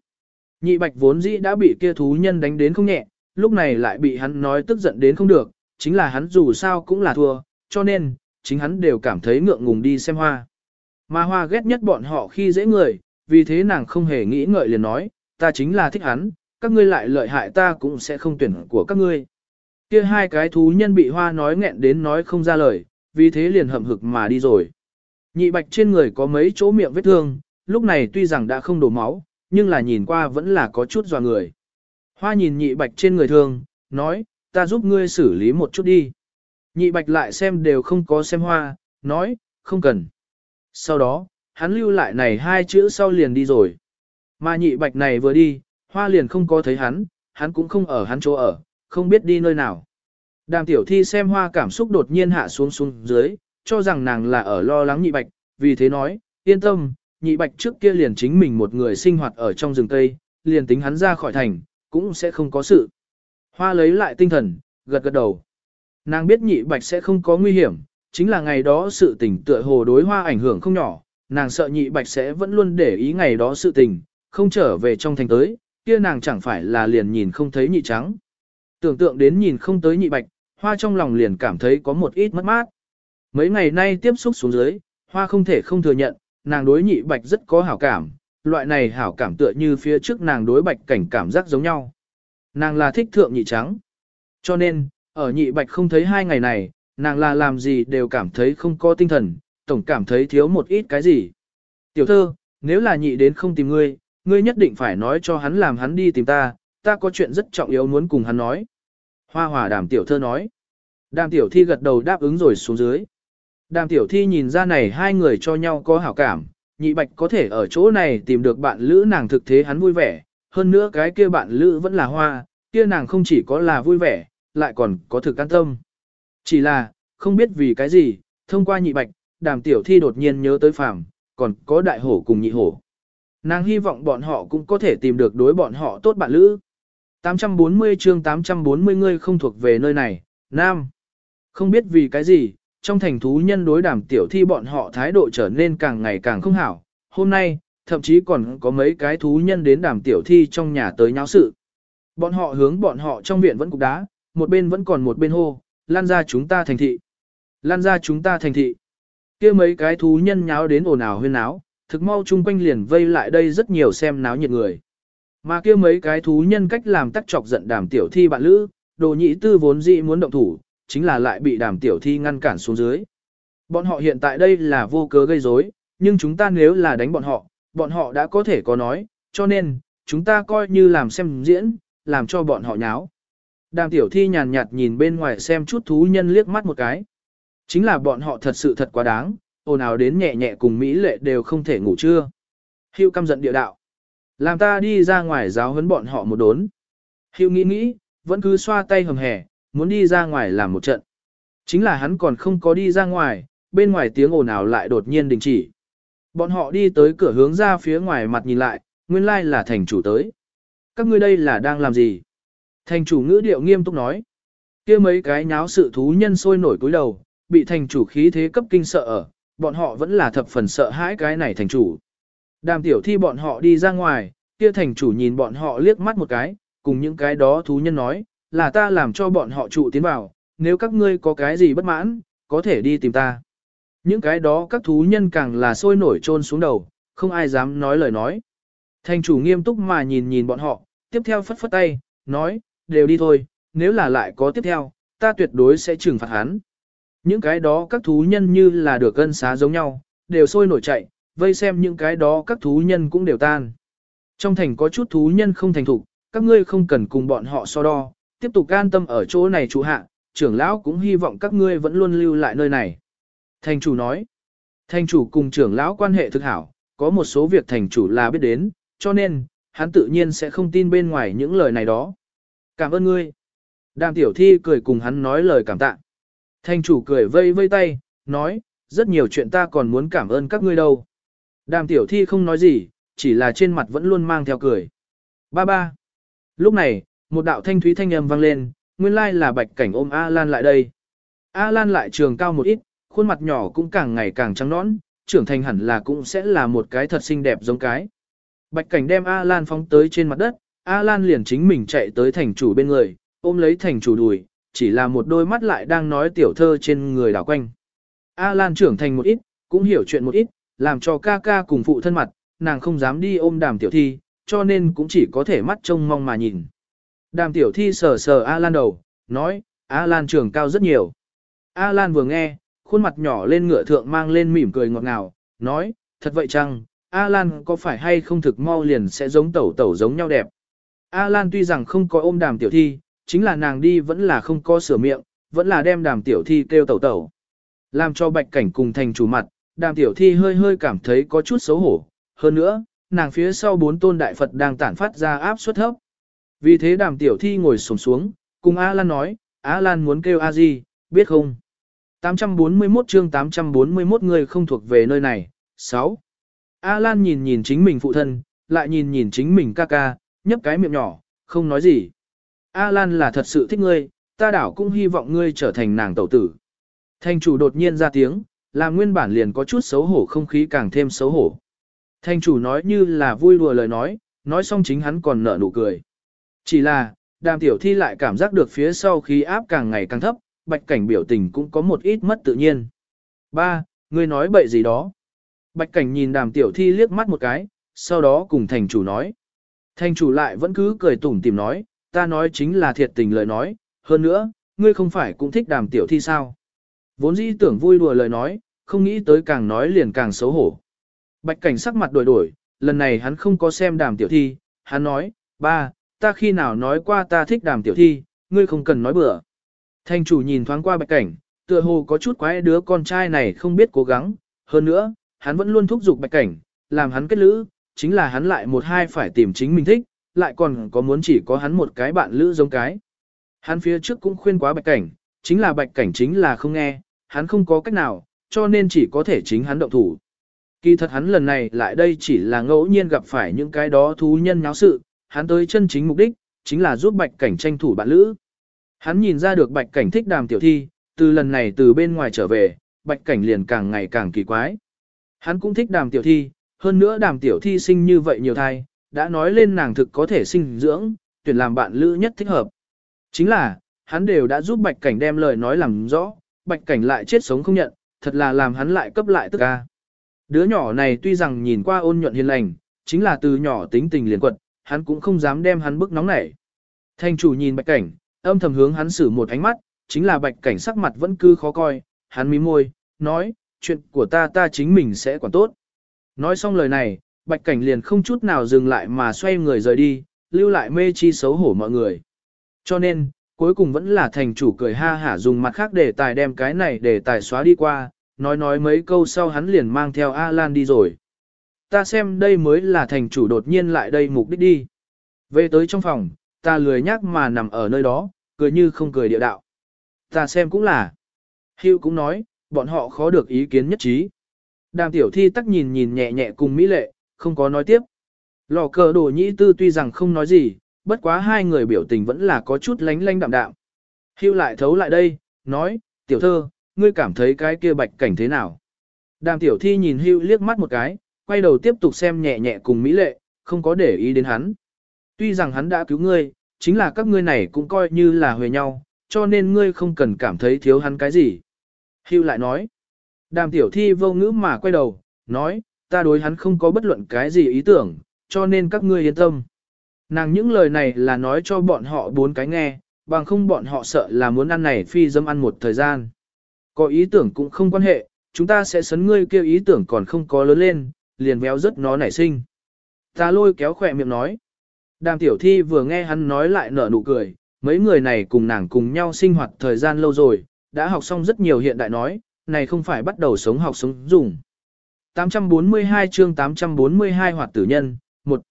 Nhị bạch vốn dĩ đã bị kia thú nhân đánh đến không nhẹ, lúc này lại bị hắn nói tức giận đến không được, chính là hắn dù sao cũng là thua, cho nên, chính hắn đều cảm thấy ngượng ngùng đi xem hoa. Mà hoa ghét nhất bọn họ khi dễ người, vì thế nàng không hề nghĩ ngợi liền nói, ta chính là thích hắn, các ngươi lại lợi hại ta cũng sẽ không tuyển của các ngươi. Kia hai cái thú nhân bị hoa nói nghẹn đến nói không ra lời, vì thế liền hậm hực mà đi rồi. Nhị bạch trên người có mấy chỗ miệng vết thương, lúc này tuy rằng đã không đổ máu, nhưng là nhìn qua vẫn là có chút dò người. Hoa nhìn nhị bạch trên người thương, nói, ta giúp ngươi xử lý một chút đi. Nhị bạch lại xem đều không có xem hoa, nói, không cần. Sau đó, hắn lưu lại này hai chữ sau liền đi rồi. Mà nhị bạch này vừa đi, hoa liền không có thấy hắn, hắn cũng không ở hắn chỗ ở, không biết đi nơi nào. Đàm tiểu thi xem hoa cảm xúc đột nhiên hạ xuống xuống dưới, cho rằng nàng là ở lo lắng nhị bạch, vì thế nói, yên tâm, nhị bạch trước kia liền chính mình một người sinh hoạt ở trong rừng Tây, liền tính hắn ra khỏi thành, cũng sẽ không có sự. Hoa lấy lại tinh thần, gật gật đầu. Nàng biết nhị bạch sẽ không có nguy hiểm, chính là ngày đó sự tình tựa hồ đối hoa ảnh hưởng không nhỏ, nàng sợ nhị bạch sẽ vẫn luôn để ý ngày đó sự tình, không trở về trong thành tới, kia nàng chẳng phải là liền nhìn không thấy nhị trắng. Tưởng tượng đến nhìn không tới nhị bạch, hoa trong lòng liền cảm thấy có một ít mất mát. Mấy ngày nay tiếp xúc xuống dưới, hoa không thể không thừa nhận, nàng đối nhị bạch rất có hảo cảm, loại này hảo cảm tựa như phía trước nàng đối bạch cảnh cảm giác giống nhau. Nàng là thích thượng nhị trắng. Cho nên, ở nhị bạch không thấy hai ngày này, nàng là làm gì đều cảm thấy không có tinh thần, tổng cảm thấy thiếu một ít cái gì. Tiểu thơ, nếu là nhị đến không tìm ngươi, ngươi nhất định phải nói cho hắn làm hắn đi tìm ta, ta có chuyện rất trọng yếu muốn cùng hắn nói. Hoa hòa đàm tiểu thơ nói. Đàm tiểu thi gật đầu đáp ứng rồi xuống dưới. Đàm tiểu thi nhìn ra này hai người cho nhau có hảo cảm, nhị bạch có thể ở chỗ này tìm được bạn lữ nàng thực thế hắn vui vẻ, hơn nữa cái kia bạn lữ vẫn là hoa, kia nàng không chỉ có là vui vẻ, lại còn có thực an tâm. Chỉ là, không biết vì cái gì, thông qua nhị bạch, đàm tiểu thi đột nhiên nhớ tới phàm, còn có đại hổ cùng nhị hổ. Nàng hy vọng bọn họ cũng có thể tìm được đối bọn họ tốt bạn lữ. 840 chương 840 ngươi không thuộc về nơi này, Nam. Không biết vì cái gì, trong thành thú nhân đối đàm tiểu thi bọn họ thái độ trở nên càng ngày càng không hảo. Hôm nay, thậm chí còn có mấy cái thú nhân đến đàm tiểu thi trong nhà tới nháo sự. Bọn họ hướng bọn họ trong viện vẫn cục đá, một bên vẫn còn một bên hô, lan ra chúng ta thành thị. Lan ra chúng ta thành thị. kia mấy cái thú nhân nháo đến ồn ào huyên náo, thực mau chung quanh liền vây lại đây rất nhiều xem náo nhiệt người. Mà kia mấy cái thú nhân cách làm tắc chọc giận đàm tiểu thi bạn lữ, đồ nhị tư vốn dị muốn động thủ, chính là lại bị đàm tiểu thi ngăn cản xuống dưới. Bọn họ hiện tại đây là vô cớ gây rối, nhưng chúng ta nếu là đánh bọn họ, bọn họ đã có thể có nói, cho nên, chúng ta coi như làm xem diễn, làm cho bọn họ nháo. Đàm tiểu thi nhàn nhạt nhìn bên ngoài xem chút thú nhân liếc mắt một cái. Chính là bọn họ thật sự thật quá đáng, ồn ào đến nhẹ nhẹ cùng Mỹ lệ đều không thể ngủ trưa. Hưu căm giận địa đạo. Làm ta đi ra ngoài giáo huấn bọn họ một đốn. Hưu nghĩ nghĩ, vẫn cứ xoa tay hầm hẻ, muốn đi ra ngoài làm một trận. Chính là hắn còn không có đi ra ngoài, bên ngoài tiếng ồn ào lại đột nhiên đình chỉ. Bọn họ đi tới cửa hướng ra phía ngoài mặt nhìn lại, nguyên lai là thành chủ tới. Các ngươi đây là đang làm gì? Thành chủ ngữ điệu nghiêm túc nói. kia mấy cái nháo sự thú nhân sôi nổi cúi đầu, bị thành chủ khí thế cấp kinh sợ ở, bọn họ vẫn là thập phần sợ hãi cái này thành chủ. Đàm tiểu thi bọn họ đi ra ngoài, kia thành chủ nhìn bọn họ liếc mắt một cái, cùng những cái đó thú nhân nói, là ta làm cho bọn họ trụ tiến vào, nếu các ngươi có cái gì bất mãn, có thể đi tìm ta. Những cái đó các thú nhân càng là sôi nổi trôn xuống đầu, không ai dám nói lời nói. Thành chủ nghiêm túc mà nhìn nhìn bọn họ, tiếp theo phất phất tay, nói, đều đi thôi, nếu là lại có tiếp theo, ta tuyệt đối sẽ trừng phạt hắn. Những cái đó các thú nhân như là được cân xá giống nhau, đều sôi nổi chạy, vây xem những cái đó các thú nhân cũng đều tan. Trong thành có chút thú nhân không thành thục, các ngươi không cần cùng bọn họ so đo, tiếp tục an tâm ở chỗ này chủ hạ, trưởng lão cũng hy vọng các ngươi vẫn luôn lưu lại nơi này. Thành chủ nói, thành chủ cùng trưởng lão quan hệ thực hảo, có một số việc thành chủ là biết đến, cho nên, hắn tự nhiên sẽ không tin bên ngoài những lời này đó. Cảm ơn ngươi. Đàm tiểu thi cười cùng hắn nói lời cảm tạ. Thành chủ cười vây vây tay, nói, rất nhiều chuyện ta còn muốn cảm ơn các ngươi đâu. Đàm tiểu thi không nói gì, chỉ là trên mặt vẫn luôn mang theo cười. Ba ba. Lúc này, một đạo thanh thúy thanh âm vang lên, nguyên lai là bạch cảnh ôm A Lan lại đây. A Lan lại trường cao một ít, khuôn mặt nhỏ cũng càng ngày càng trắng nõn, trưởng thành hẳn là cũng sẽ là một cái thật xinh đẹp giống cái. Bạch cảnh đem A Lan phóng tới trên mặt đất, A Lan liền chính mình chạy tới thành chủ bên người, ôm lấy thành chủ đùi, chỉ là một đôi mắt lại đang nói tiểu thơ trên người đảo quanh. A Lan trưởng thành một ít, cũng hiểu chuyện một ít, làm cho ca ca cùng phụ thân mặt, nàng không dám đi ôm đàm tiểu thi, cho nên cũng chỉ có thể mắt trông mong mà nhìn. Đàm tiểu thi sờ sờ A Lan đầu, nói, A Lan trưởng cao rất nhiều. A Lan vừa nghe, khuôn mặt nhỏ lên ngựa thượng mang lên mỉm cười ngọt ngào, nói, thật vậy chăng, A Lan có phải hay không thực mau liền sẽ giống tẩu tẩu giống nhau đẹp. A Lan tuy rằng không có ôm đàm tiểu thi, chính là nàng đi vẫn là không có sửa miệng, vẫn là đem đàm tiểu thi kêu tẩu tẩu. Làm cho bạch cảnh cùng thành chủ mặt, đàm tiểu thi hơi hơi cảm thấy có chút xấu hổ. Hơn nữa, nàng phía sau bốn tôn đại Phật đang tản phát ra áp suất thấp. Vì thế đàm tiểu thi ngồi sổng xuống, cùng A Lan nói, A Lan muốn kêu A Di, biết không? 841 chương 841 người không thuộc về nơi này. 6. A Lan nhìn nhìn chính mình phụ thân, lại nhìn nhìn chính mình ca ca, nhấp cái miệng nhỏ, không nói gì. A Lan là thật sự thích ngươi, ta đảo cũng hy vọng ngươi trở thành nàng tẩu tử. Thành chủ đột nhiên ra tiếng, làm nguyên bản liền có chút xấu hổ không khí càng thêm xấu hổ. Thành chủ nói như là vui đùa lời nói, nói xong chính hắn còn nở nụ cười. Chỉ là, đàm tiểu thi lại cảm giác được phía sau khí áp càng ngày càng thấp, bạch cảnh biểu tình cũng có một ít mất tự nhiên. Ba, ngươi nói bậy gì đó. Bạch cảnh nhìn đàm tiểu thi liếc mắt một cái, sau đó cùng thành chủ nói. Thành chủ lại vẫn cứ cười tủm tìm nói, ta nói chính là thiệt tình lời nói, hơn nữa, ngươi không phải cũng thích đàm tiểu thi sao. Vốn dĩ tưởng vui đùa lời nói, không nghĩ tới càng nói liền càng xấu hổ. Bạch cảnh sắc mặt đổi đổi, lần này hắn không có xem đàm tiểu thi, hắn nói, ba, ta khi nào nói qua ta thích đàm tiểu thi, ngươi không cần nói bừa. Thanh chủ nhìn thoáng qua bạch cảnh, tựa hồ có chút quái đứa con trai này không biết cố gắng, hơn nữa, hắn vẫn luôn thúc giục bạch cảnh, làm hắn kết lữ, chính là hắn lại một hai phải tìm chính mình thích, lại còn có muốn chỉ có hắn một cái bạn lữ giống cái. Hắn phía trước cũng khuyên quá bạch cảnh, chính là bạch cảnh chính là không nghe, hắn không có cách nào, cho nên chỉ có thể chính hắn động thủ. Kỳ thật hắn lần này lại đây chỉ là ngẫu nhiên gặp phải những cái đó thú nhân nháo sự, hắn tới chân chính mục đích, chính là giúp bạch cảnh tranh thủ bạn lữ. Hắn nhìn ra được bạch cảnh thích đàm tiểu thi, từ lần này từ bên ngoài trở về, bạch cảnh liền càng ngày càng kỳ quái. Hắn cũng thích đàm tiểu thi, hơn nữa đàm tiểu thi sinh như vậy nhiều thai, đã nói lên nàng thực có thể sinh dưỡng, tuyển làm bạn lữ nhất thích hợp. Chính là, hắn đều đã giúp bạch cảnh đem lời nói làm rõ, bạch cảnh lại chết sống không nhận, thật là làm hắn lại cấp lại tức ca. Đứa nhỏ này tuy rằng nhìn qua ôn nhuận hiền lành, chính là từ nhỏ tính tình liền quật, hắn cũng không dám đem hắn bức nóng nảy. Thanh chủ nhìn bạch cảnh, âm thầm hướng hắn xử một ánh mắt, chính là bạch cảnh sắc mặt vẫn cứ khó coi, hắn mím môi, nói, chuyện của ta ta chính mình sẽ quản tốt. Nói xong lời này, bạch cảnh liền không chút nào dừng lại mà xoay người rời đi, lưu lại mê chi xấu hổ mọi người. Cho nên, cuối cùng vẫn là thành chủ cười ha hả dùng mặt khác để tài đem cái này để tài xóa đi qua, nói nói mấy câu sau hắn liền mang theo A-Lan đi rồi. Ta xem đây mới là thành chủ đột nhiên lại đây mục đích đi. Về tới trong phòng, ta lười nhác mà nằm ở nơi đó, cười như không cười địa đạo. Ta xem cũng là. Hưu cũng nói, bọn họ khó được ý kiến nhất trí. Đàm tiểu thi tắc nhìn nhìn nhẹ nhẹ cùng Mỹ lệ, không có nói tiếp. Lò cờ đồ nhĩ tư tuy rằng không nói gì, bất quá hai người biểu tình vẫn là có chút lánh lánh đạm đạm. Hưu lại thấu lại đây, nói, tiểu thơ, ngươi cảm thấy cái kia bạch cảnh thế nào? Đàm tiểu thi nhìn hưu liếc mắt một cái, quay đầu tiếp tục xem nhẹ nhẹ cùng Mỹ lệ, không có để ý đến hắn. Tuy rằng hắn đã cứu ngươi, chính là các ngươi này cũng coi như là huề nhau, cho nên ngươi không cần cảm thấy thiếu hắn cái gì. Hưu lại nói, đàm tiểu thi vô ngữ mà quay đầu, nói, ta đối hắn không có bất luận cái gì ý tưởng, cho nên các ngươi yên tâm. Nàng những lời này là nói cho bọn họ bốn cái nghe, bằng không bọn họ sợ là muốn ăn này phi dâm ăn một thời gian. Có ý tưởng cũng không quan hệ, chúng ta sẽ sấn ngươi kêu ý tưởng còn không có lớn lên, liền véo rất nó nảy sinh. Ta lôi kéo khỏe miệng nói. Đàm tiểu thi vừa nghe hắn nói lại nở nụ cười, mấy người này cùng nàng cùng nhau sinh hoạt thời gian lâu rồi, đã học xong rất nhiều hiện đại nói, này không phải bắt đầu sống học sống dùng. 842 chương 842 hoạt tử nhân, một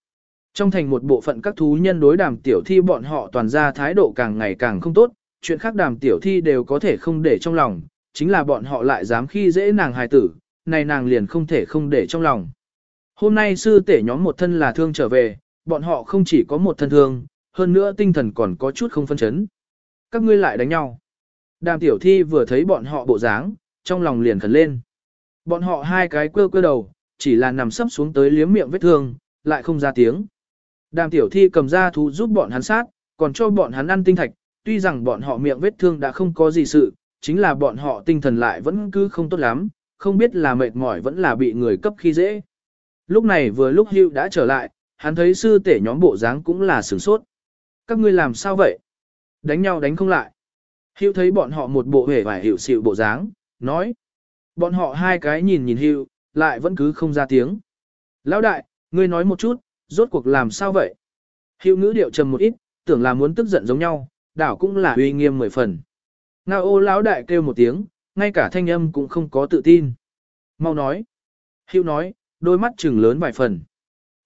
Trong thành một bộ phận các thú nhân đối đàm tiểu thi bọn họ toàn ra thái độ càng ngày càng không tốt, chuyện khác đàm tiểu thi đều có thể không để trong lòng, chính là bọn họ lại dám khi dễ nàng hài tử, này nàng liền không thể không để trong lòng. Hôm nay sư tể nhóm một thân là thương trở về, bọn họ không chỉ có một thân thương, hơn nữa tinh thần còn có chút không phân chấn. Các ngươi lại đánh nhau. Đàm tiểu thi vừa thấy bọn họ bộ dáng, trong lòng liền khẩn lên. Bọn họ hai cái quơ quơ đầu, chỉ là nằm sấp xuống tới liếm miệng vết thương, lại không ra tiếng. Đàm tiểu thi cầm ra thú giúp bọn hắn sát, còn cho bọn hắn ăn tinh thạch, tuy rằng bọn họ miệng vết thương đã không có gì sự, chính là bọn họ tinh thần lại vẫn cứ không tốt lắm, không biết là mệt mỏi vẫn là bị người cấp khi dễ. Lúc này vừa lúc hưu đã trở lại, hắn thấy sư tể nhóm bộ dáng cũng là sửng sốt. Các ngươi làm sao vậy? Đánh nhau đánh không lại. Hưu thấy bọn họ một bộ hề vải hiệu xịu bộ dáng, nói. Bọn họ hai cái nhìn nhìn hưu, lại vẫn cứ không ra tiếng. Lão đại, ngươi nói một chút, rốt cuộc làm sao vậy? Hưu ngữ điệu trầm một ít, tưởng là muốn tức giận giống nhau, đảo cũng là uy nghiêm mười phần. Ngao ô lão đại kêu một tiếng, ngay cả thanh âm cũng không có tự tin. Mau nói. Hưu nói, đôi mắt chừng lớn vài phần.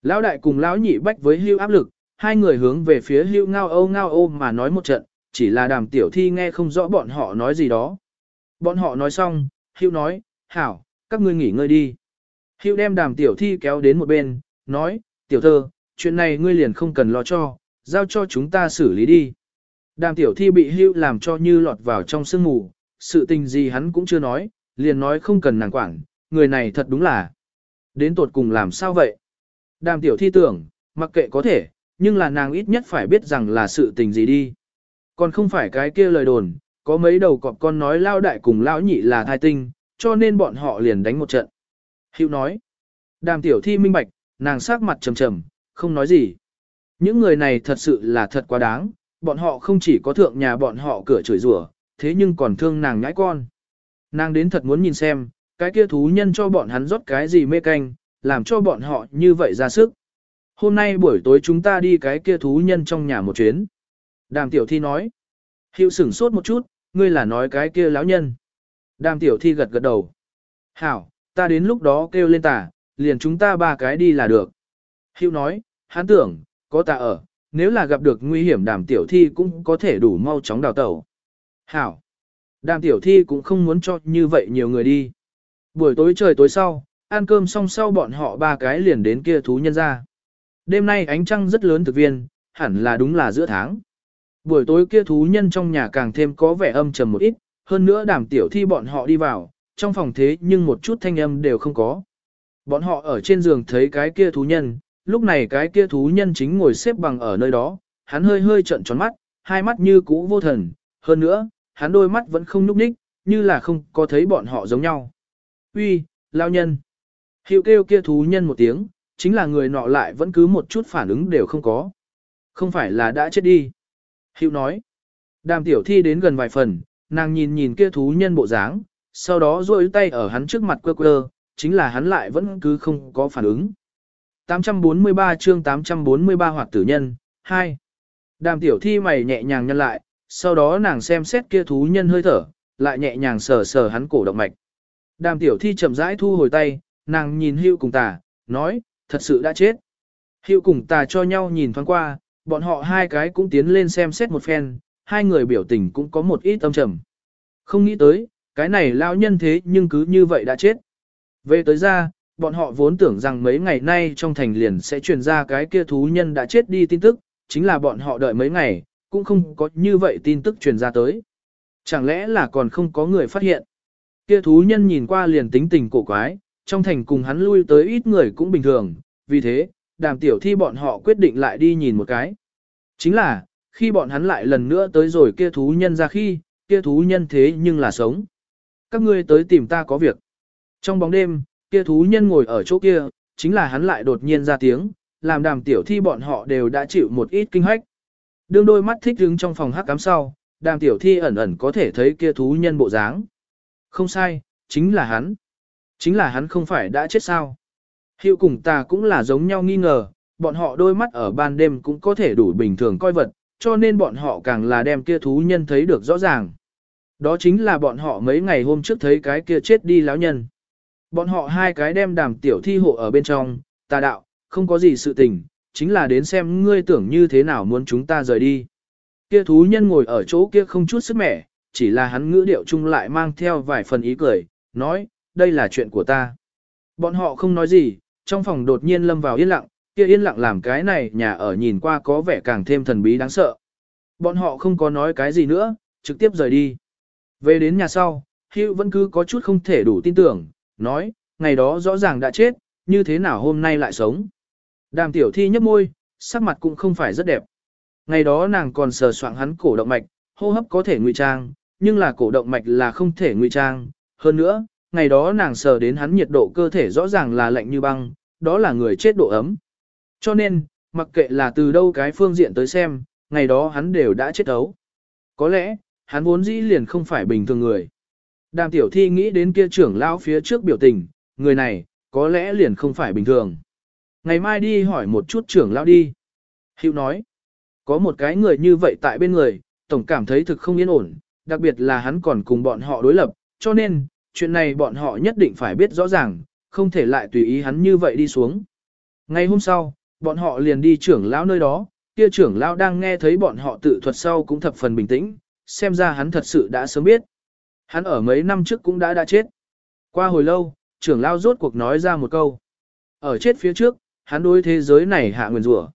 Lão đại cùng lão nhị bách với hưu áp lực, hai người hướng về phía hưu ngao ô ngao ô mà nói một trận, chỉ là đàm tiểu thi nghe không rõ bọn họ nói gì đó. Bọn họ nói xong, hưu nói, hảo, các ngươi nghỉ ngơi đi. Hưu đem đàm tiểu thi kéo đến một bên, nói, tiểu thơ, chuyện này ngươi liền không cần lo cho, giao cho chúng ta xử lý đi. Đàm tiểu thi bị hưu làm cho như lọt vào trong sương mù, sự tình gì hắn cũng chưa nói, liền nói không cần nàng quản, người này thật đúng là. Đến tột cùng làm sao vậy? Đàm tiểu thi tưởng, mặc kệ có thể, nhưng là nàng ít nhất phải biết rằng là sự tình gì đi. Còn không phải cái kia lời đồn, có mấy đầu cọp con nói lao đại cùng lão nhị là thai tinh, cho nên bọn họ liền đánh một trận. Hữu nói, đàm tiểu thi minh bạch, nàng sắc mặt trầm trầm, không nói gì. Những người này thật sự là thật quá đáng, bọn họ không chỉ có thượng nhà bọn họ cửa chửi rủa, thế nhưng còn thương nàng nhãi con. Nàng đến thật muốn nhìn xem, cái kia thú nhân cho bọn hắn rót cái gì mê canh, làm cho bọn họ như vậy ra sức. Hôm nay buổi tối chúng ta đi cái kia thú nhân trong nhà một chuyến. Đàm tiểu thi nói. Hiệu sửng sốt một chút, ngươi là nói cái kia lão nhân. Đàm tiểu thi gật gật đầu. Hảo, ta đến lúc đó kêu lên tả, liền chúng ta ba cái đi là được. Hiệu nói, hắn tưởng, có ta ở, nếu là gặp được nguy hiểm đàm tiểu thi cũng có thể đủ mau chóng đào tẩu. Hảo! Đàm tiểu thi cũng không muốn cho như vậy nhiều người đi. Buổi tối trời tối sau, ăn cơm xong sau bọn họ ba cái liền đến kia thú nhân ra. Đêm nay ánh trăng rất lớn thực viên, hẳn là đúng là giữa tháng. Buổi tối kia thú nhân trong nhà càng thêm có vẻ âm trầm một ít, hơn nữa đàm tiểu thi bọn họ đi vào, trong phòng thế nhưng một chút thanh âm đều không có. Bọn họ ở trên giường thấy cái kia thú nhân, lúc này cái kia thú nhân chính ngồi xếp bằng ở nơi đó, hắn hơi hơi trợn tròn mắt, hai mắt như cũ vô thần, hơn nữa, hắn đôi mắt vẫn không nhúc nhích, như là không có thấy bọn họ giống nhau. Uy, lao nhân. Hiệu kêu kia thú nhân một tiếng, chính là người nọ lại vẫn cứ một chút phản ứng đều không có. Không phải là đã chết đi. Hiệu nói. Đàm tiểu thi đến gần vài phần, nàng nhìn nhìn kia thú nhân bộ dáng, sau đó duỗi tay ở hắn trước mặt quơ quơ, chính là hắn lại vẫn cứ không có phản ứng. 843 chương 843 hoạt tử nhân, 2. Đàm tiểu thi mày nhẹ nhàng nhân lại, sau đó nàng xem xét kia thú nhân hơi thở, lại nhẹ nhàng sờ sờ hắn cổ động mạch. Đàm tiểu thi chậm rãi thu hồi tay, nàng nhìn hưu cùng tà, nói, thật sự đã chết. Hưu cùng tà cho nhau nhìn thoáng qua, bọn họ hai cái cũng tiến lên xem xét một phen, hai người biểu tình cũng có một ít âm trầm. Không nghĩ tới, cái này lao nhân thế nhưng cứ như vậy đã chết. Về tới ra, bọn họ vốn tưởng rằng mấy ngày nay trong thành liền sẽ truyền ra cái kia thú nhân đã chết đi tin tức, chính là bọn họ đợi mấy ngày, cũng không có như vậy tin tức truyền ra tới. Chẳng lẽ là còn không có người phát hiện. Kia thú nhân nhìn qua liền tính tình cổ quái, trong thành cùng hắn lui tới ít người cũng bình thường, vì thế, đàm tiểu thi bọn họ quyết định lại đi nhìn một cái. Chính là, khi bọn hắn lại lần nữa tới rồi kia thú nhân ra khi, kia thú nhân thế nhưng là sống. Các ngươi tới tìm ta có việc. Trong bóng đêm, kia thú nhân ngồi ở chỗ kia, chính là hắn lại đột nhiên ra tiếng, làm đàm tiểu thi bọn họ đều đã chịu một ít kinh hách. Đương đôi mắt thích đứng trong phòng hắc cám sau, đàm tiểu thi ẩn ẩn có thể thấy kia thú nhân bộ dáng. Không sai, chính là hắn. Chính là hắn không phải đã chết sao. Hiệu cùng ta cũng là giống nhau nghi ngờ, bọn họ đôi mắt ở ban đêm cũng có thể đủ bình thường coi vật, cho nên bọn họ càng là đem kia thú nhân thấy được rõ ràng. Đó chính là bọn họ mấy ngày hôm trước thấy cái kia chết đi lão nhân. Bọn họ hai cái đem đàm tiểu thi hộ ở bên trong, ta đạo, không có gì sự tình, chính là đến xem ngươi tưởng như thế nào muốn chúng ta rời đi. Kia thú nhân ngồi ở chỗ kia không chút sức mẻ, chỉ là hắn ngữ điệu chung lại mang theo vài phần ý cười, nói, đây là chuyện của ta. Bọn họ không nói gì, trong phòng đột nhiên lâm vào yên lặng, kia yên lặng làm cái này nhà ở nhìn qua có vẻ càng thêm thần bí đáng sợ. Bọn họ không có nói cái gì nữa, trực tiếp rời đi. Về đến nhà sau, Hữu vẫn cứ có chút không thể đủ tin tưởng, nói, ngày đó rõ ràng đã chết, như thế nào hôm nay lại sống. Đàm tiểu thi nhấp môi, sắc mặt cũng không phải rất đẹp. Ngày đó nàng còn sờ soạng hắn cổ động mạch, hô hấp có thể ngụy trang, nhưng là cổ động mạch là không thể ngụy trang. Hơn nữa, ngày đó nàng sờ đến hắn nhiệt độ cơ thể rõ ràng là lạnh như băng, đó là người chết độ ấm. Cho nên, mặc kệ là từ đâu cái phương diện tới xem, ngày đó hắn đều đã chết ấu. Có lẽ, hắn vốn dĩ liền không phải bình thường người. Đàm tiểu thi nghĩ đến kia trưởng lão phía trước biểu tình, người này, có lẽ liền không phải bình thường. Ngày mai đi hỏi một chút trưởng lão đi. hữu nói, có một cái người như vậy tại bên người, tổng cảm thấy thực không yên ổn, đặc biệt là hắn còn cùng bọn họ đối lập, cho nên, chuyện này bọn họ nhất định phải biết rõ ràng, không thể lại tùy ý hắn như vậy đi xuống. Ngày hôm sau, bọn họ liền đi trưởng lão nơi đó, kia trưởng lão đang nghe thấy bọn họ tự thuật sau cũng thập phần bình tĩnh, xem ra hắn thật sự đã sớm biết. Hắn ở mấy năm trước cũng đã đã chết. Qua hồi lâu, trưởng lão rốt cuộc nói ra một câu. Ở chết phía trước, hắn đối thế giới này hạ nguyền rủa.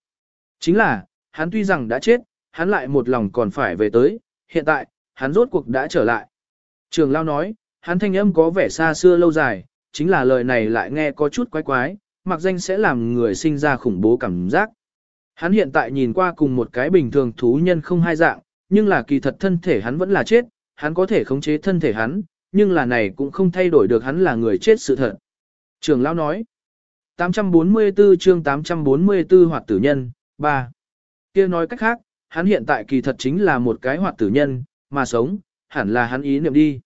Chính là, hắn tuy rằng đã chết, hắn lại một lòng còn phải về tới, hiện tại, hắn rốt cuộc đã trở lại. Trường Lao nói, hắn thanh âm có vẻ xa xưa lâu dài, chính là lời này lại nghe có chút quái quái, mặc danh sẽ làm người sinh ra khủng bố cảm giác. Hắn hiện tại nhìn qua cùng một cái bình thường thú nhân không hai dạng, nhưng là kỳ thật thân thể hắn vẫn là chết, hắn có thể khống chế thân thể hắn, nhưng là này cũng không thay đổi được hắn là người chết sự thật. Trường Lao nói, 844 chương 844 hoạt tử nhân, 3. kia nói cách khác, hắn hiện tại kỳ thật chính là một cái hoạt tử nhân, mà sống, hẳn là hắn ý niệm đi.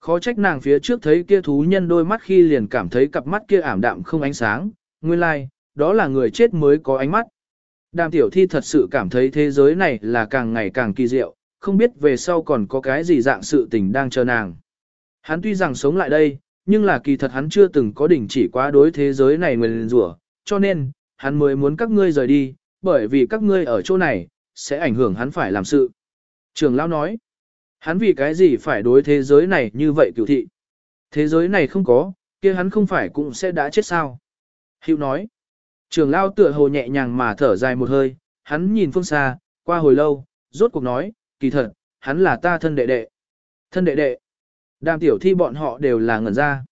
Khó trách nàng phía trước thấy kia thú nhân đôi mắt khi liền cảm thấy cặp mắt kia ảm đạm không ánh sáng, nguyên lai, like, đó là người chết mới có ánh mắt. Đàm tiểu thi thật sự cảm thấy thế giới này là càng ngày càng kỳ diệu, không biết về sau còn có cái gì dạng sự tình đang chờ nàng. Hắn tuy rằng sống lại đây, nhưng là kỳ thật hắn chưa từng có đỉnh chỉ quá đối thế giới này nguyền rủa, cho nên, hắn mới muốn các ngươi rời đi, bởi vì các ngươi ở chỗ này, sẽ ảnh hưởng hắn phải làm sự. Trường lão nói, hắn vì cái gì phải đối thế giới này như vậy cửu thị. Thế giới này không có, kia hắn không phải cũng sẽ đã chết sao. Hữu nói, trường lao tựa hồ nhẹ nhàng mà thở dài một hơi, hắn nhìn phương xa, qua hồi lâu, rốt cuộc nói, kỳ thật, hắn là ta thân đệ đệ. Thân đệ đệ. Đàm tiểu thi bọn họ đều là ngẩn ra.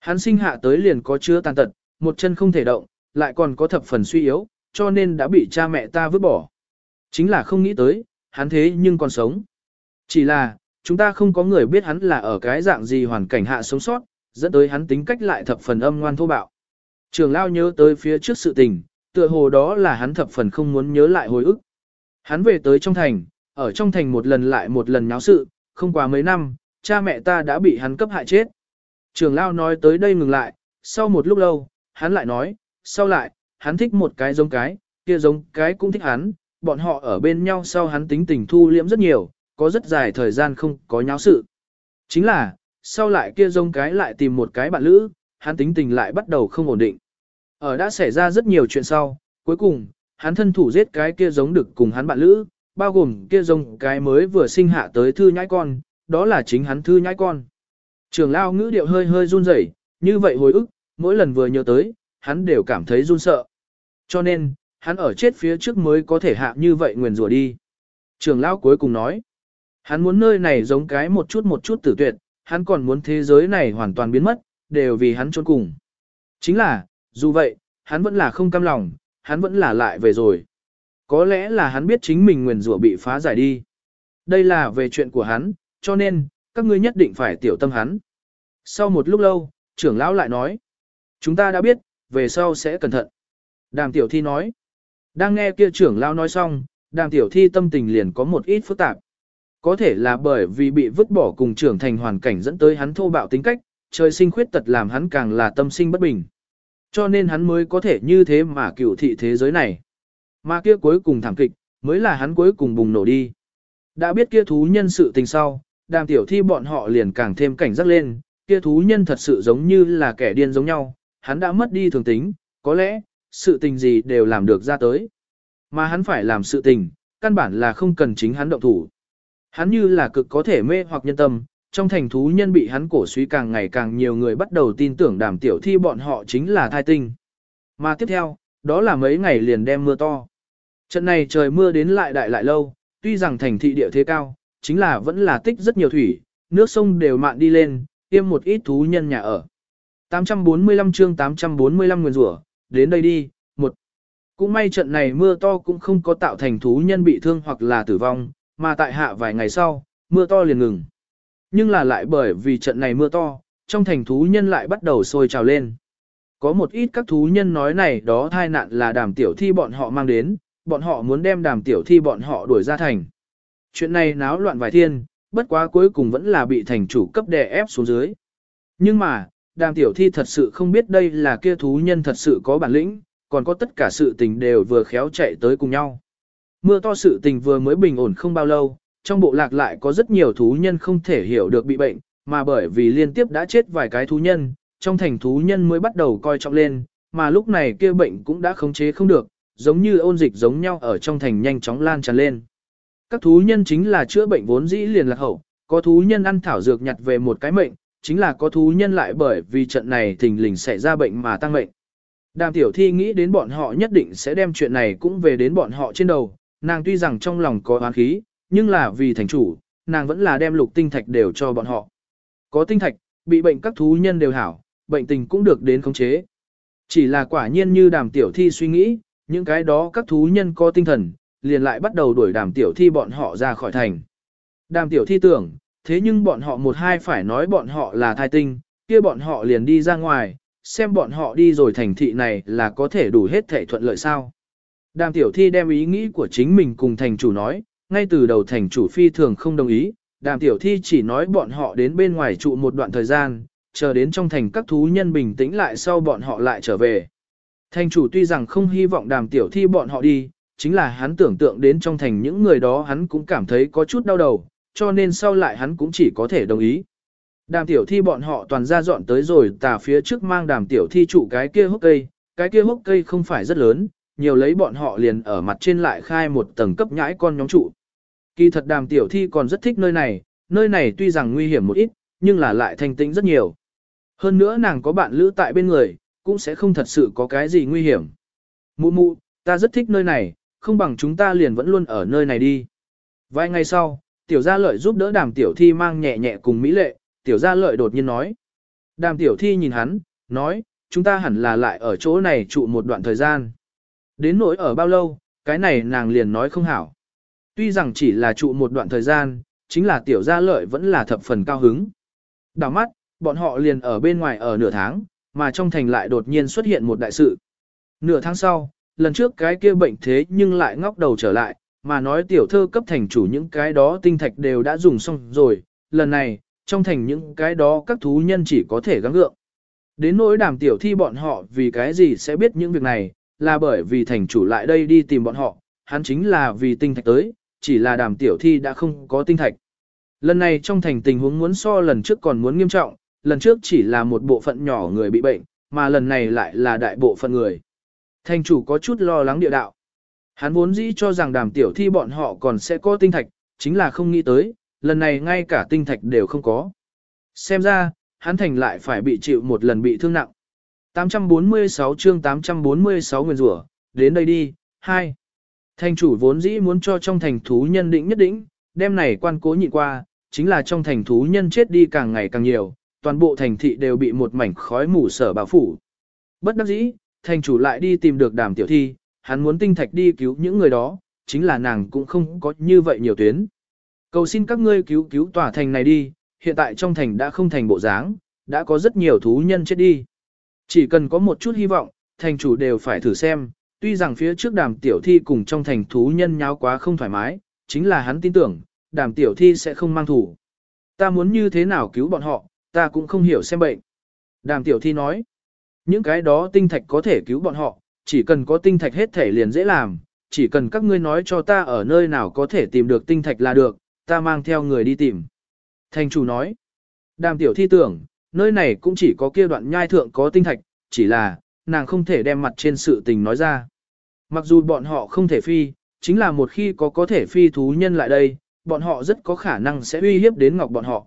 Hắn sinh hạ tới liền có chứa tàn tật, một chân không thể động, lại còn có thập phần suy yếu, cho nên đã bị cha mẹ ta vứt bỏ. Chính là không nghĩ tới, hắn thế nhưng còn sống. Chỉ là, chúng ta không có người biết hắn là ở cái dạng gì hoàn cảnh hạ sống sót, dẫn tới hắn tính cách lại thập phần âm ngoan thô bạo. Trường lao nhớ tới phía trước sự tình, tựa hồ đó là hắn thập phần không muốn nhớ lại hồi ức. Hắn về tới trong thành, ở trong thành một lần lại một lần nháo sự, không quá mấy năm, cha mẹ ta đã bị hắn cấp hại chết. Trường lao nói tới đây ngừng lại, sau một lúc lâu, hắn lại nói, sau lại, hắn thích một cái giống cái, kia giống cái cũng thích hắn, bọn họ ở bên nhau sau hắn tính tình thu liễm rất nhiều, có rất dài thời gian không có nháo sự. Chính là, sau lại kia giống cái lại tìm một cái bạn lữ, hắn tính tình lại bắt đầu không ổn định. Ở đã xảy ra rất nhiều chuyện sau, cuối cùng, hắn thân thủ giết cái kia giống được cùng hắn bạn lữ, bao gồm kia giống cái mới vừa sinh hạ tới thư nhãi con, đó là chính hắn thư nhãi con. Trường lao ngữ điệu hơi hơi run rẩy, như vậy hồi ức, mỗi lần vừa nhớ tới, hắn đều cảm thấy run sợ. Cho nên, hắn ở chết phía trước mới có thể hạ như vậy nguyền rủa đi. Trường lao cuối cùng nói, hắn muốn nơi này giống cái một chút một chút tử tuyệt, hắn còn muốn thế giới này hoàn toàn biến mất, đều vì hắn trốn cùng. Chính là, dù vậy, hắn vẫn là không cam lòng, hắn vẫn là lại về rồi. Có lẽ là hắn biết chính mình nguyền rủa bị phá giải đi. Đây là về chuyện của hắn, cho nên, các ngươi nhất định phải tiểu tâm hắn. Sau một lúc lâu, trưởng lão lại nói, chúng ta đã biết, về sau sẽ cẩn thận. Đàm tiểu thi nói, đang nghe kia trưởng lão nói xong, đàm tiểu thi tâm tình liền có một ít phức tạp. Có thể là bởi vì bị vứt bỏ cùng trưởng thành hoàn cảnh dẫn tới hắn thô bạo tính cách, trời sinh khuyết tật làm hắn càng là tâm sinh bất bình. Cho nên hắn mới có thể như thế mà cựu thị thế giới này. Mà kia cuối cùng thảm kịch, mới là hắn cuối cùng bùng nổ đi. Đã biết kia thú nhân sự tình sau, đàm tiểu thi bọn họ liền càng thêm cảnh giác lên, kia thú nhân thật sự giống như là kẻ điên giống nhau, hắn đã mất đi thường tính, có lẽ, sự tình gì đều làm được ra tới. Mà hắn phải làm sự tình, căn bản là không cần chính hắn động thủ. Hắn như là cực có thể mê hoặc nhân tâm, trong thành thú nhân bị hắn cổ suý càng ngày càng nhiều người bắt đầu tin tưởng đàm tiểu thi bọn họ chính là thai tinh. Mà tiếp theo, đó là mấy ngày liền đem mưa to. Trận này trời mưa đến lại đại lại lâu, tuy rằng thành thị địa thế cao, chính là vẫn là tích rất nhiều thủy, nước sông đều mạn đi lên, tiêm một ít thú nhân nhà ở. 845 chương 845 nguyên rủa đến đây đi, một. Cũng may trận này mưa to cũng không có tạo thành thú nhân bị thương hoặc là tử vong, mà tại hạ vài ngày sau, mưa to liền ngừng. Nhưng là lại bởi vì trận này mưa to, trong thành thú nhân lại bắt đầu sôi trào lên. Có một ít các thú nhân nói này đó thai nạn là đàm tiểu thi bọn họ mang đến, bọn họ muốn đem đàm tiểu thi bọn họ đuổi ra thành. Chuyện này náo loạn vài thiên, bất quá cuối cùng vẫn là bị thành chủ cấp đè ép xuống dưới. Nhưng mà, đàm tiểu thi thật sự không biết đây là kia thú nhân thật sự có bản lĩnh, còn có tất cả sự tình đều vừa khéo chạy tới cùng nhau. Mưa to sự tình vừa mới bình ổn không bao lâu, trong bộ lạc lại có rất nhiều thú nhân không thể hiểu được bị bệnh, mà bởi vì liên tiếp đã chết vài cái thú nhân, trong thành thú nhân mới bắt đầu coi trọng lên, mà lúc này kia bệnh cũng đã khống chế không được, giống như ôn dịch giống nhau ở trong thành nhanh chóng lan tràn lên. Các thú nhân chính là chữa bệnh vốn dĩ liền lạc hậu, có thú nhân ăn thảo dược nhặt về một cái mệnh, chính là có thú nhân lại bởi vì trận này thình lình xảy ra bệnh mà tăng mệnh. Đàm tiểu thi nghĩ đến bọn họ nhất định sẽ đem chuyện này cũng về đến bọn họ trên đầu, nàng tuy rằng trong lòng có oán khí, nhưng là vì thành chủ, nàng vẫn là đem lục tinh thạch đều cho bọn họ. Có tinh thạch, bị bệnh các thú nhân đều hảo, bệnh tình cũng được đến khống chế. Chỉ là quả nhiên như đàm tiểu thi suy nghĩ, những cái đó các thú nhân có tinh thần, liền lại bắt đầu đuổi đàm tiểu thi bọn họ ra khỏi thành. Đàm tiểu thi tưởng, thế nhưng bọn họ một hai phải nói bọn họ là thai tinh, kia bọn họ liền đi ra ngoài, xem bọn họ đi rồi thành thị này là có thể đủ hết thể thuận lợi sao. Đàm tiểu thi đem ý nghĩ của chính mình cùng thành chủ nói, ngay từ đầu thành chủ phi thường không đồng ý, đàm tiểu thi chỉ nói bọn họ đến bên ngoài trụ một đoạn thời gian, chờ đến trong thành các thú nhân bình tĩnh lại sau bọn họ lại trở về. Thành chủ tuy rằng không hy vọng đàm tiểu thi bọn họ đi, chính là hắn tưởng tượng đến trong thành những người đó hắn cũng cảm thấy có chút đau đầu, cho nên sau lại hắn cũng chỉ có thể đồng ý. Đàm tiểu thi bọn họ toàn ra dọn tới rồi tà phía trước mang đàm tiểu thi trụ cái kia hốc cây, cái kia hốc cây không phải rất lớn, nhiều lấy bọn họ liền ở mặt trên lại khai một tầng cấp nhãi con nhóm trụ. Kỳ thật đàm tiểu thi còn rất thích nơi này, nơi này tuy rằng nguy hiểm một ít, nhưng là lại thanh tĩnh rất nhiều. Hơn nữa nàng có bạn lữ tại bên người, cũng sẽ không thật sự có cái gì nguy hiểm. Mụ mụ, ta rất thích nơi này, không bằng chúng ta liền vẫn luôn ở nơi này đi. Vài ngày sau, tiểu gia lợi giúp đỡ đàm tiểu thi mang nhẹ nhẹ cùng Mỹ lệ, tiểu gia lợi đột nhiên nói. Đàm tiểu thi nhìn hắn, nói, chúng ta hẳn là lại ở chỗ này trụ một đoạn thời gian. Đến nỗi ở bao lâu, cái này nàng liền nói không hảo. Tuy rằng chỉ là trụ một đoạn thời gian, chính là tiểu gia lợi vẫn là thập phần cao hứng. Đào mắt, bọn họ liền ở bên ngoài ở nửa tháng, mà trong thành lại đột nhiên xuất hiện một đại sự. Nửa tháng sau, lần trước cái kia bệnh thế nhưng lại ngóc đầu trở lại, mà nói tiểu thơ cấp thành chủ những cái đó tinh thạch đều đã dùng xong rồi, lần này, trong thành những cái đó các thú nhân chỉ có thể gắng gượng. Đến nỗi đàm tiểu thi bọn họ vì cái gì sẽ biết những việc này, là bởi vì thành chủ lại đây đi tìm bọn họ, hắn chính là vì tinh thạch tới, chỉ là đàm tiểu thi đã không có tinh thạch. Lần này trong thành tình huống muốn so lần trước còn muốn nghiêm trọng, lần trước chỉ là một bộ phận nhỏ người bị bệnh, mà lần này lại là đại bộ phận người. Thành chủ có chút lo lắng địa đạo. Hắn vốn dĩ cho rằng đàm tiểu thi bọn họ còn sẽ có tinh thạch, chính là không nghĩ tới, lần này ngay cả tinh thạch đều không có. Xem ra, hắn thành lại phải bị chịu một lần bị thương nặng. 846 chương 846 nguyên rủa đến đây đi, 2. Thành chủ vốn dĩ muốn cho trong thành thú nhân định nhất định, đêm này quan cố nhịn qua, chính là trong thành thú nhân chết đi càng ngày càng nhiều, toàn bộ thành thị đều bị một mảnh khói mù sở bao phủ. Bất đắc dĩ, thành chủ lại đi tìm được đàm tiểu thi, hắn muốn tinh thạch đi cứu những người đó, chính là nàng cũng không có như vậy nhiều tuyến. Cầu xin các ngươi cứu cứu tòa thành này đi, hiện tại trong thành đã không thành bộ dáng, đã có rất nhiều thú nhân chết đi. Chỉ cần có một chút hy vọng, thành chủ đều phải thử xem, tuy rằng phía trước đàm tiểu thi cùng trong thành thú nhân nháo quá không thoải mái, chính là hắn tin tưởng, đàm tiểu thi sẽ không mang thủ. Ta muốn như thế nào cứu bọn họ, ta cũng không hiểu xem bệnh. Đàm tiểu thi nói, những cái đó tinh thạch có thể cứu bọn họ, chỉ cần có tinh thạch hết thể liền dễ làm, chỉ cần các ngươi nói cho ta ở nơi nào có thể tìm được tinh thạch là được, ta mang theo người đi tìm. Thành chủ nói, đàm tiểu thi tưởng, nơi này cũng chỉ có kia đoạn nhai thượng có tinh thạch, chỉ là, nàng không thể đem mặt trên sự tình nói ra. Mặc dù bọn họ không thể phi, chính là một khi có có thể phi thú nhân lại đây, bọn họ rất có khả năng sẽ uy hiếp đến ngọc bọn họ.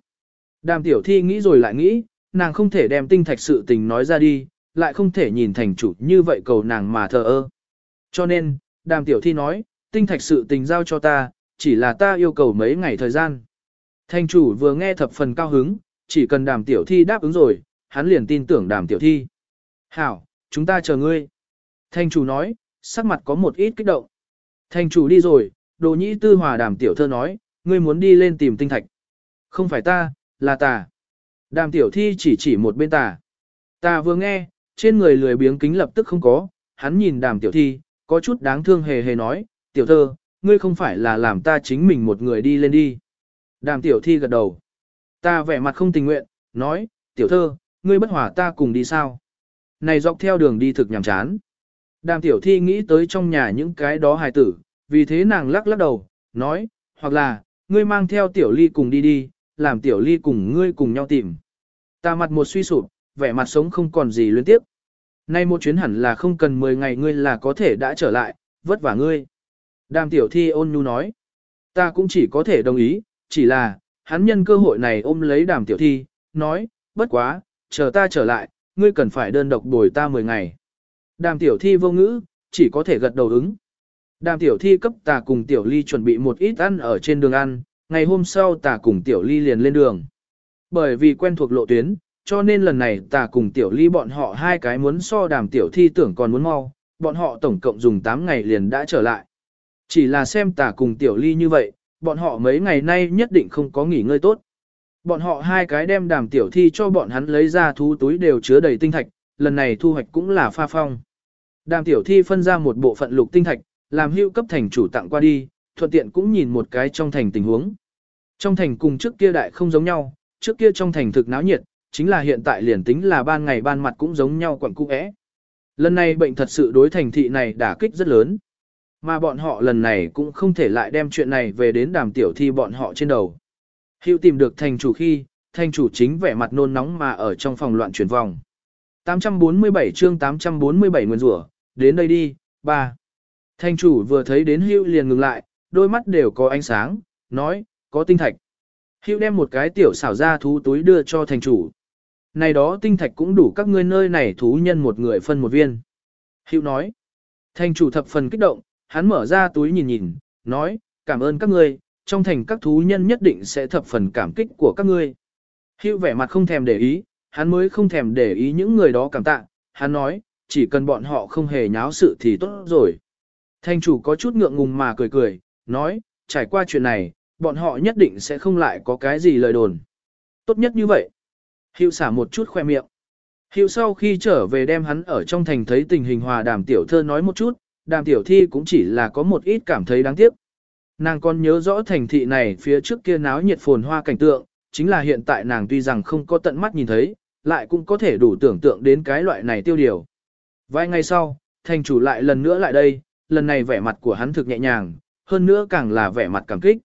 Đàm tiểu thi nghĩ rồi lại nghĩ, nàng không thể đem tinh thạch sự tình nói ra đi, lại không thể nhìn thành chủ như vậy cầu nàng mà thờ ơ. Cho nên, đàm tiểu thi nói, tinh thạch sự tình giao cho ta, chỉ là ta yêu cầu mấy ngày thời gian. Thành chủ vừa nghe thập phần cao hứng, chỉ cần đàm tiểu thi đáp ứng rồi, hắn liền tin tưởng đàm tiểu thi. Hảo, chúng ta chờ ngươi. Thanh chủ nói, sắc mặt có một ít kích động. Thanh chủ đi rồi, đồ nhĩ tư hòa đàm tiểu thơ nói, ngươi muốn đi lên tìm tinh thạch. Không phải ta, là ta. Đàm tiểu thi chỉ chỉ một bên ta. Ta vừa nghe, trên người lười biếng kính lập tức không có, hắn nhìn đàm tiểu thi, có chút đáng thương hề hề nói, tiểu thơ, ngươi không phải là làm ta chính mình một người đi lên đi. Đàm tiểu thi gật đầu. Ta vẻ mặt không tình nguyện, nói, tiểu thơ, ngươi bất hòa ta cùng đi sao? Này dọc theo đường đi thực nhàm chán. Đàm tiểu thi nghĩ tới trong nhà những cái đó hài tử, vì thế nàng lắc lắc đầu, nói, hoặc là, ngươi mang theo tiểu ly cùng đi đi, làm tiểu ly cùng ngươi cùng nhau tìm. Ta mặt một suy sụp, vẻ mặt sống không còn gì liên tiếp. Nay một chuyến hẳn là không cần 10 ngày ngươi là có thể đã trở lại, vất vả ngươi. Đàm tiểu thi ôn nhu nói, ta cũng chỉ có thể đồng ý, chỉ là, hắn nhân cơ hội này ôm lấy đàm tiểu thi, nói, bất quá, chờ ta trở lại, ngươi cần phải đơn độc bồi ta 10 ngày. Đàm tiểu thi vô ngữ, chỉ có thể gật đầu ứng. Đàm tiểu thi cấp tà cùng tiểu ly chuẩn bị một ít ăn ở trên đường ăn, ngày hôm sau tà cùng tiểu ly liền lên đường. Bởi vì quen thuộc lộ tuyến, cho nên lần này tà cùng tiểu ly bọn họ hai cái muốn so đàm tiểu thi tưởng còn muốn mau, bọn họ tổng cộng dùng 8 ngày liền đã trở lại. Chỉ là xem tà cùng tiểu ly như vậy, bọn họ mấy ngày nay nhất định không có nghỉ ngơi tốt. Bọn họ hai cái đem đàm tiểu thi cho bọn hắn lấy ra thú túi đều chứa đầy tinh thạch, lần này thu hoạch cũng là pha phong. Đàm tiểu thi phân ra một bộ phận lục tinh thạch, làm hữu cấp thành chủ tặng qua đi, thuận tiện cũng nhìn một cái trong thành tình huống. Trong thành cùng trước kia đại không giống nhau, trước kia trong thành thực náo nhiệt, chính là hiện tại liền tính là ban ngày ban mặt cũng giống nhau quẩn cung ẽ. Lần này bệnh thật sự đối thành thị này đả kích rất lớn. Mà bọn họ lần này cũng không thể lại đem chuyện này về đến đàm tiểu thi bọn họ trên đầu. Hữu tìm được thành chủ khi, thành chủ chính vẻ mặt nôn nóng mà ở trong phòng loạn chuyển vòng. 847 chương 847 nguyên rủa đến đây đi, ba. Thành chủ vừa thấy đến hữu liền ngừng lại, đôi mắt đều có ánh sáng, nói, có tinh thạch. Hữu đem một cái tiểu xảo ra thú túi đưa cho thành chủ. Này đó tinh thạch cũng đủ các ngươi nơi này thú nhân một người phân một viên. Hữu nói, thành chủ thập phần kích động, hắn mở ra túi nhìn nhìn, nói, cảm ơn các ngươi, trong thành các thú nhân nhất định sẽ thập phần cảm kích của các ngươi. Hữu vẻ mặt không thèm để ý, hắn mới không thèm để ý những người đó cảm tạ, hắn nói, chỉ cần bọn họ không hề nháo sự thì tốt rồi. Thành chủ có chút ngượng ngùng mà cười cười, nói, trải qua chuyện này, bọn họ nhất định sẽ không lại có cái gì lời đồn. Tốt nhất như vậy. Hiệu xả một chút khoe miệng. Hiệu sau khi trở về đem hắn ở trong thành thấy tình hình hòa đàm tiểu thơ nói một chút, đàm tiểu thi cũng chỉ là có một ít cảm thấy đáng tiếc. Nàng còn nhớ rõ thành thị này phía trước kia náo nhiệt phồn hoa cảnh tượng, chính là hiện tại nàng tuy rằng không có tận mắt nhìn thấy, lại cũng có thể đủ tưởng tượng đến cái loại này tiêu điều. Vài ngày sau, thành chủ lại lần nữa lại đây, lần này vẻ mặt của hắn thực nhẹ nhàng, hơn nữa càng là vẻ mặt cảm kích.